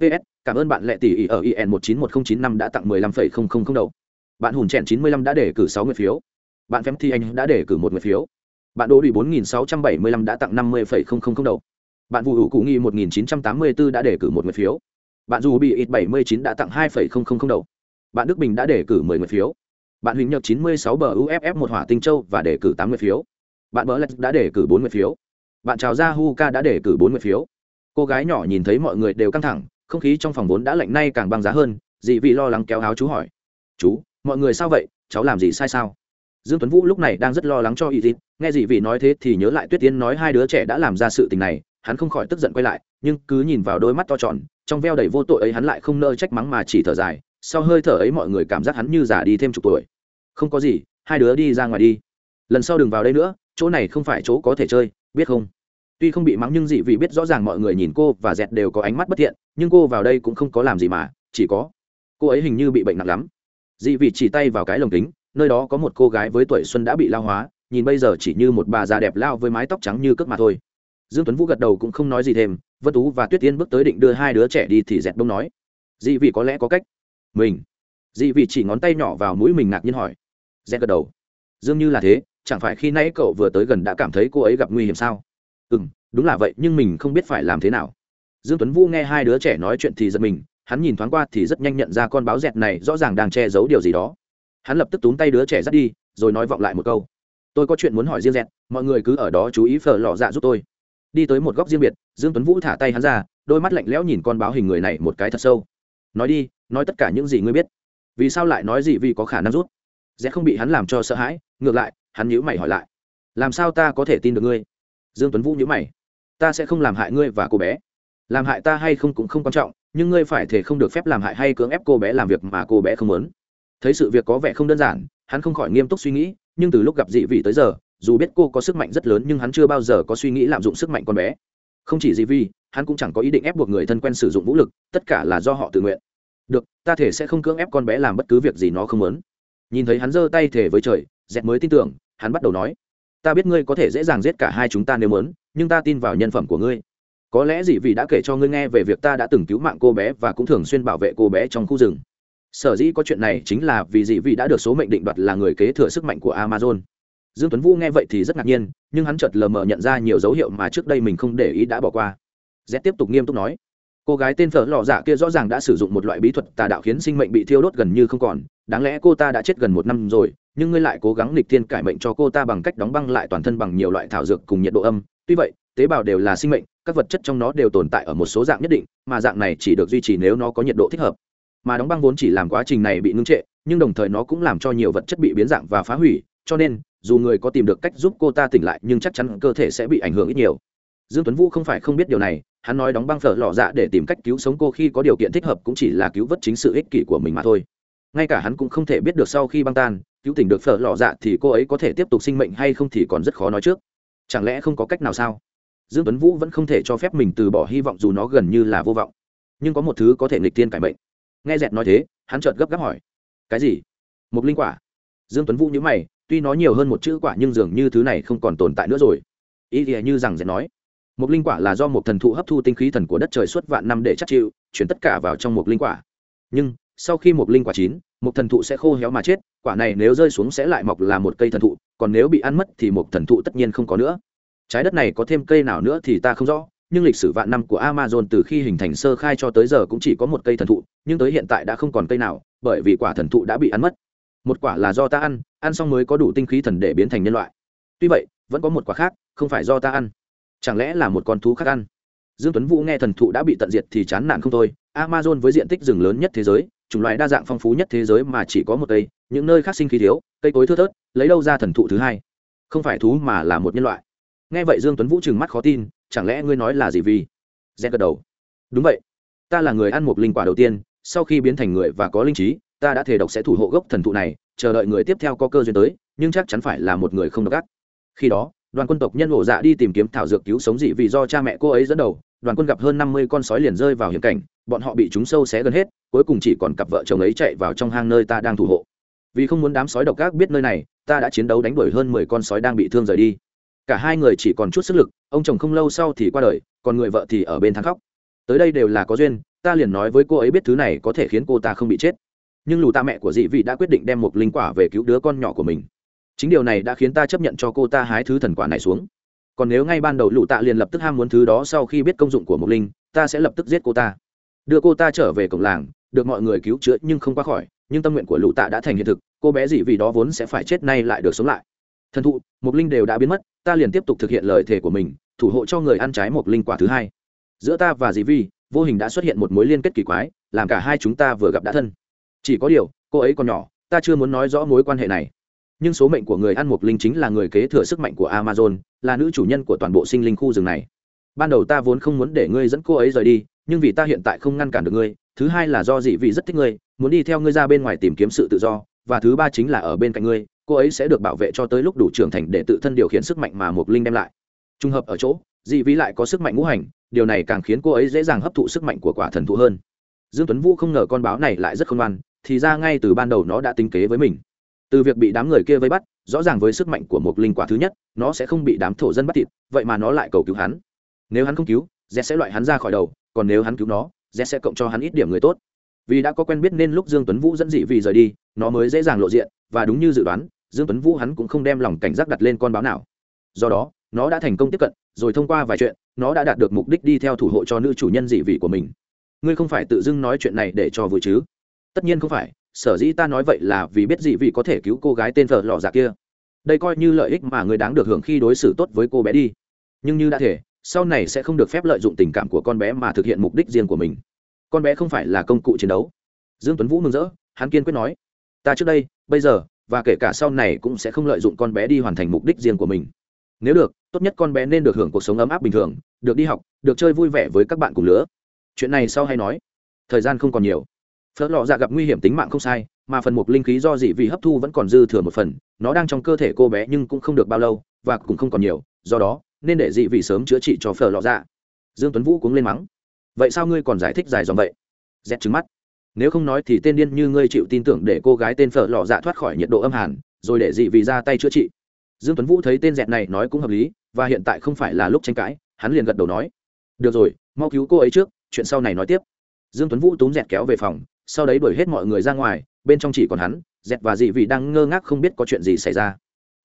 ps cảm ơn bạn lệ tỷ ỉ ở in một chín một nghìn chín năm đã tặng mười lăm phẩy không không không đầu. Bạn hùn chèn chín mươi lăm đã để cử sáu người phiếu. Bạn phém thi anh đã để cử một người phiếu. Bạn đỗ đùi bốn nghìn sáu trăm bảy mươi lăm đã tặng năm mươi phẩy không không không đầu. Bạn vụ hữu cụ nghi một nghìn chín trăm tám mươi bốn đã để cử một người phiếu. Bạn dù bị ít bảy mươi chín đã tặng hai phẩy không không không đầu. Bạn đức bình đã để cử mười người phiếu. Bạn huỳnh nhật chín mươi sáu bờ uff một hỏa tinh châu và để cử tám người phiếu. Bạn bờ lạch đã để cử bốn người phiếu. Bạn chào ra huka đã để cử bốn người phiếu. Cô gái nhỏ nhìn thấy mọi người đều căng thẳng không khí trong phòng vốn đã lạnh nay càng băng giá hơn, dị vị lo lắng kéo áo chú hỏi. Chú, mọi người sao vậy? Cháu làm gì sai sao? Dương tuấn vũ lúc này đang rất lo lắng cho y dịp nghe dị vị nói thế thì nhớ lại tuyết tiên nói hai đứa trẻ đã làm ra sự tình này, hắn không khỏi tức giận quay lại, nhưng cứ nhìn vào đôi mắt to tròn, trong veo đầy vô tội ấy hắn lại không nỡ trách mắng mà chỉ thở dài, sau hơi thở ấy mọi người cảm giác hắn như già đi thêm chục tuổi. Không có gì, hai đứa đi ra ngoài đi. Lần sau đừng vào đây nữa, chỗ này không phải chỗ có thể chơi, biết không? Tuy không bị mắng nhưng dị vị biết rõ ràng mọi người nhìn cô và dẹt đều có ánh mắt bất thiện, nhưng cô vào đây cũng không có làm gì mà, chỉ có. Cô ấy hình như bị bệnh nặng lắm. Dị vị chỉ tay vào cái lồng kính, nơi đó có một cô gái với tuổi xuân đã bị lao hóa, nhìn bây giờ chỉ như một bà già đẹp lao với mái tóc trắng như cước mà thôi. Dương tuấn vũ gật đầu cũng không nói gì thêm, vân tú và tuyết tiên bước tới định đưa hai đứa trẻ đi thì dẹt đông nói, dị vị có lẽ có cách. Mình? Dị vị chỉ ngón tay nhỏ vào mũi mình ngạc nhiên hỏi. Dẹt gật đầu. Dường như là thế, chẳng phải khi nãy cậu vừa tới gần đã cảm thấy cô ấy gặp nguy hiểm sao? Ừ đúng là vậy, nhưng mình không biết phải làm thế nào. Dương tuấn vũ nghe hai đứa trẻ nói chuyện thì giật mình, hắn nhìn thoáng qua thì rất nhanh nhận ra con báo dẹt này rõ ràng đang che giấu điều gì đó. Hắn lập tức túm tay đứa trẻ dắt đi, rồi nói vọng lại một câu. Tôi có chuyện muốn hỏi riêng dẹt, mọi người cứ ở đó chú ý phở lò dạ giúp tôi. Đi tới một góc riêng biệt, dương tuấn vũ thả tay hắn ra, đôi mắt lạnh lẽo nhìn con báo hình người này một cái thật sâu. Nói đi, nói tất cả những gì ngươi biết. Vì sao lại nói gì vì có khả năng rút? Dẹt không bị hắn làm cho sợ hãi, ngược lại, hắn nhíu mày hỏi lại. Làm sao ta có thể tin được ngươi? Dương tuấn vũ nhíu mày. Ta sẽ không làm hại ngươi và cô bé. Làm hại ta hay không cũng không quan trọng, nhưng ngươi phải thể không được phép làm hại hay cưỡng ép cô bé làm việc mà cô bé không muốn. Thấy sự việc có vẻ không đơn giản, hắn không khỏi nghiêm túc suy nghĩ, nhưng từ lúc gặp dị vị tới giờ, dù biết cô có sức mạnh rất lớn nhưng hắn chưa bao giờ có suy nghĩ lạm dụng sức mạnh con bé. Không chỉ dị vi hắn cũng chẳng có ý định ép buộc người thân quen sử dụng vũ lực, tất cả là do họ tự nguyện. Được, ta thể sẽ không cưỡng ép con bé làm bất cứ việc gì nó không muốn. Nhìn thấy hắn giơ tay thể với trời dẹt mới tin tưởng, hắn bắt đầu nói ta biết ngươi có thể dễ dàng giết cả hai chúng ta nếu muốn, nhưng ta tin vào nhân phẩm của ngươi. Có lẽ dị vị đã kể cho ngươi nghe về việc ta đã từng cứu mạng cô bé và cũng thường xuyên bảo vệ cô bé trong khu rừng. Sở dĩ có chuyện này chính là vì dị vị đã được số mệnh định đoạt là người kế thừa sức mạnh của amazon. Dương tuấn vũ nghe vậy thì rất ngạc nhiên, nhưng hắn chợt lờ mờ nhận ra nhiều dấu hiệu mà trước đây mình không để ý đã bỏ qua. Z tiếp tục nghiêm túc nói, cô gái tên phở lò dạ kia rõ ràng đã sử dụng một loại bí thuật tà đạo khiến sinh mệnh bị thiêu đốt gần như không còn, đáng lẽ cô ta đã chết gần một năm rồi nhưng ngươi lại cố gắng lịch thiên cải mệnh cho cô ta bằng cách đóng băng lại toàn thân bằng nhiều loại thảo dược cùng nhiệt độ âm. Tuy vậy, tế bào đều là sinh mệnh, các vật chất trong nó đều tồn tại ở một số dạng nhất định, mà dạng này chỉ được duy trì nếu nó có nhiệt độ thích hợp. Mà đóng băng vốn chỉ làm quá trình này bị ngưng trệ, nhưng đồng thời nó cũng làm cho nhiều vật chất bị biến dạng và phá hủy, cho nên, dù người có tìm được cách giúp cô ta tỉnh lại, nhưng chắc chắn cơ thể sẽ bị ảnh hưởng ít nhiều. Dương tuấn vũ không phải không biết điều này, hắn nói đóng băng phở lò dạ để tìm cách cứu sống cô khi có điều kiện thích hợp cũng chỉ là cứu vớt chính sự ích kỷ của mình mà thôi. Ngay cả hắn cũng không thể biết được sau khi băng tan cứu tỉnh được phở lọ dạ thì cô ấy có thể tiếp tục sinh mệnh hay không thì còn rất khó nói trước. Chẳng lẽ không có cách nào sao? Dương tuấn vũ vẫn không thể cho phép mình từ bỏ hy vọng dù nó gần như là vô vọng. Nhưng có một thứ có thể nghịch tiên cải mệnh. Nghe dẹt nói thế, hắn chợt gấp gáp hỏi. Cái gì? Một linh quả. Dương tuấn vũ nhíu mày, tuy nó nhiều hơn một chữ quả nhưng dường như thứ này không còn tồn tại nữa rồi. Ý nghĩa như rằng dẹt nói. Một linh quả là do một thần thụ hấp thu tinh khí thần của đất trời suốt vạn năm để chắc chịu, chuyển tất cả vào trong một linh quả. Nhưng, sau khi một linh quả chín một thần thụ sẽ khô héo mà chết, quả này nếu rơi xuống sẽ lại mọc là một cây thần thụ, còn nếu bị ăn mất thì một thần thụ tất nhiên không có nữa. Trái đất này có thêm cây nào nữa thì ta không rõ, nhưng lịch sử vạn năm của amazon từ khi hình thành sơ khai cho tới giờ cũng chỉ có một cây thần thụ, nhưng tới hiện tại đã không còn cây nào, bởi vì quả thần thụ đã bị ăn mất. Một quả là do ta ăn ăn xong mới có đủ tinh khí thần để biến thành nhân loại. Tuy vậy, vẫn có một quả khác, không phải do ta ăn. Chẳng lẽ là một con thú khác ăn? Dương tuấn vũ nghe thần thụ đã bị tận diệt thì chán nản không thôi. Amazon với diện tích rừng lớn nhất thế giới, chủng loài đa dạng phong phú nhất thế giới mà chỉ có một cây, những nơi khác sinh khí thiếu, cây cối thưa thớt, lấy đâu ra thần thụ thứ hai? Không phải thú mà là một nhân loại. Nghe vậy dương tuấn vũ trừng mắt khó tin, chẳng lẽ ngươi nói là gì vì? Gen gật đầu. Đúng vậy. Ta là người ăn một linh quả đầu tiên, sau khi biến thành người và có linh trí, ta đã thề độc sẽ thủ hộ gốc thần thụ này, chờ đợi người tiếp theo có cơ duyên tới, nhưng chắc chắn phải là một người không độc ác. Khi đó, đoàn quân tộc nhân ổ dạ đi tìm kiếm thảo dược cứu sống dị vì do cha mẹ cô ấy dẫn đầu đoàn quân gặp hơn năm mươi con sói liền rơi vào hiểm cảnh, bọn họ bị chúng sâu xé gần hết, cuối cùng chỉ còn cặp vợ chồng ấy chạy vào trong hang nơi ta đang thủ hộ. Vì không muốn đám sói độc ác biết nơi này, ta đã chiến đấu đánh đuổi hơn mười con sói đang bị thương rời đi. Cả hai người chỉ còn chút sức lực, ông chồng không lâu sau thì qua đời, còn người vợ thì ở bên thang khóc. Tới đây đều là có duyên, ta liền nói với cô ấy biết thứ này có thể khiến cô ta không bị chết. Nhưng lù ta mẹ của dị vị đã quyết định đem một linh quả về cứu đứa con nhỏ của mình. Chính điều này đã khiến ta chấp nhận cho cô ta hái thứ thần quả này xuống còn nếu ngay ban đầu lụ tạ liền lập tức ham muốn thứ đó sau khi biết công dụng của mục linh, ta sẽ lập tức giết cô ta. Đưa cô ta trở về cổng làng, được mọi người cứu chữa nhưng không qua khỏi, nhưng tâm nguyện của lụ tạ đã thành hiện thực, cô bé gì vì đó vốn sẽ phải chết nay lại được sống lại. Thần thụ mục linh đều đã biến mất, ta liền tiếp tục thực hiện lời thề của mình, thủ hộ cho người ăn trái mục linh quả thứ hai. Giữa ta và dị vi, vô hình đã xuất hiện một mối liên kết kỳ quái, làm cả hai chúng ta vừa gặp đã thân. Chỉ có điều, cô ấy còn nhỏ, ta chưa muốn nói rõ mối quan hệ này. Nhưng số mệnh của người ăn mục linh chính là người kế thừa sức mạnh của amazon là nữ chủ nhân của toàn bộ sinh linh khu rừng này. Ban đầu ta vốn không muốn để ngươi dẫn cô ấy rời đi, nhưng vì ta hiện tại không ngăn cản được ngươi, thứ hai là do dị vị rất thích ngươi, muốn đi theo ngươi ra bên ngoài tìm kiếm sự tự do, và thứ ba chính là ở bên cạnh ngươi, cô ấy sẽ được bảo vệ cho tới lúc đủ trưởng thành để tự thân điều khiển sức mạnh mà mục linh đem lại. Trùng hợp ở chỗ, dị vị lại có sức mạnh ngũ hành, điều này càng khiến cô ấy dễ dàng hấp thụ sức mạnh của quả thần thụ hơn. Dương tuấn vũ không ngờ con báo này lại rất khôn ngoan, thì ra ngay từ ban đầu nó đã tính kế với mình từ việc bị đám người kia vây bắt, rõ ràng với sức mạnh của một linh quả thứ nhất, nó sẽ không bị đám thổ dân bắt thịt, vậy mà nó lại cầu cứu hắn. Nếu hắn không cứu z sẽ loại hắn ra khỏi đầu, còn nếu hắn cứu nó z sẽ cộng cho hắn ít điểm người tốt. Vì đã có quen biết nên lúc dương tuấn vũ dẫn dị vì rời đi, nó mới dễ dàng lộ diện, và đúng như dự đoán, dương tuấn vũ hắn cũng không đem lòng cảnh giác đặt lên con báo nào. Do đó, nó đã thành công tiếp cận, rồi thông qua vài chuyện, nó đã đạt được mục đích đi theo thủ hộ cho nữ chủ nhân dị vị của mình. Ngươi không phải tự dưng nói chuyện này để cho vui chứ? Tất nhiên không phải sở dĩ ta nói vậy là vì biết gì vì có thể cứu cô gái tên vợ lò dạ kia. Đây coi như lợi ích mà người đáng được hưởng khi đối xử tốt với cô bé đi. Nhưng như đã thể, sau này sẽ không được phép lợi dụng tình cảm của con bé mà thực hiện mục đích riêng của mình. Con bé không phải là công cụ chiến đấu. Dương tuấn vũ mừng rỡ, hắn kiên quyết nói, ta trước đây, bây giờ và kể cả sau này cũng sẽ không lợi dụng con bé đi hoàn thành mục đích riêng của mình. Nếu được, tốt nhất con bé nên được hưởng cuộc sống ấm áp bình thường, được đi học, được chơi vui vẻ với các bạn cùng lứa. Chuyện này sau hay nói. Thời gian không còn nhiều phớt lọ dạ gặp nguy hiểm tính mạng không sai, mà phần mục linh khí do dị vì hấp thu vẫn còn dư thừa một phần, nó đang trong cơ thể cô bé nhưng cũng không được bao lâu, và cũng không còn nhiều, do đó, nên để dị vị sớm chữa trị cho phở lọ dạ. Dương tuấn vũ cũng lên mắng. Vậy sao ngươi còn giải thích dài dòng vậy? Dép trứng mắt. Nếu không nói thì tên điên như ngươi chịu tin tưởng để cô gái tên phở lọ dạ thoát khỏi nhiệt độ âm hàn, rồi để dị vị ra tay chữa trị. Dương tuấn vũ thấy tên dẹt này nói cũng hợp lý, và hiện tại không phải là lúc tranh cãi, hắn liền gật đầu nói. Được rồi, mau cứu cô ấy trước, chuyện sau này nói tiếp. Dương tuấn vũ túm dẹt kéo về phòng sau đấy đuổi hết mọi người ra ngoài bên trong chỉ còn hắn dẹt và dị vị đang ngơ ngác không biết có chuyện gì xảy ra.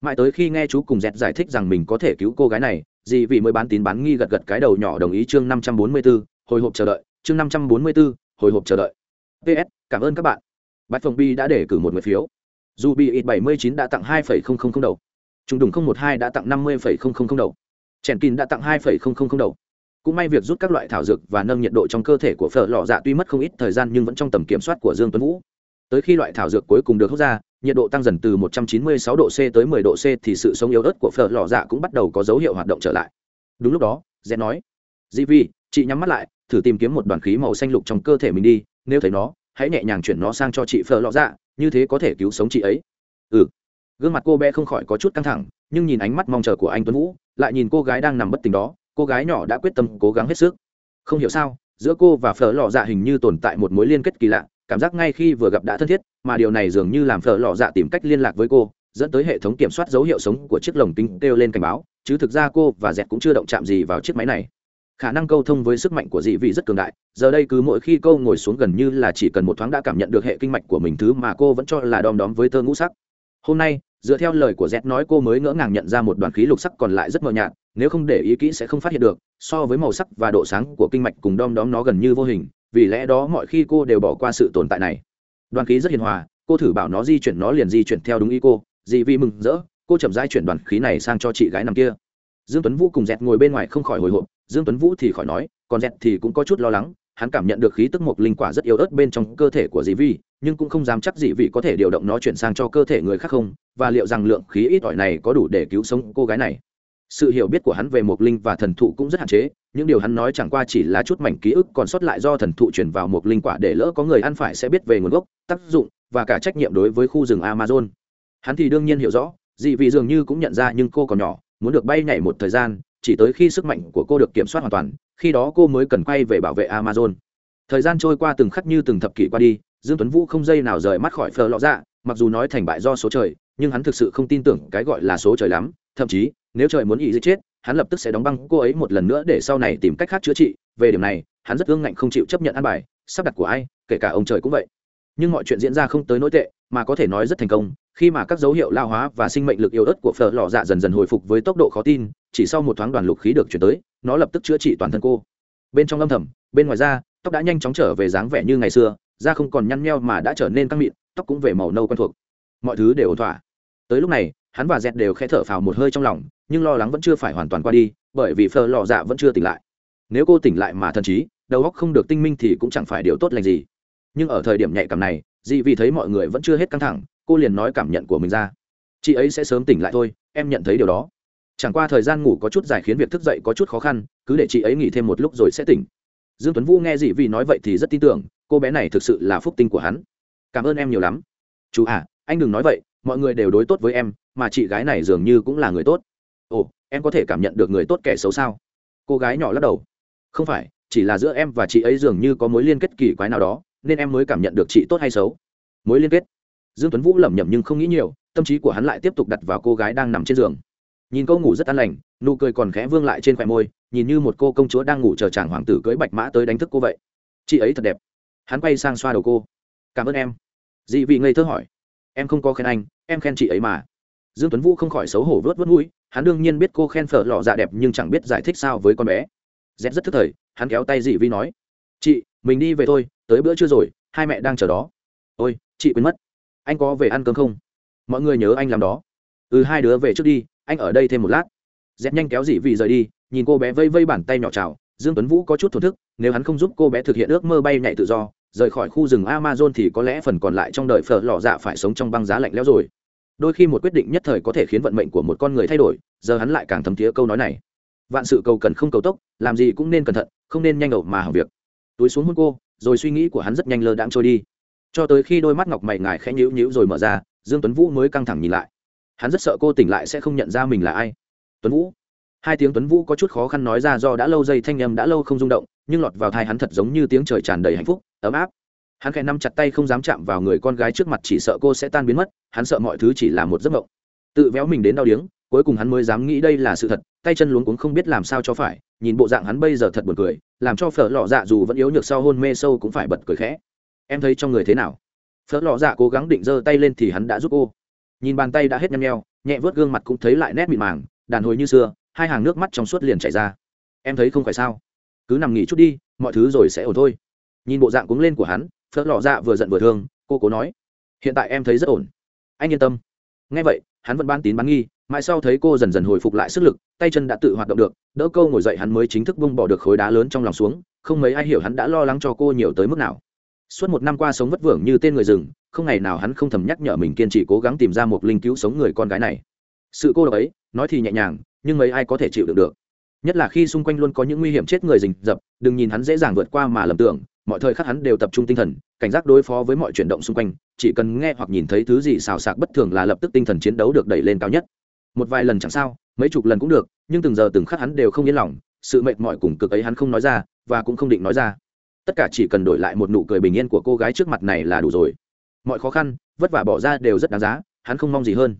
Mãi tới khi nghe chú cùng dẹt giải thích rằng mình có thể cứu cô gái này dị vị mới bán tín bán nghi gật gật cái đầu nhỏ đồng ý chương năm trăm bốn mươi 544, hồi hộp chờ đợi chương năm trăm bốn mươi bốn hồi hộp chờ đợi. Ps cảm ơn các bạn. Bạch phòng bi đã để cử một người phiếu. Dù bị ít bảy mươi chín đã tặng hai phẩy không không không đầu. Trung đùng không một hai đã tặng năm mươi phẩy không không không đầu. Chèn kín đã tặng hai phẩy không không không đầu cũng may việc rút các loại thảo dược và nâng nhiệt độ trong cơ thể của phở lò dạ tuy mất không ít thời gian nhưng vẫn trong tầm kiểm soát của dương tuấn vũ. Tới khi loại thảo dược cuối cùng được hút ra, nhiệt độ tăng dần từ 196 độ C tới 10 độ C thì sự sống yếu ớt của phở lò dạ cũng bắt đầu có dấu hiệu hoạt động trở lại. Đúng lúc đó rẽ nói di vi, chị nhắm mắt lại, thử tìm kiếm một đoàn khí màu xanh lục trong cơ thể mình đi, nếu thấy nó, hãy nhẹ nhàng chuyển nó sang cho chị phở lò dạ như thế có thể cứu sống chị ấy. Ừ. Gương mặt cô bé không khỏi có chút căng thẳng, nhưng nhìn ánh mắt mong chờ của anh tuấn vũ, lại nhìn cô gái đang nằm bất tỉnh đó cô gái nhỏ đã quyết tâm cố gắng hết sức. Không hiểu sao, giữa cô và phở lò dạ hình như tồn tại một mối liên kết kỳ lạ, cảm giác ngay khi vừa gặp đã thân thiết, mà điều này dường như làm phở lò dạ tìm cách liên lạc với cô, dẫn tới hệ thống kiểm soát dấu hiệu sống của chiếc lồng kính kêu lên cảnh báo, chứ thực ra cô và dẹt cũng chưa động chạm gì vào chiếc máy này. Khả năng câu thông với sức mạnh của dị vị rất cường đại, giờ đây cứ mỗi khi cô ngồi xuống gần như là chỉ cần một thoáng đã cảm nhận được hệ kinh mạch của mình, thứ mà cô vẫn cho là đom đóm với tơ ngũ sắc. Hôm nay dựa theo lời của z nói cô mới ngỡ ngàng nhận ra một đoàn khí lục sắc còn lại rất mờ nhạt, nếu không để ý kỹ sẽ không phát hiện được, so với màu sắc và độ sáng của kinh mạch cùng đom đóm nó gần như vô hình, vì lẽ đó mọi khi cô đều bỏ qua sự tồn tại này. Đoàn khí rất hiền hòa, cô thử bảo nó di chuyển nó liền di chuyển theo đúng ý cô dị vi mừng rỡ, cô chậm rãi chuyển đoàn khí này sang cho chị gái nằm kia. Dương tuấn vũ cùng dẹt ngồi bên ngoài không khỏi hồi hộp, dương tuấn vũ thì khỏi nói, còn dẹt thì cũng có chút lo lắng hắn cảm nhận được khí tức một linh quả rất yếu ớt bên trong cơ thể của dị vi, nhưng cũng không dám chắc dị vị có thể điều động nó chuyển sang cho cơ thể người khác không, và liệu rằng lượng khí ít ỏi này có đủ để cứu sống cô gái này. Sự hiểu biết của hắn về mộc linh và thần thụ cũng rất hạn chế những điều hắn nói chẳng qua chỉ là chút mảnh ký ức còn sót lại do thần thụ chuyển vào mộc linh quả để lỡ có người ăn phải sẽ biết về nguồn gốc, tác dụng, và cả trách nhiệm đối với khu rừng amazon. Hắn thì đương nhiên hiểu rõ dị vị dường như cũng nhận ra nhưng cô còn nhỏ, muốn được bay nhảy một thời gian, chỉ tới khi sức mạnh của cô được kiểm soát hoàn toàn khi đó cô mới cần quay về bảo vệ amazon. Thời gian trôi qua từng khắc như từng thập kỷ qua đi, dương tuấn vũ không dây nào rời mắt khỏi phờ lọ dạ mặc dù nói thành bại do số trời, nhưng hắn thực sự không tin tưởng cái gọi là số trời lắm, thậm chí, nếu trời muốn ý giết chết, hắn lập tức sẽ đóng băng cô ấy một lần nữa để sau này tìm cách khác chữa trị. Về điểm này, hắn rất ương ngạnh không chịu chấp nhận ăn bài, sắp đặt của ai, kể cả ông trời cũng vậy. Nhưng mọi chuyện diễn ra không tới nỗi tệ, mà có thể nói rất thành công, khi mà các dấu hiệu lao hóa và sinh mệnh lực yếu ớt của phở lò dạ dần dần hồi phục với tốc độ khó tin, chỉ sau một thoáng đoàn lục khí được chuyển tới nó lập tức chữa trị toàn thân cô. Bên trong âm thầm, bên ngoài da, tóc đã nhanh chóng trở về dáng vẻ như ngày xưa, da không còn nhăn nheo mà đã trở nên căng mịn, tóc cũng về màu nâu quen thuộc. Mọi thứ đều ổn thỏa. Tới lúc này, hắn và dẹt đều khẽ thở phào một hơi trong lòng, nhưng lo lắng vẫn chưa phải hoàn toàn qua đi, bởi vì phờ lò dạ vẫn chưa tỉnh lại. Nếu cô tỉnh lại mà thần trí, đầu óc không được tinh minh thì cũng chẳng phải điều tốt lành gì. Nhưng ở thời điểm nhạy cảm này, dị vì thấy mọi người vẫn chưa hết căng thẳng, cô liền nói cảm nhận của mình ra. Chị ấy sẽ sớm tỉnh lại thôi, em nhận thấy điều đó chẳng qua thời gian ngủ có chút dài khiến việc thức dậy có chút khó khăn, cứ để chị ấy nghỉ thêm một lúc rồi sẽ tỉnh. Dương tuấn vũ nghe dị vì nói vậy thì rất tin tưởng, cô bé này thực sự là phúc tinh của hắn. Cảm ơn em nhiều lắm. Chú à anh đừng nói vậy, mọi người đều đối tốt với em, mà chị gái này dường như cũng là người tốt. Ồ, em có thể cảm nhận được người tốt kẻ xấu sao? Cô gái nhỏ lắc đầu. Không phải, chỉ là giữa em và chị ấy dường như có mối liên kết kỳ quái nào đó, nên em mới cảm nhận được chị tốt hay xấu. Mối liên kết. Dương tuấn vũ lẩm nhẩm nhưng không nghĩ nhiều, tâm trí của hắn lại tiếp tục đặt vào cô gái đang nằm trên giường nhìn cô ngủ rất an lành, nụ cười còn khẽ vương lại trên khoẻ môi, nhìn như một cô công chúa đang ngủ chờ chàng hoàng tử cưới bạch mã tới đánh thức cô vậy. Chị ấy thật đẹp. Hắn quay sang xoa đầu cô. Cảm ơn em. Dị vị ngây thơ hỏi. Em không có khen anh, em khen chị ấy mà. Dương tuấn vũ không khỏi xấu hổ vớt vớt mũi, hắn đương nhiên biết cô khen phở lò dạ đẹp nhưng chẳng biết giải thích sao với con bé. Z rất thức thời, hắn kéo tay dị vi nói. Chị, mình đi về thôi, tới bữa trưa rồi, hai mẹ đang chờ đó. Ôi, chị quên mất. Anh có về ăn cơm không? Mọi người nhớ anh làm đó. Ừ hai đứa về trước đi anh ở đây thêm một lát. Dẹp nhanh kéo dị vị rời đi, nhìn cô bé vây vây bàn tay nhỏ chào, dương tuấn vũ có chút thổn thức, nếu hắn không giúp cô bé thực hiện ước mơ bay nhảy tự do, rời khỏi khu rừng amazon thì có lẽ phần còn lại trong đời phở lò dạ phải sống trong băng giá lạnh lẽo rồi. Đôi khi một quyết định nhất thời có thể khiến vận mệnh của một con người thay đổi, giờ hắn lại càng thấm thía câu nói này. Vạn sự cầu cần không cầu tốc, làm gì cũng nên cẩn thận, không nên nhanh ẩu mà hỏng việc. Túi xuống hôn cô, rồi suy nghĩ của hắn rất nhanh lơ đãng trôi đi. Cho tới khi đôi mắt ngọc mày ngài khẽ nhíu nhíu rồi mở ra, dương tuấn vũ mới căng thẳng nhìn lại hắn rất sợ cô tỉnh lại sẽ không nhận ra mình là ai. Tuấn vũ. Hai tiếng tuấn vũ có chút khó khăn nói ra do đã lâu dây thanh âm đã lâu không rung động, nhưng lọt vào thai hắn thật giống như tiếng trời tràn đầy hạnh phúc, ấm áp. Hắn khẽ nắm chặt tay không dám chạm vào người con gái trước mặt chỉ sợ cô sẽ tan biến mất, hắn sợ mọi thứ chỉ là một giấc mộng. Tự véo mình đến đau điếng, cuối cùng hắn mới dám nghĩ đây là sự thật, tay chân luống cuống không biết làm sao cho phải, nhìn bộ dạng hắn bây giờ thật buồn cười, làm cho phở lọ dạ dù vẫn yếu nhược sau hôn mê sâu cũng phải bật cười khẽ. Em thấy trong người thế nào? Phở lọ dạ cố gắng định giơ tay lên thì hắn đã giúp cô nhìn bàn tay đã hết nhăm nheo, nhẹ vớt gương mặt cũng thấy lại nét mịn màng, đàn hồi như xưa, hai hàng nước mắt trong suốt liền chảy ra. Em thấy không phải sao? Cứ nằm nghỉ chút đi, mọi thứ rồi sẽ ổn thôi. Nhìn bộ dạng cuống lên của hắn, phớt lọ dạ vừa giận vừa thương, cô cố nói, hiện tại em thấy rất ổn. Anh yên tâm. Ngay vậy, hắn vẫn ban tín bán nghi, mãi sau thấy cô dần dần hồi phục lại sức lực, tay chân đã tự hoạt động được, đỡ câu ngồi dậy hắn mới chính thức bung bỏ được khối đá lớn trong lòng xuống, không mấy ai hiểu hắn đã lo lắng cho cô nhiều tới mức nào. Suốt một năm qua sống vất vưởng như tên người rừng không ngày nào hắn không thầm nhắc nhở mình kiên trì cố gắng tìm ra một linh cứu sống người con gái này. Sự cô độc ấy, nói thì nhẹ nhàng, nhưng mấy ai có thể chịu được được. Nhất là khi xung quanh luôn có những nguy hiểm chết người rình rập, đừng nhìn hắn dễ dàng vượt qua mà lầm tưởng, mọi thời khắc hắn đều tập trung tinh thần, cảnh giác đối phó với mọi chuyển động xung quanh, chỉ cần nghe hoặc nhìn thấy thứ gì xào xạc bất thường là lập tức tinh thần chiến đấu được đẩy lên cao nhất. Một vài lần chẳng sao, mấy chục lần cũng được, nhưng từng giờ từng khắc hắn đều không yên lòng, sự mệt mỏi cùng cực ấy hắn không nói ra, và cũng không định nói ra. Tất cả chỉ cần đổi lại một nụ cười bình yên của cô gái trước mặt này là đủ rồi mọi khó khăn, vất vả bỏ ra đều rất đáng giá, hắn không mong gì hơn.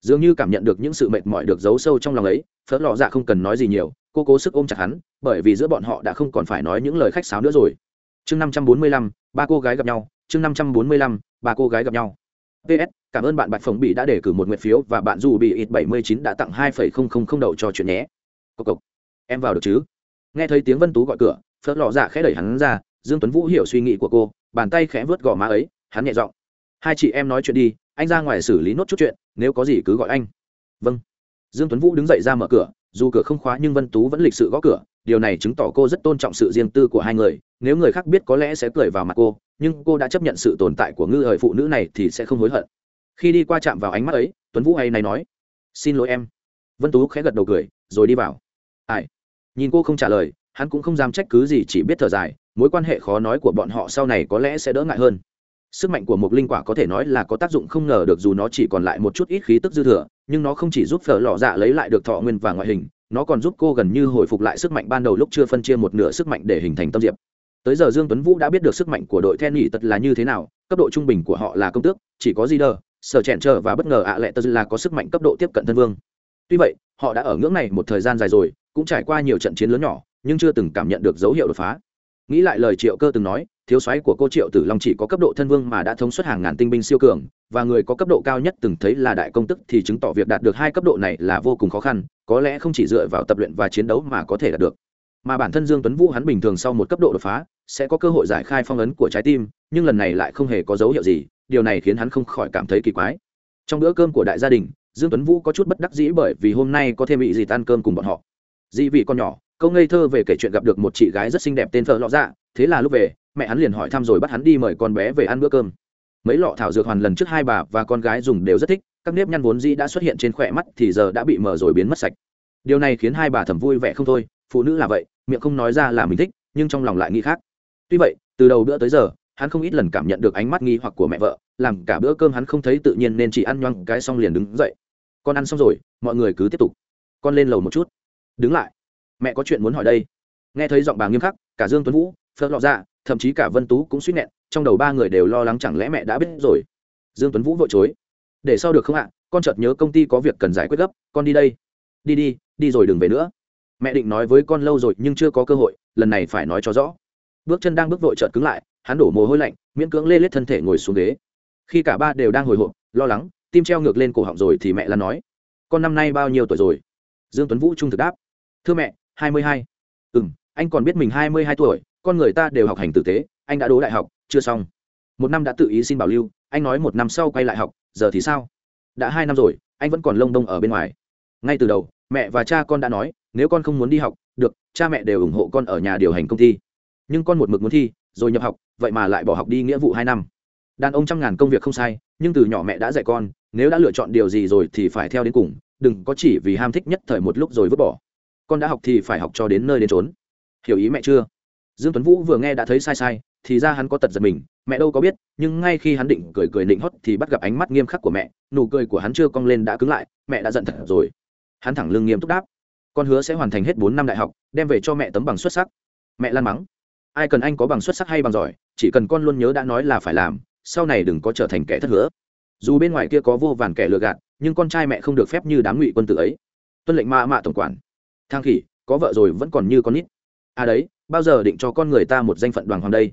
Dường như cảm nhận được những sự mệt mỏi được giấu sâu trong lòng ấy, phớt lọ dạ không cần nói gì nhiều, cô cố sức ôm chặt hắn, bởi vì giữa bọn họ đã không còn phải nói những lời khách sáo nữa rồi. Chương năm trăm bốn mươi lăm, ba cô gái gặp nhau, chương năm trăm bốn mươi lăm, ba cô gái gặp nhau. Ps cảm ơn bạn bạch phồng bị đã để cử một nguyện phiếu và bạn dù bị ít bảy mươi chín đã tặng hai phẩy không không không đậu cho chuyện nhé. Cộc cộc. Em vào được chứ? Nghe thấy tiếng vân tú gọi cửa, phớt lọ dạ khẽ đẩy hắn ra, dương tuấn vũ hiểu suy nghĩ của cô, bàn tay khẽ vớt gò má ấy, hắn nhẹ giọng hai chị em nói chuyện đi, anh ra ngoài xử lý nốt chút chuyện, nếu có gì cứ gọi anh. Vâng. Dương tuấn vũ đứng dậy ra mở cửa, dù cửa không khóa nhưng vân tú vẫn lịch sự gõ cửa, điều này chứng tỏ cô rất tôn trọng sự riêng tư của hai người, nếu người khác biết có lẽ sẽ cười vào mặt cô, nhưng cô đã chấp nhận sự tồn tại của ngư hời phụ nữ này thì sẽ không hối hận. Khi đi qua chạm vào ánh mắt ấy, tuấn vũ hay này nói, xin lỗi em. Vân tú khẽ gật đầu cười, rồi đi vào. Ai? Nhìn cô không trả lời, hắn cũng không dám trách cứ gì, chỉ biết thở dài, mối quan hệ khó nói của bọn họ sau này có lẽ sẽ đỡ ngại hơn sức mạnh của một linh quả có thể nói là có tác dụng không ngờ được dù nó chỉ còn lại một chút ít khí tức dư thừa, nhưng nó không chỉ giúp phở lọ dạ lấy lại được thọ nguyên và ngoại hình, nó còn giúp cô gần như hồi phục lại sức mạnh ban đầu lúc chưa phân chia một nửa sức mạnh để hình thành tâm diệp. Tới giờ dương tuấn vũ đã biết được sức mạnh của đội then nhị tật là như thế nào, cấp độ trung bình của họ là công tước, chỉ có gì đờ sở chèn trở và bất ngờ ạ lệ tật là có sức mạnh cấp độ tiếp cận thân vương. Tuy vậy, họ đã ở ngưỡng này một thời gian dài rồi, cũng trải qua nhiều trận chiến lớn nhỏ, nhưng chưa từng cảm nhận được dấu hiệu đột phá nghĩ lại lời triệu cơ từng nói, thiếu soái của cô triệu tử long chỉ có cấp độ thân vương mà đã thống suất hàng ngàn tinh binh siêu cường, và người có cấp độ cao nhất từng thấy là đại công tức thì chứng tỏ việc đạt được hai cấp độ này là vô cùng khó khăn, có lẽ không chỉ dựa vào tập luyện và chiến đấu mà có thể đạt được. Mà bản thân dương tuấn vũ hắn bình thường sau một cấp độ đột phá, sẽ có cơ hội giải khai phong ấn của trái tim, nhưng lần này lại không hề có dấu hiệu gì, điều này khiến hắn không khỏi cảm thấy kỳ quái. Trong bữa cơm của đại gia đình, dương tuấn vũ có chút bất đắc dĩ bởi vì hôm nay có thêm bị gì tan cơm cùng bọn họ. Dị vị con nhỏ câu ngây thơ về kể chuyện gặp được một chị gái rất xinh đẹp tên phở lọ dạ thế là lúc về, mẹ hắn liền hỏi thăm rồi bắt hắn đi mời con bé về ăn bữa cơm. Mấy lọ thảo dược hoàn lần trước hai bà và con gái dùng đều rất thích, các nếp nhăn vốn dĩ đã xuất hiện trên khỏe mắt thì giờ đã bị mờ rồi biến mất sạch. Điều này khiến hai bà thầm vui vẻ không thôi, phụ nữ là vậy, miệng không nói ra là mình thích, nhưng trong lòng lại nghĩ khác. Tuy vậy, từ đầu bữa tới giờ, hắn không ít lần cảm nhận được ánh mắt nghi hoặc của mẹ vợ, làm cả bữa cơm hắn không thấy tự nhiên nên chỉ ăn nhoang cái xong liền đứng dậy. Con ăn xong rồi, mọi người cứ tiếp tục. Con lên lầu một chút. Đứng lại mẹ có chuyện muốn hỏi đây. Nghe thấy giọng bà nghiêm khắc, cả dương tuấn vũ phớt lọ ra thậm chí cả vân tú cũng suýt nghẹn, trong đầu ba người đều lo lắng chẳng lẽ mẹ đã biết rồi. Dương tuấn vũ vội chối. Để sau được không ạ? Con chợt nhớ công ty có việc cần giải quyết gấp, con đi đây. Đi đi đi rồi đừng về nữa. Mẹ định nói với con lâu rồi nhưng chưa có cơ hội, lần này phải nói cho rõ. Bước chân đang bước vội chợt cứng lại, hắn đổ mồ hôi lạnh, miễn cưỡng lê lết thân thể ngồi xuống ghế. Khi cả ba đều đang hồi hộp, lo lắng, tim treo ngược lên cổ họng rồi thì mẹ lan nói, con năm nay bao nhiêu tuổi rồi? Dương tuấn vũ trung thực đáp, thưa mẹ hai mươi hai. Ừ m anh còn biết mình hai mươi hai tuổi, con người ta đều học hành tử tế, anh đã đỗ đại học, chưa xong. Một năm đã tự ý xin bảo lưu, anh nói một năm sau quay lại học, giờ thì sao? Đã hai năm rồi, anh vẫn còn lông đông ở bên ngoài. Ngay từ đầu, mẹ và cha con đã nói, nếu con không muốn đi học, được, cha mẹ đều ủng hộ con ở nhà điều hành công ty. Nhưng con một mực muốn thi, rồi nhập học, vậy mà lại bỏ học đi nghĩa vụ hai năm. Đàn ông trăm ngàn công việc không sai, nhưng từ nhỏ mẹ đã dạy con, nếu đã lựa chọn điều gì rồi thì phải theo đến cùng, đừng có chỉ vì ham thích nhất thời một lúc rồi vứt bỏ con đã học thì phải học cho đến nơi đến trốn hiểu ý mẹ chưa? Dương tuấn vũ vừa nghe đã thấy sai sai, thì ra hắn có tật giật mình, mẹ đâu có biết, nhưng ngay khi hắn định cười cười định hót thì bắt gặp ánh mắt nghiêm khắc của mẹ, nụ cười của hắn chưa cong lên đã cứng lại, mẹ đã giận thật rồi. Hắn thẳng lưng nghiêm túc đáp, con hứa sẽ hoàn thành hết bốn năm đại học, đem về cho mẹ tấm bằng xuất sắc. Mẹ lan mắng, ai cần anh có bằng xuất sắc hay bằng giỏi, chỉ cần con luôn nhớ đã nói là phải làm, sau này đừng có trở thành kẻ thất hứa. Dù bên ngoài kia có vô vàn kẻ lừa gạt, nhưng con trai mẹ không được phép như đám ngụy quân tử ấy. Tuân lệnh mạ mạ tổng quản thang khỉ, có vợ rồi vẫn còn như con nít. À đấy, bao giờ định cho con người ta một danh phận đoàn hoàng đây?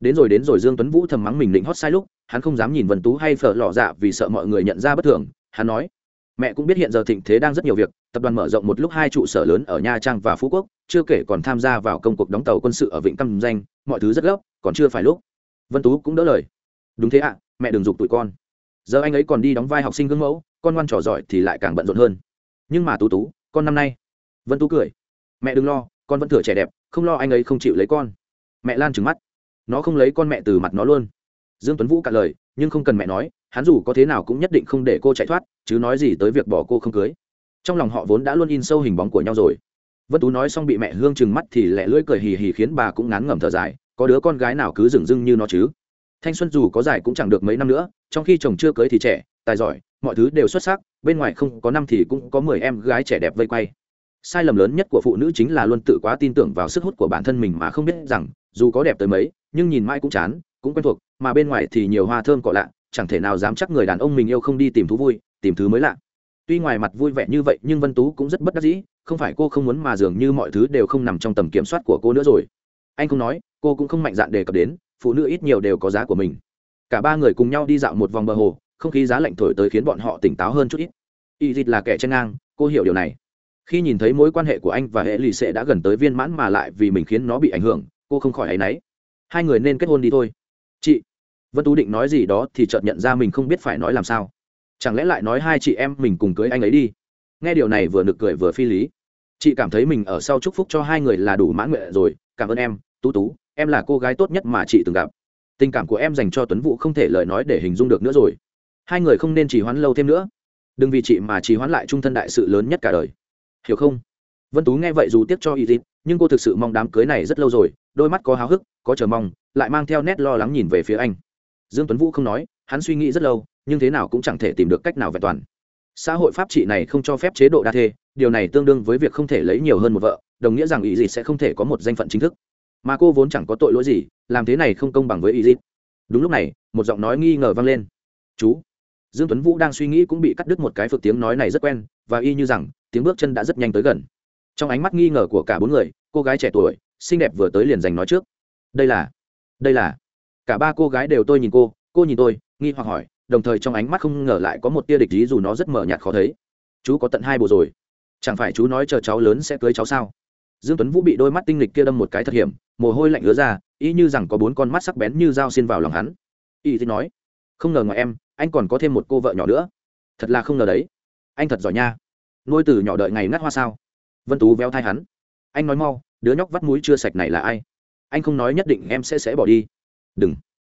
Đến rồi đến rồi dương tuấn vũ thầm mắng mình định hót sai lúc, hắn không dám nhìn vân tú hay phở lọ dạ vì sợ mọi người nhận ra bất thường. Hắn nói, mẹ cũng biết hiện giờ thịnh thế đang rất nhiều việc, tập đoàn mở rộng một lúc hai trụ sở lớn ở nha trang và phú quốc, chưa kể còn tham gia vào công cuộc đóng tàu quân sự ở vịnh Cam danh, mọi thứ rất gấp, còn chưa phải lúc. Vân tú cũng đỡ lời, đúng thế ạ, mẹ đừng giục tụi con. Giờ anh ấy còn đi đóng vai học sinh gương mẫu, con ngoan trò giỏi thì lại càng bận rộn hơn. Nhưng mà tú tú, con năm nay vân tú cười. Mẹ đừng lo, con vẫn thừa trẻ đẹp, không lo anh ấy không chịu lấy con. Mẹ lan trừng mắt. Nó không lấy con mẹ từ mặt nó luôn. Dương tuấn vũ cả lời, nhưng không cần mẹ nói, hắn dù có thế nào cũng nhất định không để cô chạy thoát, chứ nói gì tới việc bỏ cô không cưới. Trong lòng họ vốn đã luôn in sâu hình bóng của nhau rồi. Vân tú nói xong bị mẹ hương trừng mắt thì lẹ lưỡi cười hì hì khiến bà cũng ngán ngẩm thở dài, có đứa con gái nào cứ dừng dưng như nó chứ? Thanh xuân dù có dài cũng chẳng được mấy năm nữa, trong khi chồng chưa cưới thì trẻ, tài giỏi, mọi thứ đều xuất sắc, bên ngoài không có năm thì cũng có mười em gái trẻ đẹp vây quay sai lầm lớn nhất của phụ nữ chính là luôn tự quá tin tưởng vào sức hút của bản thân mình mà không biết rằng, dù có đẹp tới mấy, nhưng nhìn mãi cũng chán, cũng quen thuộc, mà bên ngoài thì nhiều hoa thơm cọ lạ, chẳng thể nào dám chắc người đàn ông mình yêu không đi tìm thú vui, tìm thứ mới lạ. Tuy ngoài mặt vui vẻ như vậy, nhưng vân tú cũng rất bất đắc dĩ, không phải cô không muốn mà dường như mọi thứ đều không nằm trong tầm kiểm soát của cô nữa rồi. Anh không nói, cô cũng không mạnh dạn đề cập đến, phụ nữ ít nhiều đều có giá của mình. Cả ba người cùng nhau đi dạo một vòng bờ hồ, không khí giá lạnh thổi tới khiến bọn họ tỉnh táo hơn chút ít. Y dịt là kẻ chen ngang, cô hiểu điều này khi nhìn thấy mối quan hệ của anh và hệ lì xệ đã gần tới viên mãn mà lại vì mình khiến nó bị ảnh hưởng, cô không khỏi áy náy. Hai người nên kết hôn đi thôi. Chị, vân tú định nói gì đó thì chợt nhận ra mình không biết phải nói làm sao. Chẳng lẽ lại nói hai chị em mình cùng cưới anh ấy đi? Nghe điều này vừa nực cười vừa phi lý. Chị cảm thấy mình ở sau chúc phúc cho hai người là đủ mãn nguyện rồi. Cảm ơn em, tú tú, em là cô gái tốt nhất mà chị từng gặp. Tình cảm của em dành cho tuấn vũ không thể lời nói để hình dung được nữa rồi. Hai người không nên trì hoãn lâu thêm nữa. Đừng vì chị mà trì hoãn lại trung thân đại sự lớn nhất cả đời hiểu không? Vân tú nghe vậy dù tiếc cho y dịp nhưng cô thực sự mong đám cưới này rất lâu rồi, đôi mắt có háo hức, có chờ mong, lại mang theo nét lo lắng nhìn về phía anh. Dương tuấn vũ không nói, hắn suy nghĩ rất lâu, nhưng thế nào cũng chẳng thể tìm được cách nào vẹn toàn. Xã hội pháp trị này không cho phép chế độ đa thê, điều này tương đương với việc không thể lấy nhiều hơn một vợ, đồng nghĩa rằng ý gì sẽ không thể có một danh phận chính thức. Mà cô vốn chẳng có tội lỗi gì, làm thế này không công bằng với ý gì đúng lúc này, một giọng nói nghi ngờ vang lên. Chú dương tuấn vũ đang suy nghĩ cũng bị cắt đứt một cái phược tiếng nói này rất quen, và y như rằng, tiếng bước chân đã rất nhanh tới gần. Trong ánh mắt nghi ngờ của cả bốn người, cô gái trẻ tuổi, xinh đẹp vừa tới liền giành nói trước. Đây là đây là. Cả ba cô gái đều tôi nhìn cô cô nhìn tôi, nghi hoặc hỏi, đồng thời trong ánh mắt không ngờ lại có một tia địch ý dù nó rất mờ nhạt khó thấy. Chú có tận hai bộ rồi. Chẳng phải chú nói chờ cháu lớn sẽ cưới cháu sao? Dương tuấn vũ bị đôi mắt tinh lịch kia đâm một cái thật hiểm, mồ hôi lạnh ứa ra ý như rằng có bốn con mắt sắc bén như dao xiên vào lòng hắn. Y thì nói, không ngờ ngoài em anh còn có thêm một cô vợ nhỏ nữa. Thật là không ngờ đấy. Anh thật giỏi nha. Nuôi từ nhỏ đợi ngày ngắt hoa sao? Vân tú véo thai hắn. Anh nói mau, đứa nhóc vắt mũi chưa sạch này là ai? Anh không nói nhất định em sẽ sẽ bỏ đi. Đừng.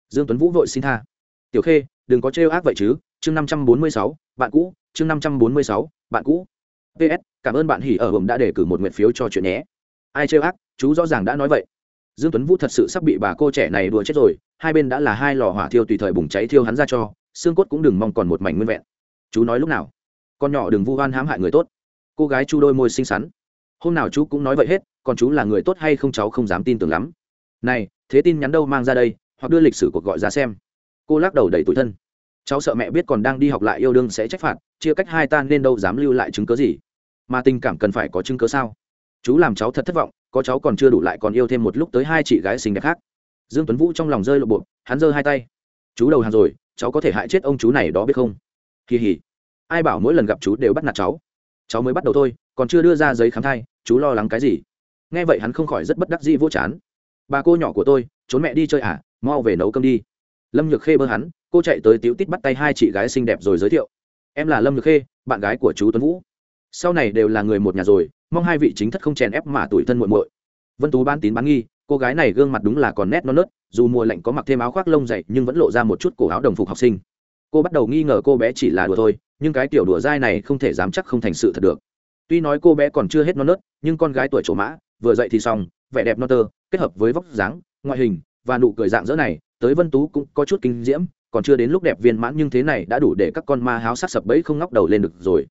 Dương tuấn vũ vội xin tha. Tiểu khê, đừng có trêu ác vậy chứ. Chương năm trăm bốn mươi sáu, bạn cũ. Chương năm trăm bốn mươi sáu, bạn cũ. Ps cảm ơn bạn hỉ ở hồng đã đề cử một nguyện phiếu cho chuyện nhé. Ai trêu ác, chú rõ ràng đã nói vậy. Dương tuấn vũ thật sự sắp bị bà cô trẻ này đùa chết rồi. Hai bên đã là hai lò hỏa thiêu tùy thời bùng cháy thiêu hắn ra cho xương cốt cũng đừng mong còn một mảnh nguyên vẹn. Chú nói lúc nào? Con nhỏ đừng vu oan hãm hại người tốt. Cô gái chu đôi môi xinh xắn. Hôm nào chú cũng nói vậy hết, còn chú là người tốt hay không cháu không dám tin tưởng lắm. Này, thế tin nhắn đâu mang ra đây, hoặc đưa lịch sử cuộc gọi ra xem. Cô lắc đầu đầy tủi thân. Cháu sợ mẹ biết còn đang đi học lại yêu đương sẽ trách phạt, chia cách hai ta nên đâu dám lưu lại chứng cớ gì. Mà tình cảm cần phải có chứng cớ sao? Chú làm cháu thật thất vọng, có cháu còn chưa đủ lại còn yêu thêm một lúc tới hai chị gái xinh đẹp khác. Dương tuấn vũ trong lòng rơi lộ bộ, hắn giơ hai tay. Chú đầu hàng rồi cháu có thể hại chết ông chú này đó biết không? Kỳ hỉ. Ai bảo mỗi lần gặp chú đều bắt nạt cháu? Cháu mới bắt đầu thôi, còn chưa đưa ra giấy khám thai, chú lo lắng cái gì? Nghe vậy hắn không khỏi rất bất đắc dĩ vô chán. Bà cô nhỏ của tôi, trốn mẹ đi chơi à? Mau về nấu cơm đi. Lâm nhược khê bơ hắn, cô chạy tới tiếu tít bắt tay hai chị gái xinh đẹp rồi giới thiệu. Em là lâm nhược khê, bạn gái của chú tuấn vũ. Sau này đều là người một nhà rồi, mong hai vị chính thất không chèn ép mà tuổi thân muội muội. Vân tú ban tín bán nghi cô gái này gương mặt đúng là còn nét non nớt, dù mùa lạnh có mặc thêm áo khoác lông dày, nhưng vẫn lộ ra một chút cổ áo đồng phục học sinh. Cô bắt đầu nghi ngờ cô bé chỉ là đùa thôi, nhưng cái tiểu đùa dai này không thể dám chắc không thành sự thật được. Tuy nói cô bé còn chưa hết non nớt, nhưng con gái tuổi trổ mã, vừa dậy thì xong, vẻ đẹp non tơ, kết hợp với vóc dáng, ngoại hình, và nụ cười dạng dỡ này, tới vân tú cũng có chút kinh diễm, còn chưa đến lúc đẹp viên mãn nhưng thế này đã đủ để các con ma háo sắc sập bẫy không ngóc đầu lên được rồi.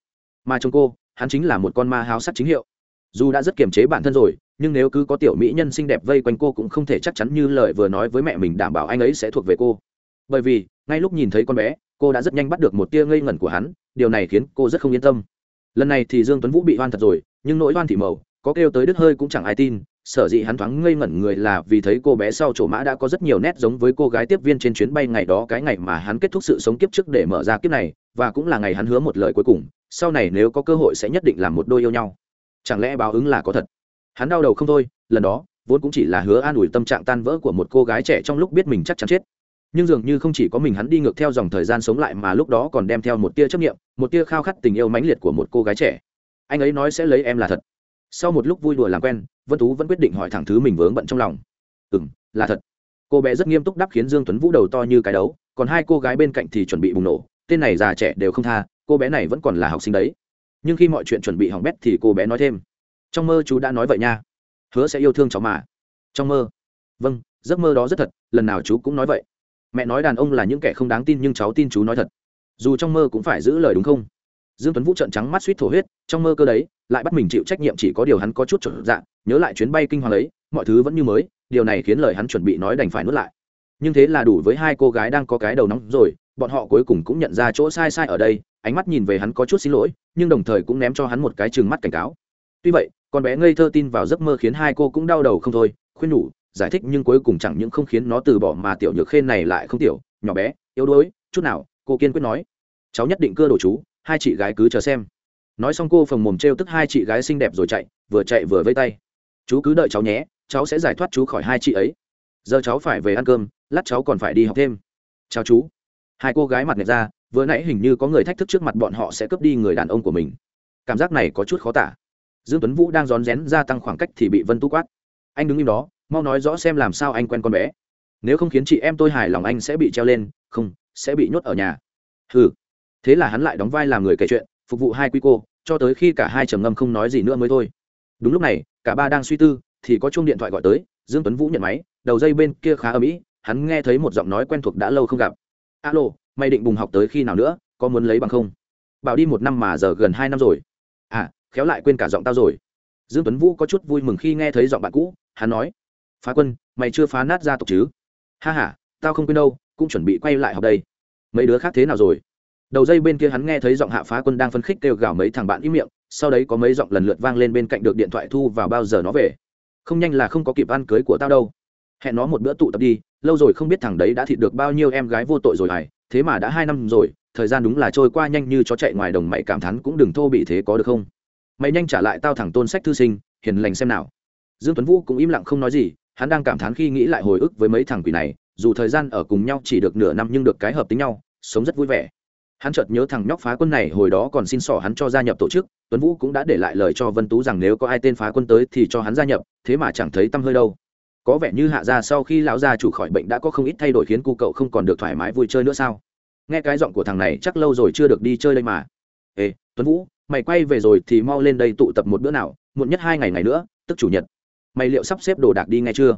Mà chồng cô, hắn chính là một con ma háo sắc chính hiệu. Dù đã rất kiềm chế bản thân rồi nhưng nếu cứ có tiểu mỹ nhân xinh đẹp vây quanh cô cũng không thể chắc chắn như lời vừa nói với mẹ mình đảm bảo anh ấy sẽ thuộc về cô. Bởi vì, ngay lúc nhìn thấy con bé, cô đã rất nhanh bắt được một tia ngây ngẩn của hắn, điều này khiến cô rất không yên tâm. Lần này thì dương tuấn vũ bị hoan thật rồi, nhưng nỗi hoan thị màu, có kêu tới đứt hơi cũng chẳng ai tin, sở dĩ hắn thoáng ngây ngẩn người là vì thấy cô bé sau chỗ mã đã có rất nhiều nét giống với cô gái tiếp viên trên chuyến bay ngày đó, cái ngày mà hắn kết thúc sự sống kiếp trước để mở ra kiếp này, và cũng là ngày hắn hứa một lời cuối cùng, sau này nếu có cơ hội sẽ nhất định làm một đôi yêu nhau. Chẳng lẽ báo ứng là có thật? Hắn đau đầu không thôi, lần đó, vốn cũng chỉ là hứa an ủi tâm trạng tan vỡ của một cô gái trẻ trong lúc biết mình chắc chắn chết. Nhưng dường như không chỉ có mình hắn đi ngược theo dòng thời gian sống lại mà lúc đó còn đem theo một tia chấp nghiệm một tia khao khát tình yêu mãnh liệt của một cô gái trẻ. Anh ấy nói sẽ lấy em là thật. Sau một lúc vui đùa làm quen, vân tú vẫn quyết định hỏi thẳng thứ mình vướng bận trong lòng. Ừ m là thật. Cô bé rất nghiêm túc đáp khiến dương tuấn vũ đầu to như cái đấu, còn hai cô gái bên cạnh thì chuẩn bị bùng nổ. Tên này già trẻ đều không tha, cô bé này vẫn còn là học sinh đấy. Nhưng khi mọi chuyện chuẩn bị hỏng bét thì cô bé nói thêm trong mơ chú đã nói vậy nha. Hứa sẽ yêu thương cháu mà. Trong mơ. Vâng giấc mơ đó rất thật, lần nào chú cũng nói vậy. Mẹ nói đàn ông là những kẻ không đáng tin nhưng cháu tin chú nói thật. Dù trong mơ cũng phải giữ lời đúng không? Dương tuấn vũ trợn trắng mắt suýt thổ huyết, trong mơ cơ đấy, lại bắt mình chịu trách nhiệm chỉ có điều hắn có chút trộn dạng nhớ lại chuyến bay kinh hoàng ấy, mọi thứ vẫn như mới, điều này khiến lời hắn chuẩn bị nói đành phải nuốt lại. Nhưng thế là đủ với hai cô gái đang có cái đầu nóng rồi, bọn họ cuối cùng cũng nhận ra chỗ sai sai ở đây, ánh mắt nhìn về hắn có chút xin lỗi, nhưng đồng thời cũng ném cho hắn một cái chừng mắt cảnh cáo. Tuy vậy con bé ngây thơ tin vào giấc mơ khiến hai cô cũng đau đầu không thôi, khuyên nhủ, giải thích nhưng cuối cùng chẳng những không khiến nó từ bỏ mà tiểu nhược khê này lại không tiểu, nhỏ bé, yếu đuối, chút nào, cô kiên quyết nói. Cháu nhất định cưa đồ chú, hai chị gái cứ chờ xem. Nói xong cô phồng mồm t r e o tức hai chị gái xinh đẹp rồi chạy, vừa chạy vừa vây tay. Chú cứ đợi cháu nhé, cháu sẽ giải thoát chú khỏi hai chị ấy. Giờ cháu phải về ăn cơm, lát cháu còn phải đi học thêm. Chào chú. Hai cô gái mặt nhật ra, vừa nãy hình như có người thách thức trước mặt bọn họ sẽ cướp đi người đàn ông của mình. Cảm giác này có chút khó tả dương tuấn vũ đang rón rén gia tăng khoảng cách thì bị vân tu quát. Anh đứng im đó mau nói rõ xem làm sao anh quen con bé. Nếu không khiến chị em tôi hài lòng anh sẽ bị treo lên không sẽ bị nhốt ở nhà. Hừ, thế là hắn lại đóng vai làm người kể chuyện phục vụ hai quý cô cho tới khi cả hai trầm ngâm không nói gì nữa mới thôi. Đúng lúc này cả ba đang suy tư thì có chuông điện thoại gọi tới dương tuấn vũ nhận máy đầu dây bên kia khá âm ỉ hắn nghe thấy một giọng nói quen thuộc đã lâu không gặp. Alo mày định bùng học tới khi nào nữa có muốn lấy bằng không? Bảo đi một năm mà giờ gần hai năm rồi. À khéo lại quên cả giọng tao rồi. Dương tuấn vũ có chút vui mừng khi nghe thấy giọng bạn cũ hắn nói phá quân mày chưa phá nát gia tộc chứ? Ha ha, tao không quên đâu cũng chuẩn bị quay lại học đây. Mấy đứa khác thế nào rồi? Đầu dây bên kia hắn nghe thấy giọng hạ phá quân đang phấn khích kêu gào mấy thằng bạn im miệng sau đấy có mấy giọng lần lượt vang lên bên cạnh được điện thoại thu vào bao giờ nó về. Không nhanh là không có kịp ăn cưới của tao đâu. Hẹn nó một bữa tụ tập đi lâu rồi không biết thằng đấy đã thịt được bao nhiêu em gái vô tội rồi hài thế mà đã hai năm rồi thời gian đúng là trôi qua nhanh như chó chạy ngoài đồng mày cảm thán cũng đừng thô bị thế có được không? Mày nhanh trả lại tao thẳng tôn sách thư sinh, hiền lành xem nào. Dương tuấn vũ cũng im lặng không nói gì, hắn đang cảm thán khi nghĩ lại hồi ức với mấy thằng quỷ này, dù thời gian ở cùng nhau chỉ được nửa năm nhưng được cái hợp tính nhau, sống rất vui vẻ. Hắn chợt nhớ thằng nhóc phá quân này hồi đó còn xin sỏ hắn cho gia nhập tổ chức, tuấn vũ cũng đã để lại lời cho vân tú rằng nếu có ai tên phá quân tới thì cho hắn gia nhập, thế mà chẳng thấy tâm hơi đâu. Có vẻ như hạ gia sau khi lão gia chủ khỏi bệnh đã có không ít thay đổi khiến cu cậu không còn được thoải mái vui chơi nữa sao? Nghe cái giọng của thằng này chắc lâu rồi chưa được đi chơi đây mà. Ê, tuấn vũ mày quay về rồi thì mau lên đây tụ tập một bữa nào, muộn nhất hai ngày ngày nữa, tức chủ nhật. Mày liệu sắp xếp đồ đạc đi ngay chưa?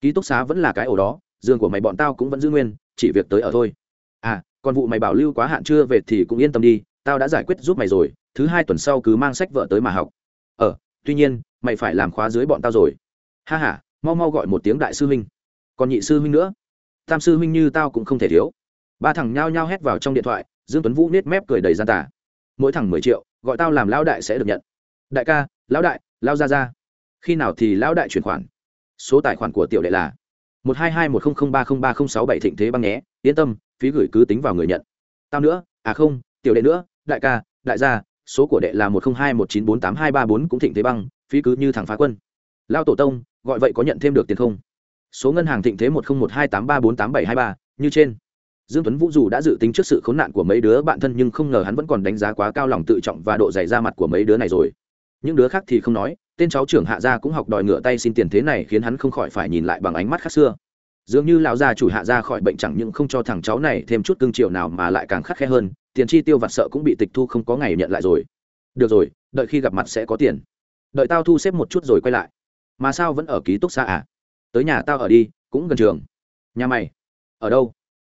Ký túc xá vẫn là cái ổ đó, giường của mày bọn tao cũng vẫn giữ nguyên, chỉ việc tới ở thôi. À còn vụ mày bảo lưu quá hạn chưa về thì cũng yên tâm đi, tao đã giải quyết giúp mày rồi, thứ hai tuần sau cứ mang sách vợ tới mà học. Ờ tuy nhiên, mày phải làm khóa dưới bọn tao rồi. Ha h a mau mau gọi một tiếng đại sư huynh. Còn nhị sư huynh nữa? Tam sư huynh như tao cũng không thể thiếu. Ba thằng nhao nhao hét vào trong điện thoại, dương tuấn vũ nết mép cười đầy gian tả mỗi thằng mười triệu gọi tao làm lão đại sẽ được nhận. Đại ca, lão đại lao ra ra khi nào thì lão đại chuyển khoản? Số tài khoản của tiểu đệ là một hai hai một không không ba không ba không sáu bảy thịnh thế băng nhé, yên tâm, phí gửi cứ tính vào người nhận. Tao nữa à không, tiểu đệ nữa, đại ca, đại gia, số của đệ là một không hai một chín bốn tám hai ba bốn cũng thịnh thế băng, phí cứ như thằng phá quân. Lao tổ tông, gọi vậy có nhận thêm được tiền không? Số ngân hàng thịnh thế một không một hai tám ba bốn tám bảy hai ba, như trên dương tuấn vũ dù đã dự tính trước sự khốn nạn của mấy đứa bạn thân nhưng không ngờ hắn vẫn còn đánh giá quá cao lòng tự trọng và độ dày da mặt của mấy đứa này rồi. Những đứa khác thì không nói, tên cháu trưởng hạ gia cũng học đòi ngựa tay xin tiền thế này khiến hắn không khỏi phải nhìn lại bằng ánh mắt khác xưa. Dường như lão gia chủ hạ gia khỏi bệnh chẳng những không cho thằng cháu này thêm chút cương triệu nào mà lại càng khắc khe hơn, tiền chi tiêu vặt sợ cũng bị tịch thu không có ngày nhận lại rồi. Được rồi, đợi khi gặp mặt sẽ có tiền. Đợi tao thu xếp một chút rồi quay lại. Mà sao vẫn ở ký túc xa à? Tới nhà tao ở đi, cũng gần trường. Nhà mày, ở đâu?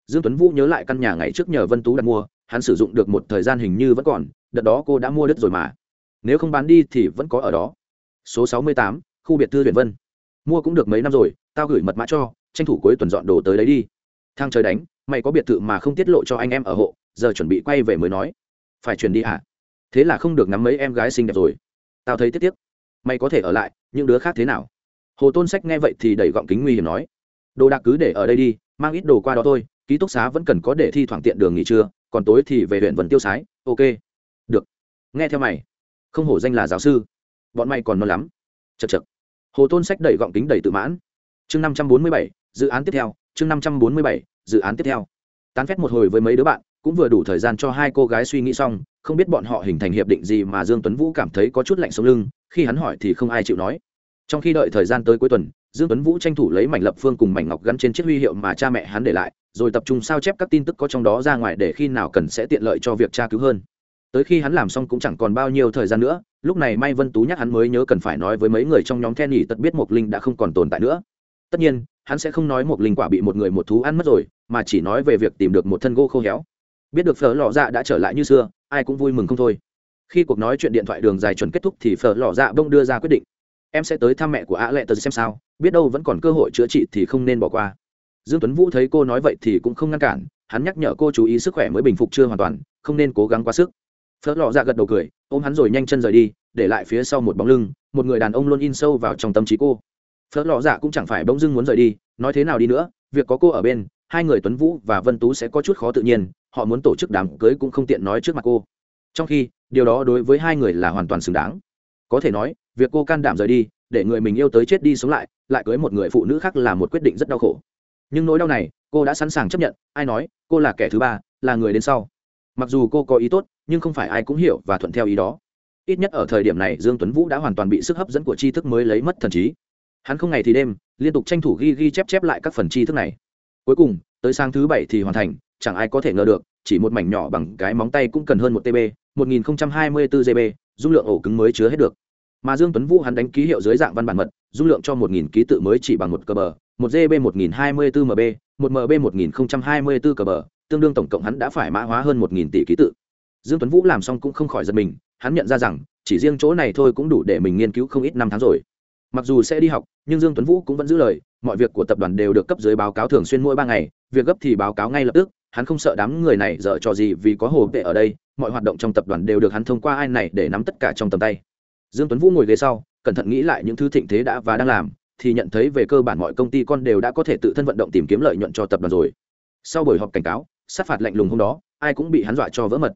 Dương tuấn vũ nhớ lại căn nhà ngày trước nhờ vân tú đặt mua, hắn sử dụng được một thời gian hình như vẫn còn, đợt đó cô đã mua đất rồi mà. Nếu không bán đi thì vẫn có ở đó. Số sáu mươi tám, khu biệt thư huyện vân. Mua cũng được mấy năm rồi, tao gửi mật mã cho, tranh thủ cuối tuần dọn đồ tới đấy đi. Thang trời đánh, mày có biệt thự mà không tiết lộ cho anh em ở hộ, giờ chuẩn bị quay về mới nói. Phải chuyển đi à thế là không được ngắm mấy em gái xinh đẹp rồi. Tao thấy tiếc tiếc. Mày có thể ở lại, những đứa khác thế nào? Hồ tôn sách nghe vậy thì đẩy gọng kính nguy hiểm nói. Đồ đạc cứ để ở đây đi, mang ít đồ qua đó thôi ký túc xá vẫn cần có để thi thoảng tiện đường nghỉ trưa, còn tối thì về huyện vẫn tiêu sái, ok. Được. Nghe theo mày. Không hổ danh là giáo sư. Bọn mày còn non lắm. Chật chật hồ tôn sách đẩy gọng kính đầy tự mãn. Chương năm trăm bốn mươi bảy, dự án tiếp theo. Chương năm trăm bốn mươi bảy, dự án tiếp theo. Tán phét một hồi với mấy đứa bạn, cũng vừa đủ thời gian cho hai cô gái suy nghĩ xong, không biết bọn họ hình thành hiệp định gì mà dương tuấn vũ cảm thấy có chút lạnh sống lưng, khi hắn hỏi thì không ai chịu nói. Trong khi đợi thời gian tới cuối tuần, dương tuấn vũ tranh thủ lấy mảnh lập phương cùng mảnh ngọc gắn trên chiếc huy hiệu mà cha mẹ hắn để lại rồi tập trung sao chép các tin tức có trong đó ra ngoài để khi nào cần sẽ tiện lợi cho việc tra cứu hơn. Tới khi hắn làm xong cũng chẳng còn bao nhiêu thời gian nữa, lúc này may vân tú nhắc hắn mới nhớ cần phải nói với mấy người trong nhóm then nhỉ tật biết mộc linh đã không còn tồn tại nữa. Tất nhiên, hắn sẽ không nói một linh quả bị một người một thú ăn mất rồi, mà chỉ nói về việc tìm được một thân gỗ khô héo. Biết được phở lò dạ đã trở lại như xưa, ai cũng vui mừng không thôi. Khi cuộc nói chuyện điện thoại đường dài chuẩn kết thúc thì phở lò dạ bông đưa ra quyết định. Em sẽ tới thăm mẹ của ạ lệ tờ xem sao, biết đâu vẫn còn cơ hội chữa trị thì không nên bỏ qua dương tuấn vũ thấy cô nói vậy thì cũng không ngăn cản, hắn nhắc nhở cô chú ý sức khỏe mới bình phục chưa hoàn toàn, không nên cố gắng quá sức. Phớt lọ dạ gật đầu cười, ôm hắn rồi nhanh chân rời đi, để lại phía sau một bóng lưng, một người đàn ông luôn in sâu vào trong tâm trí cô. Phớt lọ dạ cũng chẳng phải bỗng dưng muốn rời đi, nói thế nào đi nữa, việc có cô ở bên, hai người tuấn vũ và vân tú sẽ có chút khó tự nhiên, họ muốn tổ chức đám cưới cũng không tiện nói trước mặt cô. Trong khi, điều đó đối với hai người là hoàn toàn xứng đáng. Có thể nói, việc cô can đảm rời đi, để người mình yêu tới chết đi sống lại lại cưới một người phụ nữ khác là một quyết định rất đau khổ nhưng nỗi đau này, cô đã sẵn sàng chấp nhận, ai nói, cô là kẻ thứ ba, là người đến sau. Mặc dù cô có ý tốt, nhưng không phải ai cũng hiểu và thuận theo ý đó. Ít nhất ở thời điểm này, dương tuấn vũ đã hoàn toàn bị sức hấp dẫn của tri thức mới lấy mất thần trí. Hắn không ngày thì đêm, liên tục tranh thủ ghi ghi chép chép lại các phần tri thức này. Cuối cùng, tới sáng thứ bảy thì hoàn thành, chẳng ai có thể ngờ được, chỉ một mảnh nhỏ bằng cái móng tay cũng cần hơn một tb 1024 gb dung lượng ổ cứng mới chứa hết được. Mà dương tuấn vũ hắn đánh ký hiệu dưới dạng văn bản mật, dung lượng cho 1000 ký tự mới chỉ bằng một cơ bờ một gb 1024 mb một mb 1024 cờ bờ, tương đương tổng cộng hắn đã phải mã hóa hơn 1000 tỷ ký tự. Dương tuấn vũ làm xong cũng không khỏi giật mình, hắn nhận ra rằng, chỉ riêng chỗ này thôi cũng đủ để mình nghiên cứu không ít năm tháng rồi. Mặc dù sẽ đi học, nhưng dương tuấn vũ cũng vẫn giữ lời, mọi việc của tập đoàn đều được cấp dưới báo cáo thường xuyên mỗi ba ngày, việc gấp thì báo cáo ngay lập tức, hắn không sợ đám người này dở trò gì vì có hồ vệ ở đây, mọi hoạt động trong tập đoàn đều được hắn thông qua ai này để nắm tất cả trong tầm tay. Dương tuấn vũ ngồi ghế sau, cẩn thận nghĩ lại những thứ thịnh thế đã và đang làm thì nhận thấy về cơ bản mọi công ty con đều đã có thể tự thân vận động tìm kiếm lợi nhuận cho tập đoàn rồi. Sau buổi họp cảnh cáo, sát phạt lạnh lùng hôm đó, ai cũng bị hắn dọa cho vỡ mật.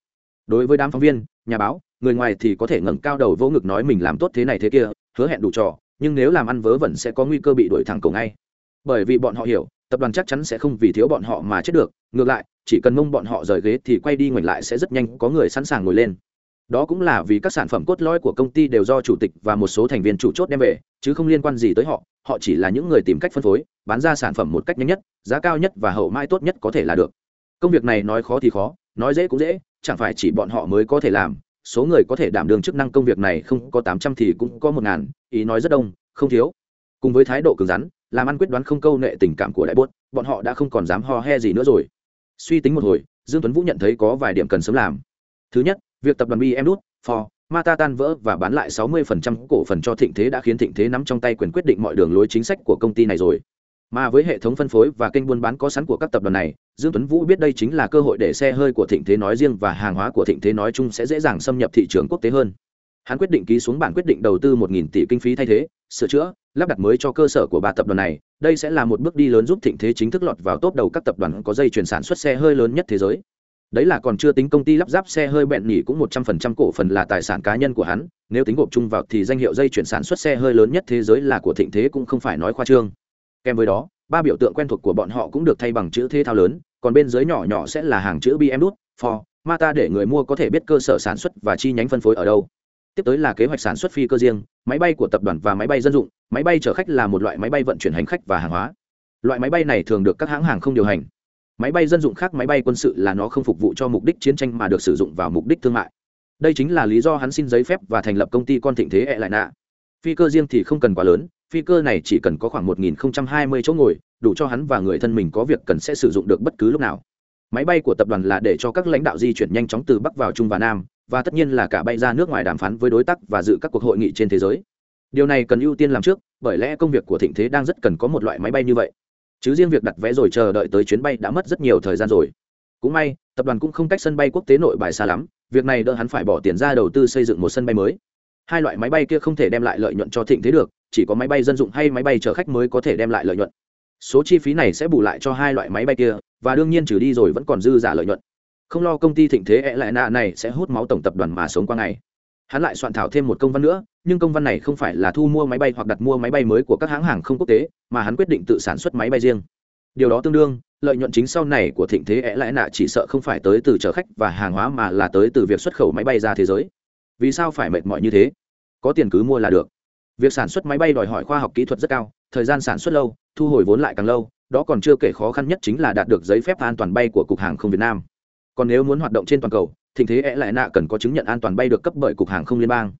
Đối với đám phóng viên, nhà báo, người ngoài thì có thể ngẩng cao đầu vô ngực nói mình làm tốt thế này thế kia, hứa hẹn đủ trò, nhưng nếu làm ăn vớ vẩn sẽ có nguy cơ bị đuổi thẳng cổ ngay. Bởi vì bọn họ hiểu, tập đoàn chắc chắn sẽ không vì thiếu bọn họ mà chết được, ngược lại, chỉ cần mông bọn họ rời ghế thì quay đi ngoảnh lại sẽ rất nhanh, có người sẵn sàng ngồi lên đó cũng là vì các sản phẩm cốt lõi của công ty đều do chủ tịch và một số thành viên chủ chốt đem về, chứ không liên quan gì tới họ họ chỉ là những người tìm cách phân phối, bán ra sản phẩm một cách nhanh nhất, giá cao nhất và hậu mãi tốt nhất có thể là được. Công việc này nói khó thì khó, nói dễ cũng dễ, chẳng phải chỉ bọn họ mới có thể làm, số người có thể đảm đương chức năng công việc này không có tám trăm thì cũng có một ngàn, ý nói rất đông, không thiếu. Cùng với thái độ cứng rắn, làm ăn quyết đoán không câu nệ tình cảm của đại bốt bọn họ đã không còn dám ho he gì nữa rồi. Suy tính một hồi, dương tuấn vũ nhận thấy có vài điểm cần sớm làm. Thứ nhất việc tập đoàn bm đút for mata tan vỡ và bán lại 60% cổ phần cho thịnh thế đã khiến thịnh thế nắm trong tay quyền quyết định mọi đường lối chính sách của công ty này rồi. Mà với hệ thống phân phối và kênh buôn bán có sẵn của các tập đoàn này, dương tuấn vũ biết đây chính là cơ hội để xe hơi của thịnh thế nói riêng và hàng hóa của thịnh thế nói chung sẽ dễ dàng xâm nhập thị trường quốc tế hơn. Hắn quyết định ký xuống bản quyết định đầu tư 1.000 tỷ kinh phí thay thế, sửa chữa, lắp đặt mới cho cơ sở của ba tập đoàn này. Đây sẽ là một bước đi lớn giúp thịnh thế chính thức lọt vào top đầu các tập đoàn có dây chuyển sản xuất xe hơi lớn nhất thế giới đấy là còn chưa tính công ty lắp ráp xe hơi bẹn nhỉ cũng một trăm phần trăm cổ phần là tài sản cá nhân của hắn, nếu tính gộp chung vào thì danh hiệu dây chuyển sản xuất xe hơi lớn nhất thế giới là của thịnh thế cũng không phải nói khoa trương. Kèm với đó, ba biểu tượng quen thuộc của bọn họ cũng được thay bằng chữ thế thao lớn, còn bên dưới nhỏ nhỏ sẽ là hàng chữ bm đút for mata để người mua có thể biết cơ sở sản xuất và chi nhánh phân phối ở đâu. Tiếp tới là kế hoạch sản xuất phi cơ riêng, máy bay của tập đoàn và máy bay dân dụng, máy bay chở khách là một loại máy bay vận chuyển hành khách và hàng hóa. Loại máy bay này thường được các hãng hàng không điều hành máy bay dân dụng khác máy bay quân sự là nó không phục vụ cho mục đích chiến tranh mà được sử dụng vào mục đích thương mại. Đây chính là lý do hắn xin giấy phép và thành lập công ty con thịnh thế ẹ lại nạ phi cơ riêng thì không cần quá lớn, phi cơ này chỉ cần có khoảng 1020 chỗ ngồi, đủ cho hắn và người thân mình có việc cần sẽ sử dụng được bất cứ lúc nào. Máy bay của tập đoàn là để cho các lãnh đạo di chuyển nhanh chóng từ bắc vào trung và nam, và tất nhiên là cả bay ra nước ngoài đàm phán với đối tác và dự các cuộc hội nghị trên thế giới. Điều này cần ưu tiên làm trước, bởi lẽ công việc của thịnh thế đang rất cần có một loại máy bay như vậy chứ riêng việc đặt vé rồi chờ đợi tới chuyến bay đã mất rất nhiều thời gian rồi. Cũng may, tập đoàn cũng không cách sân bay quốc tế nội bài xa lắm, việc này đỡ hắn phải bỏ tiền ra đầu tư xây dựng một sân bay mới. Hai loại máy bay kia không thể đem lại lợi nhuận cho thịnh thế được, chỉ có máy bay dân dụng hay máy bay chở khách mới có thể đem lại lợi nhuận. Số chi phí này sẽ bù lại cho hai loại máy bay kia, và đương nhiên trừ đi rồi vẫn còn dư giả lợi nhuận. Không lo công ty thịnh thế e lại nạ này sẽ hút máu tổng tập đoàn mà sống qua ngày hắn lại soạn thảo thêm một công văn nữa, nhưng công văn này không phải là thu mua máy bay hoặc đặt mua máy bay mới của các hãng hàng không quốc tế, mà hắn quyết định tự sản xuất máy bay riêng. Điều đó tương đương, lợi nhuận chính sau này của thịnh thế e é lãi nạ chỉ sợ không phải tới từ chở khách và hàng hóa mà là tới từ việc xuất khẩu máy bay ra thế giới. Vì sao phải mệt mỏi như thế? Có tiền cứ mua là được. Việc sản xuất máy bay đòi hỏi khoa học kỹ thuật rất cao, thời gian sản xuất lâu, thu hồi vốn lại càng lâu, đó còn chưa kể khó khăn nhất chính là đạt được giấy phép an toàn bay của cục hàng không việt nam. Còn nếu muốn hoạt động trên toàn cầu thịnh thế e lại nạ cần có chứng nhận an toàn bay được cấp bởi cục hàng không liên bang.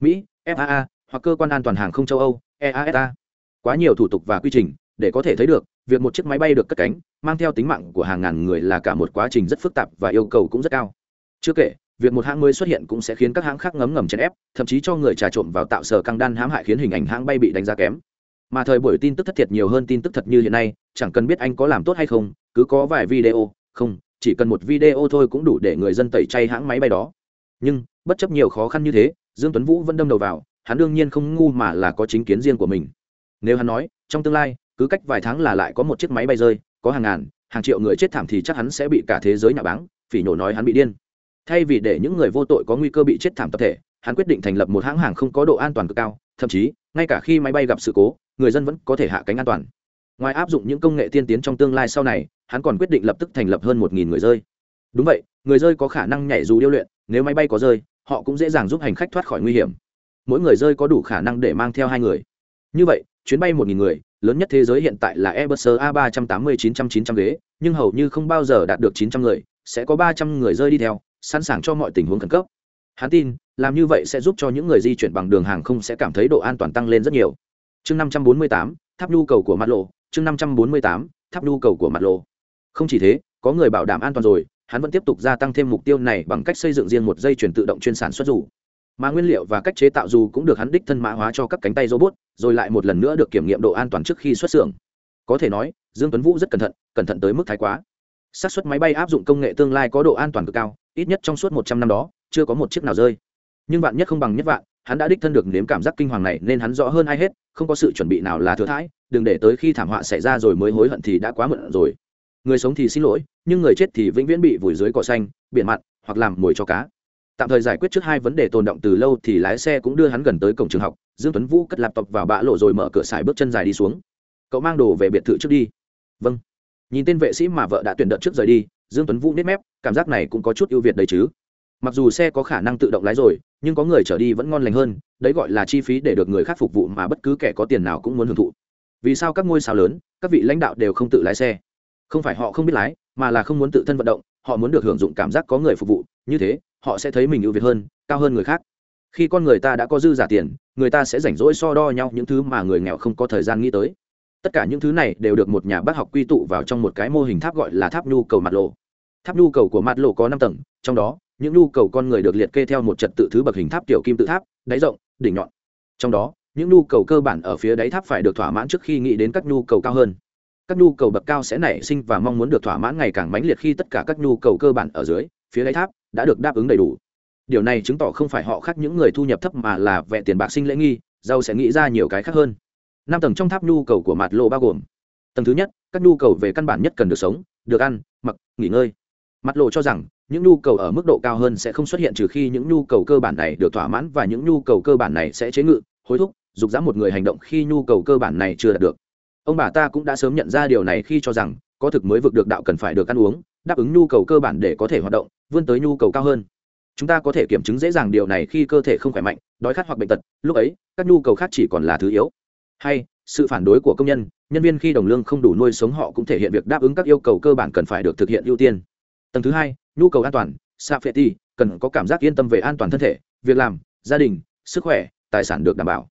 Mỹ faa hoặc cơ quan an toàn hàng không châu âu easa quá nhiều thủ tục và quy trình, để có thể thấy được, việc một chiếc máy bay được cất cánh, mang theo tính mạng của hàng ngàn người là cả một quá trình rất phức tạp và yêu cầu cũng rất cao. Chưa kể, việc một hãng mới xuất hiện cũng sẽ khiến các hãng khác ngấm ngầm chèn ép, thậm chí cho người trà trộn vào tạo sở căng đan hãm hại khiến hình ảnh hãng bay bị đánh giá kém. Mà thời buổi tin tức thất thiệt nhiều hơn tin tức thật như hiện nay, chẳng cần biết anh có làm tốt hay không, cứ có vài video, không chỉ cần một video thôi cũng đủ để người dân tẩy chay hãng máy bay đó. Nhưng, bất chấp nhiều khó khăn như thế, dương tuấn vũ vẫn đâm đầu vào, hắn đương nhiên không ngu mà là có chính kiến riêng của mình. Nếu hắn nói, trong tương lai, cứ cách vài tháng là lại có một chiếc máy bay rơi, có hàng ngàn, hàng triệu người chết thảm thì chắc hắn sẽ bị cả thế giới nhà báng, phỉ nhổ nói hắn bị điên. Thay vì để những người vô tội có nguy cơ bị chết thảm tập thể, hắn quyết định thành lập một hãng hàng không có độ an toàn cực cao, thậm chí, ngay cả khi máy bay gặp sự cố, người dân vẫn có thể hạ cánh an toàn ngoài áp dụng những công nghệ tiên tiến trong tương lai sau này, hắn còn quyết định lập tức thành lập hơn một người rơi. Đúng vậy, người rơi có khả năng nhảy dù điêu luyện, nếu máy bay có rơi, họ cũng dễ dàng giúp hành khách thoát khỏi nguy hiểm. Mỗi người rơi có đủ khả năng để mang theo hai người. Như vậy, chuyến bay một nghìn người, lớn nhất thế giới hiện tại là airbus a ba trăm tám mươi chín trăm chín trăm ghế, nhưng hầu như không bao giờ đạt được chín trăm người, sẽ có ba trăm người rơi đi theo, sẵn sàng cho mọi tình huống khẩn cấp. Hắn tin, làm như vậy sẽ giúp cho những người di chuyển bằng đường hàng không sẽ cảm thấy độ an toàn tăng lên rất nhiều. Chương năm trăm bốn mươi tám, tháp nhu cầu của mặt lộ chương năm trăm bốn mươi tám, tháp nhu cầu của mặt lộ. Không chỉ thế, có người bảo đảm an toàn rồi, hắn vẫn tiếp tục gia tăng thêm mục tiêu này bằng cách xây dựng riêng một dây chuyển tự động chuyên sản xuất dù. Mà nguyên liệu và cách chế tạo dù cũng được hắn đích thân mã hóa cho các cánh tay robot, rồi lại một lần nữa được kiểm nghiệm độ an toàn trước khi xuất xưởng. Có thể nói, dương tuấn vũ rất cẩn thận cẩn thận tới mức thái quá. Xác suất máy bay áp dụng công nghệ tương lai có độ an toàn cực cao, ít nhất trong suốt một trăm năm đó, chưa có một chiếc nào rơi. Nhưng vạn nhất không bằng nhất vạn, hắn đã đích thân được nếm cảm giác kinh hoàng này nên hắn rõ hơn ai hết, không có sự chuẩn bị nào là thừa thãi đừng để tới khi thảm họa xảy ra rồi mới hối hận thì đã quá muộn rồi. Người sống thì xin lỗi, nhưng người chết thì vĩnh viễn bị vùi dưới cỏ xanh, biển mặn, hoặc làm mồi cho cá. Tạm thời giải quyết trước hai vấn đề tồn động từ lâu thì lái xe cũng đưa hắn gần tới cổng trường học, dương tuấn vũ cất laptop vào bã lộ rồi mở cửa xài bước chân dài đi xuống. Cậu mang đồ về biệt thự trước đi. Vâng. Nhìn tên vệ sĩ mà vợ đã tuyển đợt trước rời đi, dương tuấn vũ nếp mép, cảm giác này cũng có chút ưu việt đấy chứ. Mặc dù xe có khả năng tự động lái rồi, nhưng có người trở đi vẫn ngon lành hơn, đấy gọi là chi phí để được người khác phục vụ mà bất cứ kẻ có tiền nào cũng muốn hưởng thụ vì sao các ngôi sao lớn, các vị lãnh đạo đều không tự lái xe? Không phải họ không biết lái, mà là không muốn tự thân vận động, họ muốn được hưởng dụng cảm giác có người phục vụ, như thế, họ sẽ thấy mình ưu việt hơn, cao hơn người khác. Khi con người ta đã có dư giả tiền, người ta sẽ rảnh rỗi so đo nhau những thứ mà người nghèo không có thời gian nghĩ tới. Tất cả những thứ này đều được một nhà bác học quy tụ vào trong một cái mô hình tháp gọi là tháp nhu cầu mặt lộ. Tháp nhu cầu của mặt lộ có năm tầng, trong đó, những nhu cầu con người được liệt kê theo một trật tự thứ bậc hình tháp tiểu kim tự tháp, đáy rộng, đỉnh nhọn. Trong đó những nhu cầu cơ bản ở phía đáy tháp phải được thỏa mãn trước khi nghĩ đến các nhu cầu cao hơn. Các nhu cầu bậc cao sẽ nảy sinh và mong muốn được thỏa mãn ngày càng mãnh liệt khi tất cả các nhu cầu cơ bản ở dưới, phía đáy tháp đã được đáp ứng đầy đủ. Điều này chứng tỏ không phải họ khác những người thu nhập thấp mà là vẹn tiền bạc sinh lễ nghi, giàu sẽ nghĩ ra nhiều cái khác hơn. Năm tầng trong tháp nhu cầu của mặt lộ bao gồm tầng thứ nhất, các nhu cầu về căn bản nhất cần được sống, được ăn, mặc, nghỉ ngơi. Mặt lộ cho rằng, những nhu cầu ở mức độ cao hơn sẽ không xuất hiện trừ khi những nhu cầu cơ bản này được thỏa mãn và những nhu cầu cơ bản này sẽ chế ngự, hối thúc dục dã một người hành động khi nhu cầu cơ bản này chưa đạt được. Ông bà ta cũng đã sớm nhận ra điều này khi cho rằng, có thực mới vực được đạo cần phải được ăn uống, đáp ứng nhu cầu cơ bản để có thể hoạt động, vươn tới nhu cầu cao hơn. Chúng ta có thể kiểm chứng dễ dàng điều này khi cơ thể không khỏe mạnh, đói khát hoặc bệnh tật, lúc ấy, các nhu cầu khác chỉ còn là thứ yếu. Hay, sự phản đối của công nhân nhân viên khi đồng lương không đủ nuôi sống họ cũng thể hiện việc đáp ứng các yêu cầu cơ bản cần phải được thực hiện ưu tiên. Tầng thứ hai, nhu cầu an toàn sa phệ ti cần có cảm giác yên tâm về an toàn thân thể, việc làm, gia đình, sức khỏe, tài sản được đảm bảo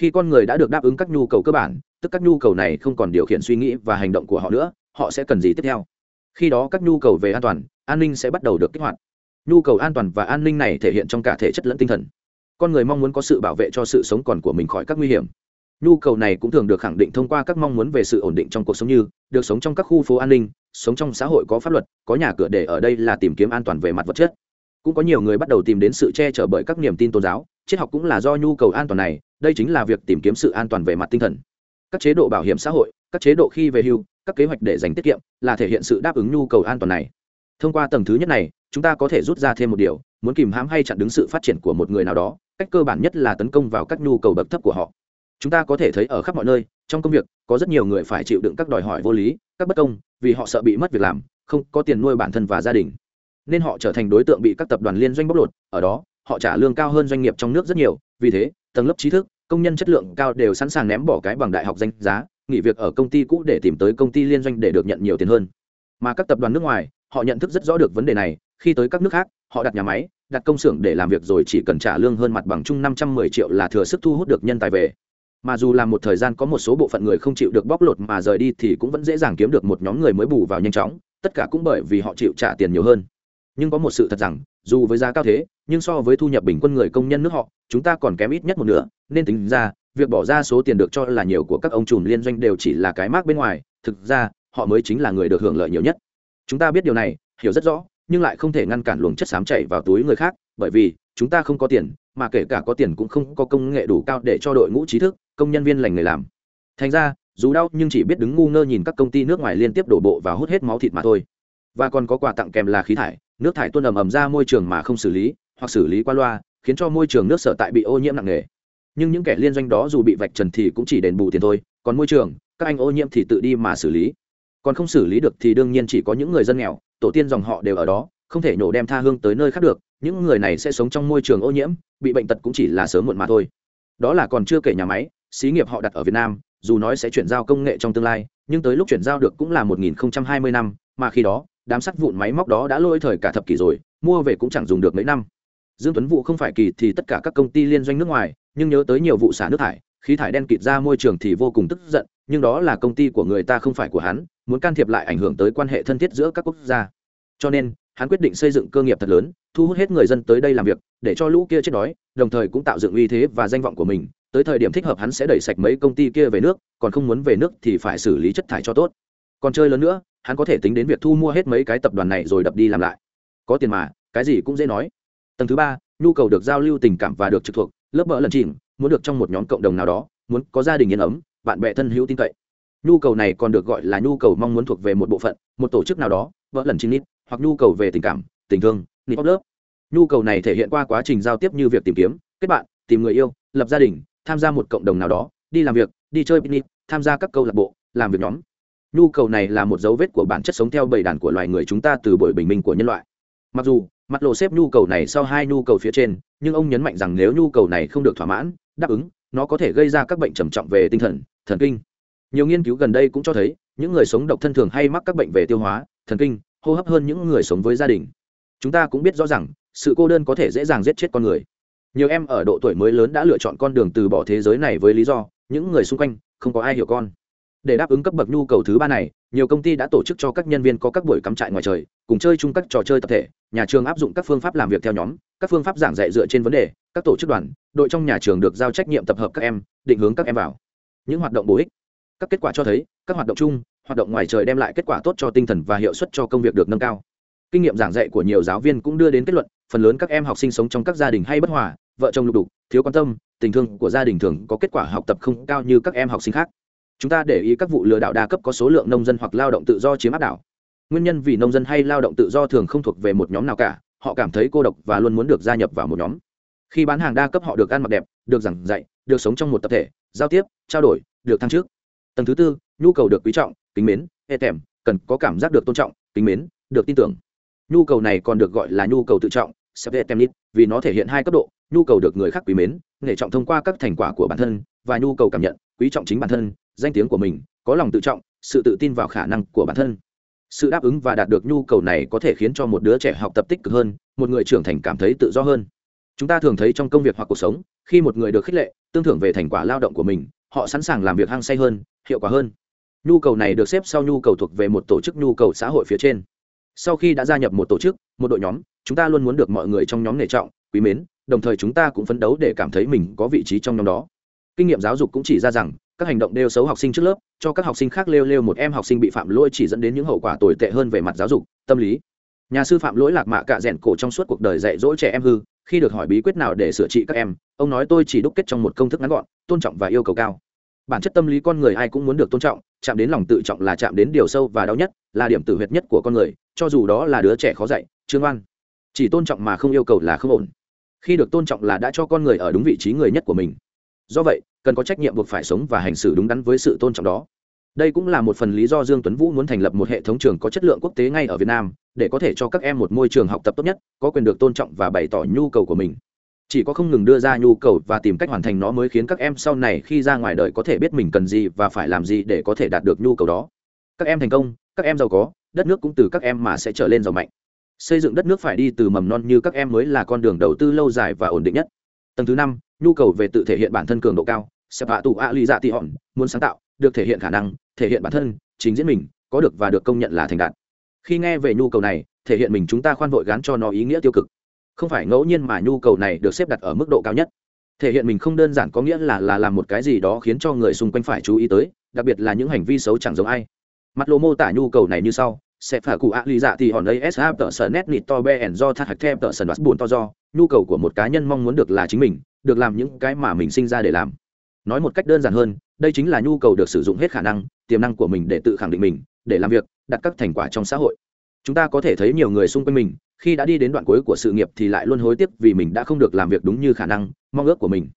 khi con người đã được đáp ứng các nhu cầu cơ bản, tức các nhu cầu này không còn điều khiển suy nghĩ và hành động của họ nữa, họ sẽ cần gì tiếp theo? Khi đó các nhu cầu về an toàn, an ninh sẽ bắt đầu được kích hoạt. Nhu cầu an toàn và an ninh này thể hiện trong cả thể chất lẫn tinh thần. Con người mong muốn có sự bảo vệ cho sự sống còn của mình khỏi các nguy hiểm. Nhu cầu này cũng thường được khẳng định thông qua các mong muốn về sự ổn định trong cuộc sống như được sống trong các khu phố an ninh, sống trong xã hội có pháp luật, có nhà cửa để ở đây là tìm kiếm an toàn về mặt vật chất. Cũng có nhiều người bắt đầu tìm đến sự che chở bởi các niềm tin tôn giáo, triết học cũng là do nhu cầu an toàn này đây chính là việc tìm kiếm sự an toàn về mặt tinh thần. Các chế độ bảo hiểm xã hội, các chế độ khi về hưu, các kế hoạch để dành tiết kiệm là thể hiện sự đáp ứng nhu cầu an toàn này. Thông qua tầng thứ nhất này, chúng ta có thể rút ra thêm một điều, muốn kìm hãm hay chặn đứng sự phát triển của một người nào đó, cách cơ bản nhất là tấn công vào các nhu cầu bậc thấp của họ. Chúng ta có thể thấy ở khắp mọi nơi, trong công việc, có rất nhiều người phải chịu đựng các đòi hỏi vô lý, các bất công, vì họ sợ bị mất việc làm, không có tiền nuôi bản thân và gia đình. Nên họ trở thành đối tượng bị các tập đoàn liên doanh bóc lột, ở đó, họ trả lương cao hơn doanh nghiệp trong nước rất nhiều, vì thế tầng lớp trí thức, công nhân chất lượng cao đều sẵn sàng ném bỏ cái bằng đại học danh giá, nghỉ việc ở công ty cũ để tìm tới công ty liên doanh để được nhận nhiều tiền hơn. Mà các tập đoàn nước ngoài, họ nhận thức rất rõ được vấn đề này, khi tới các nước khác, họ đặt nhà máy, đặt công xưởng để làm việc rồi chỉ cần trả lương hơn mặt bằng chung năm trăm mười triệu là thừa sức thu hút được nhân tài về. Mà dù làm một thời gian có một số bộ phận người không chịu được bóc lột mà rời đi thì cũng vẫn dễ dàng kiếm được một nhóm người mới bù vào nhanh chóng, tất cả cũng bởi vì họ chịu trả tiền nhiều hơn. Nhưng có một sự thật rằng dù với giá cao thế, nhưng so với thu nhập bình quân người công nhân nước họ, chúng ta còn kém ít nhất một nửa. Nên tính ra, việc bỏ ra số tiền được cho là nhiều của các ông trùm liên doanh đều chỉ là cái mác bên ngoài. Thực ra, họ mới chính là người được hưởng lợi nhiều nhất. Chúng ta biết điều này, hiểu rất rõ, nhưng lại không thể ngăn cản luồng chất xám chảy vào túi người khác, bởi vì, chúng ta không có tiền, mà kể cả có tiền cũng không có công nghệ đủ cao để cho đội ngũ trí thức, công nhân viên lành người làm. Thành ra, dù đau nhưng chỉ biết đứng ngu ngơ nhìn các công ty nước ngoài liên tiếp đổ bộ và hút hết máu thịt mà thôi. Và còn có quà tặng kèm là khí thải nước thải tuôn ầm ầm ra môi trường mà không xử lý, hoặc xử lý qua loa, khiến cho môi trường nước sở tại bị ô nhiễm nặng nề. Nhưng những kẻ liên doanh đó dù bị vạch trần thì cũng chỉ đền bù tiền thôi, còn môi trường, các anh ô nhiễm thì tự đi mà xử lý. Còn không xử lý được thì đương nhiên chỉ có những người dân nghèo, tổ tiên dòng họ đều ở đó, không thể nhổ đem tha hương tới nơi khác được, những người này sẽ sống trong môi trường ô nhiễm, bị bệnh tật cũng chỉ là sớm muộn mà thôi. Đó là còn chưa kể nhà máy, xí nghiệp họ đặt ở việt nam, dù nói sẽ chuyển giao công nghệ trong tương lai, nhưng tới lúc chuyển giao được cũng là 1020 năm, mà khi đó đám sắt vụn máy móc đó đã lôi thời cả thập kỷ rồi, mua về cũng chẳng dùng được mấy năm. Dương tuấn vụ không phải kỳ thì tất cả các công ty liên doanh nước ngoài, nhưng nhớ tới nhiều vụ xả nước thải, khí thải đen kịt ra môi trường thì vô cùng tức giận, nhưng đó là công ty của người ta không phải của hắn, muốn can thiệp lại ảnh hưởng tới quan hệ thân thiết giữa các quốc gia. Cho nên, hắn quyết định xây dựng cơ nghiệp thật lớn, thu hút hết người dân tới đây làm việc, để cho lũ kia chết đói, đồng thời cũng tạo dựng uy thế và danh vọng của mình. Tới thời điểm thích hợp hắn sẽ đẩy sạch mấy công ty kia về nước, còn không muốn về nước thì phải xử lý chất thải cho tốt. Còn chơi lớn nữa hắn có thể tính đến việc thu mua hết mấy cái tập đoàn này rồi đập đi làm lại. Có tiền mà, cái gì cũng dễ nói. Tầng thứ ba, nhu cầu được giao lưu tình cảm và được trực thuộc. Lớp bỡ lần chìm, muốn được trong một nhóm cộng đồng nào đó, muốn có gia đình yên ấm, bạn bè thân hữu tin cậy. Nhu cầu này còn được gọi là nhu cầu mong muốn thuộc về một bộ phận, một tổ chức nào đó vỡ lần chìm nít, hoặc nhu cầu về tình cảm, tình thương, nít lớp. Nhu cầu này thể hiện qua quá trình giao tiếp như việc tìm kiếm, kết bạn, tìm người yêu, lập gia đình, tham gia một cộng đồng nào đó, đi làm việc, đi chơi picnic, tham gia các câu lạc bộ, làm việc nhóm nhu cầu này là một dấu vết của bản chất sống theo bầy đàn của loài người chúng ta từ buổi bình minh của nhân loại. Mặc dù, mặt lộ xếp nhu cầu này sau hai nhu cầu phía trên, nhưng ông nhấn mạnh rằng nếu nhu cầu này không được thỏa mãn, đáp ứng, nó có thể gây ra các bệnh trầm trọng về tinh thần thần kinh. Nhiều nghiên cứu gần đây cũng cho thấy, những người sống độc thân thường hay mắc các bệnh về tiêu hóa, thần kinh, hô hấp hơn những người sống với gia đình. Chúng ta cũng biết rõ rằng, sự cô đơn có thể dễ dàng giết chết con người. Nhiều em ở độ tuổi mới lớn đã lựa chọn con đường từ bỏ thế giới này với lý do, những người xung quanh, không có ai hiểu con để đáp ứng cấp bậc nhu cầu thứ ba này, nhiều công ty đã tổ chức cho các nhân viên có các buổi cắm trại ngoài trời, cùng chơi chung các trò chơi tập thể. Nhà trường áp dụng các phương pháp làm việc theo nhóm, các phương pháp giảng dạy dựa trên vấn đề, các tổ chức đoàn, đội trong nhà trường được giao trách nhiệm tập hợp các em, định hướng các em vào. Những hoạt động bổ ích. Các kết quả cho thấy, các hoạt động chung, hoạt động ngoài trời đem lại kết quả tốt cho tinh thần và hiệu suất cho công việc được nâng cao. Kinh nghiệm giảng dạy của nhiều giáo viên cũng đưa đến kết luận, phần lớn các em học sinh sống trong các gia đình hay bất hòa, vợ chồng lục đục, thiếu quan tâm, tình thương của gia đình thường có kết quả học tập không cao như các em học sinh khác chúng ta để ý các vụ lừa đảo đa cấp có số lượng nông dân hoặc lao động tự do chiếm áp đảo. Nguyên nhân vì nông dân hay lao động tự do thường không thuộc về một nhóm nào cả, họ cảm thấy cô độc và luôn muốn được gia nhập vào một nhóm. Khi bán hàng đa cấp họ được ăn mặc đẹp, được giảng dạy, được sống trong một tập thể, giao tiếp, trao đổi, được thăng chức. Tầng thứ tư, nhu cầu được quý trọng, kính mến e thèm, cần có cảm giác được tôn trọng, kính mến, được tin tưởng. Nhu cầu này còn được gọi là nhu cầu tự trọng septemnit vì nó thể hiện hai cấp độ, nhu cầu được người khác quý mến nghệ trọng thông qua các thành quả của bản thân, và nhu cầu cảm nhận, quý trọng chính bản thân danh tiếng của mình, có lòng tự trọng, sự tự tin vào khả năng của bản thân. Sự đáp ứng và đạt được nhu cầu này có thể khiến cho một đứa trẻ học tập tích cực hơn, một người trưởng thành cảm thấy tự do hơn. Chúng ta thường thấy trong công việc hoặc cuộc sống, khi một người được khích lệ, tương thưởng về thành quả lao động của mình, họ sẵn sàng làm việc hăng say hơn, hiệu quả hơn. Nhu cầu này được xếp sau nhu cầu thuộc về một tổ chức nhu cầu xã hội phía trên. Sau khi đã gia nhập một tổ chức, một đội nhóm, chúng ta luôn muốn được mọi người trong nhóm nể trọng, quý mến, đồng thời chúng ta cũng phấn đấu để cảm thấy mình có vị trí trong nhóm đó. Kinh nghiệm giáo dục cũng chỉ ra rằng các hành động đeo xấu học sinh trước lớp, cho các học sinh khác lêu lêu một em học sinh bị phạm lỗi chỉ dẫn đến những hậu quả tồi tệ hơn về mặt giáo dục, tâm lý. Nhà sư phạm lỗi lạc mạ cạ rẽn cổ trong suốt cuộc đời dạy dỗ trẻ em hư, khi được hỏi bí quyết nào để sửa trị các em, ông nói tôi chỉ đúc kết trong một công thức ngắn gọn, tôn trọng và yêu cầu cao. Bản chất tâm lý con người ai cũng muốn được tôn trọng, chạm đến lòng tự trọng là chạm đến điều sâu và đau nhất, là điểm tử huyệt nhất của con người, cho dù đó là đứa trẻ khó dạy trương oan chỉ tôn trọng mà không yêu cầu là không ổn. Khi được tôn trọng là đã cho con người ở đúng vị trí người nhất của mình do vậy, cần có trách nhiệm buộc phải sống và hành xử đúng đắn với sự tôn trọng đó. Đây cũng là một phần lý do dương tuấn vũ muốn thành lập một hệ thống trường có chất lượng quốc tế ngay ở việt nam, để có thể cho các em một môi trường học tập tốt nhất, có quyền được tôn trọng và bày tỏ nhu cầu của mình. Chỉ có không ngừng đưa ra nhu cầu và tìm cách hoàn thành nó mới khiến các em sau này khi ra ngoài đời có thể biết mình cần gì và phải làm gì để có thể đạt được nhu cầu đó. Các em thành công, các em giàu có, đất nước cũng từ các em mà sẽ trở lên giàu mạnh. Xây dựng đất nước phải đi từ mầm non như các em mới là con đường đầu tư lâu dài và ổn định nhất tầng thứ năm, nhu cầu về tự thể hiện bản thân cường độ cao, sẹp hạ tụ a lì dạ tị hòn, muốn sáng tạo, được thể hiện khả năng, thể hiện bản thân chính diễn mình, có được và được công nhận là thành đạt. Khi nghe về nhu cầu này, thể hiện mình chúng ta khoan vội gán cho nó ý nghĩa tiêu cực. Không phải ngẫu nhiên mà nhu cầu này được xếp đặt ở mức độ cao nhất. Thể hiện mình không đơn giản có nghĩa là là làm một cái gì đó khiến cho người xung quanh phải chú ý tới, đặc biệt là những hành vi xấu chẳng giống ai. Mặt lộ mô tả nhu cầu này như sau sẽ phải cụ ạ lý dạ thì hòn đây sh tờ sở nét nịt to be do thắt hạch thêm tờ sần bắt buồn to do. Nhu cầu của một cá nhân mong muốn được là chính mình, được làm những cái mà mình sinh ra để làm. Nói một cách đơn giản hơn, đây chính là nhu cầu được sử dụng hết khả năng, tiềm năng của mình để tự khẳng định mình, để làm việc, đặt các thành quả trong xã hội. Chúng ta có thể thấy nhiều người xung quanh mình, khi đã đi đến đoạn cuối của sự nghiệp thì lại luôn hối tiếc vì mình đã không được làm việc đúng như khả năng, mong ước của mình.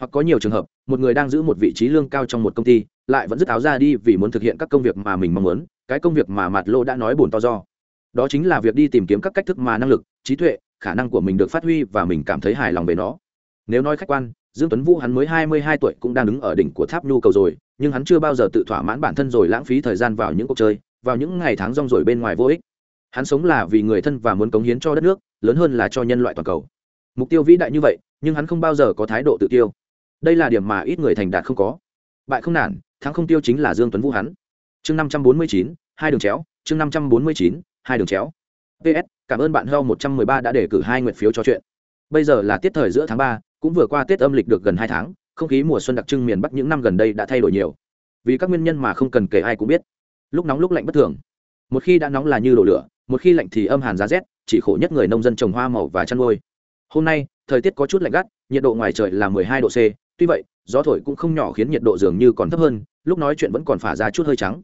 Hoặc có nhiều trường hợp, một người đang giữ một vị trí lương cao trong một công ty, lại vẫn dứt áo ra đi vì muốn thực hiện các công việc mà mình mong muốn cái công việc mà mặt lô đã nói buồn to do. Đó chính là việc đi tìm kiếm các cách thức mà năng lực, trí tuệ, khả năng của mình được phát huy và mình cảm thấy hài lòng về nó. Nếu nói khách quan, dương tuấn vũ hắn mới hai mươi hai tuổi cũng đang đứng ở đỉnh của tháp nhu cầu rồi, nhưng hắn chưa bao giờ tự thỏa mãn bản thân rồi lãng phí thời gian vào những cuộc chơi, vào những ngày tháng rong rồi bên ngoài vô ích. Hắn sống là vì người thân và muốn cống hiến cho đất nước, lớn hơn là cho nhân loại toàn cầu. Mục tiêu vĩ đại như vậy, nhưng hắn không bao giờ có thái độ tự tiêu. Đây là điểm mà ít người thành đạt không có. Bại không nản, thắng không tiêu chính là dương tuấn vũ hắn. Chương năm trăm bốn mươi chín hai đường chéo, chương năm trăm bốn mươi chín, hai đường chéo. Ps cảm ơn bạn heo một trăm mười ba đã đề cử hai nguyện phiếu cho chuyện. Bây giờ là tiết thời giữa tháng ba, cũng vừa qua tết âm lịch được gần hai tháng, không khí mùa xuân đặc trưng miền bắc những năm gần đây đã thay đổi nhiều. Vì các nguyên nhân mà không cần kể ai cũng biết. Lúc nóng lúc lạnh bất thường. Một khi đã nóng là như đổ lửa, một khi lạnh thì âm hàn giá rét, chỉ khổ nhất người nông dân trồng hoa màu và chăn nuôi. Hôm nay, thời tiết có chút lạnh gắt, nhiệt độ ngoài trời là 12 độ c, tuy vậy, gió thổi cũng không nhỏ khiến nhiệt độ dường như còn thấp hơn, lúc nói chuyện vẫn còn phả ra chút hơi trắng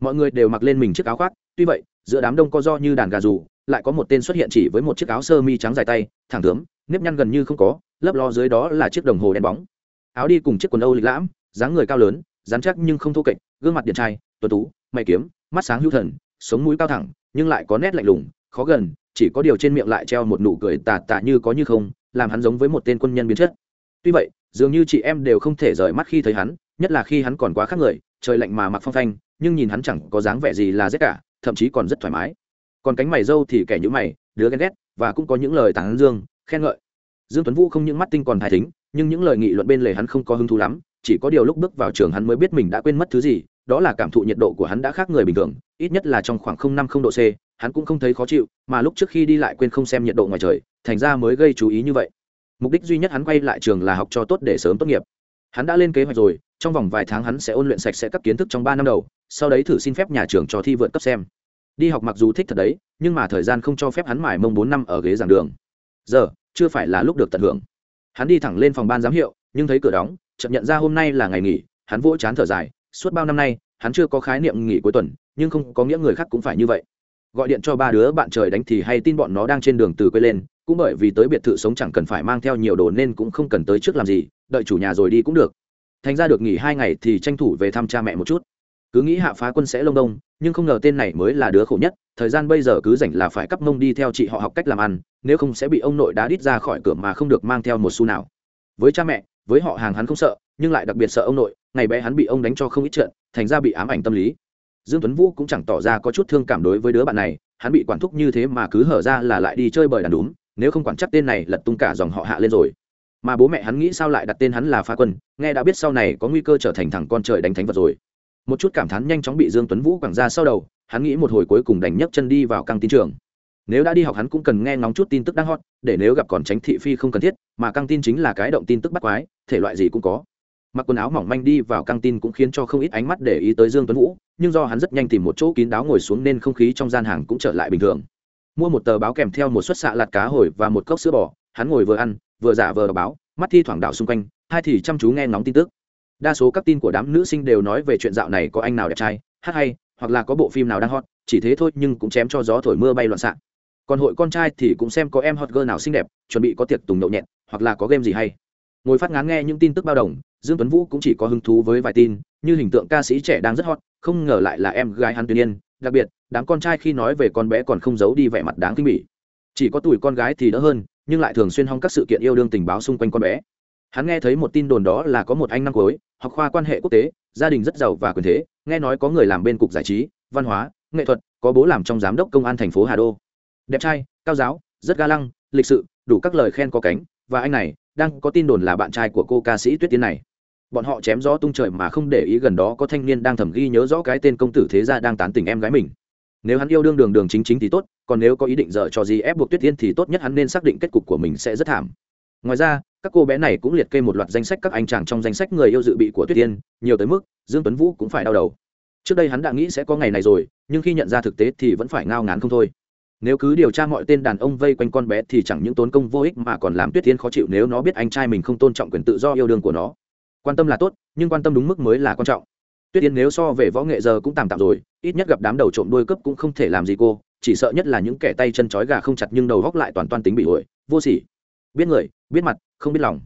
mọi người đều mặc lên mình chiếc áo khoác, tuy vậy, giữa đám đông co do như đàn gà rủ lại có một tên xuất hiện chỉ với một chiếc áo sơ mi trắng dài tay, thẳng thớm nếp nhăn gần như không có, lấp lo dưới đó là chiếc đồng hồ đen bóng. Áo đi cùng chiếc quần âu lịch lãm, dáng người cao lớn, dán chắc nhưng không thô kệch, gương mặt điện trai tuần tú, mày kiếm, mắt sáng hữu thần, sống mũi cao thẳng, nhưng lại có nét lạnh lùng, khó gần, chỉ có điều trên miệng lại treo một nụ cười tà tà như có như không, làm hắn giống với một tên quân nhân biến chất. Tuy vậy, dường như chị em đều không thể rời mắt khi thấy hắn, nhất là khi hắn còn quá khác người, trời lạnh mà mặc phong phanh nhưng nhìn hắn chẳng có dáng vẻ gì là rét cả, thậm chí còn rất thoải mái. Còn cánh mày dâu thì kẻ nhữ mày, đứa ghen ghét, và cũng có những lời tán dương, khen ngợi. Dương tuấn vũ không những mắt tinh còn thái thính, nhưng những lời nghị luận bên lề hắn không có hứng thú lắm, chỉ có điều lúc bước vào trường hắn mới biết mình đã quên mất thứ gì, đó là cảm thụ nhiệt độ của hắn đã khác người bình thường, ít nhất là trong khoảng không năm không độ c, hắn cũng không thấy khó chịu, mà lúc trước khi đi lại quên không xem nhiệt độ ngoài trời, thành ra mới gây chú ý như vậy. Mục đích duy nhất hắn quay lại trường là học cho tốt để sớm tốt nghiệp. Hắn đã lên kế hoạch rồi trong vòng vài tháng hắn sẽ ôn luyện sạch sẽ các kiến thức trong ba năm đầu, sau đấy thử xin phép nhà trường cho thi vượt cấp xem. Đi học mặc dù thích thật đấy, nhưng mà thời gian không cho phép hắn mải mông bốn năm ở ghế giảng đường. Giờ, chưa phải là lúc được tận hưởng. Hắn đi thẳng lên phòng ban giám hiệu, nhưng thấy cửa đóng chậm nhận ra hôm nay là ngày nghỉ, hắn vỗ chán thở dài, suốt bao năm nay, hắn chưa có khái niệm nghỉ cuối tuần, nhưng không có nghĩa người khác cũng phải như vậy. Gọi điện cho ba đứa bạn trời đánh thì hay tin bọn nó đang trên đường từ quê lên, cũng bởi vì tới biệt thự sống chẳng cần phải mang theo nhiều đồ nên cũng không cần tới trước làm gì, đợi chủ nhà rồi đi cũng được thành ra được nghỉ hai ngày thì tranh thủ về thăm cha mẹ một chút. Cứ nghĩ hạ phá quân sẽ lông đông, nhưng không ngờ tên này mới là đứa khổ nhất, thời gian bây giờ cứ rảnh là phải cắp mông đi theo chị họ học cách làm ăn, nếu không sẽ bị ông nội đá đít ra khỏi cửa mà không được mang theo một xu nào. Với cha mẹ, với họ hàng hắn không sợ, nhưng lại đặc biệt sợ ông nội, ngày bé hắn bị ông đánh cho không ít trượt thành ra bị ám ảnh tâm lý. Dương tuấn vũ cũng chẳng tỏ ra có chút thương cảm đối với đứa bạn này, hắn bị quản thúc như thế mà cứ hở ra là lại đi chơi bời đàn đúng nếu không quản chắc tên này lật tung cả dòng họ hạ lên rồi mà bố mẹ hắn nghĩ sao lại đặt tên hắn là phá quân, nghe đã biết sau này có nguy cơ trở thành thằng con trời đánh thánh vật rồi. Một chút cảm thán nhanh chóng bị dương tuấn vũ quẳng ra sau đầu, hắn nghĩ một hồi cuối cùng đành nhấc chân đi vào căng tin trường. Nếu đã đi học hắn cũng cần nghe ngóng chút tin tức đang hot, để nếu gặp còn tránh thị phi không cần thiết, mà căng tin chính là cái động tin tức bắt quái, thể loại gì cũng có. Mặc quần áo mỏng manh đi vào căng tin cũng khiến cho không ít ánh mắt để ý tới dương tuấn vũ, nhưng do hắn rất nhanh tìm một chỗ kín đáo ngồi xuống nên không khí trong gian hàng cũng trở lại bình thường. Mua một tờ báo kèm theo một suất xạ lạt cá hồi và một cốc sữa bò, hắn ngồi vừa ăn vừa giả vờ đọc báo, mắt thi thoảng đảo xung quanh, hai thì chăm chú nghe ngóng tin tức. Đa số các tin của đám nữ sinh đều nói về chuyện dạo này có anh nào đẹp trai, hát hay, hoặc là có bộ phim nào đang hot, chỉ thế thôi nhưng cũng chém cho gió thổi mưa bay loạn xạ. Còn hội con trai thì cũng xem có em hot girl nào xinh đẹp, chuẩn bị có tiệc tùng nhậu nhẹt, hoặc là có game gì hay. Ngồi phát ngán nghe những tin tức bao đồng, dương tuấn vũ cũng chỉ có hứng thú với vài tin, như hình tượng ca sĩ trẻ đang rất hot, không ngờ lại là em gái hắn tuyên yên đặc biệt, đám con trai khi nói về con bé còn không giấu đi vẻ mặt đáng kinh bỉ. Chỉ có tuổi con gái thì đỡ hơn nhưng lại thường xuyên hong các sự kiện yêu đương tình báo xung quanh con bé. Hắn nghe thấy một tin đồn đó là có một anh năm cuối, học khoa quan hệ quốc tế, gia đình rất giàu và quyền thế, nghe nói có người làm bên cục giải trí, văn hóa, nghệ thuật, có bố làm trong giám đốc công an thành phố hà đô. Đẹp trai, cao giáo, rất ga lăng, lịch sự, đủ các lời khen có cánh, và anh này, đang có tin đồn là bạn trai của cô ca sĩ tuyết tiến này. Bọn họ chém gió tung trời mà không để ý gần đó có thanh niên đang thầm ghi nhớ rõ cái tên công tử thế gia đang tán tỉnh em gái mình nếu hắn yêu đương đường đường chính chính thì tốt, còn nếu có ý định dở cho gì ép buộc tuyết tiên thì tốt nhất hắn nên xác định kết cục của mình sẽ rất thảm. Ngoài ra, các cô bé này cũng liệt kê một loạt danh sách các anh chàng trong danh sách người yêu dự bị của tuyết tiên nhiều tới mức, dương tuấn vũ cũng phải đau đầu. Trước đây hắn đã nghĩ sẽ có ngày này rồi, nhưng khi nhận ra thực tế thì vẫn phải ngao ngán không thôi. Nếu cứ điều tra mọi tên đàn ông vây quanh con bé thì chẳng những tốn công vô ích mà còn làm tuyết tiên khó chịu nếu nó biết anh trai mình không tôn trọng quyền tự do yêu đương của nó. Quan tâm là tốt, nhưng quan tâm đúng mức mới là quan trọng tuyết yên nếu so về võ nghệ giờ cũng tạm tạm rồi, ít nhất gặp đám đầu trộm đuôi cướp cũng không thể làm gì cô, chỉ sợ nhất là những kẻ tay chân trói gà không chặt nhưng đầu góc lại toàn toan tính bị ổi vô sỉ. Biết người, biết mặt, không biết lòng.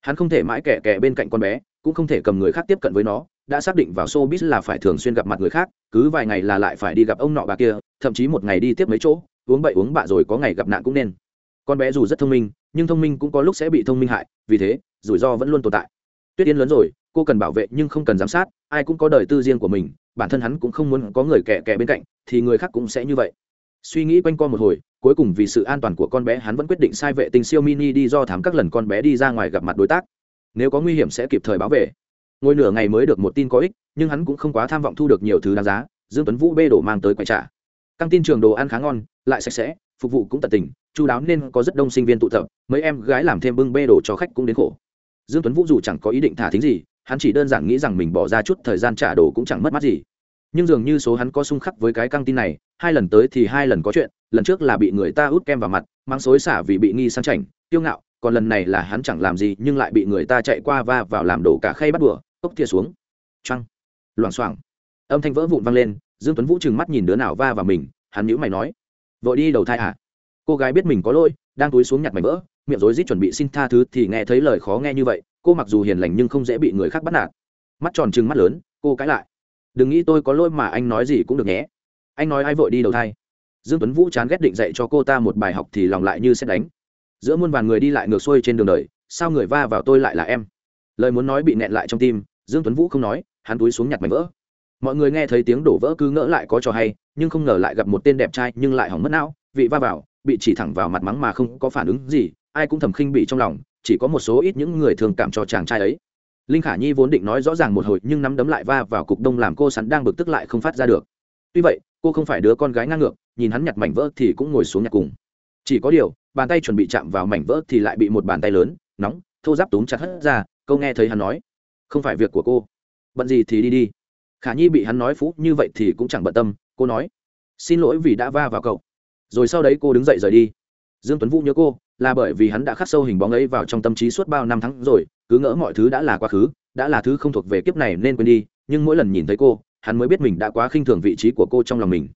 Hắn không thể mãi kẻ kẻ bên cạnh con bé, cũng không thể cầm người khác tiếp cận với nó, đã xác định vào showbiz là phải thường xuyên gặp mặt người khác, cứ vài ngày là lại phải đi gặp ông nọ bà kia, thậm chí một ngày đi tiếp mấy chỗ, uống bậy uống bạ rồi có ngày gặp nạn cũng nên. Con bé dù rất thông minh, nhưng thông minh cũng có lúc sẽ bị thông minh hại, vì thế, rủi ro vẫn luôn tồn tại. Tuyết yên lớn rồi cô cần bảo vệ nhưng không cần giám sát, ai cũng có đời tư riêng của mình, bản thân hắn cũng không muốn có người kẻ kẻ bên cạnh, thì người khác cũng sẽ như vậy. Suy nghĩ quanh co một hồi, cuối cùng vì sự an toàn của con bé, hắn vẫn quyết định sai vệ tinh siêu mini đi do thám các lần con bé đi ra ngoài gặp mặt đối tác. Nếu có nguy hiểm sẽ kịp thời báo về. Ngồi nửa ngày mới được một tin có ích, nhưng hắn cũng không quá tham vọng thu được nhiều thứ đáng giá, dương tuấn vũ bê đổ mang tới quầy trả căng tin trường đồ ăn khá ngon, lại sạch sẽ, phục vụ cũng tận tình chu đáo nên có rất đông sinh viên tụ tập, mấy em gái làm thêm bưng bê đồ cho khách cũng đến khổ. Dương tuấn vũ dù chẳng có ý định thả thính gì hắn chỉ đơn giản nghĩ rằng mình bỏ ra chút thời gian trả đồ cũng chẳng mất mát gì. Nhưng dường như số hắn có xung khắc với cái căng tin này, hai lần tới thì hai lần có chuyện, lần trước là bị người ta út kem vào mặt, mang xối xả vì bị nghi sang chảnh tiêu ngạo, còn lần này là hắn chẳng làm gì nhưng lại bị người ta chạy qua va vào làm đổ cả khay bắt đùa cốc thia xuống. Trăng loảng xoảng. Âm thanh vỡ vụn vang lên, dương tuấn vũ trừng mắt nhìn đứa nào va vào mình, hắn nhíu mày nói, vội đi đầu thai à? Cô gái biết mình có lỗi, đang túi xuống nhặt mảnh vỡ, miệng rối rít chuẩn bị xin tha thứ thì nghe thấy lời khó nghe như vậy cô mặc dù hiền lành nhưng không dễ bị người khác bắt nạt. Mắt tròn trừng mắt lớn, cô cãi lại. Đừng nghĩ tôi có lỗi mà anh nói gì cũng được nhé. Anh nói ai vội đi đầu thai. Dương tuấn vũ chán ghét định dạy cho cô ta một bài học thì lòng lại như xét đánh. Giữa muôn vàn người đi lại ngược xuôi trên đường đời, sao người va vào tôi lại là em? Lời muốn nói bị nẹn lại trong tim, dương tuấn vũ không nói, hắn túi xuống nhặt mảnh vỡ. Mọi người nghe thấy tiếng đổ vỡ cứ ngỡ lại có trò hay, nhưng không ngờ lại gặp một tên đẹp trai nhưng lại hỏng mất não, vị va vào, bị chỉ thẳng vào mặt mắng mà không có phản ứng gì, ai cũng thầm khinh bị trong lòng chỉ có một số ít những người thường cảm cho chàng trai ấy. Linh khả nhi vốn định nói rõ ràng một hồi, nhưng nắm đấm lại va vào cục đông làm cô sắn đang bực tức lại không phát ra được. Tuy vậy, cô không phải đứa con gái ngang ngược, nhìn hắn nhặt mảnh vỡ thì cũng ngồi xuống nhặt cùng. Chỉ có điều, bàn tay chuẩn bị chạm vào mảnh vỡ thì lại bị một bàn tay lớn, nóng, thô giáp túm chặt hất ra, câu nghe thấy hắn nói, không phải việc của cô. Bận gì thì đi đi. Khả nhi bị hắn nói phú như vậy thì cũng chẳng bận tâm, cô nói, xin lỗi vì đã va vào cậu. Rồi sau đấy cô đứng dậy rời đi dương tuấn vũ nhớ cô, là bởi vì hắn đã khắc sâu hình bóng ấy vào trong tâm trí suốt bao năm tháng rồi, cứ ngỡ mọi thứ đã là quá khứ, đã là thứ không thuộc về kiếp này nên quên đi, nhưng mỗi lần nhìn thấy cô, hắn mới biết mình đã quá khinh thường vị trí của cô trong lòng mình.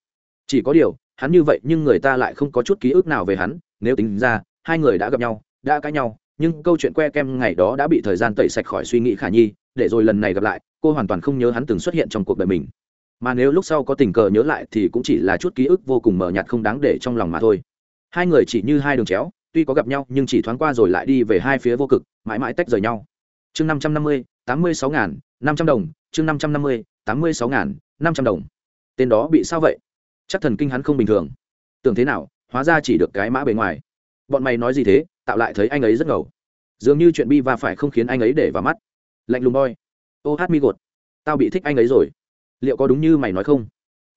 Chỉ có điều, hắn như vậy nhưng người ta lại không có chút ký ức nào về hắn, nếu tính ra, hai người đã gặp nhau, đã cãi nhau, nhưng câu chuyện que kem ngày đó đã bị thời gian tẩy sạch khỏi suy nghĩ khả nhi, để rồi lần này gặp lại, cô hoàn toàn không nhớ hắn từng xuất hiện trong cuộc đời mình. Mà nếu lúc sau có tình cờ nhớ lại thì cũng chỉ là chút ký ức vô cùng mờ nhạt không đáng để trong lòng mà thôi hai người chỉ như hai đường chéo, tuy có gặp nhau, nhưng chỉ thoáng qua rồi lại đi về hai phía vô cực, mãi mãi tách rời nhau. Chương năm trăm năm mươi, tám mươi sáu ngàn, năm trăm đồng, chương năm trăm năm mươi, tám mươi sáu ngàn, năm trăm đồng. Tên đó bị sao vậy? Chắc thần kinh hắn không bình thường. Tưởng thế nào, hóa ra chỉ được cái mã bề ngoài. Bọn mày nói gì thế, tạo lại thấy anh ấy rất ngầu. Dường như chuyện bi và phải không khiến anh ấy để vào mắt. Lạnh lùng boy. Ô hát mi gột. Tao bị thích anh ấy rồi. Liệu có đúng như mày nói không?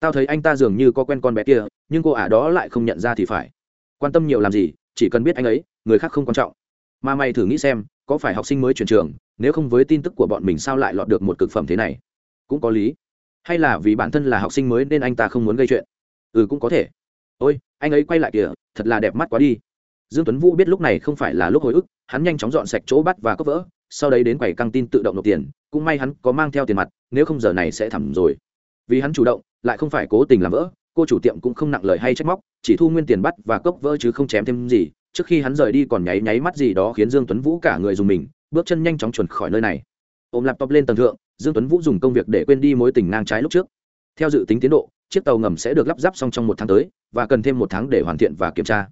Tao thấy anh ta dường như có quen con bé kia, nhưng cô ả đó lại không nhận ra thì phải quan tâm nhiều làm gì, chỉ cần biết anh ấy, người khác không quan trọng. Mà mày thử nghĩ xem, có phải học sinh mới chuyển trường, nếu không với tin tức của bọn mình sao lại lọt được một cực phẩm thế này? Cũng có lý. Hay là vì bản thân là học sinh mới nên anh ta không muốn gây chuyện? Ừ cũng có thể. Ôi, anh ấy quay lại kìa, thật là đẹp mắt quá đi. Dương tuấn vũ biết lúc này không phải là lúc hồi ức, hắn nhanh chóng dọn sạch chỗ bắt và cốc vỡ, sau đấy đến quầy căng tin tự động nộp tiền, cũng may hắn có mang theo tiền mặt, nếu không giờ này sẽ thẳm rồi. Vì hắn chủ động, lại không phải cố tình làm vỡ cô chủ tiệm cũng không nặng lời hay trách móc, chỉ thu nguyên tiền bắt và cốc vỡ chứ không chém thêm gì, trước khi hắn rời đi còn nháy nháy mắt gì đó khiến dương tuấn vũ cả người dùng mình, bước chân nhanh chóng chuẩn khỏi nơi này. Ôm laptop lên tầng thượng, dương tuấn vũ dùng công việc để quên đi mối tình ngang trái lúc trước. Theo dự tính tiến độ, chiếc tàu ngầm sẽ được lắp ráp xong trong một tháng tới, và cần thêm một tháng để hoàn thiện và kiểm tra.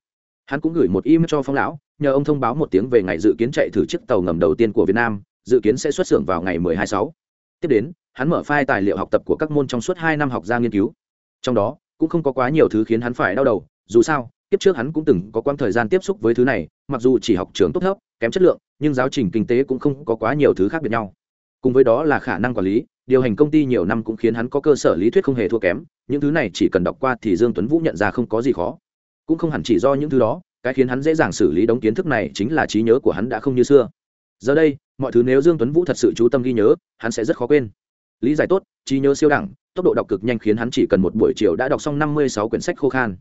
Hắn cũng gửi một email cho phong lão, nhờ ông thông báo một tiếng về ngày dự kiến chạy thử chiếc tàu ngầm đầu tiên của việt nam, dự kiến sẽ xuất xưởng vào ngày 12 6. tiếp đến, hắn mở file tài liệu học tập của các môn trong suốt hai năm học ra nghiên cứu. Trong đó cũng không có quá nhiều thứ khiến hắn phải đau đầu, dù sao, kiếp trước hắn cũng từng có quãng thời gian tiếp xúc với thứ này, mặc dù chỉ học trường tốt thấp, kém chất lượng, nhưng giáo trình kinh tế cũng không có quá nhiều thứ khác biệt nhau. Cùng với đó là khả năng quản lý, điều hành công ty nhiều năm cũng khiến hắn có cơ sở lý thuyết không hề thua kém, những thứ này chỉ cần đọc qua thì dương tuấn vũ nhận ra không có gì khó. Cũng không hẳn chỉ do những thứ đó, cái khiến hắn dễ dàng xử lý đống kiến thức này chính là trí nhớ của hắn đã không như xưa. Giờ đây, mọi thứ nếu dương tuấn vũ thật sự chú tâm ghi nhớ, hắn sẽ rất khó quên lý giải tốt, trí nhớ siêu đẳng, tốc độ đọc cực nhanh khiến hắn chỉ cần một buổi chiều đã đọc xong 56 quyển sách khô khan.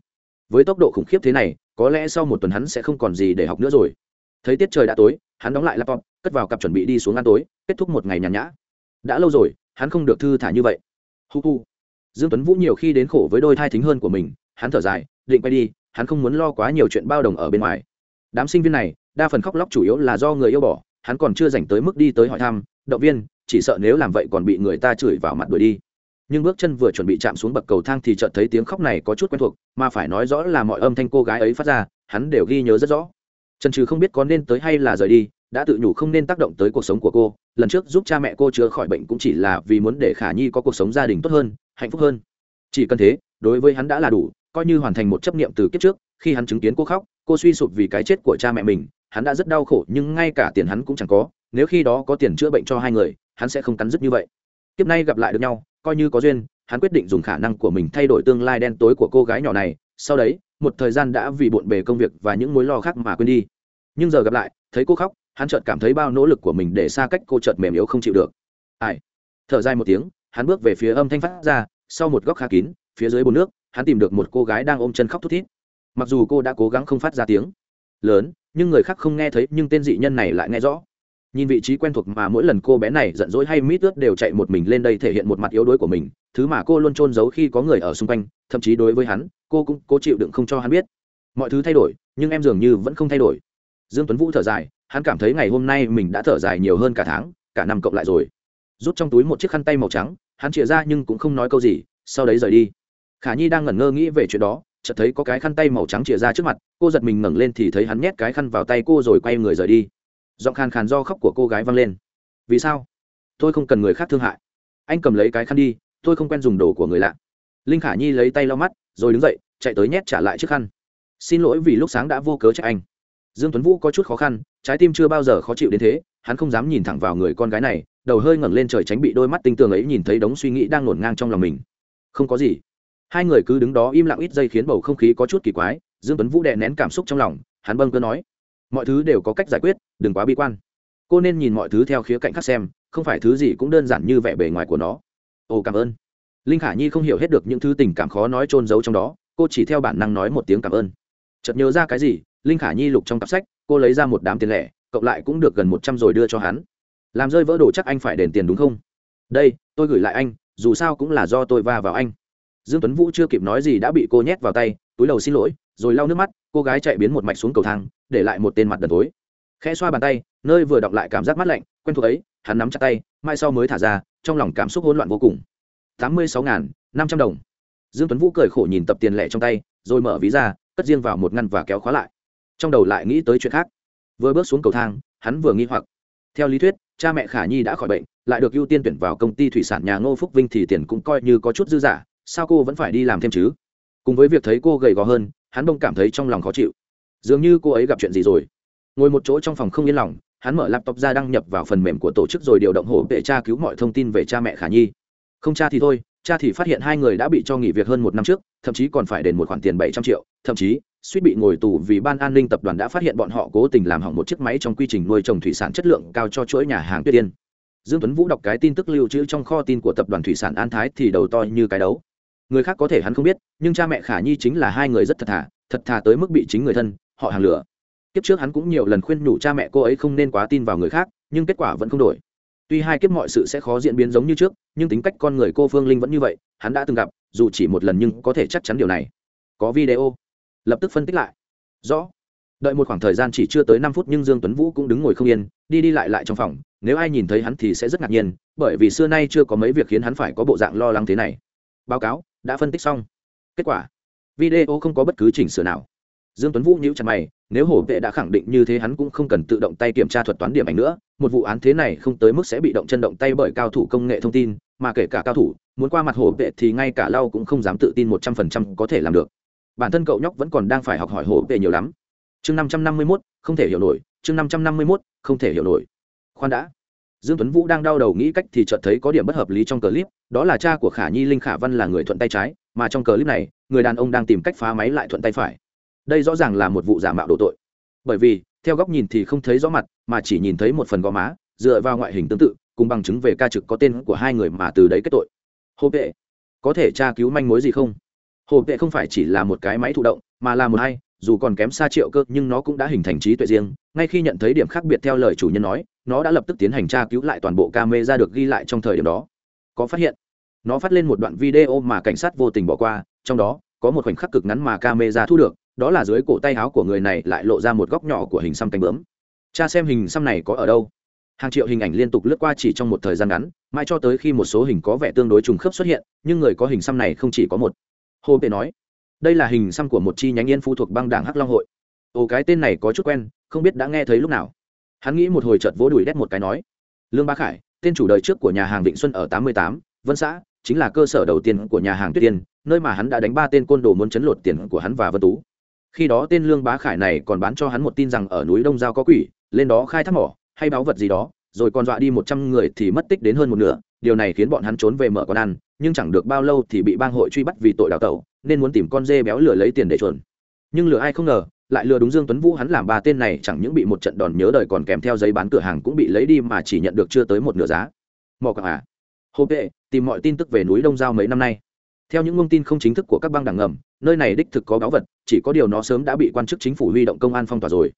Với tốc độ khủng khiếp thế này, có lẽ sau một tuần hắn sẽ không còn gì để học nữa rồi. Thấy tiết trời đã tối, hắn đóng lại laptop, cất vào cặp chuẩn bị đi xuống ăn tối, kết thúc một ngày nhàn nhã. Đã lâu rồi, hắn không được thư thả như vậy. Hu hu. Dương tuấn vũ nhiều khi đến khổ với đôi thai thính hơn của mình, hắn thở dài, định quay đi, hắn không muốn lo quá nhiều chuyện bao đồng ở bên ngoài. Đám sinh viên này, đa phần khóc lóc chủ yếu là do người yêu bỏ, hắn còn chưa dành tới mức đi tới hỏi thăm, động viên chỉ sợ nếu làm vậy còn bị người ta chửi vào mặt đuổi đi. Nhưng bước chân vừa chuẩn bị chạm xuống bậc cầu thang thì chợt thấy tiếng khóc này có chút quen thuộc, mà phải nói rõ là mọi âm thanh cô gái ấy phát ra, hắn đều ghi nhớ rất rõ. Trần trừ không biết có nên tới hay là rời đi, đã tự nhủ không nên tác động tới cuộc sống của cô, lần trước giúp cha mẹ cô chữa khỏi bệnh cũng chỉ là vì muốn để khả nhi có cuộc sống gia đình tốt hơn, hạnh phúc hơn. Chỉ cần thế, đối với hắn đã là đủ, coi như hoàn thành một chấp niệm từ kiếp trước, khi hắn chứng kiến cô khóc, cô suy sụp vì cái chết của cha mẹ mình, hắn đã rất đau khổ, nhưng ngay cả tiền hắn cũng chẳng có, nếu khi đó có tiền chữa bệnh cho hai người hắn sẽ không cắn dứt như vậy. Kiếp nay gặp lại được nhau, coi như có duyên, hắn quyết định dùng khả năng của mình thay đổi tương lai đen tối của cô gái nhỏ này. Sau đấy, một thời gian đã vì bộn bề công việc và những mối lo khác mà quên đi. Nhưng giờ gặp lại, thấy cô khóc, hắn chợt cảm thấy bao nỗ lực của mình để xa cách cô chợt mềm yếu không chịu được. Ai? Thở dài một tiếng, hắn bước về phía âm thanh phát ra, sau một góc khá kín, phía dưới bồn nước, hắn tìm được một cô gái đang ôm chân khóc thút thít. Mặc dù cô đã cố gắng không phát ra tiếng lớn, nhưng người khác không nghe thấy, nhưng tên dị nhân này lại nghe rõ nhìn vị trí quen thuộc mà mỗi lần cô bé này giận dỗi hay mít ướt đều chạy một mình lên đây thể hiện một mặt yếu đuối của mình, thứ mà cô luôn trôn giấu khi có người ở xung quanh, thậm chí đối với hắn, cô cũng cố chịu đựng không cho hắn biết. Mọi thứ thay đổi, nhưng em dường như vẫn không thay đổi. Dương tuấn vũ thở dài, hắn cảm thấy ngày hôm nay mình đã thở dài nhiều hơn cả tháng, cả năm cộng lại rồi. Rút trong túi một chiếc khăn tay màu trắng, hắn chìa ra nhưng cũng không nói câu gì, sau đấy rời đi. Khả nhi đang ngẩn ngơ nghĩ về chuyện đó, chợt thấy có cái khăn tay màu trắng chìa ra trước mặt, cô giật mình ngẩng lên thì thấy hắn nhét cái khăn vào tay cô rồi quay người rời đi giọng khàn khàn do khóc của cô gái vang lên. Vì sao? Tôi không cần người khác thương hại. Anh cầm lấy cái khăn đi, tôi không quen dùng đồ của người lạ. Linh khả nhi lấy tay lau mắt, rồi đứng dậy, chạy tới nhét trả lại chiếc khăn. Xin lỗi vì lúc sáng đã vô cớ trách anh. Dương tuấn vũ có chút khó khăn, trái tim chưa bao giờ khó chịu đến thế, hắn không dám nhìn thẳng vào người con gái này, đầu hơi ngẩng lên trời tránh bị đôi mắt tinh tường ấy nhìn thấy đống suy nghĩ đang ngổn ngang trong lòng mình. Không có gì. Hai người cứ đứng đó im lặng ít giây khiến bầu không khí có chút kỳ quái, dương tuấn vũ đè nén cảm xúc trong lòng, hắn bâng cơ nói, mọi thứ đều có cách giải quyết đừng quá bi quan. Cô nên nhìn mọi thứ theo khía cạnh khác xem, không phải thứ gì cũng đơn giản như vẻ bề ngoài của nó. Ồ, cảm ơn. Linh khả nhi không hiểu hết được những thứ tình cảm khó nói trôn giấu trong đó, cô chỉ theo bản năng nói một tiếng cảm ơn. Chợt nhớ ra cái gì, linh khả nhi lục trong cặp sách, cô lấy ra một đám tiền lẻ, cộng lại cũng được gần một trăm rồi đưa cho hắn. Làm rơi vỡ đồ chắc anh phải đền tiền đúng không? Đây, tôi gửi lại anh, dù sao cũng là do tôi va vào anh. Dương tuấn vũ chưa kịp nói gì đã bị cô nhét vào tay, túi đầu xin lỗi, rồi lau nước mắt, cô gái chạy biến một mạch xuống cầu thang, để lại một tên mặt đần tối khẽ xoa bàn tay, nơi vừa đọc lại cảm giác mát lạnh, quen thuộc ấy, hắn nắm chặt tay, mai sau mới thả ra, trong lòng cảm xúc hỗn loạn vô cùng. Tám mươi sáu năm trăm đồng. Dương tuấn vũ cười khổ nhìn tập tiền lẻ trong tay, rồi mở ví ra, cất riêng vào một ngăn và kéo khóa lại. Trong đầu lại nghĩ tới chuyện khác. Vừa bước xuống cầu thang, hắn vừa nghi hoặc. Theo lý thuyết, cha mẹ khả nhi đã khỏi bệnh, lại được ưu tiên tuyển vào công ty thủy sản nhà ngô phúc vinh thì tiền cũng coi như có chút dư giả, sao cô vẫn phải đi làm thêm chứ? Cùng với việc thấy cô gầy gò hơn, hắn bông cảm thấy trong lòng khó chịu. Dường như cô ấy gặp chuyện gì rồi ngồi một chỗ trong phòng không yên lòng, hắn mở laptop ra đăng nhập vào phần mềm của tổ chức rồi điều động hổ vệ tra cứu mọi thông tin về cha mẹ khả nhi. Không cha thì thôi, cha thì phát hiện hai người đã bị cho nghỉ việc hơn một năm trước, thậm chí còn phải đền một khoản tiền bảy trăm triệu, thậm chí, suýt bị ngồi tù vì ban an ninh tập đoàn đã phát hiện bọn họ cố tình làm hỏng một chiếc máy trong quy trình nuôi trồng thủy sản chất lượng cao cho chuỗi nhà hàng tuyết yên. Dương tuấn vũ đọc cái tin tức lưu trữ trong kho tin của tập đoàn thủy sản an thái thì đầu to như cái đấu. Người khác có thể hắn không biết, nhưng cha mẹ khả nhi chính là hai người rất thật thà thật thà tới mức bị chính người thân, họ hàng lửa kiếp trước hắn cũng nhiều lần khuyên nhủ cha mẹ cô ấy không nên quá tin vào người khác, nhưng kết quả vẫn không đổi. Tuy hai kiếp mọi sự sẽ khó diễn biến giống như trước, nhưng tính cách con người cô phương linh vẫn như vậy, hắn đã từng gặp, dù chỉ một lần nhưng có thể chắc chắn điều này. Có video. Lập tức phân tích lại. Rõ. Đợi một khoảng thời gian chỉ chưa tới năm phút nhưng dương tuấn vũ cũng đứng ngồi không yên, đi đi lại lại trong phòng, nếu ai nhìn thấy hắn thì sẽ rất ngạc nhiên, bởi vì xưa nay chưa có mấy việc khiến hắn phải có bộ dạng lo lắng thế này. Báo cáo, đã phân tích xong. Kết quả. Video không có bất cứ chỉnh sửa nào dương tuấn vũ nhíu chặt mày, nếu hổ vệ đã khẳng định như thế hắn cũng không cần tự động tay kiểm tra thuật toán điểm ảnh nữa, một vụ án thế này không tới mức sẽ bị động chân động tay bởi cao thủ công nghệ thông tin, mà kể cả cao thủ, muốn qua mặt hổ vệ thì ngay cả lau cũng không dám tự tin một trăm phần trăm có thể làm được. Bản thân cậu nhóc vẫn còn đang phải học hỏi hổ vệ nhiều lắm. Chương năm trăm năm mươi mốt, không thể hiểu nổi, chương năm trăm năm mươi mốt, không thể hiểu nổi. Khoan đã. Dương tuấn vũ đang đau đầu nghĩ cách thì chợt thấy có điểm bất hợp lý trong clip, đó là cha của khả nhi linh khả văn là người thuận tay trái, mà trong clip này, người đàn ông đang tìm cách phá máy lại thuận tay phải đây rõ ràng là một vụ giả mạo đổ tội. Bởi vì, theo góc nhìn thì không thấy rõ mặt, mà chỉ nhìn thấy một phần gò má, dựa vào ngoại hình tương tự, cùng bằng chứng về ca trực có tên của hai người mà từ đấy kết tội. Hồ vệ, có thể tra cứu manh mối gì không? Hồ vệ không phải chỉ là một cái máy thụ động, mà là một hay dù còn kém xa triệu cơ, nhưng nó cũng đã hình thành trí tuệ riêng. Ngay khi nhận thấy điểm khác biệt theo lời chủ nhân nói, nó đã lập tức tiến hành tra cứu lại toàn bộ camera được ghi lại trong thời điểm đó. Có phát hiện, nó phát lên một đoạn video mà cảnh sát vô tình bỏ qua, trong đó, có một khoảnh khắc cực ngắn mà camera thu được đó là dưới cổ tay áo của người này lại lộ ra một góc nhỏ của hình xăm cánh bướm. Cha xem hình xăm này có ở đâu? Hàng triệu hình ảnh liên tục lướt qua chỉ trong một thời gian ngắn, mãi cho tới khi một số hình có vẻ tương đối trùng khớp xuất hiện, nhưng người có hình xăm này không chỉ có một. Hồ tệ nói, đây là hình xăm của một chi nhánh yên phụ thuộc băng đảng hắc long hội. Ồ, cái tên này có chút quen, không biết đã nghe thấy lúc nào. Hắn nghĩ một hồi chợt vỗ đùi đét một cái nói, lương bá khải, tên chủ đời trước của nhà hàng vịnh xuân ở tám mươi tám, vân xã, chính là cơ sở đầu tiên của nhà hàng tuyết tiên nơi mà hắn đã đánh ba tên côn đồ muốn chấn lột tiền của hắn và vân tú khi đó tên lương bá khải này còn bán cho hắn một tin rằng ở núi đông giao có quỷ, lên đó khai thác mỏ, hay báo vật gì đó, rồi còn dọa đi một trăm người thì mất tích đến hơn một nửa, điều này khiến bọn hắn trốn về mở con ăn, nhưng chẳng được bao lâu thì bị bang hội truy bắt vì tội đào tẩu, nên muốn tìm con dê béo lừa lấy tiền để chuồn. Nhưng lừa ai không ngờ, lại lừa đúng dương tuấn vũ hắn làm ba tên này chẳng những bị một trận đòn nhớ đời còn kèm theo giấy bán cửa hàng cũng bị lấy đi mà chỉ nhận được chưa tới một nửa giá. Mò cả à? Hộp vệ tìm mọi tin tức về núi đông giao mấy năm nay. Theo những thông tin không chính thức của các bang đảng ngầm nơi này đích thực có báu vật, chỉ có điều nó sớm đã bị quan chức chính phủ huy động công an phong tỏa rồi.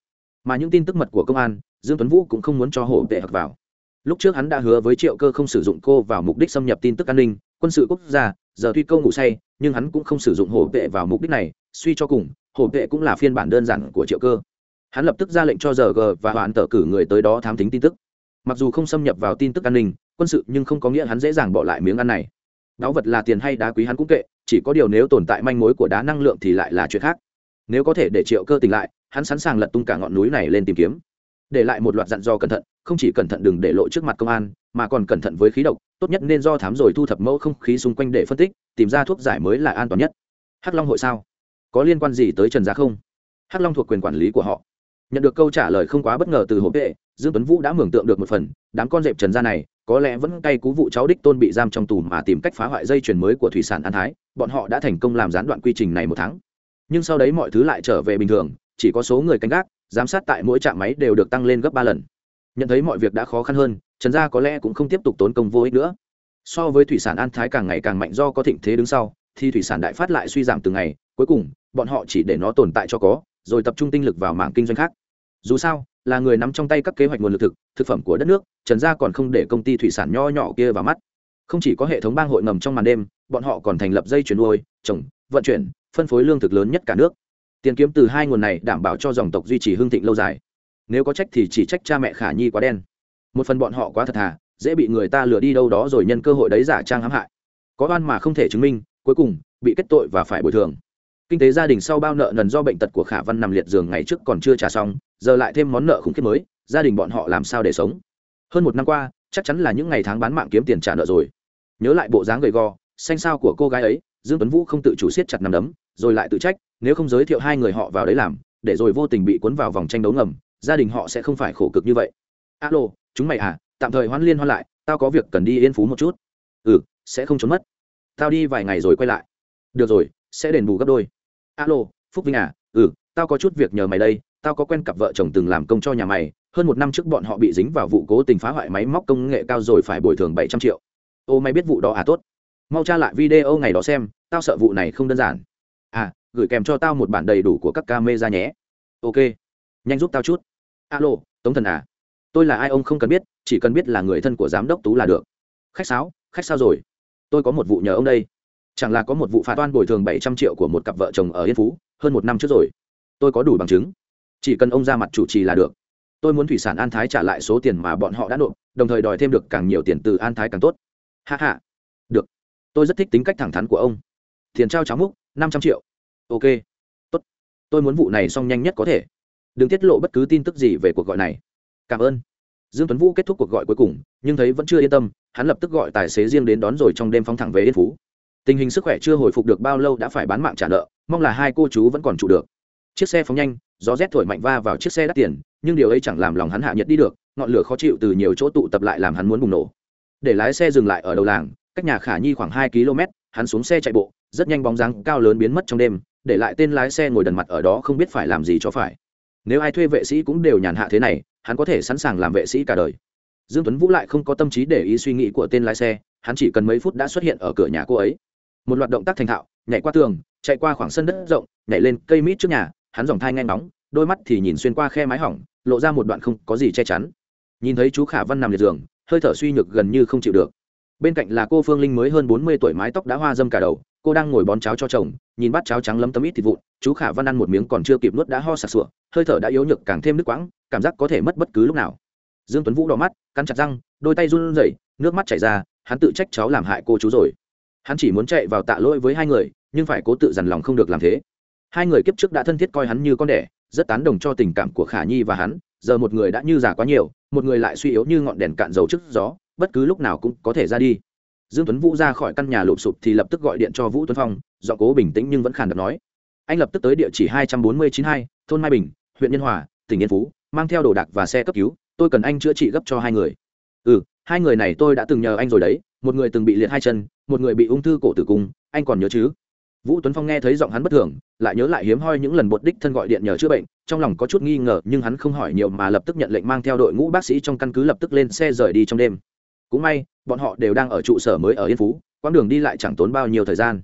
Mà những tin tức mật của công an, dương tuấn vũ cũng không muốn cho hổ vệ hặc vào. Lúc trước hắn đã hứa với triệu cơ không sử dụng cô vào mục đích xâm nhập tin tức an ninh, quân sự quốc gia, giờ tuy câu ngủ say, nhưng hắn cũng không sử dụng hổ vệ vào mục đích này, suy cho cùng hổ vệ cũng là phiên bản đơn giản của triệu cơ. Hắn lập tức ra lệnh cho giờ g và hoàn tờ cử người tới đó thám tính tin tức. Mặc dù không xâm nhập vào tin tức an ninh, quân sự nhưng không có nghĩa hắn dễ dàng bỏ lại miếng ăn này. Đáo vật là tiền hay đá quý hắn cũng kệ chỉ có điều nếu tồn tại manh mối của đá năng lượng thì lại là chuyện khác. Nếu có thể để triệu cơ tỉnh lại, hắn sẵn sàng lật tung cả ngọn núi này lên tìm kiếm. Để lại một loạt dặn dò cẩn thận, không chỉ cẩn thận đừng để lộ trước mặt công an, mà còn cẩn thận với khí độc, tốt nhất nên do thám rồi thu thập mẫu không khí xung quanh để phân tích, tìm ra thuốc giải mới là an toàn nhất. Hắc long hội sao? Có liên quan gì tới trần gia không? Hắc long thuộc quyền quản lý của họ. Nhận được câu trả lời không quá bất ngờ từ hộp vệ, dương tuấn vũ đã mường tượng được một phần, đám con dẹp trần gia này có lẽ vẫn cay cú vụ cháu đích tôn bị giam trong tù mà tìm cách phá hoại dây chuyền mới của thủy sản an thái, bọn họ đã thành công làm gián đoạn quy trình này một tháng. Nhưng sau đấy mọi thứ lại trở về bình thường, chỉ có số người canh gác, giám sát tại mỗi trạm máy đều được tăng lên gấp ba lần. Nhận thấy mọi việc đã khó khăn hơn, trần gia có lẽ cũng không tiếp tục tốn công vô ích nữa. So với thủy sản an thái càng ngày càng mạnh do có thịnh thế đứng sau, thì thủy sản đại phát lại suy giảm từng ngày, cuối cùng, bọn họ chỉ để nó tồn tại cho có, rồi tập trung tinh lực vào mảng kinh doanh khác. Dù sao là người nắm trong tay các kế hoạch nguồn lực thực thực phẩm của đất nước, trần gia còn không để công ty thủy sản nho nhỏ kia vào mắt. Không chỉ có hệ thống bang hội ngầm trong màn đêm, bọn họ còn thành lập dây chuyển nuôi, trồng, vận chuyển, phân phối lương thực lớn nhất cả nước. Tiền kiếm từ hai nguồn này đảm bảo cho dòng tộc duy trì hương thịnh lâu dài. Nếu có trách thì chỉ trách cha mẹ khả nhi quá đen. Một phần bọn họ quá thật thà, dễ bị người ta lừa đi đâu đó rồi nhân cơ hội đấy giả trang hãm hại. Có oan mà không thể chứng minh, cuối cùng bị kết tội và phải bồi thường kinh tế gia đình sau bao nợ nần do bệnh tật của khả văn nằm liệt giường ngày trước còn chưa trả xong, giờ lại thêm món nợ khủng khiếp mới, gia đình bọn họ làm sao để sống? Hơn một năm qua, chắc chắn là những ngày tháng bán mạng kiếm tiền trả nợ rồi. Nhớ lại bộ dáng gầy gò, xanh sao của cô gái ấy, dương tuấn vũ không tự chủ siết chặt nằm đấm, rồi lại tự trách, nếu không giới thiệu hai người họ vào đấy làm, để rồi vô tình bị cuốn vào vòng tranh đấu ngầm, gia đình họ sẽ không phải khổ cực như vậy. Alo, chúng mày à tạm thời hoan liên hoan lại, tao có việc cần đi yên phú một chút. Ừ sẽ không trốn mất. Tao đi vài ngày rồi quay lại. Được rồi, sẽ đền bù gấp đôi alo, phúc vinh à ừ tao có chút việc nhờ mày đây, tao có quen cặp vợ chồng từng làm công cho nhà mày, hơn một năm trước bọn họ bị dính vào vụ cố tình phá hoại máy móc công nghệ cao rồi phải bồi thường bảy trăm triệu. Ô, mày biết vụ đó à tốt. Mau tra lại video ngày đó xem, tao sợ vụ này không đơn giản. À gửi kèm cho tao một bản đầy đủ của các ca mê ra nhé. Ok, nhanh giúp tao chút. Alo, tống thần à tôi là ai ông không cần biết, chỉ cần biết là người thân của giám đốc tú là được. Khách sáo, khách sao rồi. Tôi có một vụ nhờ ông đây chẳng là có một vụ phạt oan bồi thường bảy trăm triệu của một cặp vợ chồng ở yên phú, hơn một năm trước rồi. Tôi có đủ bằng chứng. Chỉ cần ông ra mặt chủ trì là được. Tôi muốn thủy sản an thái trả lại số tiền mà bọn họ đã nộp, đồng thời đòi thêm được càng nhiều tiền từ an thái càng tốt. Hạ hạ được. Tôi rất thích tính cách thẳng thắn của ông. Tiền trao cháo múc, năm trăm triệu. Ok. Tốt. Tôi muốn vụ này xong nhanh nhất có thể. Đừng tiết lộ bất cứ tin tức gì về cuộc gọi này. Cảm ơn. Dương tuấn vũ kết thúc cuộc gọi cuối cùng, nhưng thấy vẫn chưa yên tâm, hắn lập tức gọi tài xế riêng đến đón rồi trong đêm phóng thẳng về yên phú tình hình sức khỏe chưa hồi phục được bao lâu đã phải bán mạng trả nợ, mong là hai cô chú vẫn còn trụ được. Chiếc xe phóng nhanh, gió rét thổi mạnh va vào chiếc xe đắt tiền, nhưng điều ấy chẳng làm lòng hắn hạ nhiệt đi được, ngọn lửa khó chịu từ nhiều chỗ tụ tập lại làm hắn muốn bùng nổ. Để lái xe dừng lại ở đầu làng, cách nhà khả nhi khoảng hai km, hắn xuống xe chạy bộ, rất nhanh bóng dáng cao lớn biến mất trong đêm, để lại tên lái xe ngồi đần mặt ở đó không biết phải làm gì cho phải. Nếu ai thuê vệ sĩ cũng đều nhàn hạ thế này, hắn có thể sẵn sàng làm vệ sĩ cả đời. Dương tuấn vũ lại không có tâm trí để ý suy nghĩ của tên lái xe, hắn chỉ cần mấy phút đã xuất hiện ở cửa nhà cô ấy một loạt động tác thành thạo, nhảy qua tường, chạy qua khoảng sân đất rộng, nhảy lên cây mít trước nhà, hắn dòng thai ngay nóng đôi mắt thì nhìn xuyên qua khe mái hỏng, lộ ra một đoạn không có gì che chắn. Nhìn thấy chú khả văn nằm liệt giường, hơi thở suy nhược gần như không chịu được. Bên cạnh là cô phương linh mới hơn bốn mươi tuổi mái tóc đã hoa dâm cả đầu, cô đang ngồi bón cháo cho chồng, nhìn bát cháo trắng lấm tấm ít thịt vụn, chú khả văn ăn một miếng còn chưa kịp nuốt đã ho sặc sụa, hơi thở đã yếu nhược càng thêm nước quãng, cảm giác có thể mất bất cứ lúc nào. Dương tuấn vũ đỏ mắt, cắn chặt răng, đôi tay run rẩy, nước mắt chảy ra, hắn tự trách cháu làm hại cô chú rồi hắn chỉ muốn chạy vào tạ lỗi với hai người, nhưng phải cố tự dằn lòng không được làm thế. Hai người kiếp trước đã thân thiết coi hắn như con đẻ, rất tán đồng cho tình cảm của khả nhi và hắn. Giờ một người đã như già quá nhiều, một người lại suy yếu như ngọn đèn cạn dầu trước gió, bất cứ lúc nào cũng có thể ra đi. Dương tuấn vũ ra khỏi căn nhà lụp sụp thì lập tức gọi điện cho vũ tuấn phong do cố bình tĩnh nhưng vẫn khàn đặc nói. Anh lập tức tới địa chỉ hai trăm bốn mươi chín hai, thôn mai bình, huyện nhân hòa, tỉnh yên phú, mang theo đồ đạc và xe cấp cứu. Tôi cần anh chữa trị gấp cho hai người. Ừ hai người này tôi đã từng nhờ anh rồi đấy một người từng bị liệt hai chân, một người bị ung thư cổ tử cung, anh còn nhớ chứ? Vũ tuấn phong nghe thấy giọng hắn bất thường, lại nhớ lại hiếm hoi những lần bột đích thân gọi điện nhờ chữa bệnh, trong lòng có chút nghi ngờ, nhưng hắn không hỏi nhiều mà lập tức nhận lệnh mang theo đội ngũ bác sĩ trong căn cứ lập tức lên xe rời đi trong đêm. Cũng may, bọn họ đều đang ở trụ sở mới ở yên phú, quãng đường đi lại chẳng tốn bao nhiêu thời gian.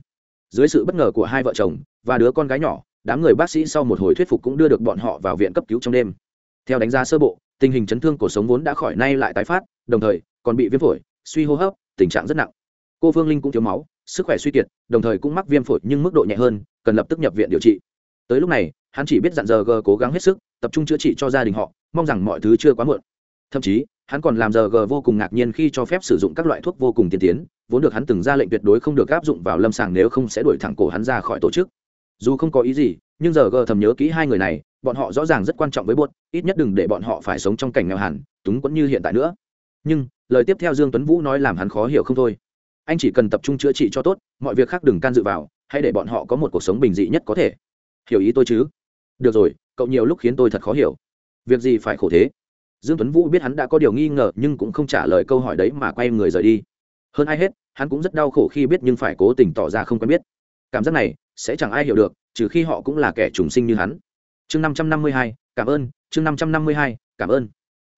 Dưới sự bất ngờ của hai vợ chồng và đứa con gái nhỏ, đám người bác sĩ sau một hồi thuyết phục cũng đưa được bọn họ vào viện cấp cứu trong đêm. Theo đánh giá sơ bộ, tình hình chấn thương cuộc sống vốn đã khỏi nay lại tái phát, đồng thời còn bị viêm phổi, suy hô hấp tình trạng rất nặng. Cô phương linh cũng thiếu máu, sức khỏe suy kiệt, đồng thời cũng mắc viêm phổi nhưng mức độ nhẹ hơn, cần lập tức nhập viện điều trị. Tới lúc này, hắn chỉ biết dặn giờ g cố gắng hết sức, tập trung chữa trị cho gia đình họ, mong rằng mọi thứ chưa quá muộn. Thậm chí, hắn còn làm giờ g vô cùng ngạc nhiên khi cho phép sử dụng các loại thuốc vô cùng tiên tiến, vốn được hắn từng ra lệnh tuyệt đối không được áp dụng vào lâm sàng nếu không sẽ đuổi thẳng cổ hắn ra khỏi tổ chức. Dù không có ý gì, nhưng giờ g thầm nhớ kỹ hai người này, bọn họ rõ ràng rất quan trọng với buốt, ít nhất đừng để bọn họ phải sống trong cảnh nghèo hẳn, túng quẫn như hiện tại nữa nhưng, lời tiếp theo dương tuấn vũ nói làm hắn khó hiểu không thôi. Anh chỉ cần tập trung chữa trị cho tốt, mọi việc khác đừng can dự vào, hãy để bọn họ có một cuộc sống bình dị nhất có thể. Hiểu ý tôi chứ? Được rồi, cậu nhiều lúc khiến tôi thật khó hiểu. Việc gì phải khổ thế? Dương tuấn vũ biết hắn đã có điều nghi ngờ nhưng cũng không trả lời câu hỏi đấy mà quay người rời đi. Hơn ai hết, hắn cũng rất đau khổ khi biết nhưng phải cố tình tỏ ra không quen biết. Cảm giác này sẽ chẳng ai hiểu được, trừ khi họ cũng là kẻ trùng sinh như hắn. Chương năm trăm năm mươi hai, cảm ơn, chương năm trăm năm mươi hai, cảm ơn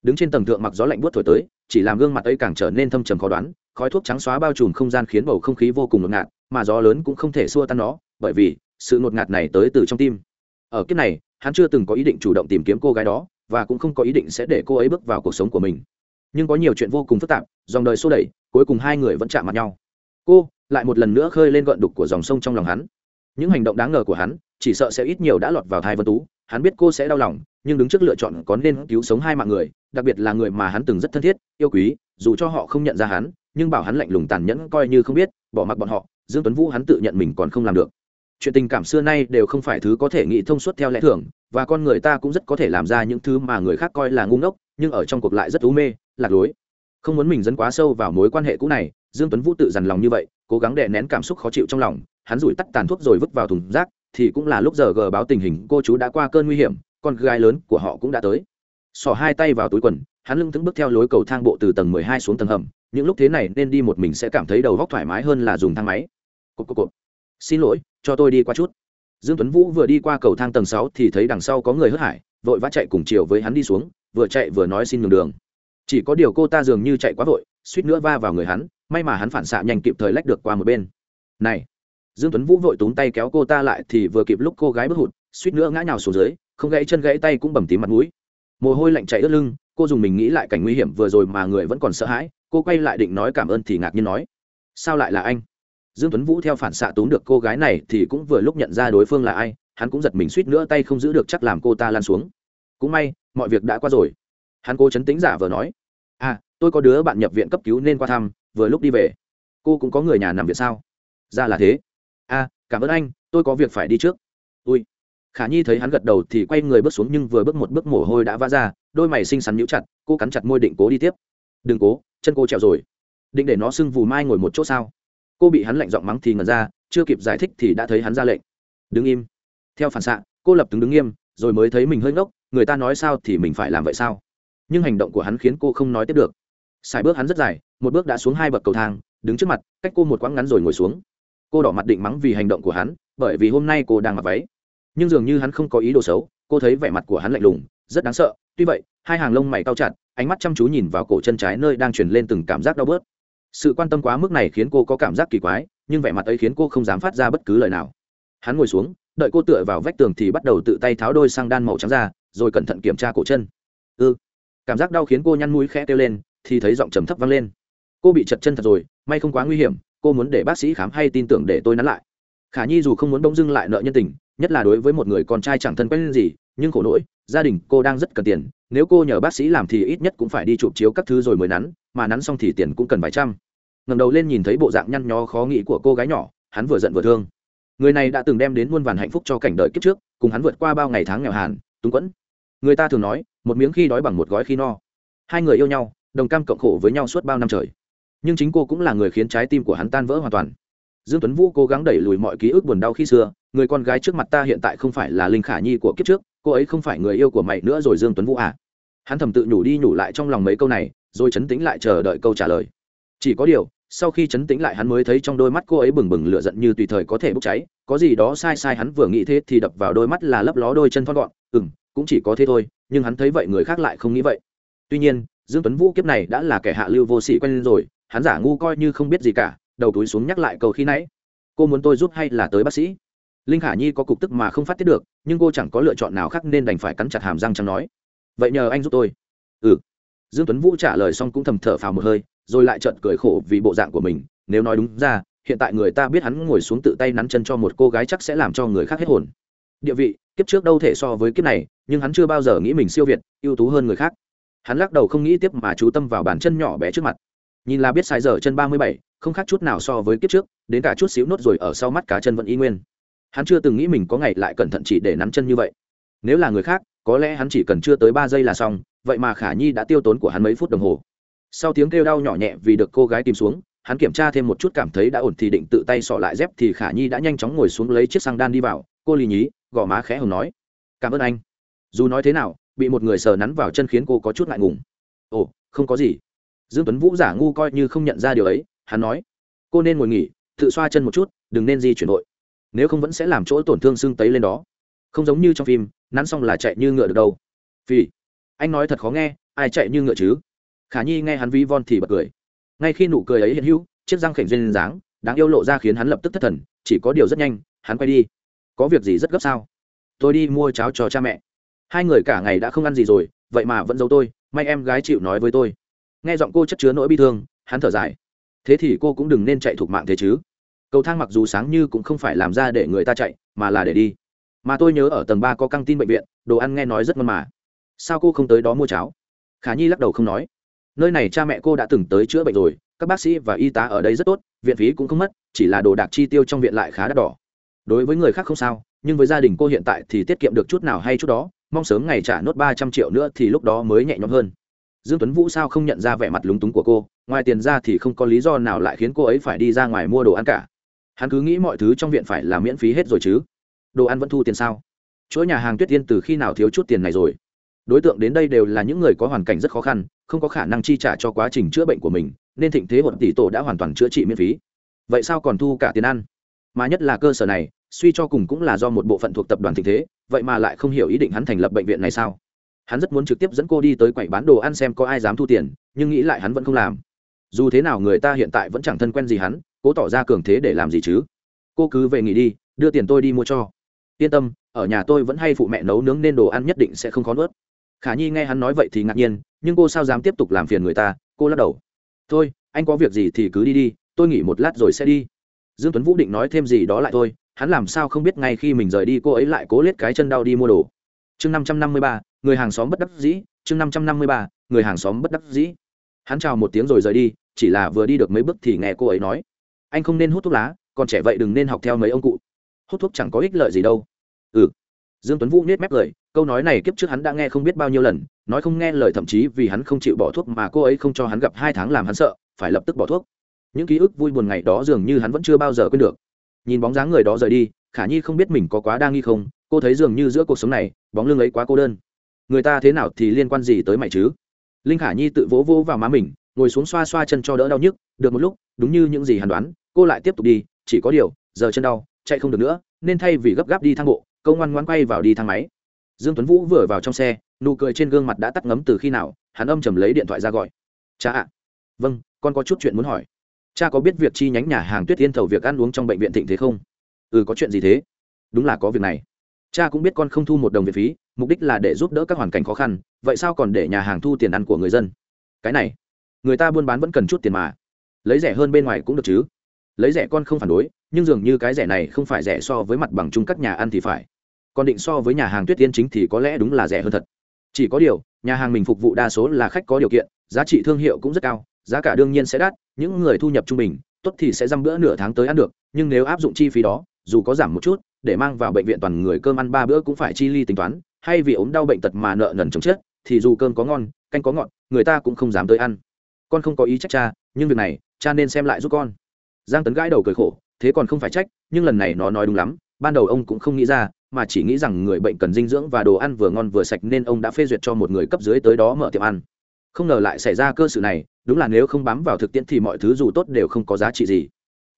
đứng trên tầng thượng mặc gió lạnh buốt thổi tới, chỉ làm gương mặt ấy càng trở nên thâm trầm khó đoán, khói thuốc trắng xóa bao trùm không gian khiến bầu không khí vô cùng ngột ngạt, mà gió lớn cũng không thể xua tan nó, bởi vì, sự ngột ngạt này tới từ trong tim. Ở kiếp này, hắn chưa từng có ý định chủ động tìm kiếm cô gái đó, và cũng không có ý định sẽ để cô ấy bước vào cuộc sống của mình. Nhưng có nhiều chuyện vô cùng phức tạp, dòng đời xô đẩy, cuối cùng hai người vẫn chạm mặt nhau. Cô lại một lần nữa khơi lên gợn đục của dòng sông trong lòng hắn. Những hành động đáng ngờ của hắn, chỉ sợ sẽ ít nhiều đã lọt vào thai vân tú. Hắn biết cô sẽ đau lòng, nhưng đứng trước lựa chọn có nên cứu sống hai mạng người đặc biệt là người mà hắn từng rất thân thiết, yêu quý, dù cho họ không nhận ra hắn, nhưng bảo hắn lạnh lùng tàn nhẫn coi như không biết, bỏ mặc bọn họ, dương tuấn vũ hắn tự nhận mình còn không làm được. Chuyện tình cảm xưa nay đều không phải thứ có thể nghĩ thông suốt theo lẽ thường, và con người ta cũng rất có thể làm ra những thứ mà người khác coi là ngu ngốc, nhưng ở trong cuộc lại rất u mê, lạc lối. Không muốn mình dẫn quá sâu vào mối quan hệ cũ này, dương tuấn vũ tự dằn lòng như vậy, cố gắng đè nén cảm xúc khó chịu trong lòng, hắn rủi tắt tàn thuốc rồi vứt vào thùng rác, thì cũng là lúc giờ gờ báo tình hình, cô chú đã qua cơn nguy hiểm, con gái lớn của họ cũng đã tới xỏ hai tay vào túi quần, hắn lưng thững bước theo lối cầu thang bộ từ tầng mười hai xuống tầng hầm. Những lúc thế này nên đi một mình sẽ cảm thấy đầu góc thoải mái hơn là dùng thang máy. Cộp cộp cộp. xin lỗi, cho tôi đi qua chút. Dương tuấn vũ vừa đi qua cầu thang tầng sáu thì thấy đằng sau có người hớt hải, vội vã chạy cùng chiều với hắn đi xuống, vừa chạy vừa nói xin nhường đường. Chỉ có điều cô ta dường như chạy quá vội, suýt nữa va vào người hắn, may mà hắn phản xạ nhanh kịp thời lách được qua một bên. Này! Dương tuấn vũ vội túm tay kéo cô ta lại thì vừa kịp lúc cô gái bước hụt, suýt nữa ngã nhào xuống dưới, không gãy chân gãy tay cũng bầm tím mặt mũi mồ hôi lạnh chạy ướt lưng, cô dùng mình nghĩ lại cảnh nguy hiểm vừa rồi mà người vẫn còn sợ hãi, cô quay lại định nói cảm ơn thì ngạc nhiên nói, sao lại là anh? Dương tuấn vũ theo phản xạ tốn được cô gái này thì cũng vừa lúc nhận ra đối phương là ai, hắn cũng giật mình suýt nữa tay không giữ được chắc làm cô ta lan xuống. Cũng may, mọi việc đã qua rồi. Hắn cố chấn tĩnh giả vờ nói à tôi có đứa bạn nhập viện cấp cứu nên qua thăm, vừa lúc đi về. Cô cũng có người nhà nằm viện sao? Ra là thế. À cảm ơn anh, tôi có việc phải đi trước. Ui khả nhi thấy hắn gật đầu thì quay người bước xuống nhưng vừa bước một bước mồ hôi đã vã ra, đôi mày xinh xắn nhũ chặt, cô cắn chặt môi định cố đi tiếp. Đừng cố, chân cô trèo rồi. Định để nó sưng vù mai ngồi một chỗ sao? Cô bị hắn lạnh giọng mắng thì ngẩn ra, chưa kịp giải thích thì đã thấy hắn ra lệnh. Đứng im. Theo phản xạ, cô lập tức đứng nghiêm, rồi mới thấy mình hơi ngốc, người ta nói sao thì mình phải làm vậy sao? Nhưng hành động của hắn khiến cô không nói tiếp được. Sải bước hắn rất dài, một bước đã xuống hai bậc cầu thang, đứng trước mặt, cách cô một quãng ngắn rồi ngồi xuống. Cô đỏ mặt định mắng vì hành động của hắn, bởi vì hôm nay cô đang mặc váy nhưng dường như hắn không có ý đồ xấu, cô thấy vẻ mặt của hắn lạnh lùng, rất đáng sợ, tuy vậy, hai hàng lông mày cao chặt, ánh mắt chăm chú nhìn vào cổ chân trái nơi đang truyền lên từng cảm giác đau bớt. Sự quan tâm quá mức này khiến cô có cảm giác kỳ quái, nhưng vẻ mặt ấy khiến cô không dám phát ra bất cứ lời nào. Hắn ngồi xuống, đợi cô tựa vào vách tường thì bắt đầu tự tay tháo đôi sang đan màu trắng ra, rồi cẩn thận kiểm tra cổ chân. Ư ừ. cảm giác đau khiến cô nhăn mũi khẽ kêu lên, thì thấy giọng trầm thấp vang lên. Cô bị chật chân thật rồi, may không quá nguy hiểm, cô muốn để bác sĩ khám hay tin tưởng để tôi nắn lại. Khả nhi dù không muốn bỗng dưng lại nợ nhân tình nhất là đối với một người con trai chẳng thân quen gì, nhưng khổ nỗi, gia đình cô đang rất cần tiền, nếu cô nhờ bác sĩ làm thì ít nhất cũng phải đi chụp chiếu các thứ rồi mới nắn, mà nắn xong thì tiền cũng cần vài trăm. Ngầm đầu lên nhìn thấy bộ dạng nhăn nhó khó nghĩ của cô gái nhỏ, hắn vừa giận vừa thương. Người này đã từng đem đến muôn vàn hạnh phúc cho cảnh đời kiếp trước, cùng hắn vượt qua bao ngày tháng nghèo hàn, túng quẫn. Người ta thường nói, một miếng khi đói bằng một gói khi no. Hai người yêu nhau, đồng cam cộng khổ với nhau suốt bao năm trời. Nhưng chính cô cũng là người khiến trái tim của hắn tan vỡ hoàn toàn. Dương tuấn vũ cố gắng đẩy lùi mọi ký ức buồn đau khi xưa người con gái trước mặt ta hiện tại không phải là linh khả nhi của kiếp trước, cô ấy không phải người yêu của mày nữa rồi dương tuấn vũ à? Hắn thầm tự nhủ đi nhủ lại trong lòng mấy câu này, rồi chấn tĩnh lại chờ đợi câu trả lời. Chỉ có điều, sau khi chấn tĩnh lại hắn mới thấy trong đôi mắt cô ấy bừng bừng lửa giận như tùy thời có thể bốc cháy, có gì đó sai sai hắn vừa nghĩ thế thì đập vào đôi mắt là lấp ló đôi chân thon gọn ừ m cũng chỉ có thế thôi, nhưng hắn thấy vậy người khác lại không nghĩ vậy. Tuy nhiên, dương tuấn vũ kiếp này đã là kẻ hạ lưu vô sĩ quen rồi, hắn giả ngu coi như không biết gì cả, đầu túi xuống nhắc lại câu khi nãy. Cô muốn tôi giúp hay là tới bác sĩ? Linh khả nhi có cục tức mà không phát tiết được, nhưng cô chẳng có lựa chọn nào khác nên đành phải cắn chặt hàm răng chẳng nói. Vậy nhờ anh giúp tôi. Ừ. Dương tuấn vũ trả lời xong cũng thầm thở phào một hơi, rồi lại trợn cười khổ vì bộ dạng của mình. Nếu nói đúng ra, hiện tại người ta biết hắn ngồi xuống tự tay nắn chân cho một cô gái chắc sẽ làm cho người khác hết hồn. Địa vị, kiếp trước đâu thể so với kiếp này, nhưng hắn chưa bao giờ nghĩ mình siêu việt, ưu tú hơn người khác. Hắn lắc đầu không nghĩ tiếp mà chú tâm vào bàn chân nhỏ bé trước mặt. Nhìn là biết sai giờ chân ba mươi bảy, không khác chút nào so với kiếp trước, đến cả chút xíu nốt rồi ở sau mắt cá chân vẫn y nguyên hắn chưa từng nghĩ mình có ngày lại cẩn thận chỉ để nắn chân như vậy. Nếu là người khác, có lẽ hắn chỉ cần chưa tới ba giây là xong, vậy mà khả nhi đã tiêu tốn của hắn mấy phút đồng hồ. Sau tiếng kêu đau nhỏ nhẹ vì được cô gái tìm xuống, hắn kiểm tra thêm một chút cảm thấy đã ổn thì định tự tay sọ lại dép thì khả nhi đã nhanh chóng ngồi xuống lấy chiếc xăng đan đi vào. Cô lì nhí, gò má khẽ hồng nói. Cảm ơn anh. Dù nói thế nào, bị một người sờ nắn vào chân khiến cô có chút ngại ngùng. Ồ, không có gì. Dương tuấn vũ giả ngu coi như không nhận ra điều ấy, hắn nói. Cô nên ngồi nghỉ, tự xoa chân một chút, đừng nên di chuyển đội nếu không vẫn sẽ làm chỗ tổn thương xương tấy lên đó. Không giống như trong phim, nắn xong là chạy như ngựa được đâu. Vì anh nói thật khó nghe, ai chạy như ngựa chứ? Khả nhi nghe hắn ví von thì bật cười. Ngay khi nụ cười ấy hiện hữu, chiếc răng khểnh duyên dáng, đáng yêu lộ ra khiến hắn lập tức thất thần, chỉ có điều rất nhanh, hắn quay đi. Có việc gì rất gấp sao? Tôi đi mua cháo cho cha mẹ. Hai người cả ngày đã không ăn gì rồi, vậy mà vẫn giấu tôi, may em gái chịu nói với tôi. Nghe giọng cô chất chứa nỗi bi thương, hắn thở dài. Thế thì cô cũng đừng nên chạy thuộc mạng thế chứ cầu thang mặc dù sáng như cũng không phải làm ra để người ta chạy, mà là để đi. Mà tôi nhớ ở tầng ba có căng tin bệnh viện, đồ ăn nghe nói rất ngon mà. Sao cô không tới đó mua cháo? Khả nhi lắc đầu không nói. Nơi này cha mẹ cô đã từng tới chữa bệnh rồi, các bác sĩ và y tá ở đây rất tốt, viện phí cũng không mất, chỉ là đồ đạc chi tiêu trong viện lại khá đắt đỏ. Đối với người khác không sao, nhưng với gia đình cô hiện tại thì tiết kiệm được chút nào hay chút đó, mong sớm ngày trả nốt ba trăm triệu nữa thì lúc đó mới nhẹ nhõm hơn. Dương tuấn vũ sao không nhận ra vẻ mặt lúng túng của cô, ngoài tiền ra thì không có lý do nào lại khiến cô ấy phải đi ra ngoài mua đồ ăn cả hắn cứ nghĩ mọi thứ trong viện phải là miễn phí hết rồi chứ. Đồ ăn vẫn thu tiền sao? Chỗ nhà hàng tuyết tiên từ khi nào thiếu chút tiền này rồi? Đối tượng đến đây đều là những người có hoàn cảnh rất khó khăn, không có khả năng chi trả cho quá trình chữa bệnh của mình, nên thịnh thế một tỷ tổ đã hoàn toàn chữa trị miễn phí. Vậy sao còn thu cả tiền ăn? Mà nhất là cơ sở này, suy cho cùng cũng là do một bộ phận thuộc tập đoàn thịnh thế, vậy mà lại không hiểu ý định hắn thành lập bệnh viện này sao? Hắn rất muốn trực tiếp dẫn cô đi tới quầy bán đồ ăn xem có ai dám thu tiền, nhưng nghĩ lại hắn vẫn không làm. Dù thế nào người ta hiện tại vẫn chẳng thân quen gì hắn cố tỏ ra cường thế để làm gì chứ? Cô cứ về nghỉ đi, đưa tiền tôi đi mua cho. Yên tâm, ở nhà tôi vẫn hay phụ mẹ nấu nướng nên đồ ăn nhất định sẽ không khó nuốt. Khả nhi nghe hắn nói vậy thì ngạc nhiên, nhưng cô sao dám tiếp tục làm phiền người ta? Cô lắc đầu. Thôi, anh có việc gì thì cứ đi đi, tôi nghỉ một lát rồi sẽ đi. Dương tuấn vũ định nói thêm gì đó lại thôi, hắn làm sao không biết ngay khi mình rời đi cô ấy lại cố lết cái chân đau đi mua đồ. Chương năm trăm năm mươi ba, người hàng xóm bất đắc dĩ, chương năm trăm năm mươi ba, người hàng xóm bất đắc dĩ. Hắn chào một tiếng rồi rời đi, chỉ là vừa đi được mấy bước thì nghe cô ấy nói anh không nên hút thuốc lá, còn trẻ vậy đừng nên học theo mấy ông cụ. Hút thuốc chẳng có ích lợi gì đâu. Ừ. Dương tuấn vũ nết mép cười, câu nói này kiếp trước hắn đã nghe không biết bao nhiêu lần, nói không nghe lời thậm chí vì hắn không chịu bỏ thuốc mà cô ấy không cho hắn gặp hai tháng làm hắn sợ, phải lập tức bỏ thuốc. Những ký ức vui buồn ngày đó dường như hắn vẫn chưa bao giờ quên được. Nhìn bóng dáng người đó rời đi, khả nhi không biết mình có quá đa nghi không, cô thấy dường như giữa cuộc sống này, bóng lưng ấy quá cô đơn. Người ta thế nào thì liên quan gì tới mày chứ? Linh khả nhi tự vỗ vỗ vào má mình, ngồi xuống xoa xoa chân cho đỡ đau nhức, được một lúc, đúng như những gì hắn đoán cô lại tiếp tục đi, chỉ có điều, giờ chân đau, chạy không được nữa, nên thay vì gấp gáp đi thang bộ câu ngoan ngoan quay vào đi thang máy. Dương tuấn vũ vừa vào trong xe, nụ cười trên gương mặt đã tắt ngấm từ khi nào, hắn âm chầm lấy điện thoại ra gọi. Cha ạ. Vâng con có chút chuyện muốn hỏi. Cha có biết việc chi nhánh nhà hàng tuyết yên thầu việc ăn uống trong bệnh viện thịnh thế không? Ừ có chuyện gì thế? Đúng là có việc này. Cha cũng biết con không thu một đồng viện phí, mục đích là để giúp đỡ các hoàn cảnh khó khăn, vậy sao còn để nhà hàng thu tiền ăn của người dân? Cái này, người ta buôn bán vẫn cần chút tiền mà. Lấy rẻ hơn bên ngoài cũng được chứ lấy rẻ con không phản đối, nhưng dường như cái rẻ này không phải rẻ so với mặt bằng chung các nhà ăn thì phải. Còn định so với nhà hàng tuyết tiên chính thì có lẽ đúng là rẻ hơn thật. Chỉ có điều, nhà hàng mình phục vụ đa số là khách có điều kiện, giá trị thương hiệu cũng rất cao, giá cả đương nhiên sẽ đắt, những người thu nhập trung bình, tốt thì sẽ dăm bữa nửa tháng tới ăn được, nhưng nếu áp dụng chi phí đó, dù có giảm một chút, để mang vào bệnh viện toàn người cơm ăn ba bữa cũng phải chi ly tính toán, hay vì ốm đau bệnh tật mà nợ nần chồng chết, thì dù cơm có ngon, canh có ngọt, người ta cũng không dám tới ăn. Con không có ý trách cha, nhưng việc này, cha nên xem lại giúp con giang tấn gãi đầu cười khổ, thế còn không phải trách, nhưng lần này nó nói đúng lắm, ban đầu ông cũng không nghĩ ra, mà chỉ nghĩ rằng người bệnh cần dinh dưỡng và đồ ăn vừa ngon vừa sạch nên ông đã phê duyệt cho một người cấp dưới tới đó mở tiệm ăn. Không ngờ lại xảy ra cơ sự này, đúng là nếu không bám vào thực tiễn thì mọi thứ dù tốt đều không có giá trị gì.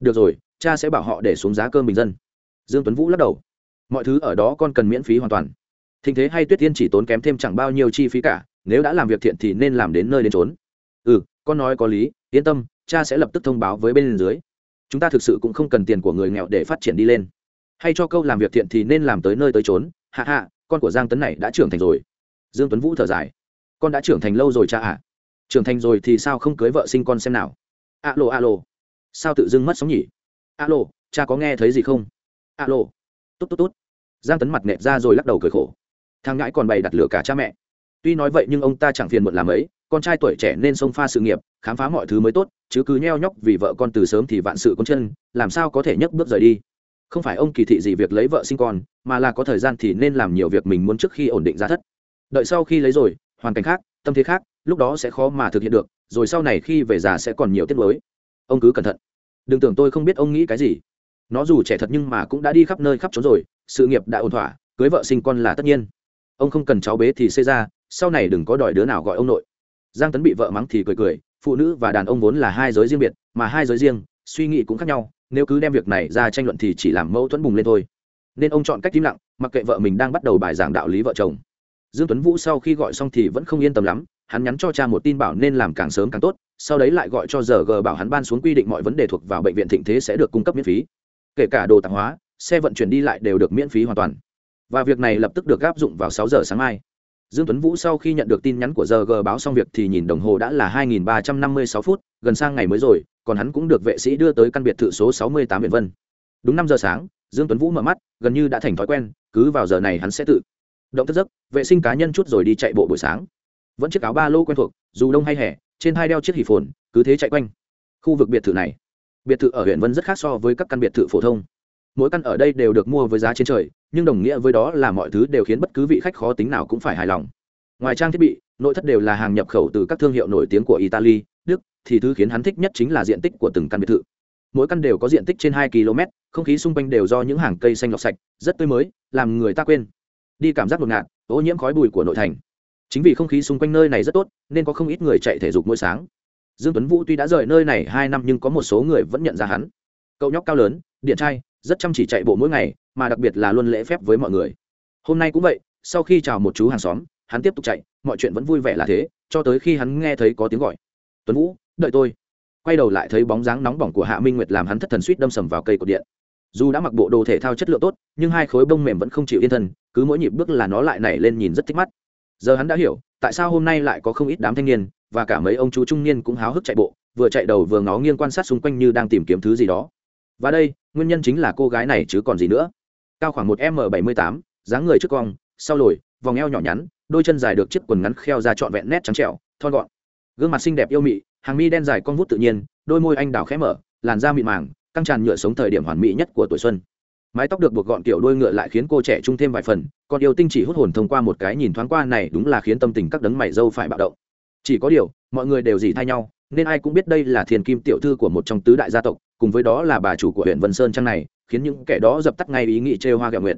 Được rồi, cha sẽ bảo họ để xuống giá cơm bình dân. Dương tuấn vũ lắc đầu. Mọi thứ ở đó con cần miễn phí hoàn toàn. Thình thế hay tuyết tiên chỉ tốn kém thêm chẳng bao nhiêu chi phí cả, nếu đã làm việc thiện thì nên làm đến nơi đến trốn ừ con nói có lý, yên tâm, cha sẽ lập tức thông báo với bên dưới chúng ta thực sự cũng không cần tiền của người nghèo để phát triển đi lên. Hay cho câu làm việc thiện thì nên làm tới nơi tới trốn hạ hạ, con của giang tấn này đã trưởng thành rồi. Dương tuấn vũ thở dài. Con đã trưởng thành lâu rồi cha ạ. À? trưởng thành rồi thì sao không cưới vợ sinh con xem nào. Alo alo. Sao tự dưng mất sóng nhỉ? Alo, cha có nghe thấy gì không? Alo. Tốt tốt tốt. Giang tấn mặt nẹt ra rồi lắc đầu cười khổ. Thằng ngãi còn bày đặt lửa cả cha mẹ. Tuy nói vậy nhưng ông ta chẳng phiền muộn làm ấy con trai tuổi trẻ nên xông pha sự nghiệp, khám phá mọi thứ mới tốt, chứ cứ nheo nhóc vì vợ con từ sớm thì vạn sự con chân, làm sao có thể nhấc bước rời đi? Không phải ông kỳ thị gì việc lấy vợ sinh con, mà là có thời gian thì nên làm nhiều việc mình muốn trước khi ổn định giá thất. Đợi sau khi lấy rồi, hoàn cảnh khác, tâm thế khác, lúc đó sẽ khó mà thực hiện được, rồi sau này khi về già sẽ còn nhiều tiết mới ông cứ cẩn thận. Đừng tưởng tôi không biết ông nghĩ cái gì. Nó dù trẻ thật nhưng mà cũng đã đi khắp nơi khắp trốn rồi, sự nghiệp đã ổn thỏa, cưới vợ sinh con là tất nhiên. Ông không cần cháu bế thì xê ra, sau này đừng có đòi đứa nào gọi ông nội giang tấn bị vợ mắng thì cười cười, phụ nữ và đàn ông vốn là hai giới riêng biệt, mà hai giới riêng, suy nghĩ cũng khác nhau, nếu cứ đem việc này ra tranh luận thì chỉ làm mâu thuẫn bùng lên thôi. Nên ông chọn cách im lặng, mặc kệ vợ mình đang bắt đầu bài giảng đạo lý vợ chồng. Dương tuấn vũ sau khi gọi xong thì vẫn không yên tâm lắm, hắn nhắn cho cha một tin bảo nên làm càng sớm càng tốt, sau đấy lại gọi cho giờ g bảo hắn ban xuống quy định mọi vấn đề thuộc vào bệnh viện thịnh thế sẽ được cung cấp miễn phí. Kể cả đồ tạp hóa, xe vận chuyển đi lại đều được miễn phí hoàn toàn. Và việc này lập tức được áp dụng vào sáu giờ sáng mai dương tuấn vũ sau khi nhận được tin nhắn của giờ g báo xong việc thì nhìn đồng hồ đã là 2.356 phút gần sang ngày mới rồi còn hắn cũng được vệ sĩ đưa tới căn biệt thự số 68 biển Vân. Đúng năm giờ sáng, Dương Tuấn Vũ mở mắt, gần như đã thành thói quen, cứ vào giờ này hắn sẽ tự động thức giấc, vệ sinh cá nhân chút rồi đi chạy bộ buổi sáng. Vẫn chiếc áo ba lô quen thuộc, dù đông hay hè, trên hai đeo chiếc hỉ phồn, cứ thế chạy quanh. Khu vực biệt thự này, biệt thự ở huyện Vân rất khác so với các căn biệt thự phổ thông. Mỗi căn ở đây đều được mua với giá trên trời, nhưng đồng nghĩa với đó là mọi thứ đều khiến bất cứ vị khách khó tính nào cũng phải hài lòng. Ngoài trang thiết bị, nội thất đều là hàng nhập khẩu từ các thương hiệu nổi tiếng của Italy, Đức, thì thứ khiến hắn thích nhất chính là diện tích của từng căn biệt thự. Mỗi căn đều có diện tích trên hai km không khí xung quanh đều do những hàng cây xanh lọc sạch rất tươi mới làm người ta quên. Đi cảm giác ngột ngạt ô nhiễm khói bụi của nội thành. Chính vì không khí xung quanh nơi này rất tốt nên có không ít người chạy thể dục mỗi sáng. Dương tuấn vũ tuy đã rời nơi này hai năm nhưng có một số người vẫn nhận ra hắn cậu nhóc cao lớn điện trai, rất chăm chỉ chạy bộ mỗi ngày, mà đặc biệt là luôn lễ phép với mọi người. Hôm nay cũng vậy, sau khi chào một chú hàng xóm, hắn tiếp tục chạy, mọi chuyện vẫn vui vẻ là thế, cho tới khi hắn nghe thấy có tiếng gọi. Tuấn vũ, đợi tôi. Quay đầu lại thấy bóng dáng nóng bỏng của hạ minh nguyệt làm hắn thất thần suýt đâm sầm vào cây cột điện. Dù đã mặc bộ đồ thể thao chất lượng tốt, nhưng hai khối bông mềm vẫn không chịu yên thân, cứ mỗi nhịp bước là nó lại nảy lên nhìn rất thích mắt. Giờ hắn đã hiểu, tại sao hôm nay lại có không ít đám thanh niên, và cả mấy ông chú trung niên cũng háo hức chạy bộ, vừa chạy đầu vừa ngó nghiêng quan sát xung quanh như đang tìm kiếm thứ gì đó và đây, nguyên nhân chính là cô gái này chứ còn gì nữa. Cao khoảng một m bảy mươi tám, dáng người trước cong, sau lồi, vòng eo nhỏ nhắn, đôi chân dài được chiếc quần ngắn kheo ra trọn vẹn nét trắng trẻo, thon gọn. Gương mặt xinh đẹp yêu mị, hàng mi đen dài con vút tự nhiên, đôi môi anh đào khẽ mở, làn da mịn màng, căng tràn nhựa sống thời điểm hoàn mỹ nhất của tuổi xuân. Mái tóc được buộc gọn kiểu đôi ngựa lại khiến cô trẻ trung thêm vài phần, còn yêu tinh chỉ hút hồn thông qua một cái nhìn thoáng qua này đúng là khiến tâm tình các đấng mày dâu phải bạo động. Chỉ có điều, mọi người đều dì thay nhau, nên ai cũng biết đây là thiền kim tiểu thư của một trong tứ đại gia tộc cùng với đó là bà chủ của huyện vân sơn trang này, khiến những kẻ đó dập tắt ngay ý nghĩ trêu hoa gạo nguyện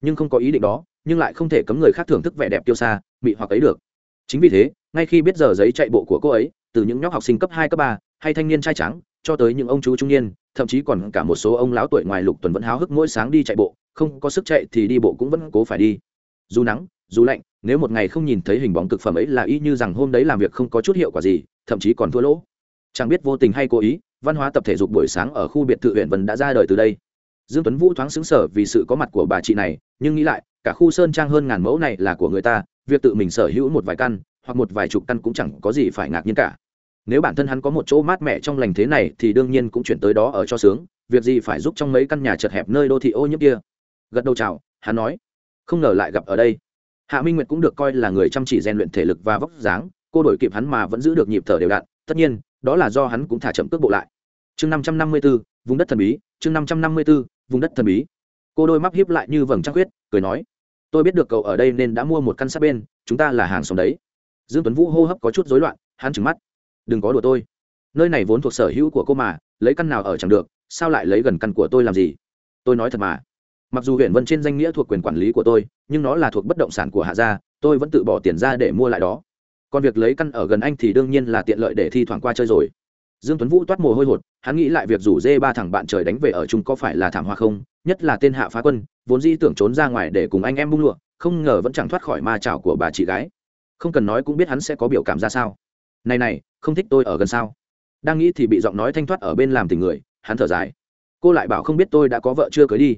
nhưng không có ý định đó, nhưng lại không thể cấm người khác thưởng thức vẻ đẹp tiêu xa, mị hoặc ấy được. Chính vì thế, ngay khi biết giờ giấy chạy bộ của cô ấy, từ những nhóc học sinh cấp hai, cấp ba, hay thanh niên trai trắng, cho tới những ông chú trung niên, thậm chí còn cả một số ông lão tuổi ngoài lục tuần vẫn háo hức mỗi sáng đi chạy bộ, không có sức chạy thì đi bộ cũng vẫn cố phải đi. Dù nắng, dù lạnh, nếu một ngày không nhìn thấy hình bóng cực phẩm ấy là y như rằng hôm đấy làm việc không có chút hiệu quả gì, thậm chí còn thua lỗ. Chẳng biết vô tình hay cố ý văn hóa tập thể dục buổi sáng ở khu biệt thự huyện vân đã ra đời từ đây. Dương tuấn vũ thoáng xứng sở vì sự có mặt của bà chị này, nhưng nghĩ lại, cả khu sơn trang hơn ngàn mẫu này là của người ta, việc tự mình sở hữu một vài căn, hoặc một vài chục căn cũng chẳng có gì phải ngạc nhiên cả. Nếu bản thân hắn có một chỗ mát mẻ trong lành thế này thì đương nhiên cũng chuyển tới đó ở cho sướng, việc gì phải giúp trong mấy căn nhà chật hẹp nơi đô thị ô nhiễm kia? Gật đầu chào, hắn nói. Không ngờ lại gặp ở đây. Hạ minh nguyệt cũng được coi là người chăm chỉ rèn luyện thể lực và vóc dáng, cô đổi kịp hắn mà vẫn giữ được nhịp thở đều đặn. Tất nhiên đó là do hắn cũng thả chậm cước bộ lại. Chương năm trăm năm mươi b ố vùng đất thần bí, chương năm trăm năm mươi b ố vùng đất thần bí. Cô đôi mắt hiếp lại như vầng trăng khuyết, cười nói, tôi biết được cậu ở đây nên đã mua một căn sát bên, chúng ta là hàng xóm đấy. Dương tuấn vũ hô hấp có chút rối loạn, hắn trừng mắt, đừng có đùa tôi. Nơi này vốn thuộc sở hữu của cô mà, lấy căn nào ở chẳng được, sao lại lấy gần căn của tôi làm gì? Tôi nói thật mà. Mặc dù huyện vân trên danh nghĩa thuộc quyền quản lý của tôi, nhưng nó là thuộc bất động sản của hạ gia, tôi vẫn tự bỏ tiền ra để mua lại đó còn việc lấy căn ở gần anh thì đương nhiên là tiện lợi để thi thoảng qua chơi rồi. Dương tuấn vũ toát mồ hôi hột, hắn nghĩ lại việc rủ dê ba thằng bạn trời đánh về ở chung có phải là thảm họa không? Nhất là tên hạ phá quân, vốn dĩ tưởng trốn ra ngoài để cùng anh em bung lụa, không ngờ vẫn chẳng thoát khỏi ma chảo của bà chị gái. Không cần nói cũng biết hắn sẽ có biểu cảm ra sao. Này này, không thích tôi ở gần sao? Đang nghĩ thì bị giọng nói thanh thoát ở bên làm tình người, hắn thở dài. Cô lại bảo không biết tôi đã có vợ chưa cưới đi.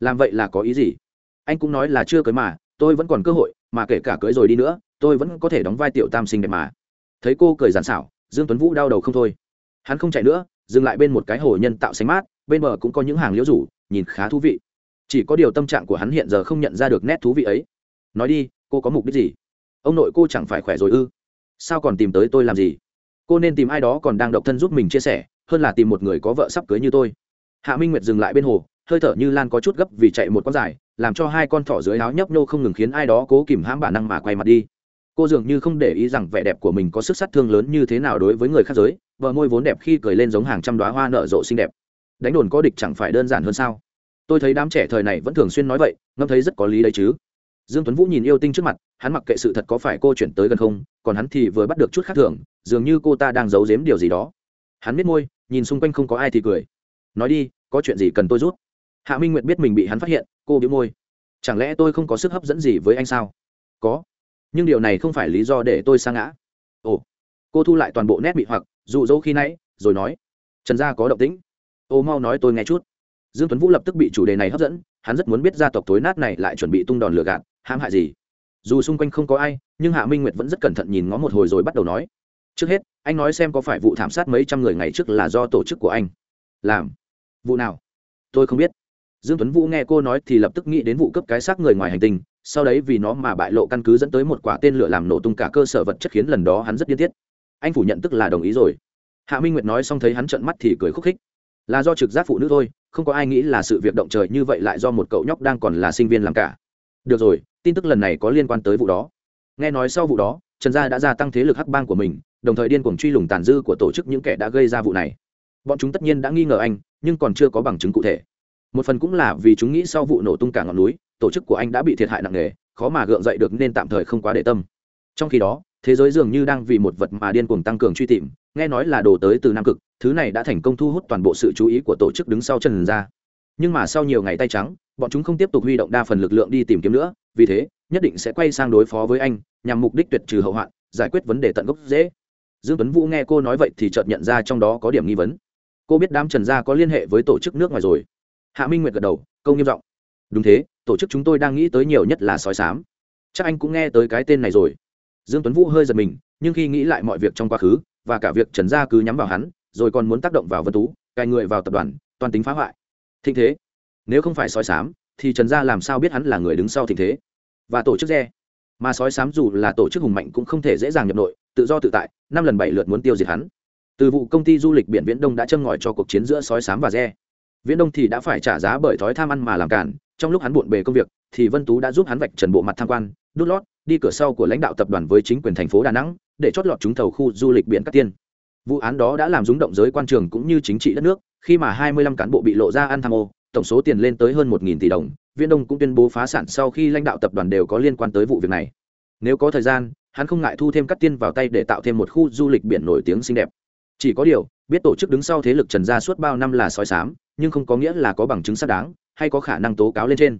Làm vậy là có ý gì? Anh cũng nói là chưa cưới mà, tôi vẫn còn cơ hội mà kể cả cưới rồi đi nữa, tôi vẫn có thể đóng vai tiểu tam sinh đẹp mà. Thấy cô cười giàn xảo, dương tuấn vũ đau đầu không thôi. Hắn không chạy nữa, dừng lại bên một cái hồ nhân tạo xanh mát, bên bờ cũng có những hàng liễu rủ, nhìn khá thú vị. Chỉ có điều tâm trạng của hắn hiện giờ không nhận ra được nét thú vị ấy. Nói đi, cô có mục đích gì? Ông nội cô chẳng phải khỏe rồi ư? Sao còn tìm tới tôi làm gì? Cô nên tìm ai đó còn đang độc thân giúp mình chia sẻ, hơn là tìm một người có vợ sắp cưới như tôi. Hạ minh nguyệt dừng lại bên hồ, hơi thở như lan có chút gấp vì chạy một con dài làm cho hai con thỏ dưới áo nhấp nhô không ngừng khiến ai đó cố kìm hãm bản năng mà quay mặt đi. Cô dường như không để ý rằng vẻ đẹp của mình có sức sát thương lớn như thế nào đối với người khác giới vợ môi vốn đẹp khi cười lên giống hàng trăm đoá hoa nở rộ xinh đẹp. Đánh đồn có địch chẳng phải đơn giản hơn sao? Tôi thấy đám trẻ thời này vẫn thường xuyên nói vậy, ngẫm thấy rất có lý đấy chứ. Dương tuấn vũ nhìn yêu tinh trước mặt, hắn mặc kệ sự thật có phải cô chuyển tới gần không, còn hắn thì vừa bắt được chút khác thường, dường như cô ta đang giấu giếm điều gì đó. Hắn biết môi, nhìn xung quanh không có ai thì cười. Nói đi, có chuyện gì cần tôi rút hạ minh nguyệt biết mình bị hắn phát hiện, cô bị môi. Chẳng lẽ tôi không có sức hấp dẫn gì với anh sao? Có. Nhưng điều này không phải lý do để tôi sa ngã. Ồ. Cô thu lại toàn bộ nét bị hoặc, dụ dỗ khi nãy, rồi nói. Trần gia có động tĩnh. Ô, mau nói tôi nghe chút. Dương tuấn vũ lập tức bị chủ đề này hấp dẫn, hắn rất muốn biết gia tộc tối nát này lại chuẩn bị tung đòn lừa gạt, hãm hại gì. Dù xung quanh không có ai, nhưng hạ minh nguyệt vẫn rất cẩn thận nhìn ngó một hồi rồi bắt đầu nói. Trước hết, anh nói xem có phải vụ thảm sát mấy trăm người ngày trước là do tổ chức của anh. Làm. Vụ nào? Tôi không biết dương tuấn vũ nghe cô nói thì lập tức nghĩ đến vụ cấp cái xác người ngoài hành tinh, sau đấy vì nó mà bại lộ căn cứ dẫn tới một quả tên lửa làm nổ tung cả cơ sở vật chất khiến lần đó hắn rất điên tiết. Anh phủ nhận tức là đồng ý rồi. Hạ minh nguyệt nói xong thấy hắn trợn mắt thì cười khúc khích. Là do trực giác phụ nữ thôi, không có ai nghĩ là sự việc động trời như vậy lại do một cậu nhóc đang còn là sinh viên làm cả. Được rồi, tin tức lần này có liên quan tới vụ đó. Nghe nói sau vụ đó, trần gia đã gia tăng thế lực hắc bang của mình, đồng thời điên cuồng truy lùng tàn dư của tổ chức những kẻ đã gây ra vụ này. Bọn chúng tất nhiên đã nghi ngờ anh, nhưng còn chưa có bằng chứng cụ thể một phần cũng là vì chúng nghĩ sau vụ nổ tung cả ngọn núi, tổ chức của anh đã bị thiệt hại nặng nề, khó mà gượng dậy được nên tạm thời không quá để tâm. Trong khi đó, thế giới dường như đang vì một vật mà điên cuồng tăng cường truy tìm, nghe nói là đồ tới từ nam cực, thứ này đã thành công thu hút toàn bộ sự chú ý của tổ chức đứng sau trần ra. Nhưng mà sau nhiều ngày tay trắng, bọn chúng không tiếp tục huy động đa phần lực lượng đi tìm kiếm nữa, vì thế, nhất định sẽ quay sang đối phó với anh, nhằm mục đích tuyệt trừ hậu hoạn, giải quyết vấn đề tận gốc dễ. Dương tuấn vũ nghe cô nói vậy thì chợt nhận ra trong đó có điểm nghi vấn. Cô biết đám trần gia có liên hệ với tổ chức nước ngoài rồi hạ minh nguyệt gật đầu, câu nghiêm giọng. Đúng thế, tổ chức chúng tôi đang nghĩ tới nhiều nhất là sói sám. Chắc anh cũng nghe tới cái tên này rồi. Dương tuấn vũ hơi giật mình, nhưng khi nghĩ lại mọi việc trong quá khứ, và cả việc trần gia cứ nhắm vào hắn, rồi còn muốn tác động vào vân tú, cài người vào tập đoàn, toàn tính phá hoại. Thịnh thế. Nếu không phải sói sám, thì trần gia làm sao biết hắn là người đứng sau thịnh thế? Và tổ chức re. Mà sói sám dù là tổ chức hùng mạnh cũng không thể dễ dàng nhập nội, tự do tự tại, năm lần bảy lượt muốn tiêu diệt hắn. Từ vụ công ty du lịch biển viễn đông đã châm ngòi cho cuộc chiến giữa sói sám và re viễn đông thì đã phải trả giá bởi thói tham ăn mà làm cản, trong lúc hắn bộn bề công việc, thì vân tú đã giúp hắn vạch trần bộ mặt tham quan, đút lót, đi cửa sau của lãnh đạo tập đoàn với chính quyền thành phố đà nẵng, để chót lọt trúng thầu khu du lịch biển cát tiên. Vụ án đó đã làm rúng động giới quan trường cũng như chính trị đất nước, khi mà 25 cán bộ bị lộ ra ăn tham ô, tổng số tiền lên tới hơn 1.000 tỷ đồng, viễn đông cũng tuyên bố phá sản sau khi lãnh đạo tập đoàn đều có liên quan tới vụ việc này. Nếu có thời gian, hắn không ngại thu thêm cát tiên vào tay để tạo thêm một khu du lịch biển nổi tiếng xinh đẹp chỉ có điều, biết tổ chức đứng sau thế lực trần gia suốt bao năm là sói sám, nhưng không có nghĩa là có bằng chứng xác đáng, hay có khả năng tố cáo lên trên.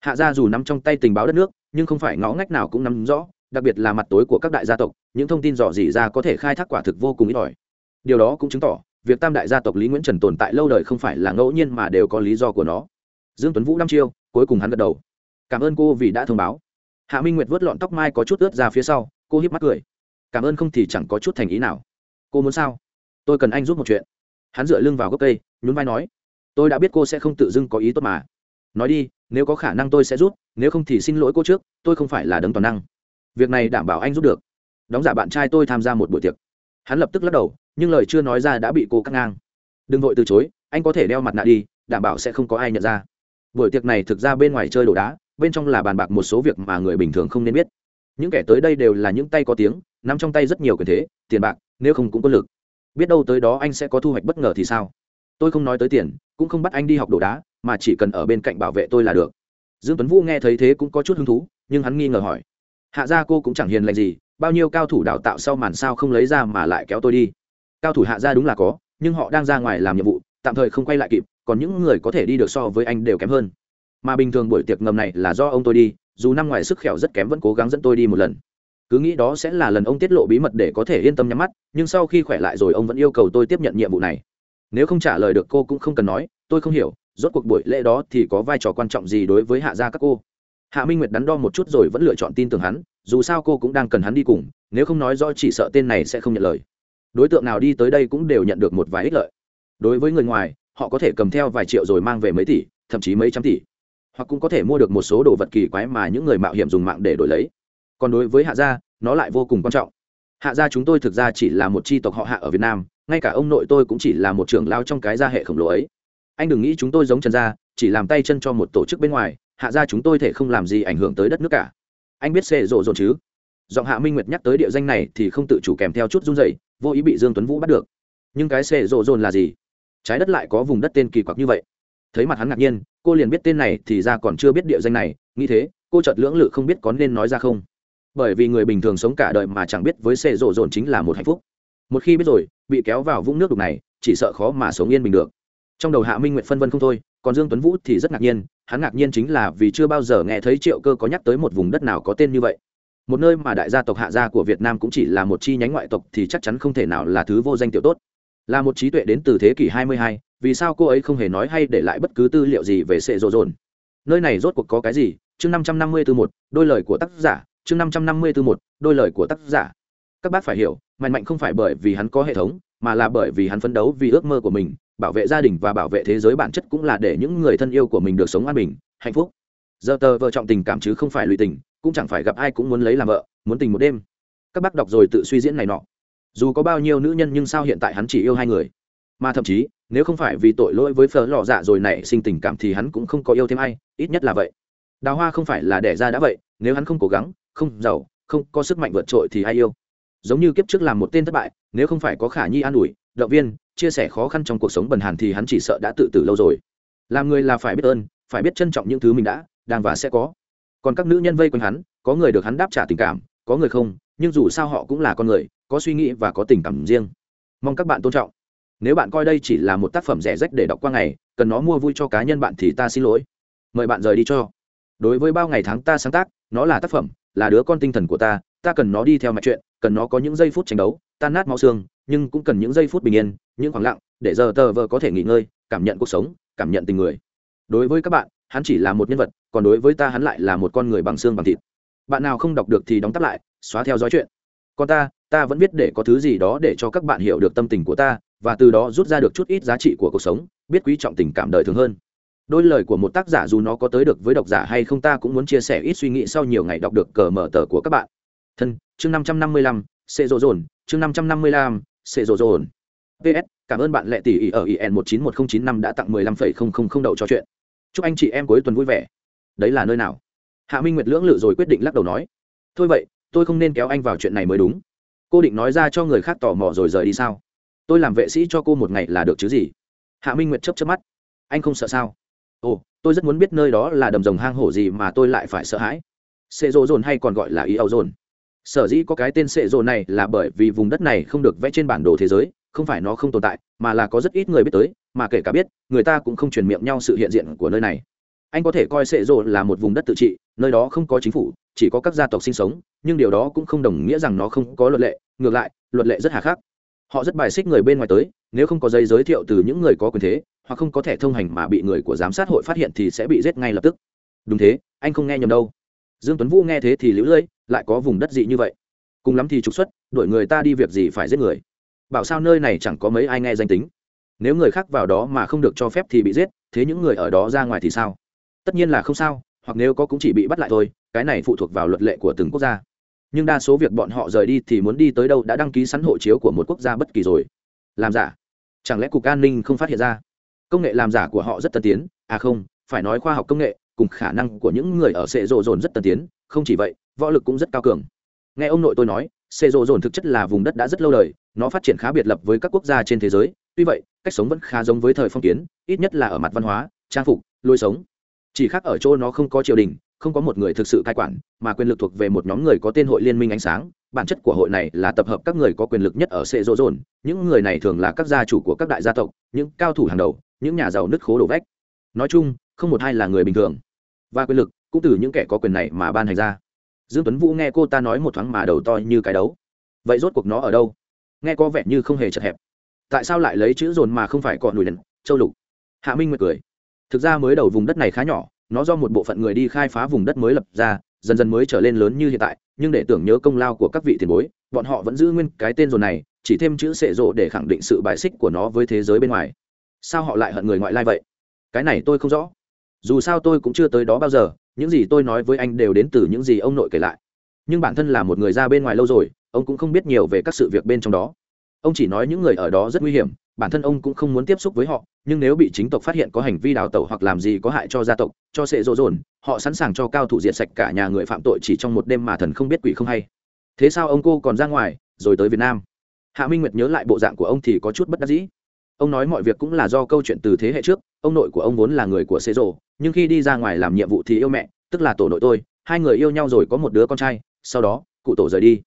Hạ gia dù nắm trong tay tình báo đất nước, nhưng không phải ngõ ngách nào cũng nắm rõ, đặc biệt là mặt tối của các đại gia tộc, những thông tin dò dỉ ra có thể khai thác quả thực vô cùng ít ỏi. Điều đó cũng chứng tỏ, việc tam đại gia tộc lý nguyễn trần tồn tại lâu đời không phải là ngẫu nhiên mà đều có lý do của nó. Dương tuấn vũ năm chiêu, cuối cùng hắn gật đầu. Cảm ơn cô vì đã thông báo. Hạ minh nguyệt vớt lọn tóc mai có chút ướt ra phía sau, cô hiếp mắt cười. Cảm ơn không thì chẳng có chút thành ý nào. Cô muốn sao? Tôi cần anh giúp một chuyện. Hắn dựa lưng vào gốc cây nhún vai nói tôi đã biết cô sẽ không tự dưng có ý tốt mà. Nói đi nếu có khả năng tôi sẽ giúp, nếu không thì xin lỗi cô trước tôi không phải là đấng toàn năng. Việc này đảm bảo anh giúp được. Đóng giả bạn trai tôi tham gia một buổi tiệc. Hắn lập tức lắc đầu nhưng lời chưa nói ra đã bị cô cắt ngang. Đừng vội từ chối anh có thể đeo mặt nạ đi đảm bảo sẽ không có ai nhận ra. Buổi tiệc này thực ra bên ngoài chơi đồ đá bên trong là bàn bạc một số việc mà người bình thường không nên biết. Những kẻ tới đây đều là những tay có tiếng nắm trong tay rất nhiều quyền thế tiền bạc nếu không cũng có lực biết đâu tới đó anh sẽ có thu hoạch bất ngờ thì sao? Tôi không nói tới tiền, cũng không bắt anh đi học đồ đá, mà chỉ cần ở bên cạnh bảo vệ tôi là được. Dương tuấn vũ nghe thấy thế cũng có chút hứng thú, nhưng hắn nghi ngờ hỏi. Hạ gia cô cũng chẳng hiền lành gì, bao nhiêu cao thủ đào tạo sau màn sao không lấy ra mà lại kéo tôi đi. Cao thủ hạ gia đúng là có, nhưng họ đang ra ngoài làm nhiệm vụ, tạm thời không quay lại kịp, còn những người có thể đi được so với anh đều kém hơn. Mà bình thường buổi tiệc ngầm này là do ông tôi đi, dù năm ngoài sức khỏe rất kém vẫn cố gắng dẫn tôi đi một lần cứ nghĩ đó sẽ là lần ông tiết lộ bí mật để có thể yên tâm nhắm mắt, nhưng sau khi khỏe lại rồi ông vẫn yêu cầu tôi tiếp nhận nhiệm vụ này. Nếu không trả lời được cô cũng không cần nói, tôi không hiểu, rốt cuộc buổi lễ đó thì có vai trò quan trọng gì đối với hạ gia các cô? Hạ minh nguyệt đắn đo một chút rồi vẫn lựa chọn tin tưởng hắn, dù sao cô cũng đang cần hắn đi cùng, nếu không nói rõ chỉ sợ tên này sẽ không nhận lời. Đối tượng nào đi tới đây cũng đều nhận được một vài ích lợi. Đối với người ngoài, họ có thể cầm theo vài triệu rồi mang về mấy tỷ, thậm chí mấy trăm tỷ. Hoặc cũng có thể mua được một số đồ vật kỳ quái mà những người mạo hiểm dùng mạng để đổi lấy còn đối với hạ gia, nó lại vô cùng quan trọng. Hạ gia chúng tôi thực ra chỉ là một c h i tộc họ hạ ở việt nam, ngay cả ông nội tôi cũng chỉ là một trưởng lao trong cái gia hệ khổng lồ ấy. Anh đừng nghĩ chúng tôi giống trần gia, chỉ làm tay chân cho một tổ chức bên ngoài, hạ gia chúng tôi thể không làm gì ảnh hưởng tới đất nước cả. Anh biết xê rộ rộn chứ? Giọng hạ minh nguyệt nhắc tới địa danh này thì không tự chủ kèm theo chút run dậy vô ý bị dương tuấn vũ bắt được. Nhưng cái xê rộ rộn là gì? Trái đất lại có vùng đất tên kỳ quặc như vậy. Thấy mặt hắn ngạc nhiên, cô liền biết tên này thì ra còn chưa biết địa danh này, nghĩ thế, cô chợt lưỡng lự không biết có nên nói ra không bởi vì người bình thường sống cả đời mà chẳng biết với xệ rộ rộn chính là một hạnh phúc. Một khi biết rồi bị kéo vào vũng nước đục này chỉ sợ khó mà sống yên bình được. Trong đầu hạ minh nguyệt phân vân không thôi còn dương tuấn vũ thì rất ngạc nhiên hắn ngạc nhiên chính là vì chưa bao giờ nghe thấy triệu cơ có nhắc tới một vùng đất nào có tên như vậy. Một nơi mà đại gia tộc hạ gia của việt nam cũng chỉ là một chi nhánh ngoại tộc thì chắc chắn không thể nào là thứ vô danh tiểu tốt. Là một trí tuệ đến từ thế kỷ 22, vì sao cô ấy không hề nói hay để lại bất cứ tư liệu gì về sệ rộ rồn nơi này rốt cuộc có cái gì? Chương 550 từ một đôi lời của tác giả chương 550 từ một, đôi lời của tác giả. Các bác phải hiểu, mạnh mạnh không phải bởi vì hắn có hệ thống, mà là bởi vì hắn phấn đấu vì ước mơ của mình, bảo vệ gia đình và bảo vệ thế giới bản chất cũng là để những người thân yêu của mình được sống an bình, hạnh phúc. Giờ tờ vợ trọng tình cảm chứ không phải lụy tình, cũng chẳng phải gặp ai cũng muốn lấy làm vợ, muốn tình một đêm. Các bác đọc rồi tự suy diễn này nọ. Dù có bao nhiêu nữ nhân nhưng sao hiện tại hắn chỉ yêu hai người? Mà thậm chí, nếu không phải vì tội lỗi với phở lò dạ rồi nảy sinh tình cảm thì hắn cũng không có yêu thêm ai, ít nhất là vậy. Đào hoa không phải là đẻ ra đã vậy, nếu hắn không cố gắng không giàu, không có sức mạnh vượt trội thì ai yêu? Giống như kiếp trước làm một tên thất bại, nếu không phải có khả nhi an ủi, động viên, chia sẻ khó khăn trong cuộc sống bần hàn thì hắn chỉ sợ đã tự tử lâu rồi. Làm người là phải biết ơn, phải biết trân trọng những thứ mình đã, đang và sẽ có. Còn các nữ nhân vây quanh hắn, có người được hắn đáp trả tình cảm, có người không, nhưng dù sao họ cũng là con người, có suy nghĩ và có tình cảm riêng. Mong các bạn tôn trọng. Nếu bạn coi đây chỉ là một tác phẩm rẻ rách để đọc qua ngày, cần nó mua vui cho cá nhân bạn thì ta xin lỗi. Mời bạn rời đi cho. Đối với bao ngày tháng ta sáng tác, nó là tác phẩm là đứa con tinh thần của ta ta cần nó đi theo mạch chuyện, cần nó có những giây phút tranh đấu, tan nát máu xương, nhưng cũng cần những giây phút bình yên, những khoảng lặng, để giờ tờ vờ có thể nghỉ ngơi, cảm nhận cuộc sống, cảm nhận tình người. Đối với các bạn, hắn chỉ là một nhân vật, còn đối với ta hắn lại là một con người bằng xương bằng thịt. Bạn nào không đọc được thì đóng tắt lại, xóa theo dõi chuyện. Còn ta ta vẫn biết để có thứ gì đó để cho các bạn hiểu được tâm tình của ta, và từ đó rút ra được chút ít giá trị của cuộc sống, biết quý trọng tình cảm đời thường hơn đôi lời của một tác giả dù nó có tới được với độc giả hay không ta cũng muốn chia sẻ ít suy nghĩ sau nhiều ngày đọc được cờ mở tờ của các bạn. Thân, chương năm trăm năm mươi lăm, sẽ rộ rồn, chương năm trăm năm mươi lăm, sẽ rộ rồn. Ps cảm ơn bạn lệ tỷ ỉ ở en một chín một nghìn chín năm đã tặng mười lăm phẩy không không không đậu cho chuyện. Chúc anh chị em cuối tuần vui vẻ. Đấy là nơi nào? Hạ minh nguyệt lưỡng lự rồi quyết định lắc đầu nói. Thôi vậy, tôi không nên kéo anh vào chuyện này mới đúng. Cô định nói ra cho người khác tò mò rồi rời đi sao? Tôi làm vệ sĩ cho cô một ngày là được chứ gì? Hạ minh nguyệt chấp chấp mắt. Anh không sợ sao? Ồ, tôi rất muốn biết nơi đó là đầm rồng hang hổ gì mà tôi lại phải sợ hãi. Sệ rộ dồn hay còn gọi là ý âu dồn. Sở dĩ có cái tên sệ rộ này là bởi vì vùng đất này không được vẽ trên bản đồ thế giới, không phải nó không tồn tại, mà là có rất ít người biết tới, mà kể cả biết, người ta cũng không truyền miệng nhau sự hiện diện của nơi này. Anh có thể coi sệ rộ là một vùng đất tự trị, nơi đó không có chính phủ, chỉ có các gia tộc sinh sống, nhưng điều đó cũng không đồng nghĩa rằng nó không có luật lệ, ngược lại, luật lệ rất hà khắc. Họ rất bài xích người bên ngoài tới, nếu không có giấy giới thiệu từ những người có quyền thế hoặc không có thẻ thông hành mà bị người của giám sát hội phát hiện thì sẽ bị giết ngay lập tức. Đúng thế, anh không nghe nhầm đâu. Dương tuấn vũ nghe thế thì lũ lưỡi lại có vùng đất dị như vậy. Cùng lắm thì trục xuất, đuổi người ta đi việc gì phải giết người. Bảo sao nơi này chẳng có mấy ai nghe danh tính. Nếu người khác vào đó mà không được cho phép thì bị giết, thế những người ở đó ra ngoài thì sao? Tất nhiên là không sao, hoặc nếu có cũng chỉ bị bắt lại thôi, cái này phụ thuộc vào luật lệ của từng quốc gia. Nhưng đa số việc bọn họ rời đi thì muốn đi tới đâu đã đăng ký sẵn hộ chiếu của một quốc gia bất kỳ rồi. Làm giả. Chẳng lẽ cục an ninh không phát hiện ra? Công nghệ làm giả của họ rất tân tiến. À không, phải nói khoa học công nghệ, cùng khả năng của những người ở sệ rộ dồn rất tân tiến. Không chỉ vậy, võ lực cũng rất cao cường. Nghe ông nội tôi nói sệ rộ dồn thực chất là vùng đất đã rất lâu đời, nó phát triển khá biệt lập với các quốc gia trên thế giới. Tuy vậy, cách sống vẫn khá giống với thời phong kiến, ít nhất là ở mặt văn hóa, trang phục, lối sống. Chỉ khác ở chỗ nó không có triều đình, không có một người thực sự cai quản, mà quyền lực thuộc về một nhóm người có tên hội liên minh ánh sáng. Bản chất của hội này là tập hợp các người có quyền lực nhất ở sệ rộ dồn. Những người này thường là các gia chủ của các đại gia tộc, những cao thủ hàng đầu những nhà giàu nứt khố đổ vách. Nói chung, không một ai là người bình thường. Và quyền lực cũng từ những kẻ có quyền này mà ban hành ra. Dương tuấn vũ nghe cô ta nói một thoáng mà đầu to như cái đấu. Vậy rốt cuộc nó ở đâu? Nghe có vẻ như không hề chật hẹp. Tại sao lại lấy chữ dồn mà không phải cọ nùi lần châu lục. Hạ minh nguyệt cười. Thực ra mới đầu vùng đất này khá nhỏ, nó do một bộ phận người đi khai phá vùng đất mới lập ra, dần dần mới trở lên lớn như hiện tại, nhưng để tưởng nhớ công lao của các vị tiền bối, bọn họ vẫn giữ nguyên cái tên dồn này, chỉ thêm chữ sệ rộ để khẳng định sự bài xích của nó với thế giới bên ngoài sao họ lại hận người ngoại lai vậy? Cái này tôi không rõ. Dù sao tôi cũng chưa tới đó bao giờ, những gì tôi nói với anh đều đến từ những gì ông nội kể lại. Nhưng bản thân là một người ra bên ngoài lâu rồi, ông cũng không biết nhiều về các sự việc bên trong đó. Ông chỉ nói những người ở đó rất nguy hiểm, bản thân ông cũng không muốn tiếp xúc với họ, nhưng nếu bị chính tộc phát hiện có hành vi đào tẩu hoặc làm gì có hại cho gia tộc, cho sệ rộ rồn họ sẵn sàng cho cao thủ diệt sạch cả nhà người phạm tội chỉ trong một đêm mà thần không biết quỷ không hay. Thế sao ông cô còn ra ngoài, rồi tới việt nam? Hạ minh nguyệt nhớ lại bộ dạng của ông thì có chút bất đắc dĩ ông nói mọi việc cũng là do câu chuyện từ thế hệ trước, ông nội của ông vốn là người của xế rộ nhưng khi đi ra ngoài làm nhiệm vụ thì yêu mẹ, tức là tổ nội tôi, hai người yêu nhau rồi có một đứa con trai, sau đó, cụ tổ rời đi.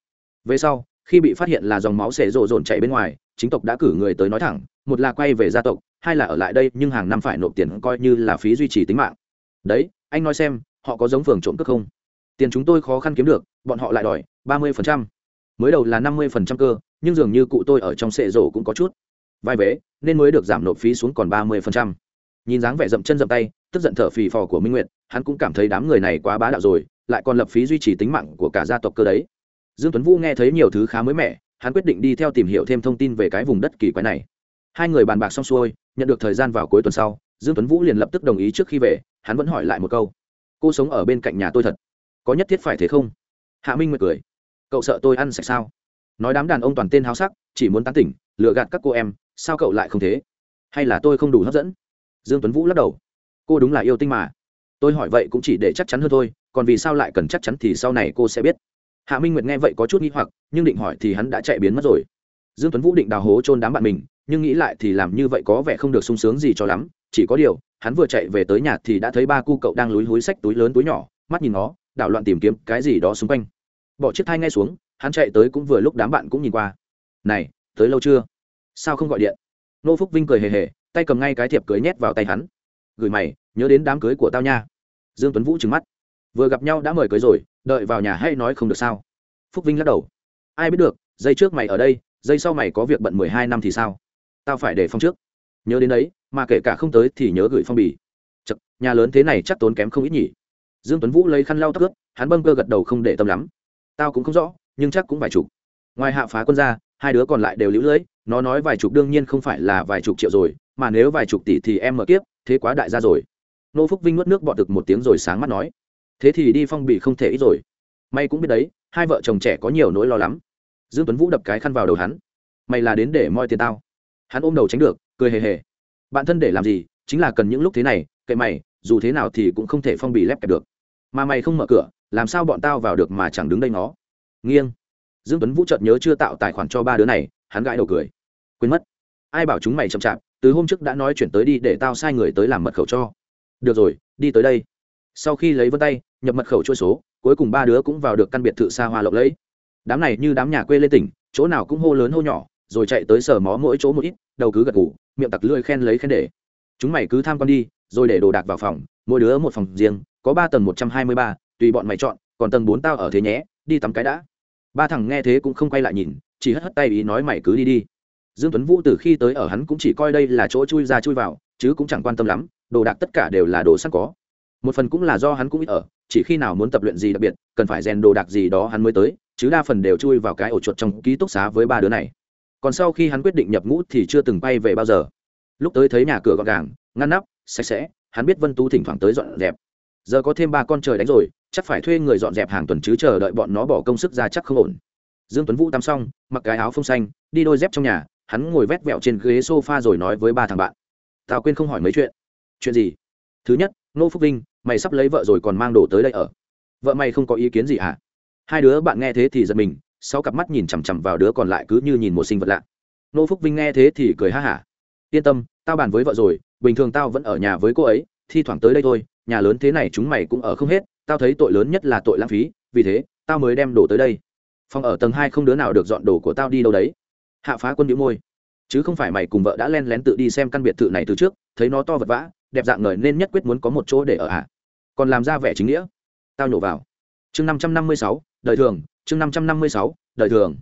Về sau, khi bị phát hiện là dòng máu xế rộ dồn chạy bên ngoài, chính tộc đã cử người tới nói thẳng, một là quay về gia tộc, hai là ở lại đây, nhưng hàng năm phải nộp tiền coi như là phí duy trì tính mạng. Đấy, anh nói xem, họ có giống phường trộm cướp không? Tiền chúng tôi khó khăn kiếm được, bọn họ lại đòi ba mươi phần trăm. Mới đầu là năm mươi phần trăm cơ, nhưng dường như cụ tôi ở trong sệ rổ cũng có chút vai vế, nên mới được giảm nộp phí xuống còn ba mươi phần trăm. Nhìn dáng vẻ dậm chân dậm tay, tức giận thở phì phò của minh nguyệt, hắn cũng cảm thấy đám người này quá bá đạo rồi, lại còn lập phí duy trì tính mạng của cả gia tộc cơ đấy. Dương tuấn vũ nghe thấy nhiều thứ khá mới mẻ, hắn quyết định đi theo tìm hiểu thêm thông tin về cái vùng đất kỳ quái này. Hai người bàn bạc xong xuôi, nhận được thời gian vào cuối tuần sau, dương tuấn vũ liền lập tức đồng ý trước khi về, hắn vẫn hỏi lại một câu. Cô sống ở bên cạnh nhà tôi thật? Có nhất thiết phải thế không? Hạ minh nguyệt cười. Cậu sợ tôi ăn sạch sao? Nói đám đàn ông toàn tên háo sắc, chỉ muốn tán tỉnh, lừa gạt các cô em sao cậu lại không thế? Hay là tôi không đủ hấp dẫn? Dương tuấn vũ lắc đầu. Cô đúng là yêu tinh mà. Tôi hỏi vậy cũng chỉ để chắc chắn hơn thôi, còn vì sao lại cần chắc chắn thì sau này cô sẽ biết. Hạ minh nguyệt nghe vậy có chút nghi hoặc, nhưng định hỏi thì hắn đã chạy biến mất rồi. Dương tuấn vũ định đào hố chôn đám bạn mình, nhưng nghĩ lại thì làm như vậy có vẻ không được sung sướng gì cho lắm. Chỉ có điều, hắn vừa chạy về tới nhà thì đã thấy ba cu cậu đang lúi húi xách túi lớn túi nhỏ, mắt nhìn nó, đảo loạn tìm kiếm cái gì đó xung quanh. Bỏ chiếc thai ngay xuống, hắn chạy tới cũng vừa lúc đám bạn cũng nhìn qua. Này, tới lâu chưa? Sao không gọi điện? Nô phúc vinh cười hề hề tay cầm ngay cái thiệp cưới nhét vào tay hắn. Gửi mày nhớ đến đám cưới của tao nha. Dương tuấn vũ trừng mắt. Vừa gặp nhau đã mời cưới rồi đợi vào nhà hay nói không được sao? Phúc vinh lắc đầu. Ai biết được dây trước mày ở đây dây sau mày có việc bận mười hai năm thì sao? Tao phải để phong trước. Nhớ đến đấy mà kể cả không tới thì nhớ gửi phong bì. Chật, nhà lớn thế này chắc tốn kém không ít nhỉ. Dương tuấn vũ lấy khăn lau tóc ướt hắn bâng cơ gật đầu không để tâm lắm. Tao cũng không rõ nhưng chắc cũng vài chục ngoài hạ phá quân ra hai đứa còn lại đều lũ lưỡi nó nói vài chục đương nhiên không phải là vài chục triệu rồi, mà nếu vài chục tỷ thì em mở kiếp, thế quá đại gia rồi. Nô phúc vinh nuốt nước bọt được một tiếng rồi sáng mắt nói. Thế thì đi phong bị không thể ít rồi. May cũng biết đấy, hai vợ chồng trẻ có nhiều nỗi lo lắm. Dương tuấn vũ đập cái khăn vào đầu hắn. Mày là đến để moi tiền tao. Hắn ôm đầu tránh được, cười hề hề. Bạn thân để làm gì, chính là cần những lúc thế này, kệ mày, dù thế nào thì cũng không thể phong bì lép kẹp được. Mà mày không mở cửa, làm sao bọn tao vào được mà chẳng đứng đây nó nghiêng. Dương tuấn vũ chợt nhớ chưa tạo tài khoản cho ba đứa này hắn gãi đầu cười. Quên mất. Ai bảo chúng mày chậm chạp, từ hôm trước đã nói chuyển tới đi để tao sai người tới làm mật khẩu cho. Được rồi, đi tới đây. Sau khi lấy vân tay, nhập mật khẩu chuỗi số, cuối cùng ba đứa cũng vào được căn biệt thự xa hoa lộng lẫy. Đám này như đám nhà quê lên tỉnh, chỗ nào cũng hô lớn hô nhỏ, rồi chạy tới sờ mó mỗi chỗ một ít, đầu cứ gật ngủ miệng tặc lưỡi khen lấy khen để. Chúng mày cứ tham quan đi, rồi để đồ đạc vào phòng, mỗi đứa một phòng riêng, có ba tầng một trăm hai mươi ba, tùy bọn mày chọn, còn tầng bốn tao ở thế nhé, đi tắm cái đã. Ba thằng nghe thế cũng không quay lại nhìn chỉ hất hất tay ý nói mày cứ đi đi. Dương tuấn vũ từ khi tới ở hắn cũng chỉ coi đây là chỗ chui ra chui vào, chứ cũng chẳng quan tâm lắm, đồ đạc tất cả đều là đồ sẵn có. Một phần cũng là do hắn cũng ít ở, chỉ khi nào muốn tập luyện gì đặc biệt, cần phải rèn đồ đạc gì đó hắn mới tới, chứ đa phần đều chui vào cái ổ chuột trong ký túc xá với ba đứa này. Còn sau khi hắn quyết định nhập ngũ thì chưa từng bay về bao giờ. Lúc tới thấy nhà cửa gọn gàng, ngăn nắp, sạch sẽ, hắn biết vân tú thỉnh thoảng tới dọn dẹp. Giờ có thêm ba con trời đánh rồi, chắc phải thuê người dọn dẹp hàng tuần chứ chờ đợi bọn nó bỏ công sức ra chắc không ổn dương tuấn vũ tắm xong, mặc cái áo phông xanh, đi đôi dép trong nhà, hắn ngồi vét vẹo trên ghế sofa rồi nói với ba thằng bạn. Tao quên không hỏi mấy chuyện. Chuyện gì? Thứ nhất, nô phúc vinh, mày sắp lấy vợ rồi còn mang đồ tới đây ở. Vợ mày không có ý kiến gì hả? Hai đứa bạn nghe thế thì giật mình sáu cặp mắt nhìn chằm chằm vào đứa còn lại cứ như nhìn một sinh vật lạ. Nô phúc vinh nghe thế thì cười ha hả. Yên tâm, tao bàn với vợ rồi, bình thường tao vẫn ở nhà với cô ấy, thi thoảng tới đây thôi, nhà lớn thế này chúng mày cũng ở không hết, tao thấy tội lớn nhất là tội lãng phí, vì thế, tao mới đem đồ tới đây phòng ở tầng hai không đứa nào được dọn đồ của tao đi đâu đấy. Hạ phá quân đĩu môi. Chứ không phải mày cùng vợ đã len lén tự đi xem căn biệt thự này từ trước, thấy nó to vật vã, đẹp dạng ngời nên nhất quyết muốn có một chỗ để ở ạ còn làm ra vẻ chính nghĩa. Tao nhổ vào. Chương năm trăm năm mươi sáu, đời thường, chương năm trăm năm mươi sáu, đời thường.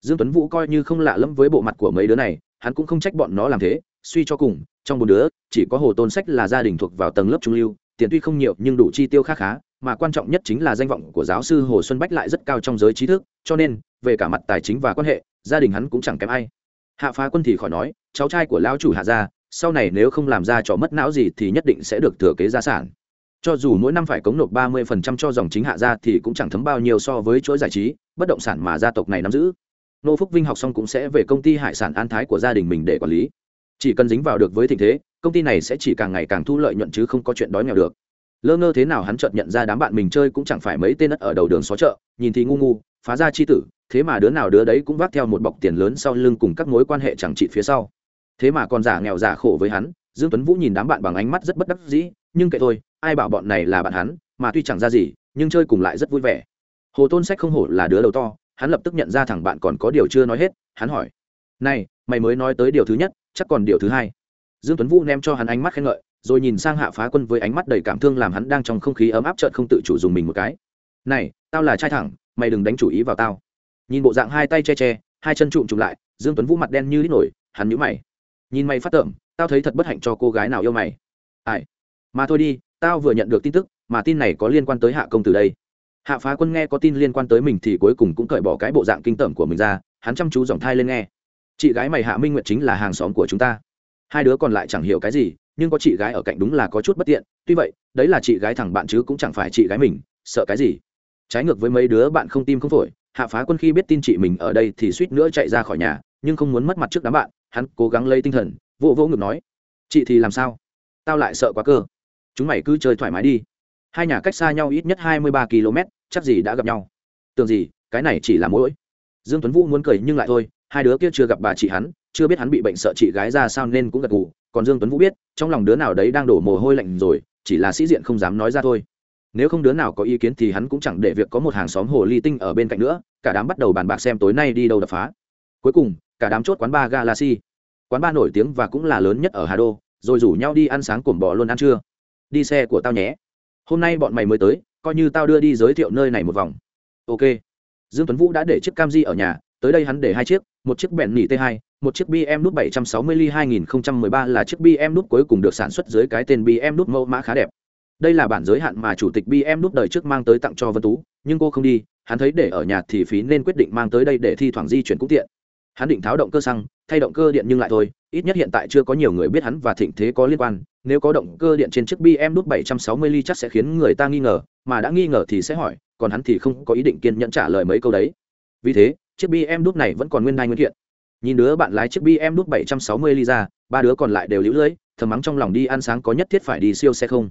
Dương tuấn vũ coi như không lạ lẫm với bộ mặt của mấy đứa này, hắn cũng không trách bọn nó làm thế, suy cho cùng, trong bốn đứa, chỉ có hồ tôn sách là gia đình thuộc vào tầng lớp trung lưu, tiền tuy không nhiều nhưng đủ chi tiêu khá khá mà quan trọng nhất chính là danh vọng của giáo sư hồ xuân bách lại rất cao trong giới trí thức, cho nên, về cả mặt tài chính và quan hệ, gia đình hắn cũng chẳng kém ai. Hạ phá quân thì khỏi nói, cháu trai của lão chủ hạ gia, sau này nếu không làm ra trò mất não gì thì nhất định sẽ được thừa kế gia sản. Cho dù mỗi năm phải cống nộp ba mươi phần trăm cho dòng chính hạ gia thì cũng chẳng thấm bao nhiêu so với chuỗi giải trí, bất động sản mà gia tộc này nắm giữ. Nô phúc vinh học xong cũng sẽ về công ty hải sản an thái của gia đình mình để quản lý. Chỉ cần dính vào được với tình thế, công ty này sẽ chỉ càng ngày càng thu lợi nhuận chứ không có chuyện đói nghèo được lơ ngơ thế nào hắn chợt nhận ra đám bạn mình chơi cũng chẳng phải mấy tên đất ở đầu đường xó chợ, nhìn thì ngu ngu, phá ra chi tử, thế mà đứa nào đứa đấy cũng vác theo một bọc tiền lớn sau lưng cùng các mối quan hệ chẳng trị phía sau. Thế mà còn giả nghèo giả khổ với hắn, dương tuấn vũ nhìn đám bạn bằng ánh mắt rất bất đắc dĩ, nhưng kệ thôi, ai bảo bọn này là bạn hắn, mà tuy chẳng ra gì, nhưng chơi cùng lại rất vui vẻ. Hồ tôn sách không hổ là đứa đầu to, hắn lập tức nhận ra thằng bạn còn có điều chưa nói hết, hắn hỏi, này, mày mới nói tới điều thứ nhất, chắc còn điều thứ hai. Dương tuấn vũ ném cho hắn ánh mắt khen ngợi rồi nhìn sang hạ phá quân với ánh mắt đầy cảm thương làm hắn đang trong không khí ấm áp trợn không tự chủ dùng mình một cái. Này, tao là trai thẳng, mày đừng đánh chủ ý vào tao. Nhìn bộ dạng hai tay che che, hai chân trụm trụm lại, dương tuấn vũ mặt đen như lít nổi, hắn nhíu mày. Nhìn mày phát tởm, tao thấy thật bất hạnh cho cô gái nào yêu mày. Ai? Mà thôi đi, tao vừa nhận được tin tức, mà tin này có liên quan tới hạ công từ đây. Hạ phá quân nghe có tin liên quan tới mình thì cuối cùng cũng cởi bỏ cái bộ dạng kinh tởm của mình ra, hắn chăm chú giọng thai lên nghe. Chị gái mày hạ minh nguyệt chính là hàng xóm của chúng ta. Hai đứa còn lại chẳng hiểu cái gì nhưng có chị gái ở cạnh đúng là có chút bất tiện, tuy vậy, đấy là chị gái thẳng bạn chứ cũng chẳng phải chị gái mình, sợ cái gì? Trái ngược với mấy đứa bạn không tim không phổi, hạ phá quân khi biết tin chị mình ở đây thì suýt nữa chạy ra khỏi nhà, nhưng không muốn mất mặt trước đám bạn, hắn cố gắng lấy tinh thần vô vô ngực nói, chị thì làm sao? Tao lại sợ quá cơ. Chúng mày cứ chơi thoải mái đi. Hai nhà cách xa nhau ít nhất hai mươi ba km, chắc gì đã gặp nhau. Tưởng gì, cái này chỉ là mỗi. Dương tuấn vũ muốn cười nhưng lại thôi, hai đứa kia chưa gặp bà chị hắn, chưa biết hắn bị bệnh sợ chị gái ra sao nên cũng gật gù còn dương tuấn vũ biết, trong lòng đứa nào đấy đang đổ mồ hôi lạnh rồi, chỉ là sĩ diện không dám nói ra thôi. Nếu không đứa nào có ý kiến thì hắn cũng chẳng để việc có một hàng xóm hồ ly tinh ở bên cạnh nữa, cả đám bắt đầu bàn bạc xem tối nay đi đâu đập phá. Cuối cùng, cả đám chốt quán bar galaxy. Quán bar nổi tiếng và cũng là lớn nhất ở hà đô, rồi rủ nhau đi ăn sáng cổm bò luôn ăn trưa. Đi xe của tao nhé. Hôm nay bọn mày mới tới, coi như tao đưa đi giới thiệu nơi này một vòng. Ok. Dương tuấn vũ đã để chiếc cam di ở nhà, tới đây hắn để hai chiếc, một chiếc bẹn nỉ t 2 một chiếc bm nút 760 ly 2013 là chiếc bm nút cuối cùng được sản xuất dưới cái tên bm nút mẫu mã khá đẹp. Đây là bản giới hạn mà chủ tịch bm nút đời trước mang tới tặng cho vân tú, nhưng cô không đi, hắn thấy để ở nhà thì phí nên quyết định mang tới đây để thi thoảng di chuyển cũng tiện. Hắn định tháo động cơ xăng, thay động cơ điện nhưng lại thôi, ít nhất hiện tại chưa có nhiều người biết hắn và thịnh thế có liên quan, nếu có động cơ điện trên chiếc bm nút 760 ly chắc sẽ khiến người ta nghi ngờ, mà đã nghi ngờ thì sẽ hỏi, còn hắn thì không có ý định kiên nhẫn trả lời mấy câu đấy. Vì thế, chiếc bm đúc này vẫn còn nguyên đai nguyên kiện nhìn đứa bạn lái chiếc bm đúc 760 ly ra ba đứa còn lại đều lũ lưỡi thầm mắng trong lòng đi ăn sáng có nhất thiết phải đi siêu xe không.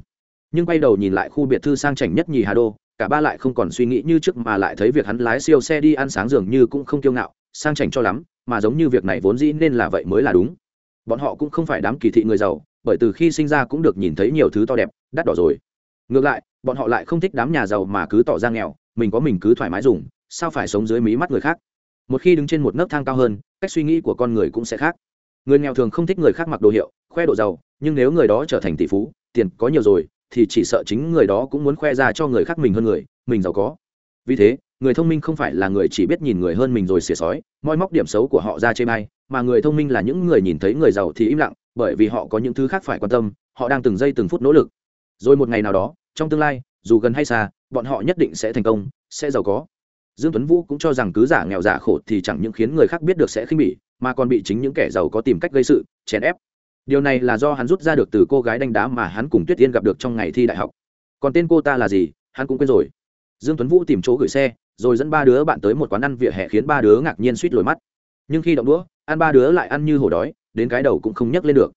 Nhưng quay đầu nhìn lại khu biệt thư sang chảnh nhất nhì hà đô, cả ba lại không còn suy nghĩ như trước mà lại thấy việc hắn lái siêu xe đi ăn sáng dường như cũng không kiêu ngạo, sang chảnh cho lắm, mà giống như việc này vốn dĩ nên là vậy mới là đúng. Bọn họ cũng không phải đám kỳ thị người giàu, bởi từ khi sinh ra cũng được nhìn thấy nhiều thứ to đẹp, đắt đỏ rồi. Ngược lại, bọn họ lại không thích đám nhà giàu mà cứ tỏ ra nghèo, mình có mình cứ thoải mái dùng, sao phải sống dưới mí mắt người khác? Một khi đứng trên một nấc thang cao hơn cách suy nghĩ của con người cũng sẽ khác. Người nghèo thường không thích người khác mặc đồ hiệu, khoe độ giàu, nhưng nếu người đó trở thành tỷ phú, tiền có nhiều rồi, thì chỉ sợ chính người đó cũng muốn khoe ra cho người khác mình hơn người, mình giàu có. Vì thế, người thông minh không phải là người chỉ biết nhìn người hơn mình rồi xỉa sói, moi móc điểm xấu của họ ra chê may mà người thông minh là những người nhìn thấy người giàu thì im lặng, bởi vì họ có những thứ khác phải quan tâm, họ đang từng giây từng phút nỗ lực. Rồi một ngày nào đó, trong tương lai, dù gần hay xa, bọn họ nhất định sẽ thành công, sẽ giàu có dương tuấn vũ cũng cho rằng cứ giả nghèo giả khổ thì chẳng những khiến người khác biết được sẽ khinh bỉ, mà còn bị chính những kẻ giàu có tìm cách gây sự, chèn ép. Điều này là do hắn rút ra được từ cô gái đánh đá mà hắn cùng tuyết yên gặp được trong ngày thi đại học. Còn tên cô ta là gì, hắn cũng quên rồi. Dương tuấn vũ tìm chỗ gửi xe, rồi dẫn ba đứa bạn tới một quán ăn vỉa hè khiến ba đứa ngạc nhiên suýt lồi mắt. Nhưng khi động đũa, ăn ba đứa lại ăn như hổ đói, đến cái đầu cũng không nhấc lên được.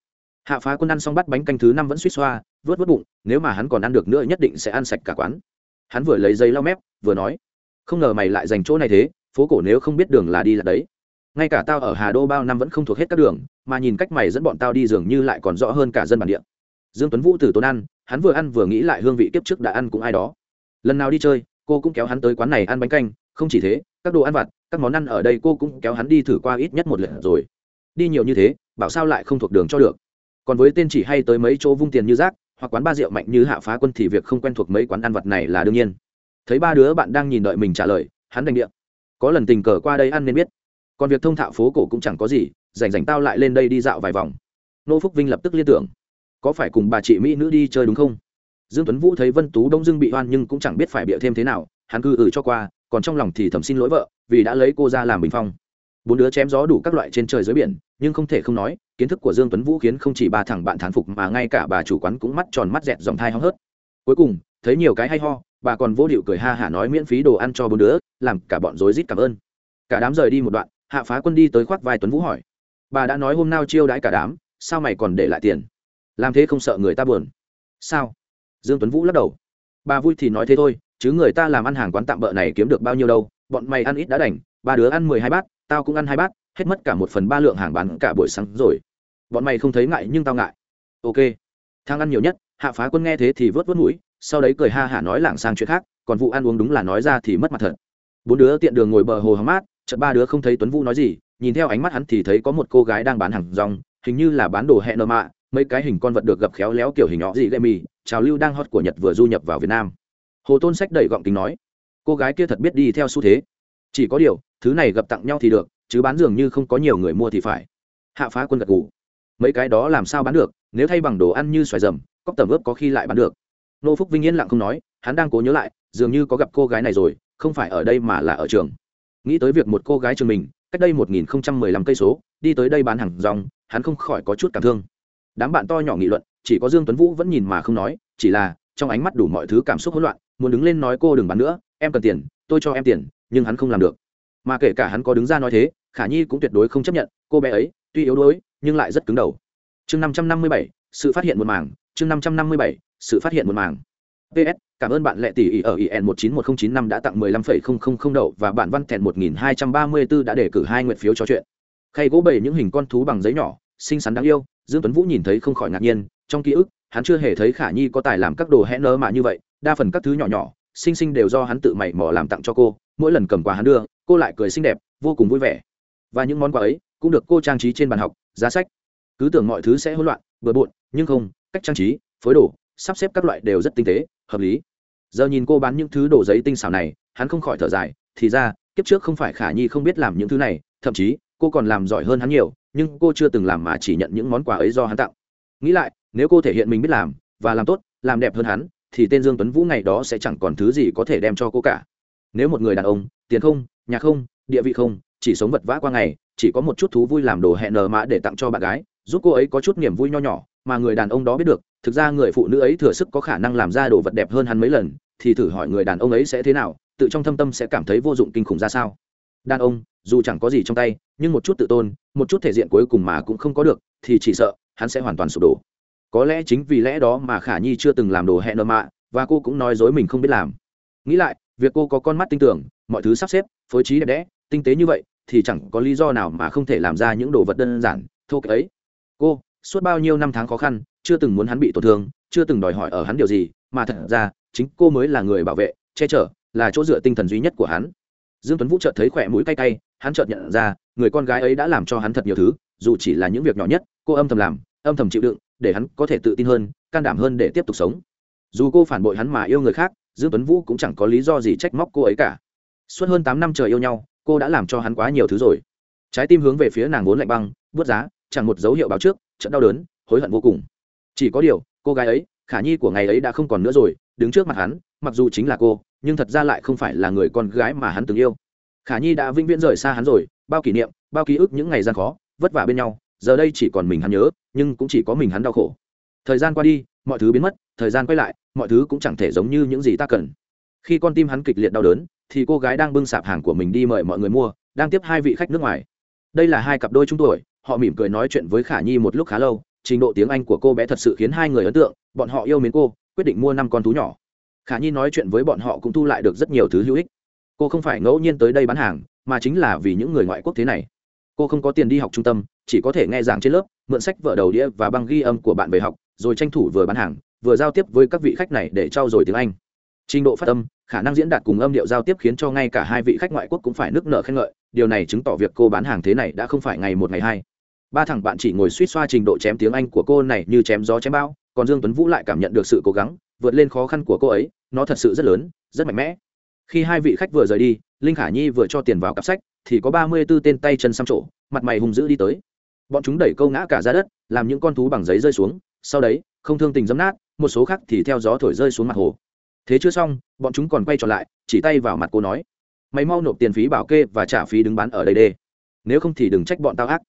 Hạ phá quân ăn xong bắt bánh canh thứ năm vẫn suýt xoa vớt vớt bụng, nếu mà hắn còn ăn được nữa nhất định sẽ ăn sạch cả quán. Hắn vừa lấy giấy lau mép, vừa nói không ngờ mày lại dành chỗ này thế, phố cổ nếu không biết đường là đi là đấy. Ngay cả tao ở hà đô bao năm vẫn không thuộc hết các đường, mà nhìn cách mày dẫn bọn tao đi dường như lại còn rõ hơn cả dân bản địa. Dương tuấn vũ từ tốn ăn, hắn vừa ăn vừa nghĩ lại hương vị kiếp trước đã ăn cũng ai đó. Lần nào đi chơi, cô cũng kéo hắn tới quán này ăn bánh canh, không chỉ thế, các đồ ăn vặt, các món ăn ở đây cô cũng kéo hắn đi thử qua ít nhất một lần rồi. Đi nhiều như thế, bảo sao lại không thuộc đường cho được. Còn với tên chỉ hay tới mấy chỗ vung tiền như rác, hoặc quán ba rượu mạnh như hạ phá quân thì việc không quen thuộc mấy quán ăn vặt này là đương nhiên thấy ba đứa bạn đang nhìn đợi mình trả lời, hắn đành điện. Có lần tình cờ qua đây ăn nên biết. Còn việc thông thạo phố cổ cũng chẳng có gì, rảnh rảnh tao lại lên đây đi dạo vài vòng. Nô phúc vinh lập tức liên tưởng, có phải cùng bà chị mỹ nữ đi chơi đúng không? Dương tuấn vũ thấy vân tú đông dương bị oan nhưng cũng chẳng biết phải bịa thêm thế nào, hắn cứ ừ cho qua, còn trong lòng thì thầm xin lỗi vợ, vì đã lấy cô ra làm bình phong. Bốn đứa chém gió đủ các loại trên trời dưới biển, nhưng không thể không nói, kiến thức của dương tuấn vũ khiến không chỉ ba thằng bạn thán phục mà ngay cả bà chủ quán cũng mắt tròn mắt dẹt dòng thai hóng hớt cuối cùng, thấy nhiều cái hay ho, bà còn vô điệu cười ha hả nói miễn phí đồ ăn cho bốn đứa, làm cả bọn rối rít cảm ơn. Cả đám rời đi một đoạn, hạ phá quân đi tới khoác vai tuấn vũ hỏi. Bà đã nói hôm nào chiêu đãi cả đám, sao mày còn để lại tiền? Làm thế không sợ người ta buồn. Sao? Dương tuấn vũ lắc đầu. Bà vui thì nói thế thôi, chứ người ta làm ăn hàng quán tạm bợ này kiếm được bao nhiêu đâu, bọn mày ăn ít đã đành, ba đứa ăn mười hai bát, tao cũng ăn hai bát, hết mất cả một phần ba lượng hàng bán cả buổi sáng rồi. Bọn mày không thấy ngại nhưng tao ngại. Ok. Thang ăn nhiều nhất hạ phá quân nghe thế thì vớt vớt mũi, sau đấy cười ha hả nói lảng sang chuyện khác, còn vụ ăn uống đúng là nói ra thì mất mặt thật. Bốn đứa tiện đường ngồi bờ hồ hóng mát, chợt ba đứa không thấy tuấn vũ nói gì, nhìn theo ánh mắt hắn thì thấy có một cô gái đang bán hàng rong, hình như là bán đồ hẹn nợ mạ, mấy cái hình con vật được gập khéo léo kiểu hình nhỏ gì gây mì trào lưu đang hot của nhật vừa du nhập vào việt nam. Hồ tôn sách đẩy gọng kính nói, cô gái kia thật biết đi theo xu thế. Chỉ có điều, thứ này gặp tặng nhau thì được, chứ bán dường như không có nhiều người mua thì phải. Hạ phá quân gật gù, mấy cái đó làm sao bán được, nếu thay bằng đồ ăn như xoài rầm cóc tẩm ướp có khi lại bán được. Nô phúc vinh yên lặng không nói, hắn đang cố nhớ lại, dường như có gặp cô gái này rồi, không phải ở đây mà là ở trường. Nghĩ tới việc một cô gái trường mình, cách đây một nghìn không trăm mười lăm cây số, đi tới đây bán hàng rong, hắn không khỏi có chút cảm thương. Đám bạn to nhỏ nghị luận, chỉ có dương tuấn vũ vẫn nhìn mà không nói, chỉ là trong ánh mắt đủ mọi thứ cảm xúc hỗn loạn, muốn đứng lên nói cô đừng bán nữa, em cần tiền, tôi cho em tiền, nhưng hắn không làm được. Mà kể cả hắn có đứng ra nói thế, khả nhi cũng tuyệt đối không chấp nhận, cô bé ấy tuy yếu đuối, nhưng lại rất cứng đầu. Chương năm trăm năm mươi bảy sự phát hiện một mảng, chương năm trăm năm mươi bảy, sự phát hiện một mảng. Ps cảm ơn bạn lệ tỷ ỉ ở EN một chín một không chín năm đã tặng mười lăm phẩy không không không đậu và bạn văn thẹn một nghìn hai trăm ba mươi bốn đã đề cử hai nguyện phiếu trò chuyện. Khay gỗ bầy những hình con thú bằng giấy nhỏ, xinh xắn đáng yêu, dương tuấn vũ nhìn thấy không khỏi ngạc nhiên, trong ký ức, hắn chưa hề thấy khả nhi có tài làm các đồ hẽ nơ mà như vậy, đa phần các thứ nhỏ nhỏ, xinh xinh đều do hắn tự mày mò làm tặng cho cô, mỗi lần cầm quà hắn đưa, cô lại cười xinh đẹp, vô cùng vui vẻ. Và những món quà ấy cũng được cô trang trí trên bàn học, giá sách cứ tưởng mọi thứ sẽ hỗn loạn, bừa bộn, nhưng không, cách trang trí, phối đồ, sắp xếp các loại đều rất tinh tế, hợp lý. Giờ nhìn cô bán những thứ đồ giấy tinh xảo này, hắn không khỏi thở dài, thì ra, kiếp trước không phải khả nhi không biết làm những thứ này, thậm chí, cô còn làm giỏi hơn hắn nhiều, nhưng cô chưa từng làm mà chỉ nhận những món quà ấy do hắn tặng. Nghĩ lại, nếu cô thể hiện mình biết làm, và làm tốt, làm đẹp hơn hắn, thì tên dương tuấn vũ ngày đó sẽ chẳng còn thứ gì có thể đem cho cô cả. Nếu một người đàn ông, tiền không, nhà không, địa vị không, chỉ sống vật vã qua ngày, chỉ có một chút thú vui làm đồ hẹn nờ mã để tặng cho bạn gái giúp cô ấy có chút niềm vui nho nhỏ, mà người đàn ông đó biết được, thực ra người phụ nữ ấy thừa sức có khả năng làm ra đồ vật đẹp hơn hắn mấy lần, thì thử hỏi người đàn ông ấy sẽ thế nào, tự trong thâm tâm sẽ cảm thấy vô dụng kinh khủng ra sao. Đàn ông, dù chẳng có gì trong tay, nhưng một chút tự tôn, một chút thể diện cuối cùng mà cũng không có được, thì chỉ sợ, hắn sẽ hoàn toàn sụp đổ. Có lẽ chính vì lẽ đó mà khả nhi chưa từng làm đồ hẹn nợ mạ và cô cũng nói dối mình không biết làm. Nghĩ lại, việc cô có con mắt tinh tưởng mọi thứ sắp xếp, phối trí đẹp đẽ, tinh tế như vậy, thì chẳng có lý do nào mà không thể làm ra những đồ vật đơn giản, thô kệch ấy cô, suốt bao nhiêu năm tháng khó khăn, chưa từng muốn hắn bị tổn thương, chưa từng đòi hỏi ở hắn điều gì, mà thật ra, chính cô mới là người bảo vệ, che chở, là chỗ dựa tinh thần duy nhất của hắn. Dương tuấn vũ chợt thấy khỏe mũi cay cay, hắn chợt nhận ra, người con gái ấy đã làm cho hắn thật nhiều thứ, dù chỉ là những việc nhỏ nhất, cô âm thầm làm, âm thầm chịu đựng, để hắn có thể tự tin hơn, can đảm hơn để tiếp tục sống. Dù cô phản bội hắn mà yêu người khác, dương tuấn vũ cũng chẳng có lý do gì trách móc cô ấy cả. Suốt hơn tám năm trời yêu nhau, cô đã làm cho hắn quá nhiều thứ rồi. Trái tim hướng về phía nàng vốn lạnh băng, buốt giá chẳng một dấu hiệu báo trước trận đau đớn, hối hận vô cùng. Chỉ có điều, cô gái ấy, khả nhi của ngày ấy đã không còn nữa rồi, đứng trước mặt hắn, mặc dù chính là cô, nhưng thật ra lại không phải là người con gái mà hắn từng yêu. Khả nhi đã vĩnh viễn rời xa hắn rồi, bao kỷ niệm, bao ký ức những ngày gian khó, vất vả bên nhau, giờ đây chỉ còn mình hắn nhớ, nhưng cũng chỉ có mình hắn đau khổ. Thời gian qua đi, mọi thứ biến mất, thời gian quay lại, mọi thứ cũng chẳng thể giống như những gì ta cần. Khi con tim hắn kịch liệt đau đớn, thì cô gái đang bưng sạp hàng của mình đi mời mọi người mua, đang tiếp hai vị khách nước ngoài. Đây là hai cặp đôi trung tuổi họ mỉm cười nói chuyện với khả nhi một lúc khá lâu, trình độ tiếng anh của cô bé thật sự khiến hai người ấn tượng, bọn họ yêu mến cô, quyết định mua năm con thú nhỏ. Khả nhi nói chuyện với bọn họ cũng thu lại được rất nhiều thứ hữu ích. Cô không phải ngẫu nhiên tới đây bán hàng, mà chính là vì những người ngoại quốc thế này. Cô không có tiền đi học trung tâm, chỉ có thể nghe giảng trên lớp, mượn sách vở đầu đĩa và băng ghi âm của bạn về học, rồi tranh thủ vừa bán hàng, vừa giao tiếp với các vị khách này để trao dồi tiếng anh. Trình độ phát âm, khả năng diễn đạt cùng âm điệu giao tiếp khiến cho ngay cả hai vị khách ngoại quốc cũng phải nức nở khen ngợi, điều này chứng tỏ việc cô bán hàng thế này đã không phải ngày một ngày hai ba thằng bạn chỉ ngồi suýt xoa trình độ chém tiếng anh của cô này như chém gió chém bao còn dương tuấn vũ lại cảm nhận được sự cố gắng, vượt lên khó khăn của cô ấy, nó thật sự rất lớn, rất mạnh mẽ. Khi hai vị khách vừa rời đi, linh khả nhi vừa cho tiền vào cặp sách, thì có ba mươi b tên tay chân xăm trổ, mặt mày hung dữ đi tới. Bọn chúng đẩy câu ngã cả ra đất, làm những con thú bằng giấy rơi xuống. Sau đấy, không thương tình dấm nát, một số khác thì theo gió thổi rơi xuống mặt hồ. Thế chưa xong, bọn chúng còn quay trở lại, chỉ tay vào mặt cô nói, mày mau nộp tiền phí bảo kê và trả phí đứng bán ở đây đê. Nếu không thì đừng trách bọn tao ác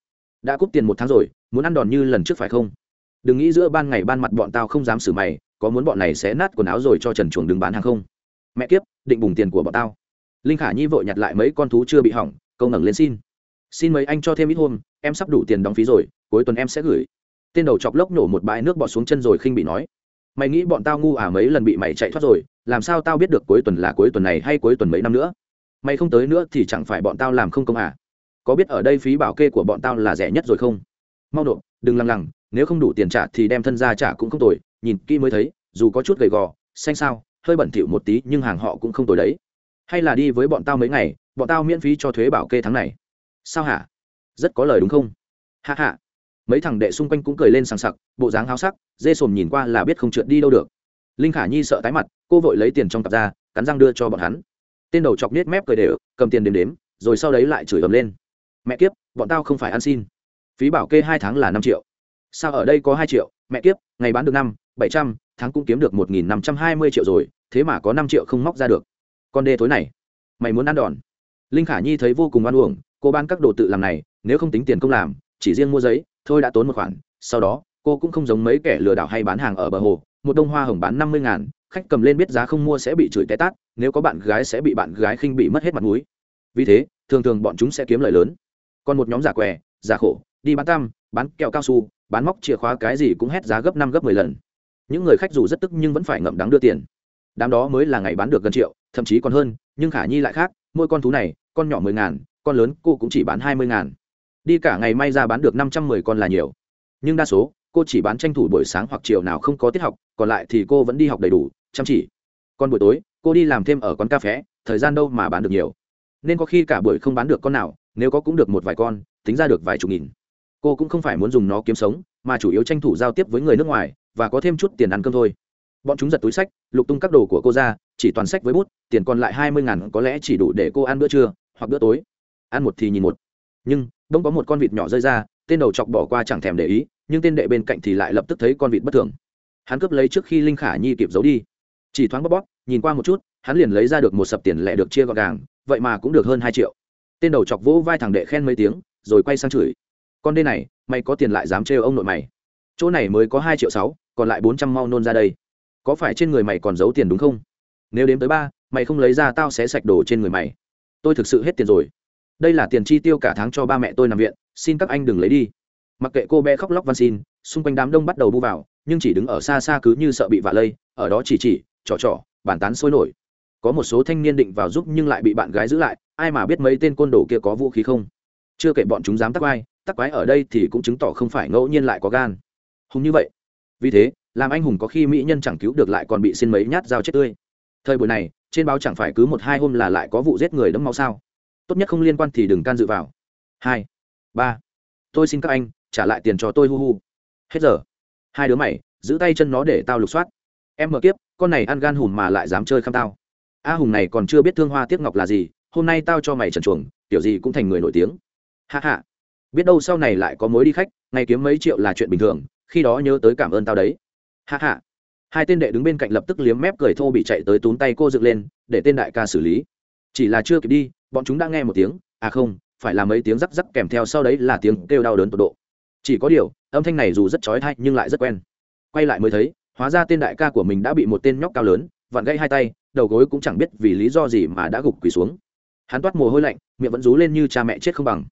đã cúp tiền một tháng rồi, muốn ăn đòn như lần trước phải không? Đừng nghĩ giữa ban ngày ban mặt bọn tao không dám xử mày, có muốn bọn này sẽ nát quần áo rồi cho trần chuồng đứng bán hàng không? Mẹ kiếp, định bùng tiền của bọn tao. Linh khả nhi vội nhặt lại mấy con thú chưa bị hỏng, câu ngẩng lên xin. Xin mấy anh cho thêm ít hôm, em sắp đủ tiền đóng phí rồi, cuối tuần em sẽ gửi. Tên đầu chọc lốc nổ một bãi nước bọt xuống chân rồi khinh bị nói. Mày nghĩ bọn tao ngu à mấy lần bị mày chạy thoát rồi, làm sao tao biết được cuối tuần là cuối tuần này hay cuối tuần mấy năm nữa? Mày không tới nữa thì chẳng phải bọn tao làm không công à? Có biết ở đây phí bảo kê của bọn tao là rẻ nhất rồi không? Mau nộp, đừng lằng lằng, nếu không đủ tiền trả thì đem thân ra trả cũng không tồi, nhìn kỹ mới thấy, dù có chút gầy gò, xanh sao, hơi bẩn thỉu một tí nhưng hàng họ cũng không tồi đấy. Hay là đi với bọn tao mấy ngày, bọn tao miễn phí cho thuế bảo kê tháng này. Sao hả? Rất có lời đúng không? Hạ hạ mấy thằng đệ xung quanh cũng cười lên sằng sặc, bộ dáng háo sắc, dê sồm nhìn qua là biết không trượt đi đâu được. Linh khả nhi sợ tái mặt, cô vội lấy tiền trong cặp ra, cắn răng đưa cho bọn hắn. Tên đầu chọc nết mép cười đều, cầm tiền đếm đếm, rồi sau đấy lại chửi ầm lên mẹ kiếp, bọn tao không phải ăn xin. Phí bảo kê hai tháng là năm triệu. Sao ở đây có hai triệu? Mẹ kiếp, ngày bán được năm, bảy trăm, tháng cũng kiếm được một nghìn năm trăm hai mươi triệu rồi, thế mà có năm triệu không móc ra được. Con đê tối này, mày muốn ăn đòn. Linh khả nhi thấy vô cùng oan uổng, cô bán các đồ tự làm này, nếu không tính tiền công làm, chỉ riêng mua giấy, thôi đã tốn một khoản. Sau đó, cô cũng không giống mấy kẻ lừa đảo hay bán hàng ở bờ hồ, một đông hoa hồng bán năm mươi ngàn, khách cầm lên biết giá không mua sẽ bị chửi té tát, nếu có bạn gái sẽ bị bạn gái khinh bị mất hết mặt mũi. Vì thế, thường thường bọn chúng sẽ kiếm lời lớn còn một nhóm giả què, giả khổ, đi bán tăm bán kẹo cao su, bán móc chìa khóa cái gì cũng hét giá gấp năm gấp mười lần. Những người khách dù rất tức nhưng vẫn phải ngậm đắng đưa tiền. Đám đó mới là ngày bán được gần triệu, thậm chí còn hơn, nhưng khả nhi lại khác, mỗi con thú này, con nhỏ mười ngàn, con lớn cô cũng chỉ bán hai mươi ngàn. Đi cả ngày may ra bán được năm trăm mười con là nhiều. Nhưng đa số, cô chỉ bán tranh thủ buổi sáng hoặc chiều nào không có tiết học, còn lại thì cô vẫn đi học đầy đủ, chăm chỉ. Còn buổi tối, cô đi làm thêm ở quán cà phé thời gian đâu mà bán được nhiều. Nên có khi cả buổi không bán được con nào nếu có cũng được một vài con, tính ra được vài chục nghìn. Cô cũng không phải muốn dùng nó kiếm sống, mà chủ yếu tranh thủ giao tiếp với người nước ngoài, và có thêm chút tiền ăn cơm thôi. Bọn chúng giật túi sách, lục tung các đồ của cô ra, chỉ toàn sách với bút, tiền còn lại hai mươi ngàn, có lẽ chỉ đủ để cô ăn bữa trưa, hoặc bữa tối. Ăn một thì nhìn một. Nhưng đông có một con vịt nhỏ rơi ra, tên đầu chọc bỏ qua chẳng thèm để ý, nhưng tên đệ bên cạnh thì lại lập tức thấy con vịt bất thường. Hắn cướp lấy trước khi linh khả nhi kịp giấu đi. Chỉ thoáng bóp bóp, nhìn qua một chút, hắn liền lấy ra được một sập tiền lẻ được chia gọn gàng, vậy mà cũng được hơn hai triệu tên đầu chọc vỗ vai thằng đệ khen mấy tiếng, rồi quay sang chửi. Con đê này, mày có tiền lại dám trêu ông nội mày. Chỗ này mới có hai triệu sáu, còn lại bốn trăm mau nôn ra đây. Có phải trên người mày còn giấu tiền đúng không? Nếu đếm tới ba, mày không lấy ra tao sẽ sạch đồ trên người mày. Tôi thực sự hết tiền rồi. Đây là tiền chi tiêu cả tháng cho ba mẹ tôi nằm viện, xin các anh đừng lấy đi. Mặc kệ cô bé khóc lóc van xin, xung quanh đám đông bắt đầu bu vào, nhưng chỉ đứng ở xa xa cứ như sợ bị vạ lây, ở đó chỉ chỉ, trò trò, bàn tán sôi nổi có một số thanh niên định vào giúp nhưng lại bị bạn gái giữ lại, ai mà biết mấy tên côn đồ kia có vũ khí không? Chưa kể bọn chúng dám tắc quái tắc quái ở đây thì cũng chứng tỏ không phải ngẫu nhiên lại có gan. Hùng như vậy. Vì thế, làm anh hùng có khi mỹ nhân chẳng cứu được lại còn bị xin mấy nhát dao chết tươi. Thời buổi này, trên báo chẳng phải cứ một hai hôm là lại có vụ giết người đẫm máu sao? Tốt nhất không liên quan thì đừng can dự vào. Hai, ba. Tôi xin các anh, trả lại tiền cho tôi, hu hu. Hết giờ. Hai đứa mày, giữ tay chân nó để tao lục soát. Em mở kiếp, con này ăn gan hùm mà lại dám chơi khăm tao a hùng này còn chưa biết thương hoa tiếc ngọc là gì, hôm nay tao cho mày trần chuồng kiểu gì cũng thành người nổi tiếng. Hạ hạ biết đâu sau này lại có mối đi khách, ngày kiếm mấy triệu là chuyện bình thường, khi đó nhớ tới cảm ơn tao đấy. Hạ hạ hai tên đệ đứng bên cạnh lập tức liếm mép cười thô bị chạy tới tún tay cô dựng lên, để tên đại ca xử lý. Chỉ là chưa kịp đi, bọn chúng đã nghe một tiếng à không, phải là mấy tiếng rắc rắc kèm theo sau đấy là tiếng kêu đau đớn tột độ. Chỉ có điều, âm thanh này dù rất trói thai nhưng lại rất quen. Quay lại mới thấy, hóa ra tên đại ca của mình đã bị một tên nhóc cao lớn, vặn gãy hai tay đầu gối cũng chẳng biết vì lý do gì mà đã gục quỳ xuống. Hắn toát mồ hôi lạnh, miệng vẫn rú lên như cha mẹ chết không bằng.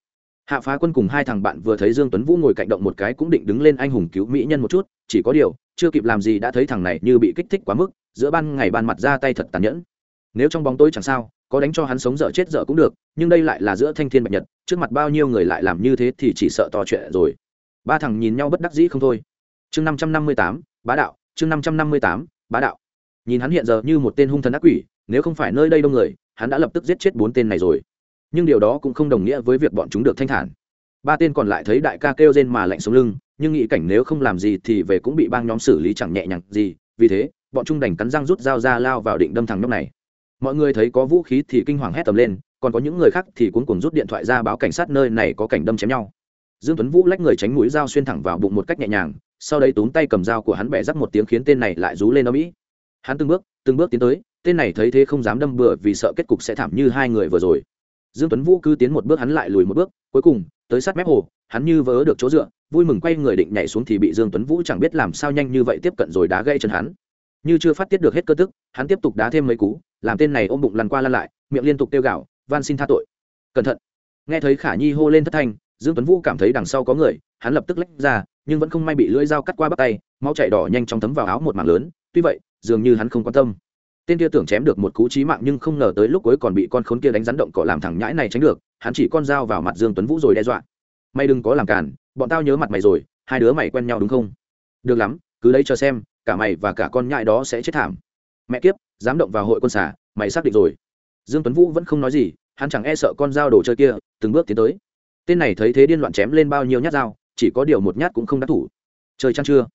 Hạ phá quân cùng hai thằng bạn vừa thấy dương tuấn vũ ngồi cạnh động một cái cũng định đứng lên anh hùng cứu mỹ nhân một chút, chỉ có điều, chưa kịp làm gì đã thấy thằng này như bị kích thích quá mức, giữa ban ngày ban mặt ra tay thật tàn nhẫn. Nếu trong bóng tối chẳng sao, có đánh cho hắn sống dở chết dở cũng được, nhưng đây lại là giữa thanh thiên bạch nhật, trước mặt bao nhiêu người lại làm như thế thì chỉ sợ to chuyện rồi. Ba thằng nhìn nhau bất đắc dĩ không thôi. Chương năm trăm năm mươi tám, bá đạo, chương năm trăm năm mươi tám, bá đạo nhìn hắn hiện giờ như một tên hung thần ác quỷ, nếu không phải nơi đây đông người, hắn đã lập tức giết chết bốn tên này rồi. Nhưng điều đó cũng không đồng nghĩa với việc bọn chúng được thanh thản. Ba tên còn lại thấy đại ca kêu rên mà lạnh sống lưng, nhưng nghĩ cảnh nếu không làm gì thì về cũng bị bang nhóm xử lý chẳng nhẹ nhàng gì, vì thế, bọn chúng đành cắn răng rút dao ra lao vào định đâm thằng nhóc này. Mọi người thấy có vũ khí thì kinh hoàng hét tầm lên, còn có những người khác thì cuốn cuồng rút điện thoại ra báo cảnh sát nơi này có cảnh đâm chém nhau. Dương tuấn vũ lách người tránh mũi dao xuyên thẳng vào bụng một cách nhẹ nhàng, sau đấy túm tay cầm dao của hắn bẻ rắc một tiếng khiến tên này lại rú lên ở mỹ hắn từng bước từng bước tiến tới, tên này thấy thế không dám đâm bừa vì sợ kết cục sẽ thảm như hai người vừa rồi. Dương tuấn vũ cứ tiến một bước hắn lại lùi một bước, cuối cùng, tới sát mép hồ, hắn như vớ được chỗ dựa, vui mừng quay người định nhảy xuống thì bị dương tuấn vũ chẳng biết làm sao nhanh như vậy tiếp cận rồi đá gãy chân hắn. Như chưa phát tiết được hết cơ tức, hắn tiếp tục đá thêm mấy cú, làm tên này ôm bụng lăn qua lăn lại, miệng liên tục kêu gào, van xin tha tội. Cẩn thận. Nghe thấy khả nhi hô lên thất thanh, dương tuấn vũ cảm thấy đằng sau có người, hắn lập tức lách ra, nhưng vẫn không may bị lưỡi dao cắt qua bắp tay, máu chảy đỏ nhanh chóng thấm vào áo một mảng lớn tuy vậy, dường như hắn không quan tâm. Tên kia tưởng chém được một cú chí mạng nhưng không ngờ tới lúc cuối còn bị con khốn kia đánh rắn động cỏ làm thẳng nhãi này tránh được, hắn chỉ con dao vào mặt dương tuấn vũ rồi đe dọa. Mày đừng có làm cản bọn tao nhớ mặt mày rồi, hai đứa mày quen nhau đúng không? Được lắm, cứ lấy cho xem, cả mày và cả con nhãi đó sẽ chết thảm. Mẹ kiếp, dám động vào hội quân xả mày xác định rồi. Dương tuấn vũ vẫn không nói gì, hắn chẳng e sợ con dao đồ chơi kia, từng bước tiến tới. Tên này thấy thế điên loạn chém lên bao nhiêu nhát dao, chỉ có điều một nhát cũng không đắc thủ. Chơi chăng chưa?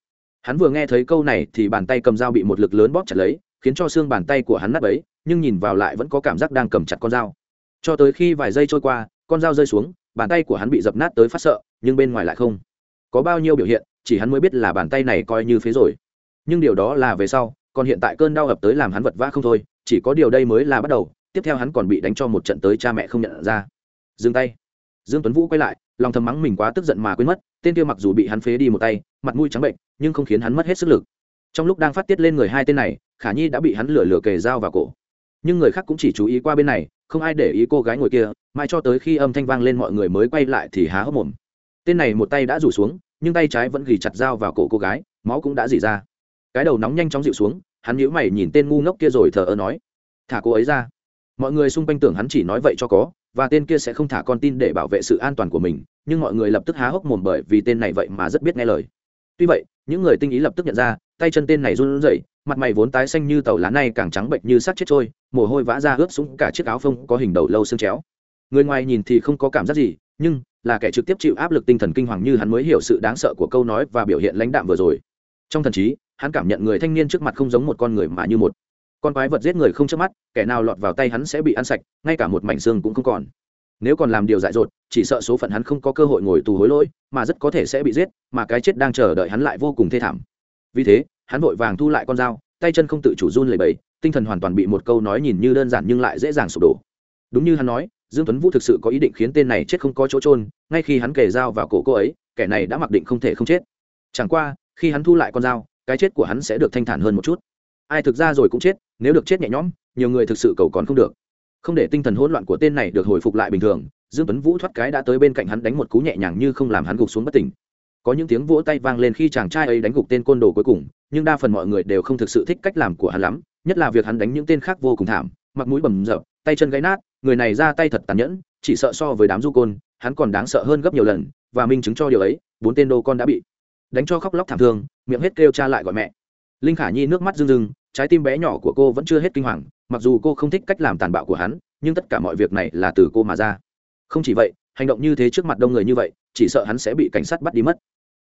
Hắn vừa nghe thấy câu này thì bàn tay cầm dao bị một lực lớn bóp chặt lấy, khiến cho xương bàn tay của hắn nát ấy nhưng nhìn vào lại vẫn có cảm giác đang cầm chặt con dao. Cho tới khi vài giây trôi qua, con dao rơi xuống, bàn tay của hắn bị dập nát tới phát sợ, nhưng bên ngoài lại không. Có bao nhiêu biểu hiện, chỉ hắn mới biết là bàn tay này coi như phế rồi. Nhưng điều đó là về sau, còn hiện tại cơn đau ập tới làm hắn vật vã không thôi, chỉ có điều đây mới là bắt đầu, tiếp theo hắn còn bị đánh cho một trận tới cha mẹ không nhận ra. Dừng tay. Dương tuấn vũ quay lại lòng thầm mắng mình quá tức giận mà quên mất, tên kia mặc dù bị hắn phế đi một tay, mặt mũi trắng bệnh, nhưng không khiến hắn mất hết sức lực. Trong lúc đang phát tiết lên người hai tên này, khả nhi đã bị hắn lửa lửa kề dao vào cổ. Nhưng người khác cũng chỉ chú ý qua bên này, không ai để ý cô gái ngồi kia, mãi cho tới khi âm thanh vang lên mọi người mới quay lại thì há hốc mồm. Tên này một tay đã rủ xuống, nhưng tay trái vẫn gỉ chặt dao vào cổ cô gái, máu cũng đã dỉ ra. Cái đầu nóng nhanh chóng dịu xuống, hắn nhíu mày nhìn tên ngu ngốc kia rồi thờ ơ nói, thả cô ấy ra. Mọi người xung quanh tưởng hắn chỉ nói vậy cho có và tên kia sẽ không thả con tin để bảo vệ sự an toàn của mình, nhưng mọi người lập tức há hốc mồm bởi vì tên này vậy mà rất biết nghe lời. Tuy vậy, những người tinh ý lập tức nhận ra, tay chân tên này run rẩy, mặt mày vốn tái xanh như tàu lá này càng trắng bệnh như sát chết trôi, mồ hôi vã ra ướt sũng cả chiếc áo phông có hình đầu lâu xương chéo. Người ngoài nhìn thì không có cảm giác gì, nhưng là kẻ trực tiếp chịu áp lực tinh thần kinh hoàng như hắn mới hiểu sự đáng sợ của câu nói và biểu hiện lãnh đạm vừa rồi. Trong thần trí, hắn cảm nhận người thanh niên trước mặt không giống một con người mà như một con quái vật giết người không chớp mắt, kẻ nào lọt vào tay hắn sẽ bị ăn sạch, ngay cả một mảnh xương cũng không còn. Nếu còn làm điều dại dột, chỉ sợ số phận hắn không có cơ hội ngồi tù hối lỗi, mà rất có thể sẽ bị giết, mà cái chết đang chờ đợi hắn lại vô cùng thê thảm. Vì thế, hắn vội vàng thu lại con dao, tay chân không tự chủ run lẩy bẩy, tinh thần hoàn toàn bị một câu nói nhìn như đơn giản nhưng lại dễ dàng sụp đổ. Đúng như hắn nói, dương tuấn vũ thực sự có ý định khiến tên này chết không có chỗ trôn ngay khi hắn kề dao vào cổ cô ấy, kẻ này đã mặc định không thể không chết. Chẳng qua, khi hắn thu lại con dao, cái chết của hắn sẽ được thanh thản hơn một chút ai thực ra rồi cũng chết, nếu được chết nhẹ nhõm, nhiều người thực sự cầu còn không được. Không để tinh thần hỗn loạn của tên này được hồi phục lại bình thường, dương tuấn vũ thoát cái đã tới bên cạnh hắn đánh một cú nhẹ nhàng như không làm hắn gục xuống bất tỉnh. Có những tiếng vỗ tay vang lên khi chàng trai ấy đánh gục tên côn đồ cuối cùng, nhưng đa phần mọi người đều không thực sự thích cách làm của hắn lắm, nhất là việc hắn đánh những tên khác vô cùng thảm, Mặt mũi bầm dập, tay chân gãy nát, người này ra tay thật tàn nhẫn, chỉ sợ so với đám du côn, hắn còn đáng sợ hơn gấp nhiều lần, và minh chứng cho điều ấy, bốn tên đô con đã bị đánh cho khóc lóc thảm thương, miệng hết kêu cha lại gọi mẹ linh khả nhi nước mắt rưng rưng, trái tim bé nhỏ của cô vẫn chưa hết kinh hoàng, mặc dù cô không thích cách làm tàn bạo của hắn, nhưng tất cả mọi việc này là từ cô mà ra. Không chỉ vậy, hành động như thế trước mặt đông người như vậy, chỉ sợ hắn sẽ bị cảnh sát bắt đi mất.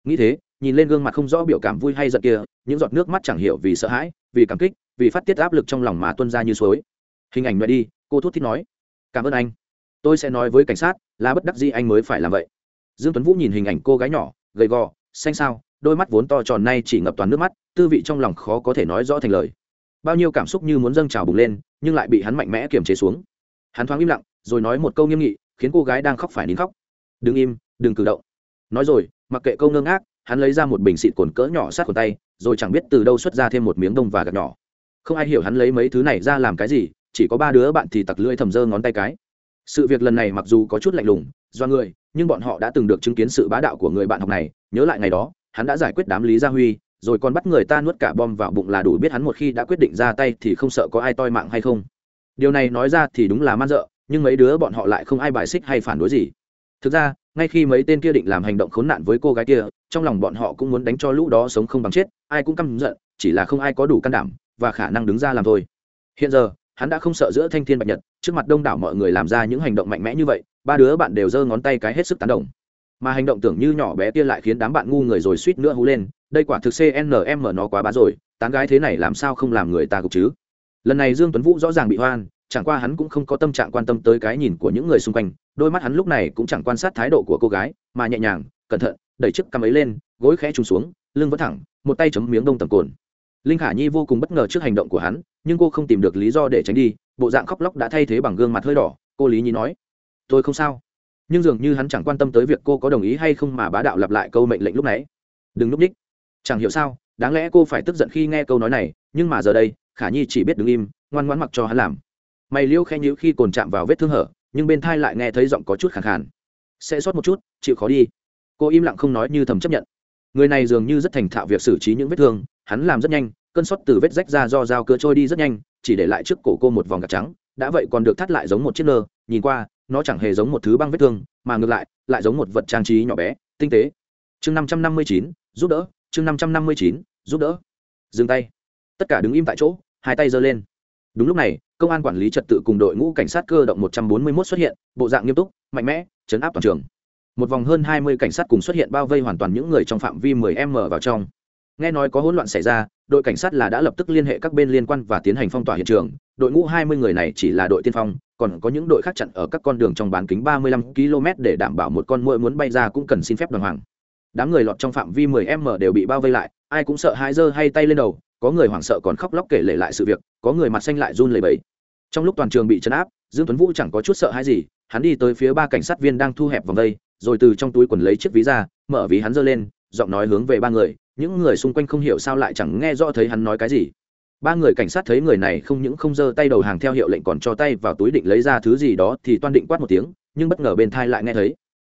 Nghĩ thế, nhìn lên gương mặt không rõ biểu cảm vui hay giận kia, những giọt nước mắt chẳng hiểu vì sợ hãi, vì cảm kích, vì phát tiết áp lực trong lòng mà tuân ra như suối. Hình ảnh mẹ đi, cô thút thít nói. Cảm ơn anh. Tôi sẽ nói với cảnh sát, là bất đắc gì anh mới phải làm vậy. Dương tuấn vũ nhìn hình ảnh cô gái nhỏ, gầy gò, xanh xao đôi mắt vốn to tròn nay chỉ ngập toàn nước mắt, tư vị trong lòng khó có thể nói rõ thành lời. Bao nhiêu cảm xúc như muốn dâng trào bùng lên, nhưng lại bị hắn mạnh mẽ kiềm chế xuống. Hắn thoáng im lặng, rồi nói một câu nghiêm nghị, khiến cô gái đang khóc phải nín khóc. Đừng im, đừng cử động. Nói rồi, mặc kệ câu ngơ ngác, hắn lấy ra một bình xịt cồn cỡ nhỏ sát khuẩn tay, rồi chẳng biết từ đâu xuất ra thêm một miếng đông và gạt nhỏ. Không ai hiểu hắn lấy mấy thứ này ra làm cái gì, chỉ có ba đứa bạn thì tặc lưỡi thầm dơ ngón tay cái. Sự việc lần này mặc dù có chút lạnh lùng, do người, nhưng bọn họ đã từng được chứng kiến sự bá đạo của người bạn học này, nhớ lại ngày đó hắn đã giải quyết đám lý gia huy, rồi còn bắt người ta nuốt cả bom vào bụng là đủ biết hắn một khi đã quyết định ra tay thì không sợ có ai toi mạng hay không. Điều này nói ra thì đúng là man dợ, nhưng mấy đứa bọn họ lại không ai bài xích hay phản đối gì. Thực ra, ngay khi mấy tên kia định làm hành động khốn nạn với cô gái kia, trong lòng bọn họ cũng muốn đánh cho lũ đó sống không bằng chết, ai cũng căm giận, chỉ là không ai có đủ can đảm và khả năng đứng ra làm thôi. Hiện giờ, hắn đã không sợ giữa thanh thiên bạch nhật, trước mặt đông đảo mọi người làm ra những hành động mạnh mẽ như vậy, ba đứa bạn đều giơ ngón tay cái hết sức tán đồng mà hành động tưởng như nhỏ bé kia lại khiến đám bạn ngu người rồi suýt nữa hú lên, đây quả thực cnm nó quá bá rồi, tán gái thế này làm sao không làm người ta gục chứ? Lần này dương tuấn vũ rõ ràng bị hoan, chẳng qua hắn cũng không có tâm trạng quan tâm tới cái nhìn của những người xung quanh, đôi mắt hắn lúc này cũng chẳng quan sát thái độ của cô gái, mà nhẹ nhàng, cẩn thận, đẩy chiếc cằm ấy lên, gối khẽ trùng xuống, lưng vẫn thẳng, một tay chấm miếng đông tầm cồn. Linh khả nhi vô cùng bất ngờ trước hành động của hắn, nhưng cô không tìm được lý do để tránh đi, bộ dạng khóc lóc đã thay thế bằng gương mặt hơi đỏ, cô lý nhi nói, tôi không sao nhưng dường như hắn chẳng quan tâm tới việc cô có đồng ý hay không mà bá đạo lặp lại câu mệnh lệnh lúc nãy. Đừng núp ních. Chẳng hiểu sao, đáng lẽ cô phải tức giận khi nghe câu nói này, nhưng mà giờ đây, khả nhi chỉ biết đứng im, ngoan ngoãn mặc cho hắn làm. Mày liêu khen nhữ khi cồn chạm vào vết thương hở, nhưng bên thai lại nghe thấy giọng có chút khẳng khàn. Sẽ sót một chút, chịu khó đi. Cô im lặng không nói như thầm chấp nhận. Người này dường như rất thành thạo việc xử trí những vết thương, hắn làm rất nhanh, cơn sót từ vết rách ra do dao cưa trôi đi rất nhanh, chỉ để lại trước cổ cô một vòng gạch trắng, đã vậy còn được thắt lại giống một chiếc nơ, nhìn qua nó chẳng hề giống một thứ băng vết thương, mà ngược lại lại giống một vật trang trí nhỏ bé, tinh tế. Chương năm trăm năm mươi chín, giúp đỡ. Chương năm trăm năm mươi chín, giúp đỡ. Dừng tay. Tất cả đứng im tại chỗ, hai tay giơ lên. Đúng lúc này, công an quản lý trật tự cùng đội ngũ cảnh sát cơ động một trăm bốn mươi 141 xuất hiện, bộ dạng nghiêm túc, mạnh mẽ, chấn áp toàn trường. Một vòng hơn hai mươi cảnh sát cùng xuất hiện bao vây hoàn toàn những người trong phạm vi 10 m vào trong. Nghe nói có hỗn loạn xảy ra, đội cảnh sát là đã lập tức liên hệ các bên liên quan và tiến hành phong tỏa hiện trường. Đội ngũ hai mươi người này chỉ là đội tiên phong còn có những đội khác chặn ở các con đường trong bán kính ba mươi lăm km để đảm bảo một con muỗi muốn bay ra cũng cần xin phép đoàn hoàng. Đám người lọt trong phạm vi 10 m đều bị bao vây lại, ai cũng sợ hãi giơ hay tay lên đầu, có người hoảng sợ còn khóc lóc kể lể lại sự việc, có người mặt xanh lại run lẩy bẩy. Trong lúc toàn trường bị trấn áp, dương tuấn vũ chẳng có chút sợ hãi gì, hắn đi tới phía ba cảnh sát viên đang thu hẹp vòng vây rồi từ trong túi quần lấy chiếc ví ra, mở ví hắn giơ lên, giọng nói hướng về ba người, những người xung quanh không hiểu sao lại chẳng nghe rõ thấy hắn nói cái gì ba người cảnh sát thấy người này không những không giơ tay đầu hàng theo hiệu lệnh còn cho tay vào túi định lấy ra thứ gì đó thì toan định quát một tiếng, nhưng bất ngờ bên thai lại nghe thấy.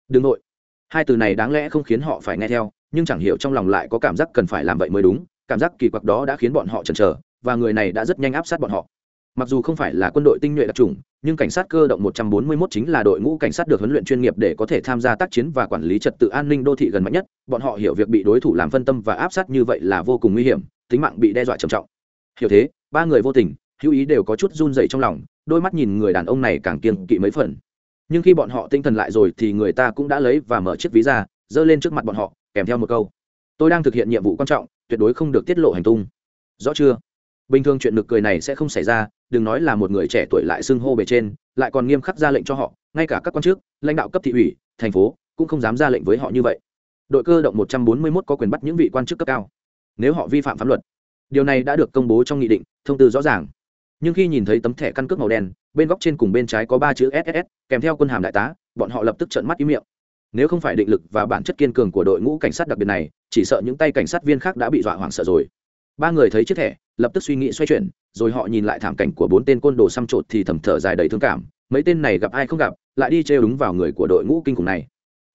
Đừng nội. Hai từ này đáng lẽ không khiến họ phải nghe theo, nhưng chẳng hiểu trong lòng lại có cảm giác cần phải làm vậy mới đúng, cảm giác kỳ quặc đó đã khiến bọn họ chần chờ, và người này đã rất nhanh áp sát bọn họ. Mặc dù không phải là quân đội tinh nhuệ đặc trùng nhưng cảnh sát cơ động 141 chính là đội ngũ cảnh sát được huấn luyện chuyên nghiệp để có thể tham gia tác chiến và quản lý trật tự an ninh đô thị gần mạnh nhất. Bọn họ hiểu việc bị đối thủ làm phân tâm và áp sát như vậy là vô cùng nguy hiểm, tính mạng bị đe dọa trầm trọng hiểu thế, ba người vô tình, hữu ý đều có chút run dậy trong lòng, đôi mắt nhìn người đàn ông này càng kiêng kỵ mấy phần. Nhưng khi bọn họ tinh thần lại rồi thì người ta cũng đã lấy và mở chiếc ví ra, giơ lên trước mặt bọn họ, kèm theo một câu. Tôi đang thực hiện nhiệm vụ quan trọng, tuyệt đối không được tiết lộ hành tung. Rõ chưa? Bình thường chuyện nực cười này sẽ không xảy ra, đừng nói là một người trẻ tuổi lại xưng hô bề trên, lại còn nghiêm khắc ra lệnh cho họ, ngay cả các quan chức, lãnh đạo cấp thị ủy, thành phố cũng không dám ra lệnh với họ như vậy. Đội cơ động 141 có quyền bắt những vị quan chức cấp cao. Nếu họ vi phạm pháp luật điều này đã được công bố trong nghị định, thông tư rõ ràng. Nhưng khi nhìn thấy tấm thẻ căn cước màu đen, bên góc trên cùng bên trái có ba chữ ss kèm theo quân hàm đại tá, bọn họ lập tức trợn mắt ý miệng. Nếu không phải định lực và bản chất kiên cường của đội ngũ cảnh sát đặc biệt này, chỉ sợ những tay cảnh sát viên khác đã bị dọa hoảng sợ rồi. Ba người thấy chiếc thẻ, lập tức suy nghĩ xoay chuyển, rồi họ nhìn lại thảm cảnh của bốn tên côn đồ xăm trộn thì thầm thở dài đầy thương cảm, mấy tên này gặp ai không gặp, lại đi trêu đúng vào người của đội ngũ kinh khủng này.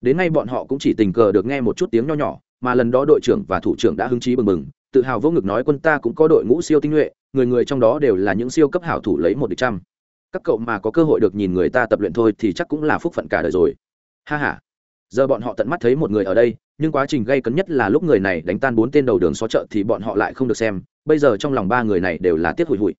Đến nay bọn họ cũng chỉ tình cờ được nghe một chút tiếng nho nhỏ, mà lần đó đội trưởng và thủ trưởng đã hứng chí bừng bừng tự hào vô ngực nói quân ta cũng có đội ngũ siêu tinh nhuệ, người người trong đó đều là những siêu cấp hảo thủ lấy một địch trăm. Các cậu mà có cơ hội được nhìn người ta tập luyện thôi thì chắc cũng là phúc phận cả đời rồi. Ha ha. Giờ bọn họ tận mắt thấy một người ở đây, nhưng quá trình gây cấn nhất là lúc người này đánh tan bốn tên đầu đường xó chợ thì bọn họ lại không được xem, bây giờ trong lòng ba người này đều là tiếc hụi hụi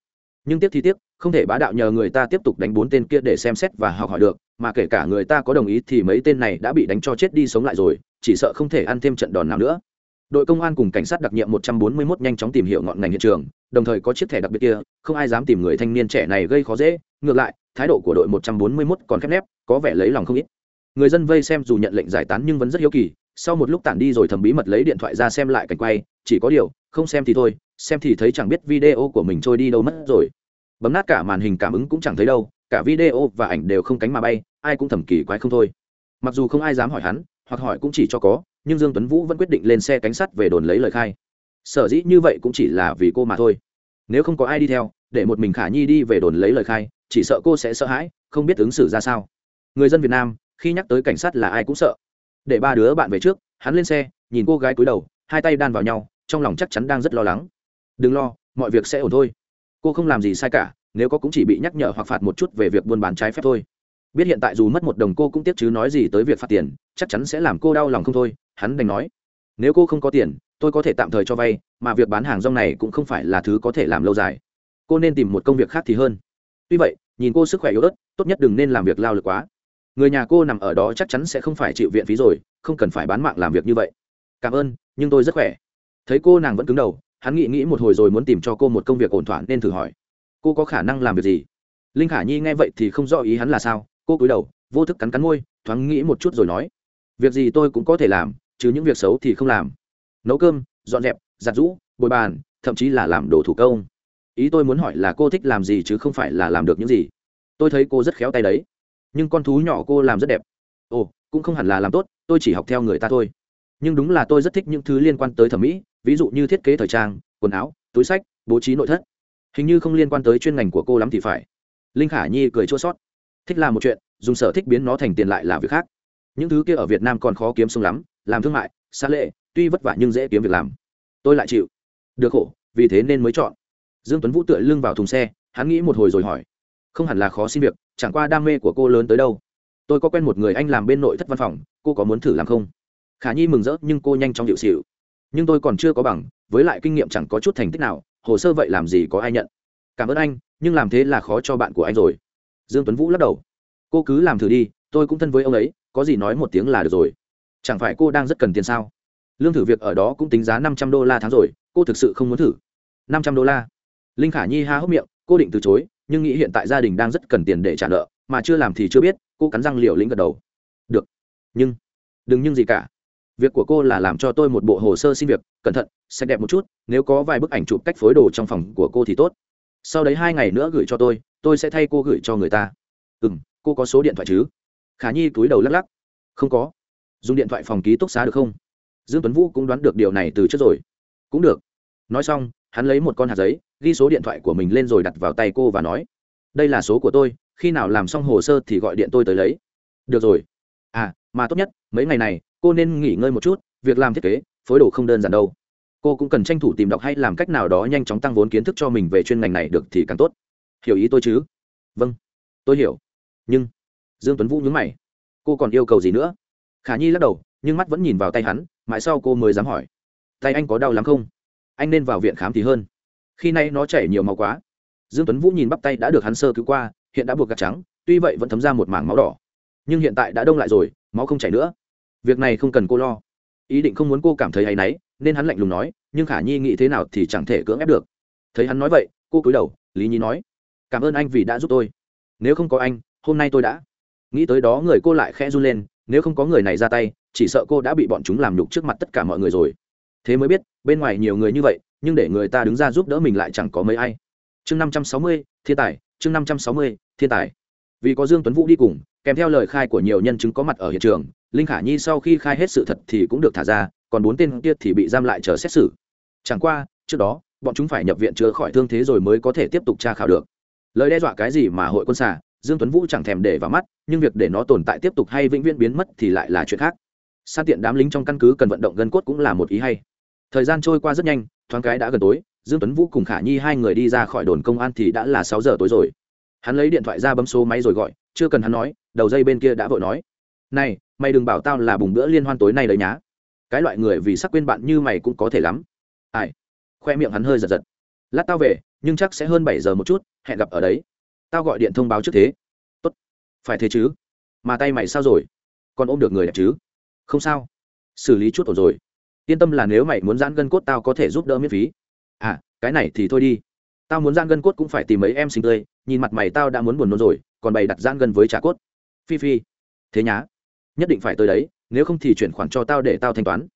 nhưng tiếc thì tiếc, không thể bá đạo nhờ người ta tiếp tục đánh bốn tên kia để xem xét và học hỏi được, mà kể cả người ta có đồng ý thì mấy tên này đã bị đánh cho chết đi sống lại rồi, chỉ sợ không thể ăn thêm trận đòn nào nữa đội công an cùng cảnh sát đặc nhiệm 141 nhanh chóng tìm hiểu ngọn ngành hiện trường, đồng thời có chiếc thẻ đặc biệt kia, không ai dám tìm người thanh niên trẻ này gây khó dễ, ngược lại, thái độ của đội 141 còn khép nép, có vẻ lấy lòng không ít. Người dân vây xem dù nhận lệnh giải tán nhưng vẫn rất hiếu kỳ, sau một lúc tản đi rồi thầm bí mật lấy điện thoại ra xem lại cảnh quay, chỉ có điều, không xem thì thôi, xem thì thấy chẳng biết video của mình trôi đi đâu mất rồi. Bấm nát cả màn hình cảm ứng cũng chẳng thấy đâu, cả video và ảnh đều không cánh mà bay, ai cũng thầm kỳ quái không thôi. Mặc dù không ai dám hỏi hắn, hoặc hỏi cũng chỉ cho có nhưng dương tuấn vũ vẫn quyết định lên xe cảnh sát về đồn lấy lời khai. Sở dĩ như vậy cũng chỉ là vì cô mà thôi. Nếu không có ai đi theo, để một mình khả nhi đi về đồn lấy lời khai, chỉ sợ cô sẽ sợ hãi, không biết ứng xử ra sao. Người dân việt nam, khi nhắc tới cảnh sát là ai cũng sợ. Để ba đứa bạn về trước, hắn lên xe, nhìn cô gái cúi đầu, hai tay đan vào nhau, trong lòng chắc chắn đang rất lo lắng. Đừng lo, mọi việc sẽ ổn thôi. Cô không làm gì sai cả, nếu có cũng chỉ bị nhắc nhở hoặc phạt một chút về việc buôn bán trái phép thôi biết hiện tại dù mất một đồng cô cũng tiếc chứ nói gì tới việc phạt tiền, chắc chắn sẽ làm cô đau lòng không thôi, hắn đành nói. Nếu cô không có tiền, tôi có thể tạm thời cho vay, mà việc bán hàng rong này cũng không phải là thứ có thể làm lâu dài. Cô nên tìm một công việc khác thì hơn. Tuy vậy, nhìn cô sức khỏe yếu ớt, tốt nhất đừng nên làm việc lao lực quá. Người nhà cô nằm ở đó chắc chắn sẽ không phải chịu viện phí rồi, không cần phải bán mạng làm việc như vậy. Cảm ơn, nhưng tôi rất khỏe. Thấy cô nàng vẫn cứng đầu, hắn nghĩ nghĩ một hồi rồi muốn tìm cho cô một công việc ổn thỏa nên thử hỏi. Cô có khả năng làm việc gì? Linh khả nhi nghe vậy thì không rõ ý hắn là sao cô cúi đầu, vô thức cắn cắn môi, thoáng nghĩ một chút rồi nói. Việc gì tôi cũng có thể làm, chứ những việc xấu thì không làm. Nấu cơm, dọn dẹp, giặt rũ, bồi bàn, thậm chí là làm đồ thủ công. Ý tôi muốn hỏi là cô thích làm gì chứ không phải là làm được những gì. Tôi thấy cô rất khéo tay đấy. Nhưng con thú nhỏ cô làm rất đẹp. Ồ, cũng không hẳn là làm tốt, tôi chỉ học theo người ta thôi. Nhưng đúng là tôi rất thích những thứ liên quan tới thẩm mỹ, ví dụ như thiết kế thời trang, quần áo, túi sách, bố trí nội thất. Hình như không liên quan tới chuyên ngành của cô lắm thì phải. Linh khả nhi cười chua sót thích làm một chuyện, dùng sở thích biến nó thành tiền lại là việc khác. Những thứ kia ở việt nam còn khó kiếm sống lắm, làm thương mại, xa lệ, tuy vất vả nhưng dễ kiếm việc làm. Tôi lại chịu. Được khổ, vì thế nên mới chọn. Dương tuấn vũ tựa lưng vào thùng xe, hắn nghĩ một hồi rồi hỏi. Không hẳn là khó xin việc, chẳng qua đam mê của cô lớn tới đâu. Tôi có quen một người anh làm bên nội thất văn phòng, cô có muốn thử làm không? Khả nhi mừng rỡ, nhưng cô nhanh chóng điệu xịu nhưng tôi còn chưa có bằng, với lại kinh nghiệm chẳng có chút thành tích nào, hồ sơ vậy làm gì có ai nhận. Cảm ơn anh, nhưng làm thế là khó cho bạn của anh rồi dương tuấn vũ lắc đầu. Cô cứ làm thử đi, tôi cũng thân với ông ấy, có gì nói một tiếng là được rồi. Chẳng phải cô đang rất cần tiền sao? Lương thử việc ở đó cũng tính giá năm trăm đô la tháng rồi, cô thực sự không muốn thử. Năm trăm đô la? Linh khả nhi ha hốc miệng, cô định từ chối, nhưng nghĩ hiện tại gia đình đang rất cần tiền để trả nợ, mà chưa làm thì chưa biết. Cô cắn răng liều lĩnh gật đầu. Được, nhưng, đừng nhưng gì cả. Việc của cô là làm cho tôi một bộ hồ sơ xin việc, cẩn thận sạch đẹp một chút, nếu có vài bức ảnh chụp cách phối đồ trong phòng của cô thì tốt sau đấy hai ngày nữa gửi cho tôi tôi sẽ thay cô gửi cho người ta. Ừ m cô có số điện thoại chứ? Khả nhi cúi đầu lắc lắc. Không có. Dùng điện thoại phòng ký túc xá được không? Dương tuấn vũ cũng đoán được điều này từ trước rồi. Cũng được. Nói xong, hắn lấy một con hạt giấy, ghi số điện thoại của mình lên rồi đặt vào tay cô và nói, đây là số của tôi, khi nào làm xong hồ sơ thì gọi điện tôi tới lấy. Được rồi. À mà tốt nhất, mấy ngày này, cô nên nghỉ ngơi một chút, việc làm thiết kế, phối đồ không đơn giản đâu cô cũng cần tranh thủ tìm đọc hay làm cách nào đó nhanh chóng tăng vốn kiến thức cho mình về chuyên ngành này được thì càng tốt. Hiểu ý tôi chứ? Vâng. Tôi hiểu. Nhưng, dương tuấn vũ nhướng mày. Cô còn yêu cầu gì nữa? Khả nhi lắc đầu, nhưng mắt vẫn nhìn vào tay hắn, mãi sau cô mới dám hỏi. Tay anh có đau lắm không? Anh nên vào viện khám thì hơn. Khi nay nó chảy nhiều máu quá. Dương tuấn vũ nhìn bắp tay đã được hắn sơ cứu qua, hiện đã buộc gạt trắng, tuy vậy vẫn thấm ra một mảng máu đỏ. Nhưng hiện tại đã đông lại rồi, máu không chảy nữa. Việc này không cần cô lo. Ý định không muốn cô cảm thấy hay náy nên hắn lạnh lùng nói, nhưng khả nhi nghĩ thế nào thì chẳng thể cưỡng ép được. Thấy hắn nói vậy, cô cúi đầu, lý nhi nói, cảm ơn anh vì đã giúp tôi. Nếu không có anh, hôm nay tôi đã. Nghĩ tới đó người cô lại khẽ run lên, nếu không có người này ra tay, chỉ sợ cô đã bị bọn chúng làm nhục trước mặt tất cả mọi người rồi. Thế mới biết, bên ngoài nhiều người như vậy, nhưng để người ta đứng ra giúp đỡ mình lại chẳng có mấy ai. Chương năm trăm sáu mươi, thiên tài, chương năm trăm sáu mươi, thiên tài. Vì có dương tuấn vũ đi cùng, kèm theo lời khai của nhiều nhân chứng có mặt ở hiện trường, linh khả nhi sau khi khai hết sự thật thì cũng được thả ra còn bốn tên kia thì bị giam lại chờ xét xử. Chẳng qua, trước đó, bọn chúng phải nhập viện chữa khỏi thương thế rồi mới có thể tiếp tục tra khảo được. Lời đe dọa cái gì mà hội quân xả dương tuấn vũ chẳng thèm để vào mắt, nhưng việc để nó tồn tại tiếp tục hay vĩnh viễn biến mất thì lại là chuyện khác. San tiện đám lính trong căn cứ cần vận động gân cốt cũng là một ý hay. Thời gian trôi qua rất nhanh, thoáng cái đã gần tối, dương tuấn vũ cùng khả nhi hai người đi ra khỏi đồn công an thì đã là sáu giờ tối rồi. Hắn lấy điện thoại ra bấm số máy rồi gọi, chưa cần hắn nói, đầu dây bên kia đã vội nói. Này, mày đừng bảo tao là bùng bữa liên hoan tối nay đấy nhá cái loại người vì sắc quên bạn như mày cũng có thể lắm. Ai? Khoe miệng hắn hơi giật giật. Lát tao về, nhưng chắc sẽ hơn bảy giờ một chút, hẹn gặp ở đấy. Tao gọi điện thông báo trước thế. Tốt. Phải thế chứ? Mà tay mày sao rồi? Còn ôm được người đẹp chứ? Không sao. Xử lý chút ổn rồi. Yên tâm là nếu mày muốn giãn gân cốt tao có thể giúp đỡ miễn phí. À cái này thì thôi đi. Tao muốn giãn gân cốt cũng phải tìm mấy em xinh tươi, nhìn mặt mày tao đã muốn buồn nôn rồi, còn bày đặt giãn gân với trả cốt. Phi phi. Thế nhá. Nhất định phải tới đấy nếu không thì chuyển khoản cho tao để tao thanh toán.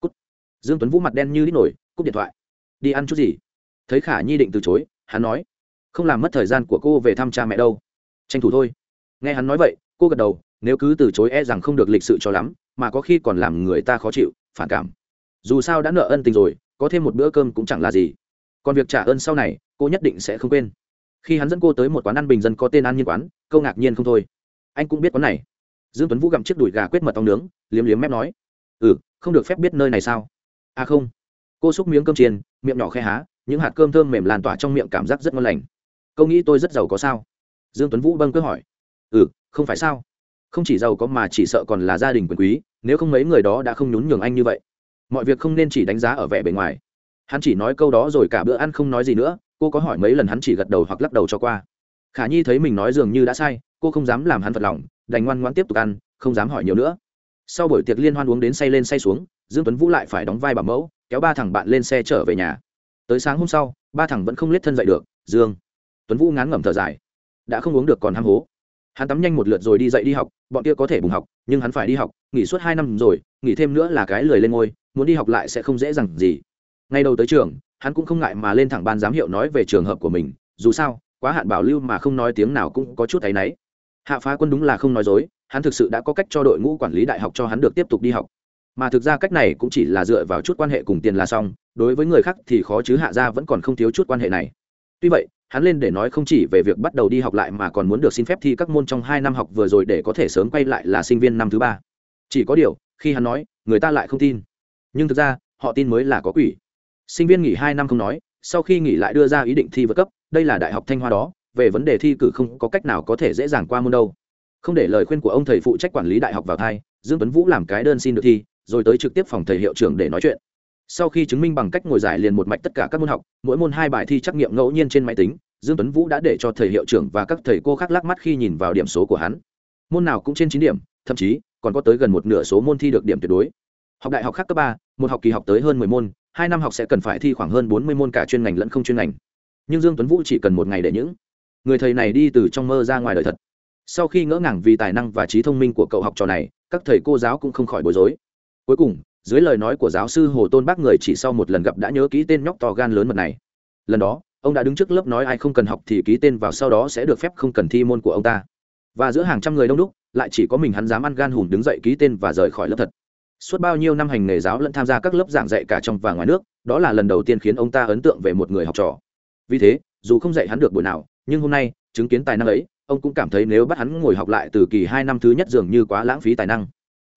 Cút. Dương tuấn vũ mặt đen như đít nổi, cúp điện thoại. Đi ăn chút gì? Thấy khả nhi định từ chối, hắn nói, không làm mất thời gian của cô về thăm cha mẹ đâu. Tranh thủ thôi. Nghe hắn nói vậy, cô gật đầu, nếu cứ từ chối e rằng không được lịch sự cho lắm, mà có khi còn làm người ta khó chịu, phản cảm. Dù sao đã nợ ân tình rồi, có thêm một bữa cơm cũng chẳng là gì. Còn việc trả ơn sau này, cô nhất định sẽ không quên. Khi hắn dẫn cô tới một quán ăn bình dân có tên an nhiên quán câu ngạc nhiên không thôi. Anh cũng biết quán này dương tuấn vũ gặm chiếc đùi gà quyết mật ong nướng, liếm liếm mép nói ừ không được phép biết nơi này sao? À không. Cô xúc miếng cơm chiên, miệng nhỏ khe há, những hạt cơm thơm mềm lan tỏa trong miệng cảm giác rất ngon lành. Câu nghĩ tôi rất giàu có sao? Dương tuấn vũ bâng cứ hỏi. Ừ không phải sao. Không chỉ giàu có mà chỉ sợ còn là gia đình quyền quý, nếu không mấy người đó đã không nhún nhường anh như vậy. Mọi việc không nên chỉ đánh giá ở vẻ bề ngoài. Hắn chỉ nói câu đó rồi cả bữa ăn không nói gì nữa, cô có hỏi mấy lần hắn chỉ gật đầu hoặc lắc đầu cho qua. Khả nhi thấy mình nói dường như đã sai, cô không dám làm hắn phật lòng đành ngoan ngoan tiếp tục ăn, không dám hỏi nhiều nữa. Sau buổi tiệc liên hoan uống đến say lên say xuống, dương tuấn vũ lại phải đóng vai bảo mẫu, kéo ba thằng bạn lên xe trở về nhà. Tới sáng hôm sau, ba thằng vẫn không lết thân dậy được, dương tuấn vũ ngán ngẩm thở dài. Đã không uống được còn ham hố. Hắn tắm nhanh một lượt rồi đi dậy đi học, bọn kia có thể bùng học, nhưng hắn phải đi học, nghỉ suốt hai năm rồi, nghỉ thêm nữa là cái lười lên ngôi, muốn đi học lại sẽ không dễ dàng gì. Ngay đầu tới trường, hắn cũng không ngại mà lên thẳng ban giám hiệu nói về trường hợp của mình, dù sao, quá hạn bảo lưu mà không nói tiếng nào cũng có chút áy náy hạ phá quân đúng là không nói dối, hắn thực sự đã có cách cho đội ngũ quản lý đại học cho hắn được tiếp tục đi học. Mà thực ra cách này cũng chỉ là dựa vào chút quan hệ cùng tiền là xong, đối với người khác thì khó chứ hạ ra vẫn còn không thiếu chút quan hệ này. Tuy vậy, hắn lên để nói không chỉ về việc bắt đầu đi học lại mà còn muốn được xin phép thi các môn trong hai năm học vừa rồi để có thể sớm quay lại là sinh viên năm thứ ba. Chỉ có điều, khi hắn nói, người ta lại không tin. Nhưng thực ra, họ tin mới là có quỷ. Sinh viên nghỉ hai năm không nói, sau khi nghỉ lại đưa ra ý định thi vượt cấp, đây là đại học thanh hoa đó về vấn đề thi cử không có cách nào có thể dễ dàng qua môn đâu. Không để lời khuyên của ông thầy phụ trách quản lý đại học vào thai, dương tuấn vũ làm cái đơn xin được thi, rồi tới trực tiếp phòng thầy hiệu trưởng để nói chuyện. Sau khi chứng minh bằng cách ngồi giải liền một mạch tất cả các môn học, mỗi môn hai bài thi trắc nghiệm ngẫu nhiên trên máy tính, dương tuấn vũ đã để cho thầy hiệu trưởng và các thầy cô khác lắc mắt khi nhìn vào điểm số của hắn. Môn nào cũng trên chín điểm, thậm chí còn có tới gần một nửa số môn thi được điểm tuyệt đối. Học đại học khác cấp ba, một học kỳ học tới hơn mười môn, hai năm học sẽ cần phải thi khoảng hơn bốn mươi môn cả chuyên ngành lẫn không chuyên ngành. Nhưng dương tuấn vũ chỉ cần một ngày để những người thầy này đi từ trong mơ ra ngoài đời thật. Sau khi ngỡ ngàng vì tài năng và trí thông minh của cậu học trò này, các thầy cô giáo cũng không khỏi bối rối. Cuối cùng, dưới lời nói của giáo sư hồ tôn bác người chỉ sau một lần gặp đã nhớ ký tên nhóc to gan lớn mật này. Lần đó, ông đã đứng trước lớp nói ai không cần học thì ký tên vào sau đó sẽ được phép không cần thi môn của ông ta. Và giữa hàng trăm người đông đúc, lại chỉ có mình hắn dám ăn gan hùn đứng dậy ký tên và rời khỏi lớp thật. Suốt bao nhiêu năm hành nghề giáo lẫn tham gia các lớp giảng dạy cả trong và ngoài nước, đó là lần đầu tiên khiến ông ta ấn tượng về một người học trò. Vì thế, dù không dạy hắn được buổi nào nhưng hôm nay, chứng kiến tài năng ấy, ông cũng cảm thấy nếu bắt hắn ngồi học lại từ kỳ hai năm thứ nhất dường như quá lãng phí tài năng.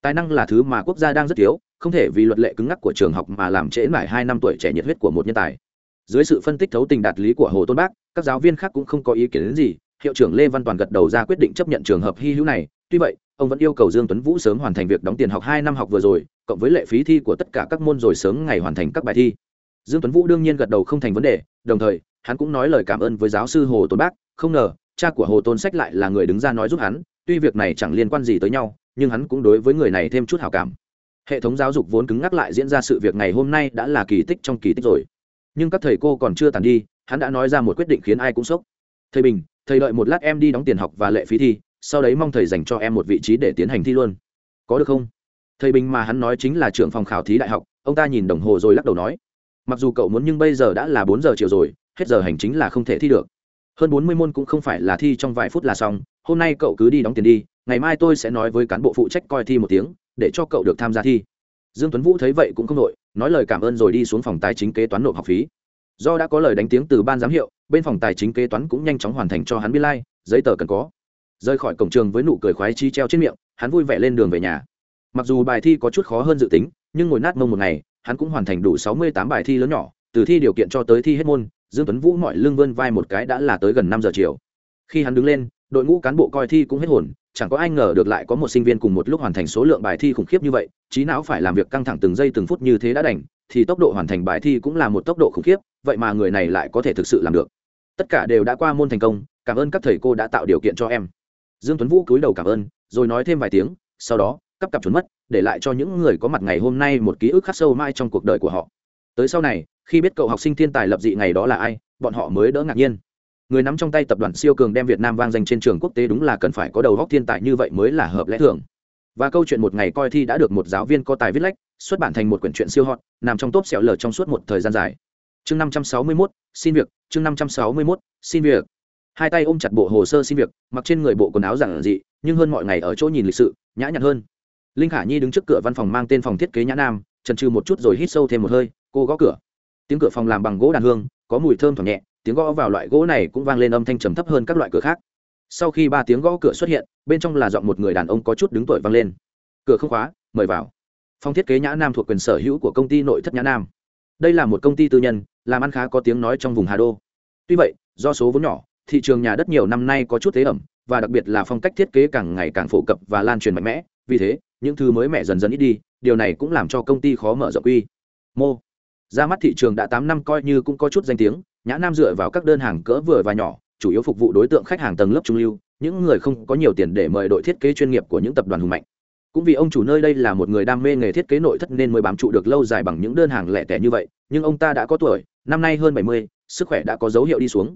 Tài năng là thứ mà quốc gia đang rất thiếu, không thể vì luật lệ cứng ngắc của trường học mà làm trễ mãi hai năm tuổi trẻ nhiệt huyết của một nhân tài. Dưới sự phân tích thấu tình đạt lý của hồ tôn bác, các giáo viên khác cũng không có ý kiến đến gì, hiệu trưởng lê văn toàn gật đầu ra quyết định chấp nhận trường hợp hy hữu này, tuy vậy, ông vẫn yêu cầu dương tuấn vũ sớm hoàn thành việc đóng tiền học hai năm học vừa rồi, cộng với lệ phí thi của tất cả các môn rồi sớm ngày hoàn thành các bài thi dương tuấn vũ đương nhiên gật đầu không thành vấn đề, đồng thời, hắn cũng nói lời cảm ơn với giáo sư hồ tôn bác, không ngờ, cha của hồ tôn sách lại là người đứng ra nói giúp hắn, tuy việc này chẳng liên quan gì tới nhau, nhưng hắn cũng đối với người này thêm chút hảo cảm. Hệ thống giáo dục vốn cứng ngắc lại diễn ra sự việc ngày hôm nay đã là kỳ tích trong kỳ tích rồi. Nhưng các thầy cô còn chưa tàn đi, hắn đã nói ra một quyết định khiến ai cũng sốc. Thầy bình, thầy đợi một lát em đi đóng tiền học và lệ phí thi, sau đấy mong thầy dành cho em một vị trí để tiến hành thi luôn. Có được không? Thầy bình mà hắn nói chính là trưởng phòng khảo thí đại học, ông ta nhìn đồng hồ rồi lắc đầu nói mặc dù cậu muốn nhưng bây giờ đã là bốn giờ chiều rồi hết giờ hành chính là không thể thi được. Hơn bốn mươi môn cũng không phải là thi trong vài phút là xong hôm nay cậu cứ đi đóng tiền đi ngày mai tôi sẽ nói với cán bộ phụ trách coi thi một tiếng để cho cậu được tham gia thi. Dương tuấn vũ thấy vậy cũng không đội nói lời cảm ơn rồi đi xuống phòng tài chính kế toán nộp học phí. Do đã có lời đánh tiếng từ ban giám hiệu bên phòng tài chính kế toán cũng nhanh chóng hoàn thành cho hắn biên lai、like, giấy tờ cần có. Rời khỏi cổng trường với nụ cười khoái chi treo trên miệng hắn vui vẻ lên đường về nhà. Mặc dù bài thi có chút khó hơn dự tính nhưng ngồi nát mông một ngày hắn cũng hoàn thành đủ sáu mươi tám bài thi lớn nhỏ, từ thi điều kiện cho tới thi hết môn, dương tuấn vũ mọi lưng vươn vai một cái đã là tới gần năm giờ chiều. Khi hắn đứng lên, đội ngũ cán bộ coi thi cũng hết hồn, chẳng có ai ngờ được lại có một sinh viên cùng một lúc hoàn thành số lượng bài thi khủng khiếp như vậy, trí não phải làm việc căng thẳng từng giây từng phút như thế đã đành, thì tốc độ hoàn thành bài thi cũng là một tốc độ khủng khiếp, vậy mà người này lại có thể thực sự làm được. Tất cả đều đã qua môn thành công, cảm ơn các thầy cô đã tạo điều kiện cho em. Dương tuấn vũ cúi đầu cảm ơn, rồi nói thêm vài tiếng, sau đó cắp cặp trốn mất để lại cho những người có mặt ngày hôm nay một ký ức khắc sâu mãi trong cuộc đời của họ. Tới sau này khi biết cậu học sinh thiên tài lập dị ngày đó là ai bọn họ mới đỡ ngạc nhiên. Người nắm trong tay tập đoàn siêu cường đem việt nam vang danh trên trường quốc tế đúng là cần phải có đầu góc thiên tài như vậy mới là hợp lẽ thường. Và câu chuyện một ngày coi thi đã được một giáo viên có tài viết lách xuất bản thành một quyển truyện siêu hot nằm trong top sẹo lở trong suốt một thời gian dài. Chương năm trăm sáu mươi 561, xin việc chương năm trăm sáu mươi 561, xin việc. Hai tay ôm chặt bộ hồ sơ xin việc mặc trên người bộ quần áo giản dị nhưng hơn mọi ngày ở chỗ nhìn lịch sự nhã nhặn hơn linh khả nhi đứng trước cửa văn phòng mang tên phòng thiết kế nhã nam trần trừ một chút rồi hít sâu thêm một hơi, cô gõ cửa. Tiếng cửa phòng làm bằng gỗ đàn hương, có mùi thơm thoảng nhẹ, tiếng gõ vào loại gỗ này cũng vang lên âm thanh trầm thấp hơn các loại cửa khác. Sau khi ba tiếng gõ cửa xuất hiện, bên trong là giọng một người đàn ông có chút đứng tuổi vang lên. Cửa không khóa, mời vào. Phòng thiết kế nhã nam thuộc quyền sở hữu của công ty nội thất nhã nam. Đây là một công ty tư nhân, làm ăn khá có tiếng nói trong vùng hà đô. Tuy vậy, do số vốn nhỏ, thị trường nhà đất nhiều năm nay có chút thế ẩm, và đặc biệt là phong cách thiết kế càng ngày càng phổ cập và lan truyền mạnh mẽ, vì thế những thứ mới mẻ dần dần ít đi, điều này cũng làm cho công ty khó mở rộng quy mô. Ra mắt thị trường đã tám năm coi như cũng có chút danh tiếng, nhã nam dựa vào các đơn hàng cỡ vừa và nhỏ, chủ yếu phục vụ đối tượng khách hàng tầng lớp trung lưu, những người không có nhiều tiền để mời đội thiết kế chuyên nghiệp của những tập đoàn hùng mạnh. Cũng vì ông chủ nơi đây là một người đam mê nghề thiết kế nội thất nên mới bám trụ được lâu dài bằng những đơn hàng lẻ tẻ như vậy, nhưng ông ta đã có tuổi, năm nay hơn bảy mươi, sức khỏe đã có dấu hiệu đi xuống.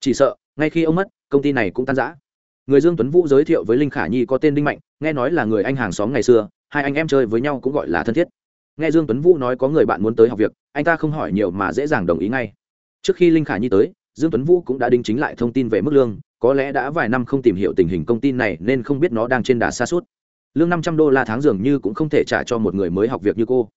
Chỉ sợ, ngay khi ông mất, công ty này cũng tan rã người dương tuấn vũ giới thiệu với linh khả nhi có tên đinh mạnh, nghe nói là người anh hàng xóm ngày xưa, hai anh em chơi với nhau cũng gọi là thân thiết. Nghe dương tuấn vũ nói có người bạn muốn tới học việc, anh ta không hỏi nhiều mà dễ dàng đồng ý ngay. Trước khi linh khả nhi tới, dương tuấn vũ cũng đã đính chính lại thông tin về mức lương, có lẽ đã vài năm không tìm hiểu tình hình công ty này nên không biết nó đang trên đà xa suốt lương năm trăm đô la tháng dường như cũng không thể trả cho một người mới học việc như cô.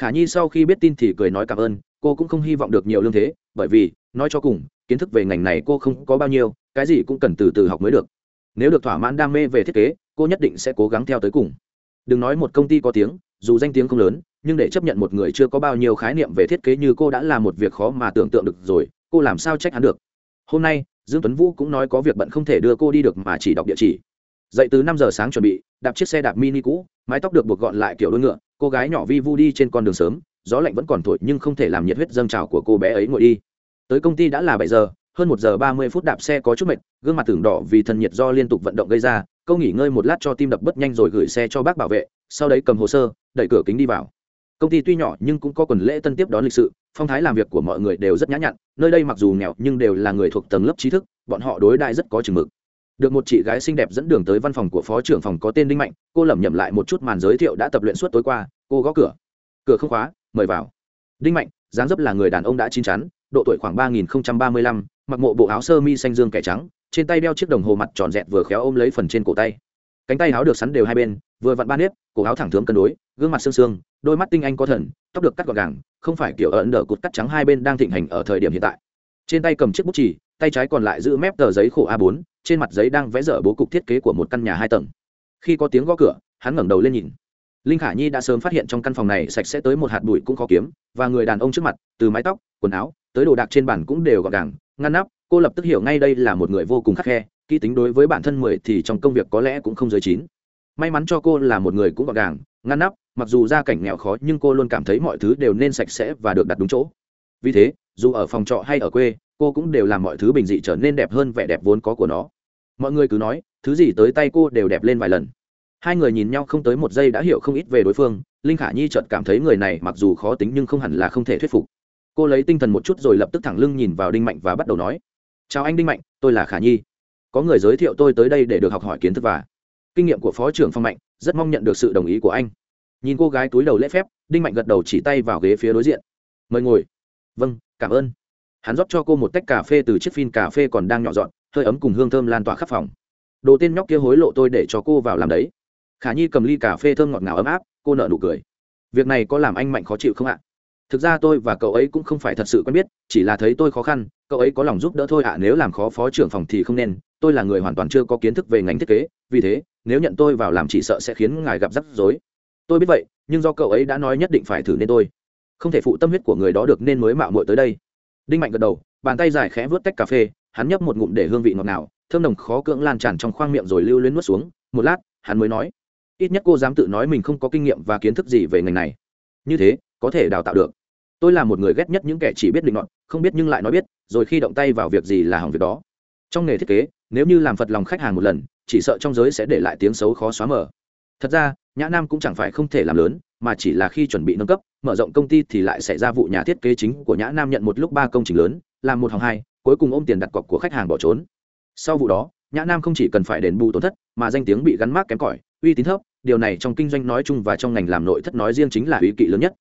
Khả nhi sau khi biết tin thì cười nói cảm ơn, cô cũng không hy vọng được nhiều lương thế, bởi vì, nói cho cùng, kiến thức về ngành này cô không có bao nhiêu, cái gì cũng cần từ từ học mới được nếu được thỏa mãn đam mê về thiết kế, cô nhất định sẽ cố gắng theo tới cùng. Đừng nói một công ty có tiếng, dù danh tiếng không lớn, nhưng để chấp nhận một người chưa có bao nhiêu khái niệm về thiết kế như cô đã là một việc khó mà tưởng tượng được rồi, cô làm sao trách hắn được? Hôm nay, dương tuấn vũ cũng nói có việc bận không thể đưa cô đi được mà chỉ đọc địa chỉ. Dậy từ năm giờ sáng chuẩn bị, đạp chiếc xe đạp mini cũ, mái tóc được buộc gọn lại kiểu đôi ngựa, cô gái nhỏ vi vu đi trên con đường sớm, gió lạnh vẫn còn thổi nhưng không thể làm nhiệt huyết dâng trào của cô bé ấy ngồi đi. Tới công ty đã là bảy giờ hơn một giờ ba mươi phút đạp xe có chút mệt, gương mặt tưởng đỏ vì thần nhiệt do liên tục vận động gây ra, câu nghỉ ngơi một lát cho tim đập bất nhanh rồi gửi xe cho bác bảo vệ, sau đấy cầm hồ sơ, đẩy cửa kính đi vào. Công ty tuy nhỏ nhưng cũng có quần lễ tân tiếp đón lịch sự, phong thái làm việc của mọi người đều rất nhã nhặn, nơi đây mặc dù nghèo nhưng đều là người thuộc tầng lớp trí thức, bọn họ đối đại rất có chừng mực. Được một chị gái xinh đẹp dẫn đường tới văn phòng của phó trưởng phòng có tên đinh mạnh, cô lẩm nhẩm lại một chút màn giới thiệu đã tập luyện suốt tối qua, cô gõ cửa. Cửa không khóa, mời vào. Đinh mạnh, dáng dấp là người đàn ông đã chín chắn, độ tuổi khoảng ba nghìn ba mươi lăm mặc mộ bộ áo sơ mi xanh dương kẻ trắng, trên tay đeo chiếc đồng hồ mặt tròn dẹt vừa khéo ôm lấy phần trên cổ tay. Cánh tay áo được sắn đều hai bên, vừa vặn ba nếp, cổ áo thẳng thướng cân đối, gương mặt xương xương đôi mắt tinh anh có thần, tóc được cắt gọn gàng, không phải kiểu ẩn đỡ cụt cắt trắng hai bên đang thịnh hành ở thời điểm hiện tại. Trên tay cầm chiếc bút chỉ tay trái còn lại giữ mép tờ giấy khổ a 4 trên mặt giấy đang vẽ dở bố cục thiết kế của một căn nhà hai tầng. Khi có tiếng gõ cửa, hắn ngẩng đầu lên nhìn. Linh khả nhi đã sớm phát hiện trong căn phòng này sạch sẽ tới một hạt bụi cũng khó kiếm, và người đàn ông trước mặt, từ mái tóc, quần áo, tới đồ đạc trên bàn cũng đều gọn gàng ngăn nắp, cô lập tức hiểu ngay đây là một người vô cùng khắc khe, kỹ tính đối với bản thân mười thì trong công việc có lẽ cũng không dưới chín. May mắn cho cô là một người cũng gọn gàng, ngăn nắp, mặc dù gia cảnh nghèo khó nhưng cô luôn cảm thấy mọi thứ đều nên sạch sẽ và được đặt đúng chỗ. Vì thế, dù ở phòng trọ hay ở quê, cô cũng đều làm mọi thứ bình dị trở nên đẹp hơn vẻ đẹp vốn có của nó. Mọi người cứ nói, thứ gì tới tay cô đều đẹp lên vài lần. Hai người nhìn nhau không tới một giây đã hiểu không ít về đối phương, linh khả nhi chợt cảm thấy người này mặc dù khó tính nhưng không hẳn là không thể thuyết phục cô lấy tinh thần một chút rồi lập tức thẳng lưng nhìn vào đinh mạnh và bắt đầu nói. Chào anh đinh mạnh, tôi là khả nhi. Có người giới thiệu tôi tới đây để được học hỏi kiến thức và kinh nghiệm của phó trưởng phong mạnh, rất mong nhận được sự đồng ý của anh. Nhìn cô gái túi đầu lễ phép, đinh mạnh gật đầu chỉ tay vào ghế phía đối diện. Mời ngồi. Vâng cảm ơn. Hắn rót cho cô một tách cà phê từ chiếc phin cà phê còn đang nhỏ dọn, hơi ấm cùng hương thơm lan tỏa khắp phòng. Đồ tên nhóc kia hối lộ tôi để cho cô vào làm đấy. Khả nhi cầm ly cà phê thơm ngọt ngào ấm áp, cô nợ nụ cười. Việc này có làm anh mạnh khó chịu không ạ? Thực ra tôi và cậu ấy cũng không phải thật sự quen biết, chỉ là thấy tôi khó khăn, cậu ấy có lòng giúp đỡ thôi ạ, nếu làm khó phó trưởng phòng thì không nên, tôi là người hoàn toàn chưa có kiến thức về ngành thiết kế, vì thế, nếu nhận tôi vào làm chỉ sợ sẽ khiến ngài gặp rắc rối. Tôi biết vậy, nhưng do cậu ấy đã nói nhất định phải thử nên tôi. Không thể phụ tâm huyết của người đó được nên mới mạo muội tới đây. Đinh mạnh gật đầu, bàn tay dài khẽ vớt tách cà phê, hắn nhấp một ngụm để hương vị ngọt ngào, thơm nồng khó cưỡng lan tràn trong khoang miệng rồi lưu luyến nuốt xuống. Một lát, hắn mới nói, ít nhất cô dám tự nói mình không có kinh nghiệm và kiến thức gì về ngành này. Như thế, có thể đào tạo được tôi là một người ghét nhất những kẻ chỉ biết định luận không biết nhưng lại nói biết, rồi khi động tay vào việc gì là hỏng việc đó. Trong nghề thiết kế, nếu như làm phật lòng khách hàng một lần, chỉ sợ trong giới sẽ để lại tiếng xấu khó xóa mở thật ra, nhã nam cũng chẳng phải không thể làm lớn, mà chỉ là khi chuẩn bị nâng cấp, mở rộng công ty thì lại xảy ra vụ nhà thiết kế chính của nhã nam nhận một lúc ba công trình lớn, làm một hàng hai, cuối cùng ôm tiền đặt cọc của khách hàng bỏ trốn. Sau vụ đó, nhã nam không chỉ cần phải đền bù tổn thất, mà danh tiếng bị gắn mác kém cỏi, uy tín thấp, điều này trong kinh doanh nói chung và trong ngành làm nội thất nói riêng chính là uy kỵ lớn nhất.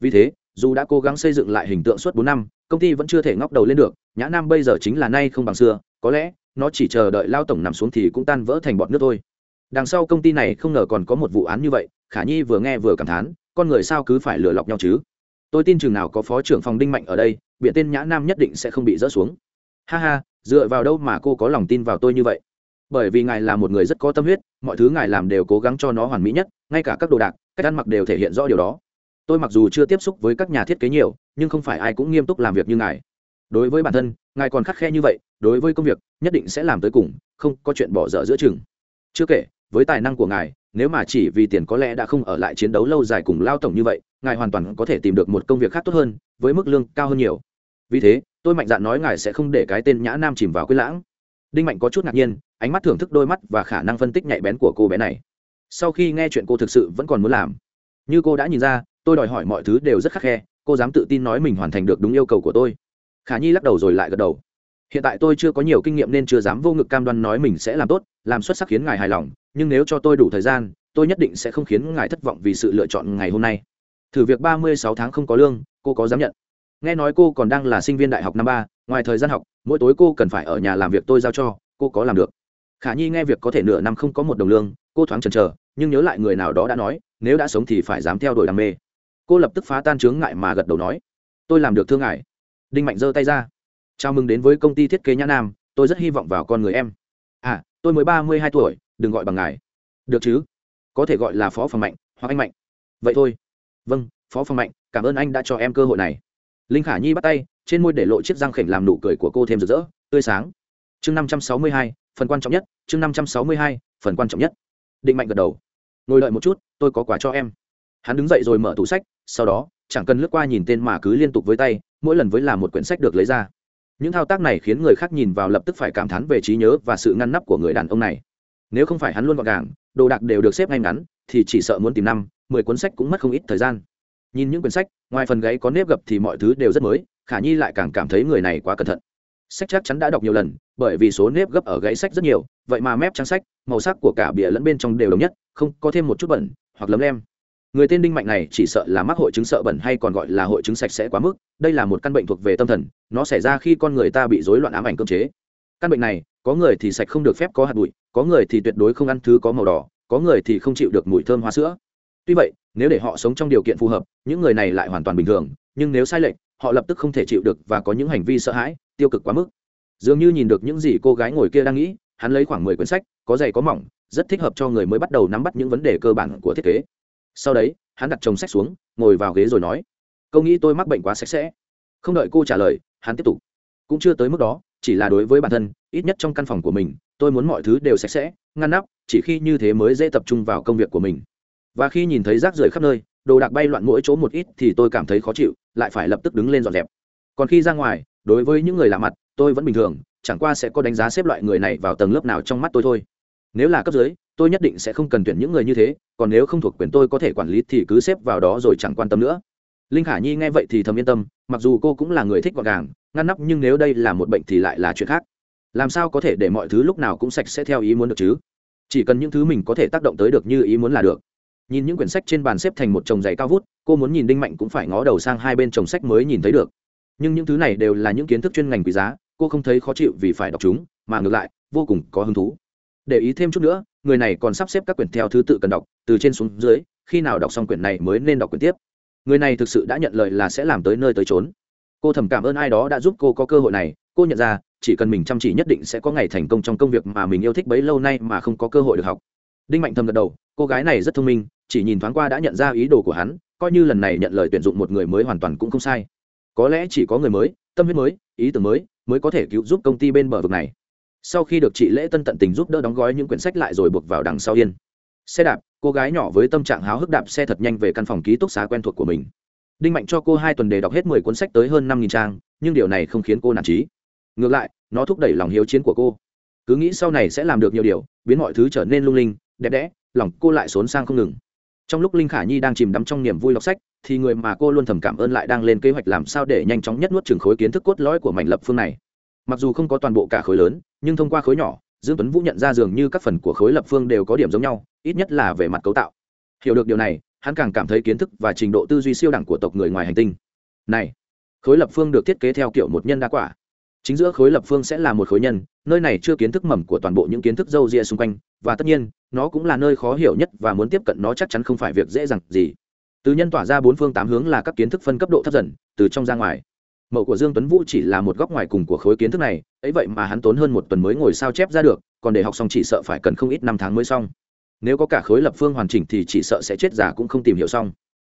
Vì thế dù đã cố gắng xây dựng lại hình tượng suốt bốn năm, công ty vẫn chưa thể ngóc đầu lên được. Nhã nam bây giờ chính là nay không bằng xưa, có lẽ, nó chỉ chờ đợi lao tổng nằm xuống thì cũng tan vỡ thành bọt nước thôi. Đằng sau công ty này không ngờ còn có một vụ án như vậy, khả nhi vừa nghe vừa cảm thán, con người sao cứ phải lừa lọc nhau chứ? Tôi tin chừng nào có phó trưởng phòng đinh mạnh ở đây biện tên nhã nam nhất định sẽ không bị rỡ xuống. Ha ha, dựa vào đâu mà cô có lòng tin vào tôi như vậy? Bởi vì ngài là một người rất có tâm huyết, mọi thứ ngài làm đều cố gắng cho nó hoàn mỹ nhất, ngay cả các đồ đạc, cách ăn mặc đều thể hiện rõ điều đó tôi mặc dù chưa tiếp xúc với các nhà thiết kế nhiều, nhưng không phải ai cũng nghiêm túc làm việc như ngài. Đối với bản thân, ngài còn khắc khe như vậy, đối với công việc, nhất định sẽ làm tới cùng, không có chuyện bỏ dở giữa chừng. Chưa kể, với tài năng của ngài, nếu mà chỉ vì tiền có lẽ đã không ở lại chiến đấu lâu dài cùng lao tổng như vậy, ngài hoàn toàn có thể tìm được một công việc khác tốt hơn, với mức lương cao hơn nhiều. Vì thế, tôi mạnh dạn nói ngài sẽ không để cái tên nhã nam chìm vào quyết lãng. Đinh mạnh có chút ngạc nhiên, ánh mắt thưởng thức đôi mắt và khả năng phân tích nhạy bén của cô bé này. Sau khi nghe chuyện cô thực sự vẫn còn muốn làm, như cô đã nhìn ra tôi đòi hỏi mọi thứ đều rất khắc khe, cô dám tự tin nói mình hoàn thành được đúng yêu cầu của tôi. Khả nhi lắc đầu rồi lại gật đầu. Hiện tại tôi chưa có nhiều kinh nghiệm nên chưa dám vô ngực cam đoan nói mình sẽ làm tốt, làm xuất sắc khiến ngài hài lòng, nhưng nếu cho tôi đủ thời gian, tôi nhất định sẽ không khiến ngài thất vọng vì sự lựa chọn ngày hôm nay. Thử việc ba mươi sáu tháng không có lương, cô có dám nhận? Nghe nói cô còn đang là sinh viên đại học năm ba, ngoài thời gian học, mỗi tối cô cần phải ở nhà làm việc tôi giao cho, cô có làm được. Khả nhi nghe việc có thể nửa năm không có một đồng lương, cô thoáng chần chờ, nhưng nhớ lại người nào đó đã nói, nếu đã sống thì phải dám theo đuổi đam mê cô lập tức phá tan chướng ngại mà gật đầu nói, tôi làm được thương ngài. Đinh mạnh giơ tay ra, chào mừng đến với công ty thiết kế nhã nam, tôi rất hy vọng vào con người em. À tôi mới ba mươi hai tuổi, đừng gọi bằng ngài. Được chứ, có thể gọi là phó phòng mạnh hoặc anh mạnh. Vậy thôi. Vâng phó phòng mạnh, cảm ơn anh đã cho em cơ hội này. Linh khả nhi bắt tay, trên môi để lộ chiếc răng khểnh làm nụ cười của cô thêm rực rỡ, tươi sáng. Chương năm trăm sáu mươi hai, phần quan trọng nhất, chương năm trăm sáu mươi hai, phần quan trọng nhất. Định mạnh gật đầu, ngồi đợi một chút, tôi có quà cho em. Hắn đứng dậy rồi mở tủ sách sau đó, chẳng cần lướt qua nhìn tên mà cứ liên tục với tay, mỗi lần với là một quyển sách được lấy ra. Những thao tác này khiến người khác nhìn vào lập tức phải cảm thán về trí nhớ và sự ngăn nắp của người đàn ông này. Nếu không phải hắn luôn gọn gàng, đồ đạc đều được xếp ngay ngắn, thì chỉ sợ muốn tìm năm, mười cuốn sách cũng mất không ít thời gian. Nhìn những quyển sách, ngoài phần gáy có nếp gập thì mọi thứ đều rất mới, khả nhi lại càng cảm thấy người này quá cẩn thận. Sách chắc chắn đã đọc nhiều lần, bởi vì số nếp gấp ở gãy sách rất nhiều, vậy mà mép trang sách, màu sắc của cả bìa lẫn bên trong đều đồng nhất, không có thêm một chút bẩn hoặc lấm lem người tên đinh mạnh này chỉ sợ là mắc hội chứng sợ bẩn hay còn gọi là hội chứng sạch sẽ quá mức, đây là một căn bệnh thuộc về tâm thần, nó xảy ra khi con người ta bị rối loạn ám ảnh cơ chế. Căn bệnh này, có người thì sạch không được phép có hạt bụi, có người thì tuyệt đối không ăn thứ có màu đỏ, có người thì không chịu được mùi thơm hoa sữa. Tuy vậy, nếu để họ sống trong điều kiện phù hợp, những người này lại hoàn toàn bình thường, nhưng nếu sai lệch, họ lập tức không thể chịu được và có những hành vi sợ hãi, tiêu cực quá mức. Dường như nhìn được những gì cô gái ngồi kia đang nghĩ, hắn lấy khoảng mười quyển sách, có dày có mỏng, rất thích hợp cho người mới bắt đầu nắm bắt những vấn đề cơ bản của thiết kế sau đấy, hắn đặt chồng sách xuống, ngồi vào ghế rồi nói câu nghĩ tôi mắc bệnh quá sạch sẽ. Không đợi cô trả lời, hắn tiếp tục, cũng chưa tới mức đó, chỉ là đối với bản thân, ít nhất trong căn phòng của mình, tôi muốn mọi thứ đều sạch sẽ, ngăn nắp, chỉ khi như thế mới dễ tập trung vào công việc của mình. Và khi nhìn thấy rác rưởi khắp nơi, đồ đạc bay loạn mỗi chỗ một ít thì tôi cảm thấy khó chịu, lại phải lập tức đứng lên dọn dẹp. Còn khi ra ngoài, đối với những người lạ mặt, tôi vẫn bình thường, chẳng qua sẽ có đánh giá xếp loại người này vào tầng lớp nào trong mắt tôi thôi. Nếu là cấp dưới tôi nhất định sẽ không cần tuyển những người như thế, còn nếu không thuộc quyền tôi có thể quản lý thì cứ xếp vào đó rồi chẳng quan tâm nữa. Linh khả nhi nghe vậy thì thầm yên tâm, mặc dù cô cũng là người thích gọn gàng, ngăn nắp nhưng nếu đây là một bệnh thì lại là chuyện khác. Làm sao có thể để mọi thứ lúc nào cũng sạch sẽ theo ý muốn được chứ? Chỉ cần những thứ mình có thể tác động tới được như ý muốn là được. Nhìn những quyển sách trên bàn xếp thành một chồng giày cao vút, cô muốn nhìn đinh mạnh cũng phải ngó đầu sang hai bên chồng sách mới nhìn thấy được. Nhưng những thứ này đều là những kiến thức chuyên ngành quý giá, cô không thấy khó chịu vì phải đọc chúng, mà ngược lại, vô cùng có hứng thú để ý thêm chút nữa, người này còn sắp xếp các quyển theo thứ tự cần đọc, từ trên xuống dưới, khi nào đọc xong quyển này mới nên đọc quyển tiếp. Người này thực sự đã nhận lời là sẽ làm tới nơi tới trốn cô thầm cảm ơn ai đó đã giúp cô có cơ hội này, cô nhận ra, chỉ cần mình chăm chỉ nhất định sẽ có ngày thành công trong công việc mà mình yêu thích bấy lâu nay mà không có cơ hội được học. Đinh mạnh thầm gật đầu, cô gái này rất thông minh, chỉ nhìn thoáng qua đã nhận ra ý đồ của hắn, coi như lần này nhận lời tuyển dụng một người mới hoàn toàn cũng không sai. Có lẽ chỉ có người mới, tâm huyết mới, ý tưởng mới mới có thể cứu giúp công ty bên bờ vực này sau khi được chị lễ tân tận tình giúp đỡ đóng gói những quyển sách lại rồi buộc vào đằng sau yên. Xe đạp, cô gái nhỏ với tâm trạng háo hức đạp xe thật nhanh về căn phòng ký túc xá quen thuộc của mình. Đinh mạnh cho cô hai tuần để đọc hết mười cuốn sách tới hơn năm nghìn trang, nhưng điều này không khiến cô nản trí. Ngược lại, nó thúc đẩy lòng hiếu chiến của cô. Cứ nghĩ sau này sẽ làm được nhiều điều, biến mọi thứ trở nên lung linh, đẹp đẽ, lòng cô lại xốn sang không ngừng. Trong lúc linh khả nhi đang chìm đắm trong niềm vui đọc sách, thì người mà cô luôn thầm cảm ơn lại đang lên kế hoạch làm sao để nhanh chóng nhất nuốt trường khối kiến thức cốt lõi của mảnh lập phương này mặc dù không có toàn bộ cả khối lớn, nhưng thông qua khối nhỏ, dương tuấn vũ nhận ra dường như các phần của khối lập phương đều có điểm giống nhau, ít nhất là về mặt cấu tạo. Hiểu được điều này, hắn càng cảm thấy kiến thức và trình độ tư duy siêu đẳng của tộc người ngoài hành tinh. Này, khối lập phương được thiết kế theo kiểu một nhân đa quả. Chính giữa khối lập phương sẽ là một khối nhân, nơi này chưa kiến thức mầm của toàn bộ những kiến thức dâu ria xung quanh, và tất nhiên, nó cũng là nơi khó hiểu nhất và muốn tiếp cận nó chắc chắn không phải việc dễ dàng gì. Từ nhân tỏa ra bốn phương tám hướng là các kiến thức phân cấp độ thấp dần, từ trong ra ngoài mậu của dương tuấn vũ chỉ là một góc ngoài cùng của khối kiến thức này, ấy vậy mà hắn tốn hơn một tuần mới ngồi sao chép ra được, còn để học xong chỉ sợ phải cần không ít năm tháng mới xong. Nếu có cả khối lập phương hoàn chỉnh thì chỉ sợ sẽ chết giả cũng không tìm hiểu xong.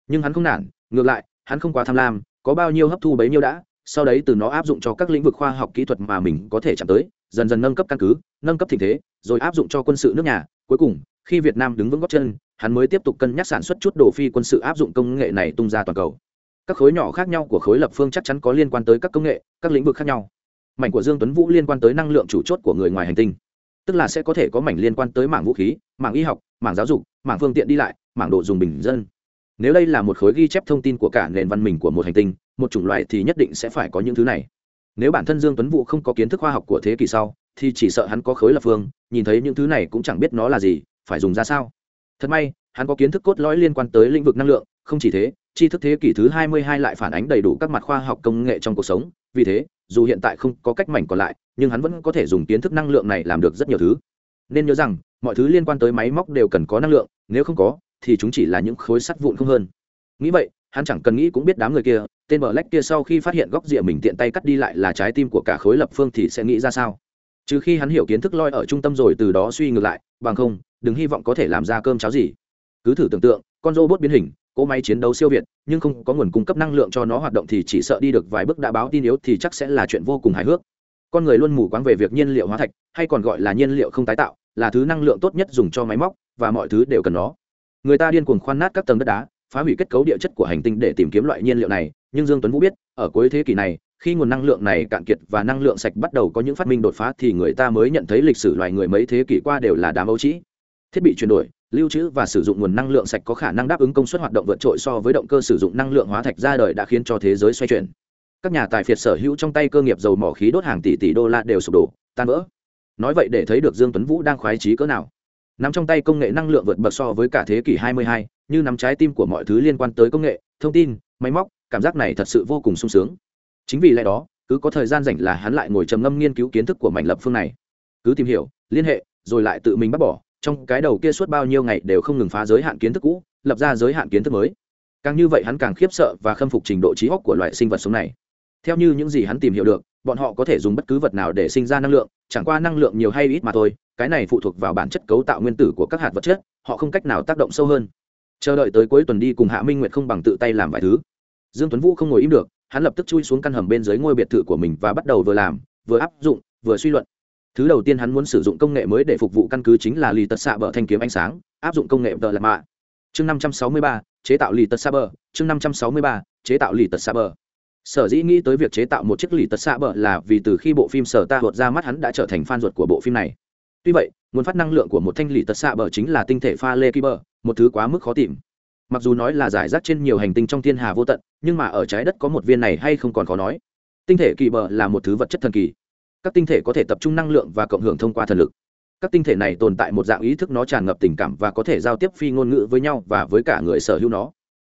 Nhưng hắn không nản, ngược lại, hắn không quá tham lam, có bao nhiêu hấp thu bấy nhiêu đã, sau đấy từ nó áp dụng cho các lĩnh vực khoa học kỹ thuật mà mình có thể chạm tới, dần dần nâng cấp căn cứ, nâng cấp tình thế, rồi áp dụng cho quân sự nước nhà. Cuối cùng, khi việt nam đứng vững góc chân, hắn mới tiếp tục cân nhắc sản xuất chút đồ phi quân sự áp dụng công nghệ này tung ra toàn cầu các khối nhỏ khác nhau của khối lập phương chắc chắn có liên quan tới các công nghệ, các lĩnh vực khác nhau. Mảnh của dương tuấn vũ liên quan tới năng lượng chủ chốt của người ngoài hành tinh. Tức là sẽ có thể có mảnh liên quan tới mảng vũ khí, mảng y học, mảng giáo dục, mảng phương tiện đi lại, mảng độ dùng bình dân. Nếu đây là một khối ghi chép thông tin của cả nền văn minh của một hành tinh, một chủng loại thì nhất định sẽ phải có những thứ này. Nếu bản thân dương tuấn vũ không có kiến thức khoa học của thế kỷ sau, thì chỉ sợ hắn có khối lập phương, nhìn thấy những thứ này cũng chẳng biết nó là gì, phải dùng ra sao? Thật may, hắn có kiến thức cốt lõi liên quan tới lĩnh vực năng lượng không chỉ thế, tri thức thế kỷ thứ 22 lại phản ánh đầy đủ các mặt khoa học công nghệ trong cuộc sống. Vì thế, dù hiện tại không có cách mảnh còn lại, nhưng hắn vẫn có thể dùng kiến thức năng lượng này làm được rất nhiều thứ. Nên nhớ rằng, mọi thứ liên quan tới máy móc đều cần có năng lượng, nếu không có, thì chúng chỉ là những khối sắt vụn không hơn. Nghĩ vậy, hắn chẳng cần nghĩ cũng biết đám người kia, tên bờ lách kia sau khi phát hiện góc rìa mình tiện tay cắt đi lại là trái tim của cả khối lập phương thì sẽ nghĩ ra sao? Trừ khi hắn hiểu kiến thức loi ở trung tâm rồi từ đó suy ngược lại, bằng không, đừng hy vọng có thể làm ra cơm cháo gì. Cứ thử tưởng tượng, con robot biến hình cỗ máy chiến đấu siêu việt, nhưng không có nguồn cung cấp năng lượng cho nó hoạt động thì chỉ sợ đi được vài bước đã báo tin yếu thì chắc sẽ là chuyện vô cùng hài hước. Con người luôn mù quáng về việc nhiên liệu hóa thạch, hay còn gọi là nhiên liệu không tái tạo, là thứ năng lượng tốt nhất dùng cho máy móc, và mọi thứ đều cần nó. Người ta điên cuồng khoan nát các tầng đất đá, phá hủy kết cấu địa chất của hành tinh để tìm kiếm loại nhiên liệu này, nhưng dương tuấn vũ biết, ở cuối thế kỷ này, khi nguồn năng lượng này cạn kiệt và năng lượng sạch bắt đầu có những phát minh đột phá thì người ta mới nhận thấy lịch sử loài người mấy thế kỷ qua đều là đám ấu trĩ thiết bị chuyển đổi lưu trữ và sử dụng nguồn năng lượng sạch có khả năng đáp ứng công suất hoạt động vượt trội so với động cơ sử dụng năng lượng hóa thạch ra đời đã khiến cho thế giới xoay chuyển. Các nhà tài phiệt sở hữu trong tay cơ nghiệp dầu mỏ khí đốt hàng tỷ tỷ đô la đều sụp đổ tan vỡ. Nói vậy để thấy được dương tuấn vũ đang khoái trí cỡ nào. Nắm trong tay công nghệ năng lượng vượt bậc so với cả thế kỷ 22, như nắm trái tim của mọi thứ liên quan tới công nghệ thông tin máy móc cảm giác này thật sự vô cùng sung sướng. Chính vì lẽ đó cứ có thời gian rảnh là hắn lại ngồi trầm ngâm nghiên cứu kiến thức của mảnh lập phương này. Cứ tìm hiểu liên hệ rồi lại tự mình bắt bỏ trong cái đầu kia suốt bao nhiêu ngày đều không ngừng phá giới hạn kiến thức cũ, lập ra giới hạn kiến thức mới. Càng như vậy hắn càng khiếp sợ và khâm phục trình độ trí óc của loại sinh vật sống này. Theo như những gì hắn tìm hiểu được, bọn họ có thể dùng bất cứ vật nào để sinh ra năng lượng, chẳng qua năng lượng nhiều hay ít mà thôi, cái này phụ thuộc vào bản chất cấu tạo nguyên tử của các hạt vật chất, họ không cách nào tác động sâu hơn. Chờ đợi tới cuối tuần đi cùng hạ minh nguyệt không bằng tự tay làm vài thứ. Dương tuấn vũ không ngồi im được, hắn lập tức chui xuống căn hầm bên dưới ngôi biệt thự của mình và bắt đầu vừa làm, vừa áp dụng, vừa suy luận thứ đầu tiên hắn muốn sử dụng công nghệ mới để phục vụ căn cứ chính là lì tật xạ bờ thanh kiếm ánh sáng, áp dụng công nghệ vợ lạc mạ. Chương năm trăm sáu mươi ba, chế tạo lì tật xạ bờ. Chương năm trăm sáu mươi ba, chế tạo lì tật xạ bờ. Sở dĩ nghĩ tới việc chế tạo một chiếc lì tật xạ bờ là vì từ khi bộ phim sở ta hột ra mắt hắn đã trở thành fan ruột của bộ phim này. Tuy vậy, nguồn phát năng lượng của một thanh lì tật xạ bờ chính là tinh thể pha lê kỳ bờ một thứ quá mức khó tìm. Mặc dù nói là giải rác trên nhiều hành tinh trong thiên hà vô tận, nhưng mà ở trái đất có một viên này hay không còn khó nói. Tinh thể kỳ bờ là một thứ vật chất thần kỳ các tinh thể có thể tập trung năng lượng và cộng hưởng thông qua thần lực. Các tinh thể này tồn tại một dạng ý thức nó tràn ngập tình cảm và có thể giao tiếp phi ngôn ngữ với nhau và với cả người sở hữu nó.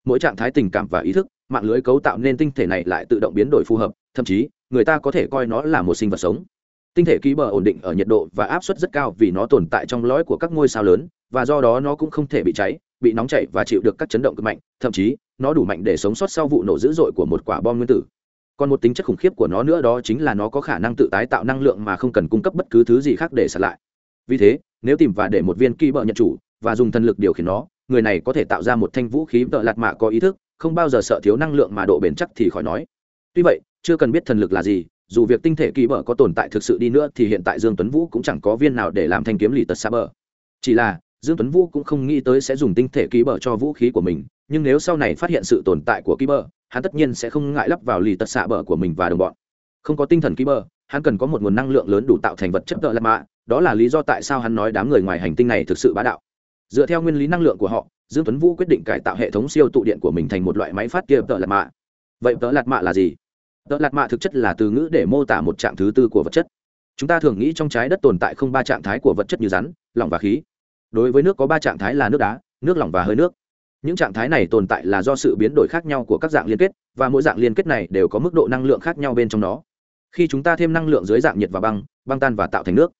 Mỗi trạng thái tình cảm và ý thức, mạng lưới cấu tạo nên tinh thể này lại tự động biến đổi phù hợp, thậm chí, người ta có thể coi nó là một sinh vật sống. Tinh thể ký bờ ổn định ở nhiệt độ và áp suất rất cao vì nó tồn tại trong lõi của các ngôi sao lớn, và do đó nó cũng không thể bị cháy, bị nóng chảy và chịu được các chấn động cực mạnh, thậm chí, nó đủ mạnh để sống sót sau vụ nổ dữ dội của một quả bom nguyên tử còn một tính chất khủng khiếp của nó nữa đó chính là nó có khả năng tự tái tạo năng lượng mà không cần cung cấp bất cứ thứ gì khác để sạt lại. Vì thế, nếu tìm và để một viên kỳ bợ nhận chủ và dùng thần lực điều khiển nó, người này có thể tạo ra một thanh vũ khí tợ lạt mạ có ý thức, không bao giờ sợ thiếu năng lượng mà độ bền chắc thì khỏi nói. Tuy vậy, chưa cần biết thần lực là gì, dù việc tinh thể kỳ bợ có tồn tại thực sự đi nữa thì hiện tại dương tuấn vũ cũng chẳng có viên nào để làm thanh kiếm lì tật xa bờ. Chỉ là, dương tuấn vũ cũng không nghĩ tới sẽ dùng tinh thể kỳ bợ cho vũ khí của mình, nhưng nếu sau này phát hiện sự tồn tại của kỳ bợ hắn tất nhiên sẽ không ngại lắp vào lì tật xạ bờ của mình và đồng bọn. Không có tinh thần ký bờ, hắn cần có một nguồn năng lượng lớn đủ tạo thành vật chất tợ lạt mạ. Đó là lý do tại sao hắn nói đám người ngoài hành tinh này thực sự bá đạo. Dựa theo nguyên lý năng lượng của họ, dương tuấn vũ quyết định cải tạo hệ thống siêu tụ điện của mình thành một loại máy phát kia tợ lạt mạ. Vậy tợ lạt mạ là gì? Tợ lạt mạ thực chất là từ ngữ để mô tả một trạng thứ tư của vật chất. Chúng ta thường nghĩ trong trái đất tồn tại không ba trạng thái của vật chất như rắn, lỏng và khí. Đối với nước có ba trạng thái là nước đá, nước lỏng và hơi nước những trạng thái này tồn tại là do sự biến đổi khác nhau của các dạng liên kết, và mỗi dạng liên kết này đều có mức độ năng lượng khác nhau bên trong nó. Khi chúng ta thêm năng lượng dưới dạng nhiệt và băng băng tan và tạo thành nước.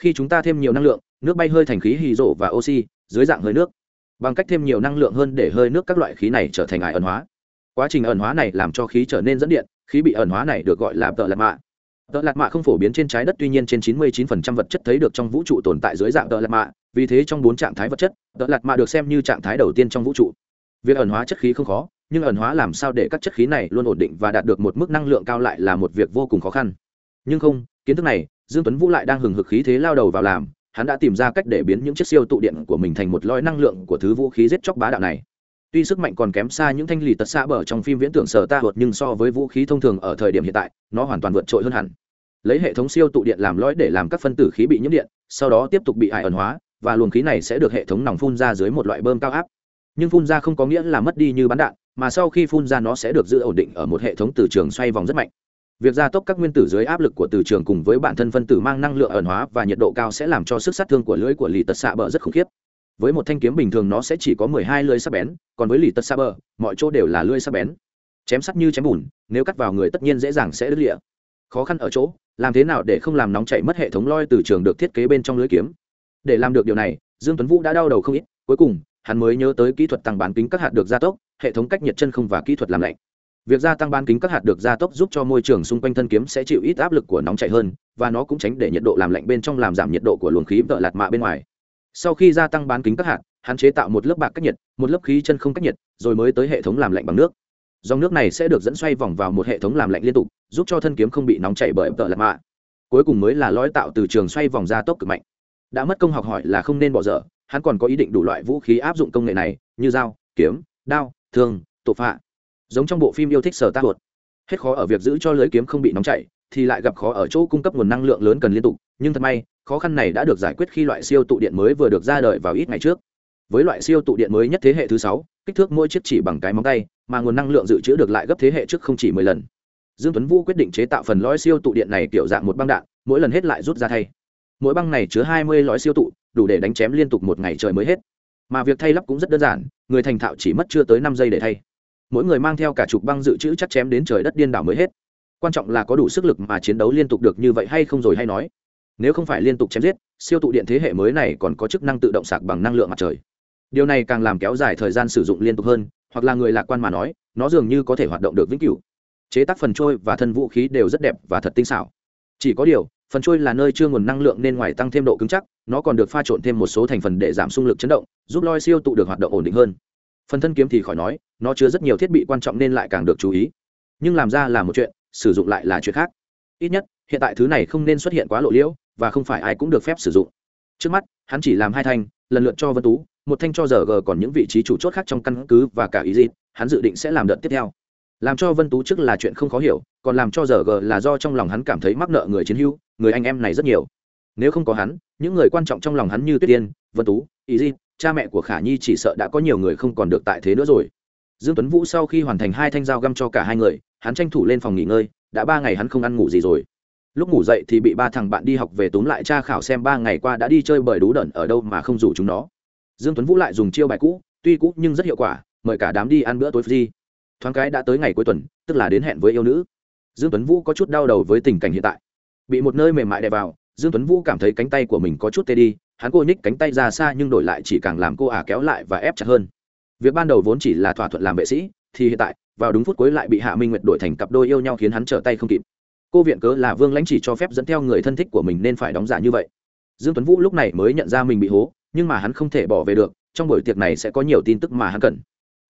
Khi chúng ta thêm nhiều năng lượng, nước bay hơi thành khí hydro rộ và oxy, dưới dạng hơi nước. Bằng cách thêm nhiều năng lượng hơn để hơi nước các loại khí này trở thành ải ẩn hóa. Quá trình ẩn hóa này làm cho khí trở nên dẫn điện, khí bị ẩn hóa này được gọi là tợ lạc mạ tợ lạt mạ không phổ biến trên trái đất, tuy nhiên trên 99% vật chất thấy được trong vũ trụ tồn tại dưới dạng tợ lạt mạ, vì thế trong bốn trạng thái vật chất, tợ lạt mạ được xem như trạng thái đầu tiên trong vũ trụ. Việc ẩn hóa chất khí không khó, nhưng ẩn hóa làm sao để các chất khí này luôn ổn định và đạt được một mức năng lượng cao lại là một việc vô cùng khó khăn. Nhưng không, kiến thức này, dương tuấn vũ lại đang hừng hực khí thế lao đầu vào làm, hắn đã tìm ra cách để biến những chiếc siêu tụ điện của mình thành một lõi năng lượng của thứ vũ khí giết chóc bá đạo này tuy sức mạnh còn kém xa những thanh lì tật xa bờ trong phim viễn tưởng sở ta vượt nhưng so với vũ khí thông thường ở thời điểm hiện tại, nó hoàn toàn vượt trội hơn hẳn. Lấy hệ thống siêu tụ điện làm lõi để làm các phân tử khí bị nhiễm điện, sau đó tiếp tục bị ải ẩn hóa, và luồng khí này sẽ được hệ thống nòng phun ra dưới một loại bơm cao áp. Nhưng phun ra không có nghĩa là mất đi như bắn đạn, mà sau khi phun ra nó sẽ được giữ ổn định ở một hệ thống từ trường xoay vòng rất mạnh. Việc gia tốc các nguyên tử dưới áp lực của từ trường cùng với bản thân phân tử mang năng lượng ẩn hóa và nhiệt độ cao sẽ làm cho sức sát thương của lưỡi của lì tật xạ bờ rất khủng khiếp với một thanh kiếm bình thường nó sẽ chỉ có mười hai lưỡi sắc bén còn với lì tật saber, bờ mọi chỗ đều là lưỡi sắc bén. Chém sắt như chém bùn nếu cắt vào người tất nhiên dễ dàng sẽ đứt lịa khó khăn ở chỗ làm thế nào để không làm nóng chảy mất hệ thống loi từ trường được thiết kế bên trong lưỡi kiếm? Để làm được điều này dương tuấn vũ đã đau đầu không ít cuối cùng hắn mới nhớ tới kỹ thuật tăng bán kính các hạt được gia tốc hệ thống cách nhiệt chân không và kỹ thuật làm lạnh. Việc gia tăng bán kính các hạt được gia tốc giúp cho môi trường xung quanh thân kiếm sẽ chịu ít áp lực của nóng chảy hơn và nó cũng tránh để nhiệt độ làm lạnh bên trong làm giảm nhiệt độ của luồng khí vợ lạt mạ bên ngoài sau khi gia tăng bán kính các hạt, hắn chế tạo một lớp bạc cách nhiệt, một lớp khí chân không cách nhiệt, rồi mới tới hệ thống làm lạnh bằng nước. Dòng nước này sẽ được dẫn xoay vòng vào một hệ thống làm lạnh liên tục, giúp cho thân kiếm không bị nóng chảy bởi tợ lạc mạ. Cuối cùng mới là lõi tạo từ trường xoay vòng ra tốc cực mạnh. Đã mất công học hỏi là không nên bỏ dở, hắn còn có ý định đủ loại vũ khí áp dụng công nghệ này, như dao, kiếm, đao, thương, tổ phạ. Giống trong bộ phim yêu thích sở tác luật hết khó ở việc giữ cho lưới kiếm không bị nóng chảy, thì lại gặp khó ở chỗ cung cấp nguồn năng lượng lớn cần liên tục, nhưng thật may khó khăn này đã được giải quyết khi loại siêu tụ điện mới vừa được ra đời vào ít ngày trước. Với loại siêu tụ điện mới nhất thế hệ thứ sáu, kích thước mỗi chiếc chỉ bằng cái móng tay, mà nguồn năng lượng dự trữ được lại gấp thế hệ trước không chỉ mười lần. Dương tuấn vũ quyết định chế tạo phần lõi siêu tụ điện này kiểu dạng một băng đạn, mỗi lần hết lại rút ra thay. Mỗi băng này chứa hai mươi lõi siêu tụ, đủ để đánh chém liên tục một ngày trời mới hết. Mà việc thay lắp cũng rất đơn giản, người thành thạo chỉ mất chưa tới năm giây để thay. Mỗi người mang theo cả chục băng dự trữ chắc chém đến trời đất điên đảo mới hết. Quan trọng là có đủ sức lực mà chiến đấu liên tục được như vậy hay không rồi hay nói nếu không phải liên tục chém giết, siêu tụ điện thế hệ mới này còn có chức năng tự động sạc bằng năng lượng mặt trời. Điều này càng làm kéo dài thời gian sử dụng liên tục hơn, hoặc là người lạc quan mà nói, nó dường như có thể hoạt động được vĩnh cửu. Chế tác phần trôi và thân vũ khí đều rất đẹp và thật tinh xảo. Chỉ có điều, phần trôi là nơi chưa nguồn năng lượng nên ngoài tăng thêm độ cứng chắc, nó còn được pha trộn thêm một số thành phần để giảm xung lực chấn động, giúp loi siêu tụ được hoạt động ổn định hơn. Phần thân kiếm thì khỏi nói, nó chứa rất nhiều thiết bị quan trọng nên lại càng được chú ý. Nhưng làm ra là một chuyện, sử dụng lại là chuyện khác. Ít nhất hiện tại thứ này không nên xuất hiện quá lộ liễu, và không phải ai cũng được phép sử dụng. Trước mắt, hắn chỉ làm hai thanh, lần lượt cho vân tú, một thanh cho giờ g còn những vị trí chủ chốt khác trong căn cứ và cả ý gì hắn dự định sẽ làm đợt tiếp theo. Làm cho vân tú trước là chuyện không khó hiểu, còn làm cho giờ g là do trong lòng hắn cảm thấy mắc nợ người chiến hữu, người anh em này rất nhiều. Nếu không có hắn, những người quan trọng trong lòng hắn như tuyết tiên, vân tú, ý gì cha mẹ của khả nhi chỉ sợ đã có nhiều người không còn được tại thế nữa rồi. Dương tuấn vũ sau khi hoàn thành hai thanh dao găm cho cả hai người, hắn tranh thủ lên phòng nghỉ ngơi, đã ba ngày hắn không ăn ngủ gì rồi lúc ngủ dậy thì bị ba thằng bạn đi học về túm lại tra khảo xem ba ngày qua đã đi chơi bời đú đẩn ở đâu mà không rủ chúng nó. Dương tuấn vũ lại dùng chiêu bài cũ, tuy cũ nhưng rất hiệu quả, mời cả đám đi ăn bữa tối gì thoáng cái đã tới ngày cuối tuần, tức là đến hẹn với yêu nữ. Dương tuấn vũ có chút đau đầu với tình cảnh hiện tại. Bị một nơi mềm mại đè vào, dương tuấn vũ cảm thấy cánh tay của mình có chút tê đi, hắn cô nhích cánh tay ra xa nhưng đổi lại chỉ càng làm cô ả kéo lại và ép chặt hơn. Việc ban đầu vốn chỉ là thỏa thuận làm vệ sĩ, thì hiện tại, vào đúng phút cuối lại bị hạ minh nguyệt đổi thành cặp đôi yêu nhau khiến hắn trở tay không kịp cô viện cớ là vương lãnh chỉ cho phép dẫn theo người thân thích của mình nên phải đóng giả như vậy. Dương tuấn vũ lúc này mới nhận ra mình bị hố, nhưng mà hắn không thể bỏ về được, trong buổi tiệc này sẽ có nhiều tin tức mà hắn cần.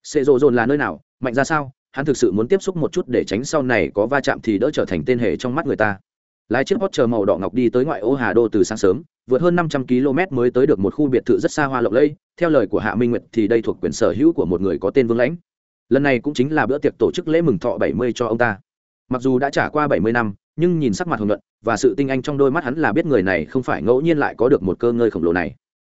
Sệ rộ dồn là nơi nào, mạnh ra sao? Hắn thực sự muốn tiếp xúc một chút để tránh sau này có va chạm thì đỡ trở thành tên hề trong mắt người ta. Lái chiếc hot chờ màu đỏ ngọc đi tới ngoại ô hà đô từ sáng sớm, vượt hơn năm trăm km mới tới được một khu biệt thự rất xa hoa lộng lẫy. Theo lời của hạ minh nguyệt thì đây thuộc quyền sở hữu của một người có tên vương lãnh. Lần này cũng chính là bữa tiệc tổ chức lễ mừng thọ bảy mươi cho ông ta mặc dù đã trả qua bảy mươi năm, nhưng nhìn sắc mặt hồng nhuận và sự tinh anh trong đôi mắt hắn là biết người này không phải ngẫu nhiên lại có được một cơ ngơi khổng lồ này.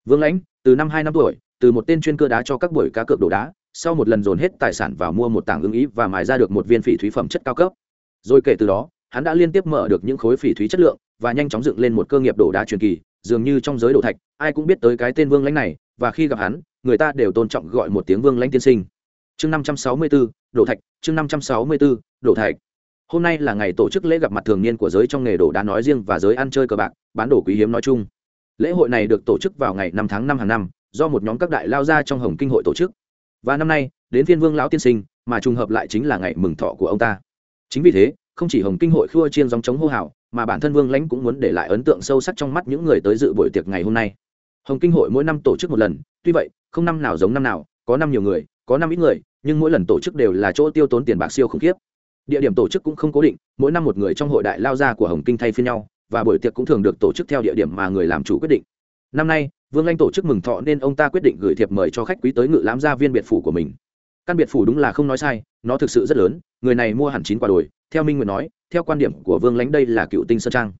Vương lãnh, từ năm hai năm tuổi, từ một tên chuyên cơ đá cho các buổi cá cược đồ đá, sau một lần dồn hết tài sản vào mua một tảng ưng ý và mài ra được một viên phỉ thúy phẩm chất cao cấp. Rồi kể từ đó, hắn đã liên tiếp mở được những khối phỉ thúy chất lượng và nhanh chóng dựng lên một cơ nghiệp đổ đá truyền kỳ, dường như trong giới đổ thạch, ai cũng biết tới cái tên vương lãnh này, và khi gặp hắn, người ta đều tôn trọng gọi một tiếng vương lãnh tiên sinh. Chương năm trăm sáu mươi bốn đổ thạch, chương năm trăm sáu mươi bốn đổ thạch hôm nay là ngày tổ chức lễ gặp mặt thường niên của giới trong nghề đổ đá nói riêng và giới ăn chơi cờ bạc, bán đồ quý hiếm nói chung. Lễ hội này được tổ chức vào ngày năm tháng năm hàng năm, do một nhóm các đại lao ra trong hồng kinh hội tổ chức. Và năm nay, đến phiên vương lão tiên sinh, mà trùng hợp lại chính là ngày mừng thọ của ông ta. Chính vì thế, không chỉ hồng kinh hội khua chiên dòng chống hô hào, mà bản thân vương lãnh cũng muốn để lại ấn tượng sâu sắc trong mắt những người tới dự buổi tiệc ngày hôm nay. Hồng kinh hội mỗi năm tổ chức một lần, tuy vậy, không năm nào giống năm nào, có năm nhiều người, có năm ít người, nhưng mỗi lần tổ chức đều là chỗ tiêu tốn tiền bạc siêu khủng khiếp địa điểm tổ chức cũng không cố định, mỗi năm một người trong hội đại lao ra của hồng kinh thay phiên nhau, và buổi tiệc cũng thường được tổ chức theo địa điểm mà người làm chủ quyết định. Năm nay, vương lanh tổ chức mừng thọ nên ông ta quyết định gửi thiệp mời cho khách quý tới ngự lãm gia viên biệt phủ của mình. Căn biệt phủ đúng là không nói sai, nó thực sự rất lớn, người này mua hẳn chín quả đồi. Theo minh nguyện nói, theo quan điểm của vương lãnh đây là cựu tinh sơn trang.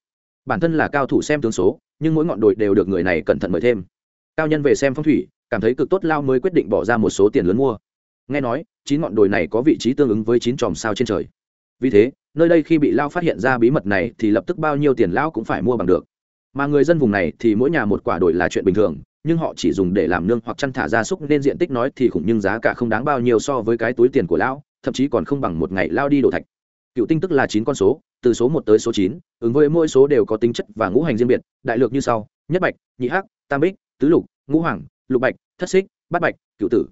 Bản thân là cao thủ xem tướng số, nhưng mỗi ngọn đồi đều được người này cẩn thận mời thêm. Cao nhân về xem phong thủy, cảm thấy cực tốt lao mới quyết định bỏ ra một số tiền lớn mua. Nghe nói, chín ngọn đồi này có vị trí tương ứng với chín chòm sao trên trời vì thế, nơi đây khi bị lao phát hiện ra bí mật này thì lập tức bao nhiêu tiền lao cũng phải mua bằng được. Mà người dân vùng này thì mỗi nhà một quả đồi là chuyện bình thường, nhưng họ chỉ dùng để làm nương hoặc chăn thả gia súc nên diện tích nói thì khủng nhưng giá cả không đáng bao nhiêu so với cái túi tiền của lão thậm chí còn không bằng một ngày lao đi đổ thạch. Cựu tinh tức là chín con số, từ số một tới số chín, ứng với mỗi số đều có tính chất và ngũ hành riêng biệt, đại lược như sau, nhất bạch, nhị hắc, tam bích, tứ lục, ngũ hoàng, lục bạch, thất xích, bát bạch, cựu tử.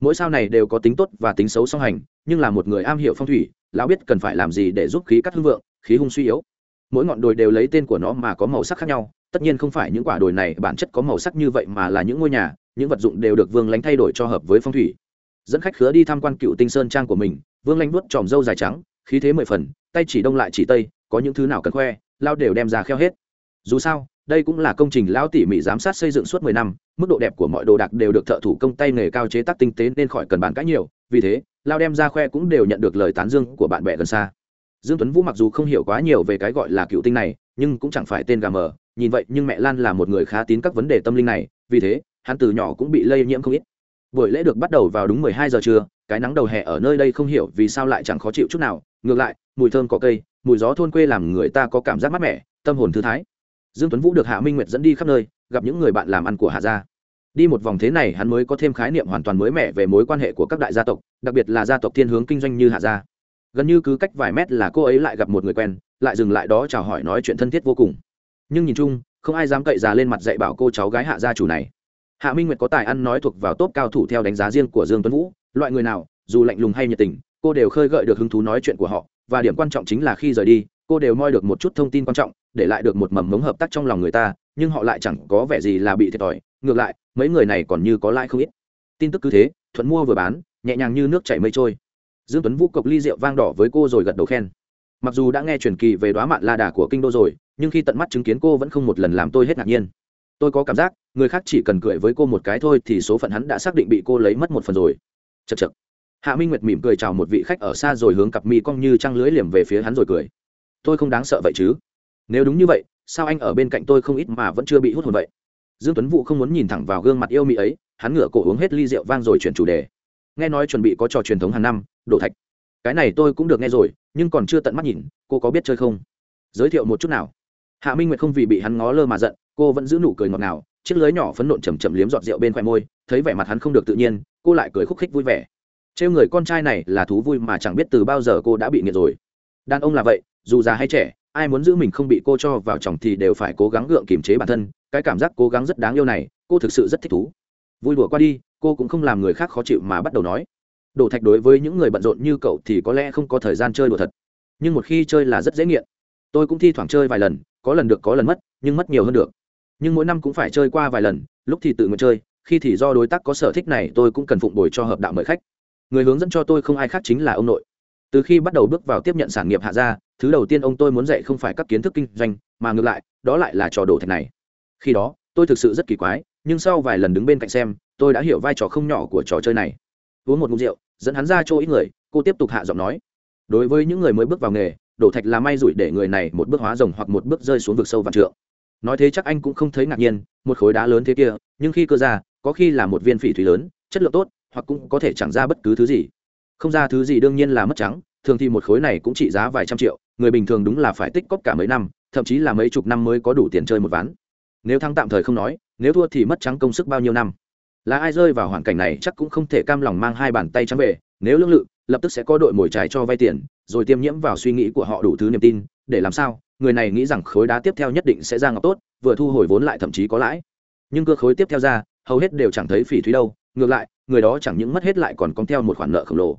Mỗi sao này đều có tính tốt và tính xấu song hành, nhưng là một người am hiểu phong thủy lão biết cần phải làm gì để giúp khí cắt hưng vượng, khí hung suy yếu. Mỗi ngọn đồi đều lấy tên của nó mà có màu sắc khác nhau, tất nhiên không phải những quả đồi này bản chất có màu sắc như vậy mà là những ngôi nhà, những vật dụng đều được vương lánh thay đổi cho hợp với phong thủy. Dẫn khách khứa đi tham quan cựu tinh sơn trang của mình, vương lánh vuốt tròm râu dài trắng, khí thế mười phần, tay chỉ đông lại chỉ tây, có những thứ nào cần khoe, lao đều đem ra kheo hết. Dù sao đây cũng là công trình lão tỉ mỉ giám sát xây dựng suốt mười năm, mức độ đẹp của mọi đồ đạc đều được thợ thủ công tay nghề cao chế tác tinh tế nên khỏi cần bàn cãi nhiều, vì thế lao đem ra khoe cũng đều nhận được lời tán dương của bạn bè gần xa. Dương tuấn vũ mặc dù không hiểu quá nhiều về cái gọi là cựu tinh này, nhưng cũng chẳng phải tên gà mờ, nhìn vậy nhưng mẹ lan là một người khá tín các vấn đề tâm linh này, vì thế, hắn từ nhỏ cũng bị lây nhiễm không ít. Buổi lễ được bắt đầu vào đúng mười hai giờ trưa, cái nắng đầu hè ở nơi đây không hiểu vì sao lại chẳng khó chịu chút nào, ngược lại, mùi thơm có cây, mùi gió thôn quê làm người ta có cảm giác mát mẻ, tâm hồn thư thái dương tuấn vũ được hạ minh nguyệt dẫn đi khắp nơi, gặp những người bạn làm ăn của hạ gia. Đi một vòng thế này, hắn mới có thêm khái niệm hoàn toàn mới mẻ về mối quan hệ của các đại gia tộc, đặc biệt là gia tộc thiên hướng kinh doanh như hạ gia. Gần như cứ cách vài mét là cô ấy lại gặp một người quen, lại dừng lại đó chào hỏi nói chuyện thân thiết vô cùng. Nhưng nhìn chung, không ai dám cậy già lên mặt dạy bảo cô cháu gái hạ gia chủ này. Hạ minh nguyệt có tài ăn nói thuộc vào tốt cao thủ theo đánh giá riêng của dương tuấn vũ, loại người nào, dù lạnh lùng hay nhiệt tình, cô đều khơi gợi được hứng thú nói chuyện của họ, và điểm quan trọng chính là khi rời đi, cô đều moi được một chút thông tin quan trọng để lại được một mầm mống hợp tác trong lòng người ta, nhưng họ lại chẳng có vẻ gì là bị thiệt thòi. Ngược lại, mấy người này còn như có lãi không ít. Tin tức cứ thế, thuận mua vừa bán, nhẹ nhàng như nước chảy mây trôi. Dương tuấn vũ cộc ly rượu vang đỏ với cô rồi gật đầu khen. Mặc dù đã nghe truyền kỳ về đoá mạn la đà của kinh đô rồi, nhưng khi tận mắt chứng kiến cô vẫn không một lần làm tôi hết ngạc nhiên. Tôi có cảm giác, người khác chỉ cần cười với cô một cái thôi thì số phận hắn đã xác định bị cô lấy mất một phần rồi. Chật chật hạ minh nguyệt mỉm cười chào một vị khách ở xa rồi hướng cặp mi cong như trăng lưới liềm về phía hắn rồi cười. Tôi không đáng sợ vậy chứ nếu đúng như vậy, sao anh ở bên cạnh tôi không ít mà vẫn chưa bị hút hồn vậy? Dương tuấn vũ không muốn nhìn thẳng vào gương mặt yêu mỹ ấy, hắn ngửa cổ uống hết ly rượu vang rồi chuyển chủ đề. Nghe nói chuẩn bị có trò truyền thống hàng năm đổ thạch. Cái này tôi cũng được nghe rồi, nhưng còn chưa tận mắt nhìn, cô có biết chơi không? Giới thiệu một chút nào. Hạ minh nguyệt không vì bị hắn ngó lơ mà giận, cô vẫn giữ nụ cười ngọt ngào, chiếc lưới nhỏ phấn nộn chầm chậm liếm giọt rượu bên khoe môi, thấy vẻ mặt hắn không được tự nhiên, cô lại cười khúc khích vui vẻ. Trêu người con trai này là thú vui mà chẳng biết từ bao giờ cô đã bị nghiện rồi. Đàn ông là vậy, dù già hay trẻ ai muốn giữ mình không bị cô cho vào chồng thì đều phải cố gắng gượng kiềm chế bản thân, cái cảm giác cố gắng rất đáng yêu này, cô thực sự rất thích thú. Vui đùa qua đi, cô cũng không làm người khác khó chịu mà bắt đầu nói. Đổ thạch đối với những người bận rộn như cậu thì có lẽ không có thời gian chơi đùa thật. Nhưng một khi chơi là rất dễ nghiện. Tôi cũng thi thoảng chơi vài lần, có lần được có lần mất, nhưng mất nhiều hơn được. Nhưng mỗi năm cũng phải chơi qua vài lần, lúc thì tự nguyện chơi, khi thì do đối tác có sở thích này tôi cũng cần phụng bồi cho hợp đạo mời khách. Người hướng dẫn cho tôi không ai khác chính là ông nội. Từ khi bắt đầu bước vào tiếp nhận sản nghiệp hạ gia thứ đầu tiên ông tôi muốn dạy không phải các kiến thức kinh doanh, mà ngược lại, đó lại là trò đổ thạch này. Khi đó, tôi thực sự rất kỳ quái, nhưng sau vài lần đứng bên cạnh xem, tôi đã hiểu vai trò không nhỏ của trò chơi này. Uống một ngụm rượu, dẫn hắn ra chỗ ít người, cô tiếp tục hạ giọng nói. Đối với những người mới bước vào nghề, đổ thạch là may rủi để người này một bước hóa rồng hoặc một bước rơi xuống vực sâu vạn trượng. Nói thế chắc anh cũng không thấy ngạc nhiên, một khối đá lớn thế kia, nhưng khi cơ ra, có khi là một viên phỉ thủy lớn, chất lượng tốt, hoặc cũng có thể chẳng ra bất cứ thứ gì. Không ra thứ gì đương nhiên là mất trắng, thường thì một khối này cũng trị giá vài trăm triệu người bình thường đúng là phải tích cóp cả mấy năm, thậm chí là mấy chục năm mới có đủ tiền chơi một ván. Nếu thắng tạm thời không nói, nếu thua thì mất trắng công sức bao nhiêu năm? Là ai rơi vào hoàn cảnh này chắc cũng không thể cam lòng mang hai bàn tay trắng về, nếu lương lự, lập tức sẽ có đội mồi trái cho vay tiền, rồi tiêm nhiễm vào suy nghĩ của họ đủ thứ niềm tin, để làm sao? Người này nghĩ rằng khối đá tiếp theo nhất định sẽ ra ngọc tốt, vừa thu hồi vốn lại thậm chí có lãi. Nhưng cơ khối tiếp theo ra, hầu hết đều chẳng thấy phỉ thúy đâu, ngược lại, người đó chẳng những mất hết lại còn cong theo một khoản nợ khổng lồ.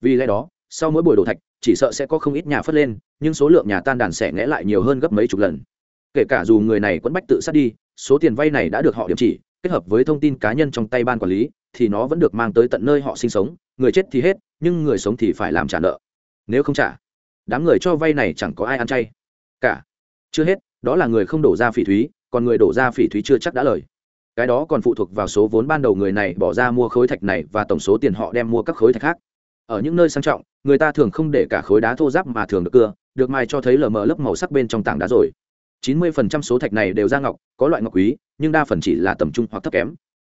Vì lẽ đó sau mỗi buổi đổ thạch, chỉ sợ sẽ có không ít nhà phất lên, nhưng số lượng nhà tan đàn sẽ ngẽ lại nhiều hơn gấp mấy chục lần. Kể cả dù người này quẫn bách tự sát đi, số tiền vay này đã được họ điểm chỉ, kết hợp với thông tin cá nhân trong tay ban quản lý, thì nó vẫn được mang tới tận nơi họ sinh sống, người chết thì hết, nhưng người sống thì phải làm trả nợ. Nếu không trả, đám người cho vay này chẳng có ai ăn chay. Cả. Chưa hết, đó là người không đổ ra phỉ thúy, còn người đổ ra phỉ thúy chưa chắc đã lời. Cái đó còn phụ thuộc vào số vốn ban đầu người này bỏ ra mua khối thạch này và tổng số tiền họ đem mua các khối thạch khác ở những nơi sang trọng, người ta thường không để cả khối đá thô giáp mà thường được cưa, được mai cho thấy lờ mờ lớp màu sắc bên trong tảng đá rồi. Chín mươi phần trăm số thạch này đều ra ngọc, có loại ngọc quý, nhưng đa phần chỉ là tầm trung hoặc thấp kém.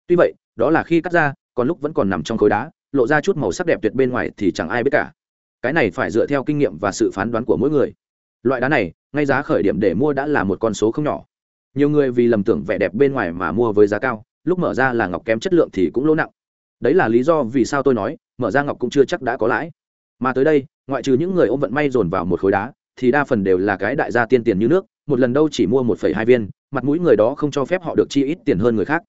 Tuy vậy, đó là khi cắt ra, còn lúc vẫn còn nằm trong khối đá, lộ ra chút màu sắc đẹp tuyệt bên ngoài thì chẳng ai biết cả. Cái này phải dựa theo kinh nghiệm và sự phán đoán của mỗi người. Loại đá này, ngay giá khởi điểm để mua đã là một con số không nhỏ. Nhiều người vì lầm tưởng vẻ đẹp bên ngoài mà mua với giá cao, lúc mở ra là ngọc kém chất lượng thì cũng lỗ nặng. Đấy là lý do vì sao tôi nói mở ra ngọc cũng chưa chắc đã có lãi. Mà tới đây, ngoại trừ những người ôm vận may dồn vào một khối đá, thì đa phần đều là cái đại gia tiên tiền như nước, một lần đâu chỉ mua một phẩy hai viên, mặt mũi người đó không cho phép họ được chi ít tiền hơn người khác.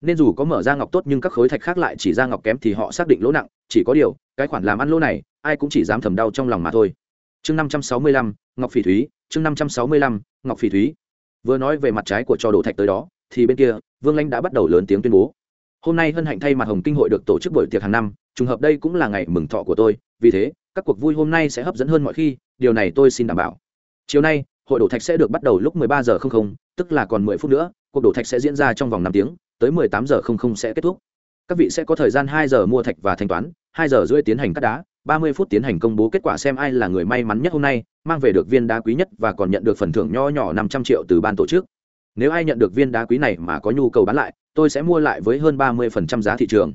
Nên dù có mở ra ngọc tốt nhưng các khối thạch khác lại chỉ ra ngọc kém thì họ xác định lỗ nặng, chỉ có điều, cái khoản làm ăn lỗ này, ai cũng chỉ dám thầm đau trong lòng mà thôi. Chương năm trăm sáu mươi lăm, ngọc phỉ thúy, chương năm trăm sáu mươi lăm, ngọc phỉ thúy. Vừa nói về mặt trái của trò đổ thạch tới đó, thì bên kia, vương lãnh đã bắt đầu lớn tiếng tuyên bố. Hôm nay hân hạnh thay mặt hồng kinh hội được tổ chức buổi tiệc hàng năm trùng hợp đây cũng là ngày mừng thọ của tôi vì thế các cuộc vui hôm nay sẽ hấp dẫn hơn mọi khi điều này tôi xin đảm bảo. Chiều nay hội đổ thạch sẽ được bắt đầu lúc 13 giờ 00, tức là còn 10 phút nữa cuộc đổ thạch sẽ diễn ra trong vòng 5 tiếng tới 18 giờ 00 sẽ kết thúc. Các vị sẽ có thời gian 2 giờ mua thạch và thanh toán 2 giờ rưỡi tiến hành cắt đá 30 phút tiến hành công bố kết quả xem ai là người may mắn nhất hôm nay mang về được viên đá quý nhất và còn nhận được phần thưởng nho nhỏ 500 triệu từ ban tổ chức. Nếu ai nhận được viên đá quý này mà có nhu cầu bán lại tôi sẽ mua lại với hơn 30% giá thị trường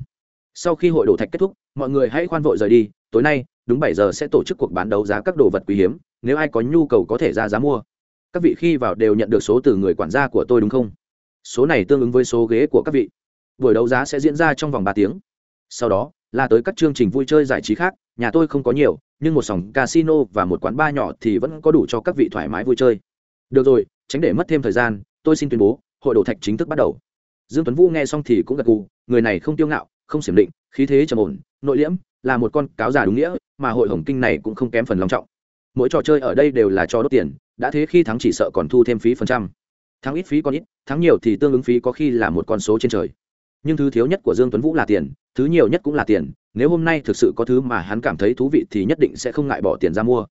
sau khi hội đồ thạch kết thúc, mọi người hãy khoan vội rời đi. Tối nay, đúng bảy giờ sẽ tổ chức cuộc bán đấu giá các đồ vật quý hiếm. Nếu ai có nhu cầu có thể ra giá mua. Các vị khi vào đều nhận được số từ người quản gia của tôi đúng không? Số này tương ứng với số ghế của các vị. Buổi đấu giá sẽ diễn ra trong vòng ba tiếng. Sau đó, là tới các chương trình vui chơi giải trí khác. Nhà tôi không có nhiều, nhưng một sòng casino và một quán bar nhỏ thì vẫn có đủ cho các vị thoải mái vui chơi. Được rồi, tránh để mất thêm thời gian, tôi xin tuyên bố, hội đồ thạch chính thức bắt đầu. Dương tuấn vũ nghe xong thì cũng gật gù, người này không tiêu ngạo không xiểm định, khí thế trầm ổn, nội liễm, là một con cáo già đúng nghĩa, mà hội hồng kinh này cũng không kém phần long trọng. Mỗi trò chơi ở đây đều là cho đốt tiền, đã thế khi thắng chỉ sợ còn thu thêm phí phần trăm. Thắng ít phí còn ít, thắng nhiều thì tương ứng phí có khi là một con số trên trời. Nhưng thứ thiếu nhất của dương tuấn vũ là tiền, thứ nhiều nhất cũng là tiền, nếu hôm nay thực sự có thứ mà hắn cảm thấy thú vị thì nhất định sẽ không ngại bỏ tiền ra mua.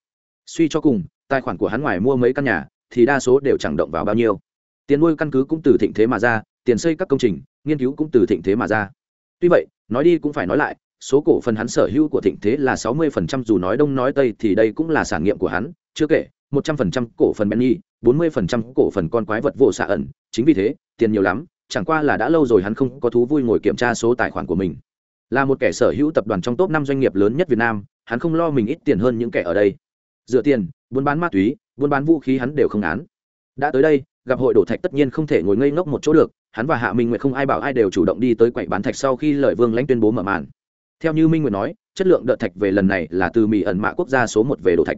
Suy cho cùng, tài khoản của hắn ngoài mua mấy căn nhà, thì đa số đều chẳng động vào bao nhiêu. Tiền nuôi căn cứ cũng từ thịnh thế mà ra, tiền xây các công trình, nghiên cứu cũng từ thịnh thế mà ra tuy vậy, nói đi cũng phải nói lại, số cổ phần hắn sở hữu của thịnh thế là sáu mươi phần trăm, dù nói đông nói tây thì đây cũng là sản nghiệm của hắn, chưa kể, một trăm phần trăm cổ phần benny, bốn mươi phần trăm cổ phần con quái vật vô xạ ẩn. Chính vì thế, tiền nhiều lắm, chẳng qua là đã lâu rồi hắn không có thú vui ngồi kiểm tra số tài khoản của mình. Là một kẻ sở hữu tập đoàn trong top năm doanh nghiệp lớn nhất việt nam, hắn không lo mình ít tiền hơn những kẻ ở đây. Dựa tiền, buôn bán ma túy, buôn bán vũ khí hắn đều không án đã tới đây, gặp hội đổ thạch tất nhiên không thể ngồi ngây ngốc một chỗ được hắn và hạ minh nguyệt không ai bảo ai đều chủ động đi tới quậy bán thạch sau khi lợi vương lãnh tuyên bố mở màn. Theo như minh nguyệt nói, chất lượng đợt thạch về lần này là từ mỹ ẩn mạ quốc gia số một về đồ thạch.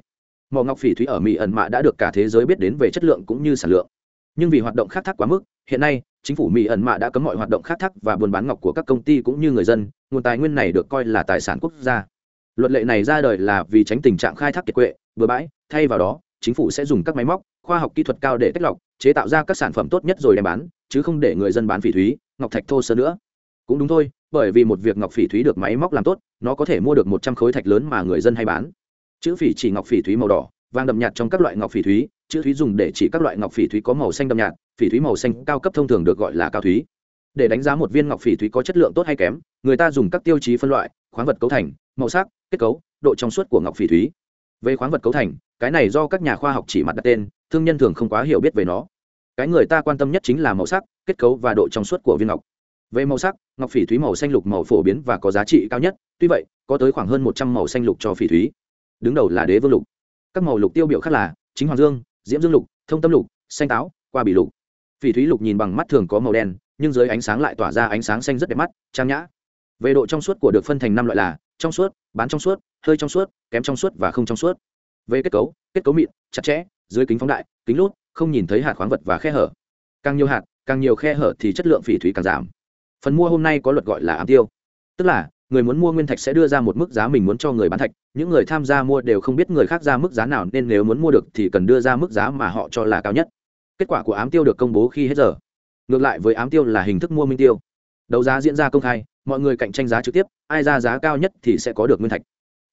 Mỏ ngọc phỉ thúy ở mỹ ẩn mạ đã được cả thế giới biết đến về chất lượng cũng như sản lượng. Nhưng vì hoạt động khai thác quá mức, hiện nay, chính phủ mỹ ẩn mạ đã cấm mọi hoạt động khai thác và buôn bán ngọc của các công ty cũng như người dân, nguồn tài nguyên này được coi là tài sản quốc gia. Luật lệ này ra đời là vì tránh tình trạng khai thác kiệt quệ, bừa bãi, thay vào đó, chính phủ sẽ dùng các máy móc, khoa học kỹ thuật cao để tách lọc chế tạo ra các sản phẩm tốt nhất rồi đem bán, chứ không để người dân bán phỉ thúy, ngọc thạch thô sơ nữa. Cũng đúng thôi, bởi vì một việc ngọc phỉ thúy được máy móc làm tốt, nó có thể mua được một trăm khối thạch lớn mà người dân hay bán. Chữ phỉ chỉ ngọc phỉ thúy màu đỏ, vàng đậm nhạt trong các loại ngọc phỉ thúy, chữ thúy dùng để chỉ các loại ngọc phỉ thúy có màu xanh đậm nhạt, phỉ thúy màu xanh cao cấp thông thường được gọi là cao thúy. Để đánh giá một viên ngọc phỉ thúy có chất lượng tốt hay kém, người ta dùng các tiêu chí phân loại, khoáng vật cấu thành, màu sắc, kết cấu, độ trong suốt của ngọc phỉ thúy. Về khoáng vật cấu thành, cái này do các nhà khoa học chỉ mặt đặt tên thương nhân thường không quá hiểu biết về nó. Cái người ta quan tâm nhất chính là màu sắc, kết cấu và độ trong suốt của viên ngọc. Về màu sắc, ngọc phỉ thúy màu xanh lục màu phổ biến và có giá trị cao nhất, tuy vậy, có tới khoảng hơn một trăm màu xanh lục cho phỉ thúy. Đứng đầu là đế vương lục. Các màu lục tiêu biểu khác là chính hoàng dương, diễm dương lục, thông tâm lục, xanh táo, qua bỉ lục. Phỉ thúy lục nhìn bằng mắt thường có màu đen, nhưng dưới ánh sáng lại tỏa ra ánh sáng xanh rất đẹp mắt, trang nhã. Về độ trong suốt của được phân thành năm loại là trong suốt, bán trong suốt, hơi trong suốt, kém trong suốt và không trong suốt. Về kết cấu kết cấu mịn, chặt chẽ dưới kính phóng đại, kính lút, không nhìn thấy hạt khoáng vật và khe hở. Càng nhiều hạt, càng nhiều khe hở thì chất lượng phỉ thúy càng giảm. Phần mua hôm nay có luật gọi là ám tiêu. Tức là, người muốn mua nguyên thạch sẽ đưa ra một mức giá mình muốn cho người bán thạch, những người tham gia mua đều không biết người khác ra mức giá nào nên nếu muốn mua được thì cần đưa ra mức giá mà họ cho là cao nhất. Kết quả của ám tiêu được công bố khi hết giờ. Ngược lại với ám tiêu là hình thức mua minh tiêu. Đấu giá diễn ra công khai, mọi người cạnh tranh giá trực tiếp, ai ra giá cao nhất thì sẽ có được nguyên thạch.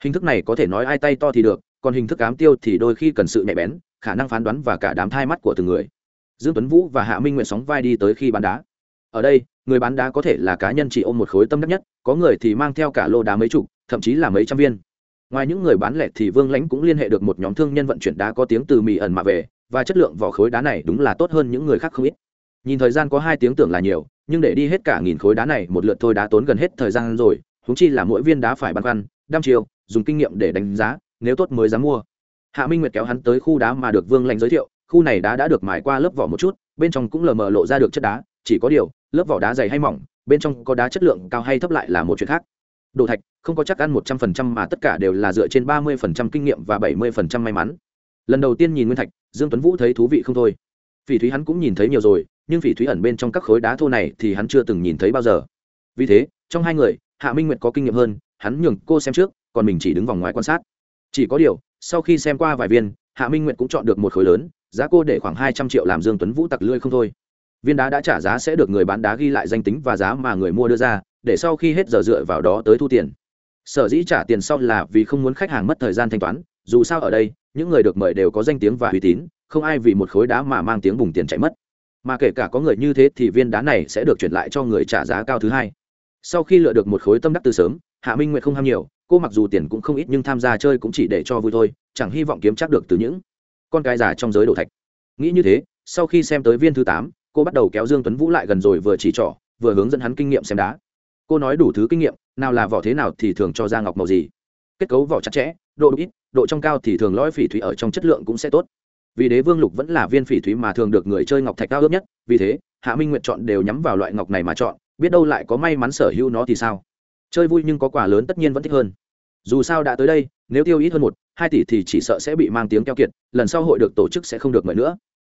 Hình thức này có thể nói ai tay to thì được, còn hình thức ám tiêu thì đôi khi cần sự nhạy bén khả năng phán đoán và cả đám thai mắt của từng người. Dương tuấn vũ và hạ minh nguyện sóng vai đi tới khi bán đá. Ở đây, người bán đá có thể là cá nhân chỉ ôm một khối tâm đắc nhất, có người thì mang theo cả lô đá mấy chục, thậm chí là mấy trăm viên. Ngoài những người bán lẻ thì vương lãnh cũng liên hệ được một nhóm thương nhân vận chuyển đá có tiếng từ mì ẩn mà về, và chất lượng vỏ khối đá này đúng là tốt hơn những người khác không ít. Nhìn thời gian có hai tiếng tưởng là nhiều, nhưng để đi hết cả nghìn khối đá này, một lượt thôi đã tốn gần hết thời gian rồi húng chi là mỗi viên đá phải băn khoăn, đăm chiều, dùng kinh nghiệm để đánh giá, nếu tốt mới dám mua hạ minh nguyệt kéo hắn tới khu đá mà được vương lãnh giới thiệu, khu này đá đã được mài qua lớp vỏ một chút, bên trong cũng lờ mờ lộ ra được chất đá, chỉ có điều, lớp vỏ đá dày hay mỏng, bên trong có đá chất lượng cao hay thấp lại là một chuyện khác. Đồ thạch, không có chắc ăn một trăm phần trăm mà tất cả đều là dựa trên ba mươi phần trăm kinh nghiệm và bảy mươi phần trăm may mắn. Lần đầu tiên nhìn nguyên thạch, dương tuấn vũ thấy thú vị không thôi. Phỉ thúy hắn cũng nhìn thấy nhiều rồi, nhưng phỉ thúy ẩn bên trong các khối đá thô này thì hắn chưa từng nhìn thấy bao giờ. Vì thế, trong hai người, hạ minh nguyệt có kinh nghiệm hơn, hắn nhường cô xem trước, còn mình chỉ đứng vòng ngoài quan sát chỉ có điều, sau khi xem qua vài viên, hạ minh nguyệt cũng chọn được một khối lớn, giá cô để khoảng hai trăm triệu làm dương tuấn vũ tặc lươi không thôi. Viên đá đã trả giá sẽ được người bán đá ghi lại danh tính và giá mà người mua đưa ra, để sau khi hết giờ dựa vào đó tới thu tiền. Sở dĩ trả tiền sau là vì không muốn khách hàng mất thời gian thanh toán, dù sao ở đây, những người được mời đều có danh tiếng và uy tín, không ai vì một khối đá mà mang tiếng bùng tiền chạy mất. Mà kể cả có người như thế thì viên đá này sẽ được chuyển lại cho người trả giá cao thứ hai. Sau khi lựa được một khối tâm đắc từ sớm, hạ minh nguyệt không ham nhiều cô mặc dù tiền cũng không ít nhưng tham gia chơi cũng chỉ để cho vui thôi, chẳng hy vọng kiếm chắc được từ những con cái già trong giới đồ thạch. Nghĩ như thế, sau khi xem tới viên thứ tám, cô bắt đầu kéo dương tuấn vũ lại gần rồi vừa chỉ trỏ, vừa hướng dẫn hắn kinh nghiệm xem đá. Cô nói đủ thứ kinh nghiệm, nào là vỏ thế nào thì thường cho ra ngọc màu gì. Kết cấu vỏ chặt chẽ, độ ít, độ trong cao thì thường lõi phỉ thúy ở trong chất lượng cũng sẽ tốt. Vì đế vương lục vẫn là viên phỉ thúy mà thường được người chơi ngọc thạch cao ước nhất, vì thế, hạ minh nguyện chọn đều nhắm vào loại ngọc này mà chọn, biết đâu lại có may mắn sở hữu nó thì sao? Chơi vui nhưng có quả lớn tất nhiên vẫn thích hơn. Dù sao đã tới đây, nếu tiêu ít hơn một, hai tỷ thì chỉ sợ sẽ bị mang tiếng keo kiệt, lần sau hội được tổ chức sẽ không được mời nữa.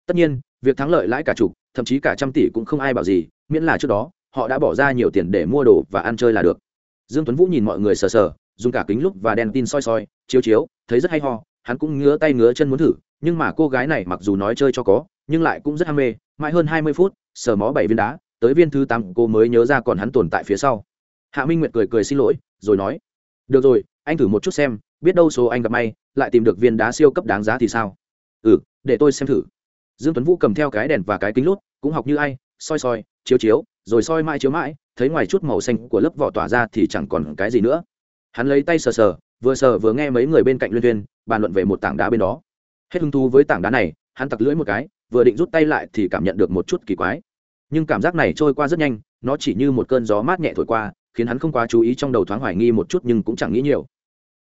Tất nhiên, việc thắng lợi lãi cả chục, thậm chí cả trăm tỷ cũng không ai bảo gì, miễn là trước đó, họ đã bỏ ra nhiều tiền để mua đồ và ăn chơi là được. Dương tuấn vũ nhìn mọi người sờ sờ, dùng cả kính lúc và đèn tin soi soi, chiếu chiếu, thấy rất hay ho, hắn cũng ngứa tay ngứa chân muốn thử, nhưng mà cô gái này mặc dù nói chơi cho có, nhưng lại cũng rất ham mê, mãi hơn hai mươi phút, sờ mó bảy viên đá, tới viên thứ tám, cô mới nhớ ra còn hắn tồn tại phía sau hạ minh nguyệt cười cười xin lỗi, rồi nói, được rồi, anh thử một chút xem, biết đâu số anh gặp may, lại tìm được viên đá siêu cấp đáng giá thì sao? Ừ để tôi xem thử. Dương tuấn vũ cầm theo cái đèn và cái kính lút cũng học như ai, soi soi, chiếu chiếu, rồi soi mãi chiếu mãi, thấy ngoài chút màu xanh của lớp vỏ tỏa ra thì chẳng còn cái gì nữa. Hắn lấy tay sờ sờ, vừa sờ vừa nghe mấy người bên cạnh luyên thuyên, bàn luận về một tảng đá bên đó. Hết hứng thú với tảng đá này, hắn tặc lưỡi một cái, vừa định rút tay lại thì cảm nhận được một chút kỳ quái. Nhưng cảm giác này trôi qua rất nhanh, nó chỉ như một cơn gió mát nhẹ thổi qua khiến hắn không quá chú ý trong đầu thoáng hoài nghi một chút nhưng cũng chẳng nghĩ nhiều.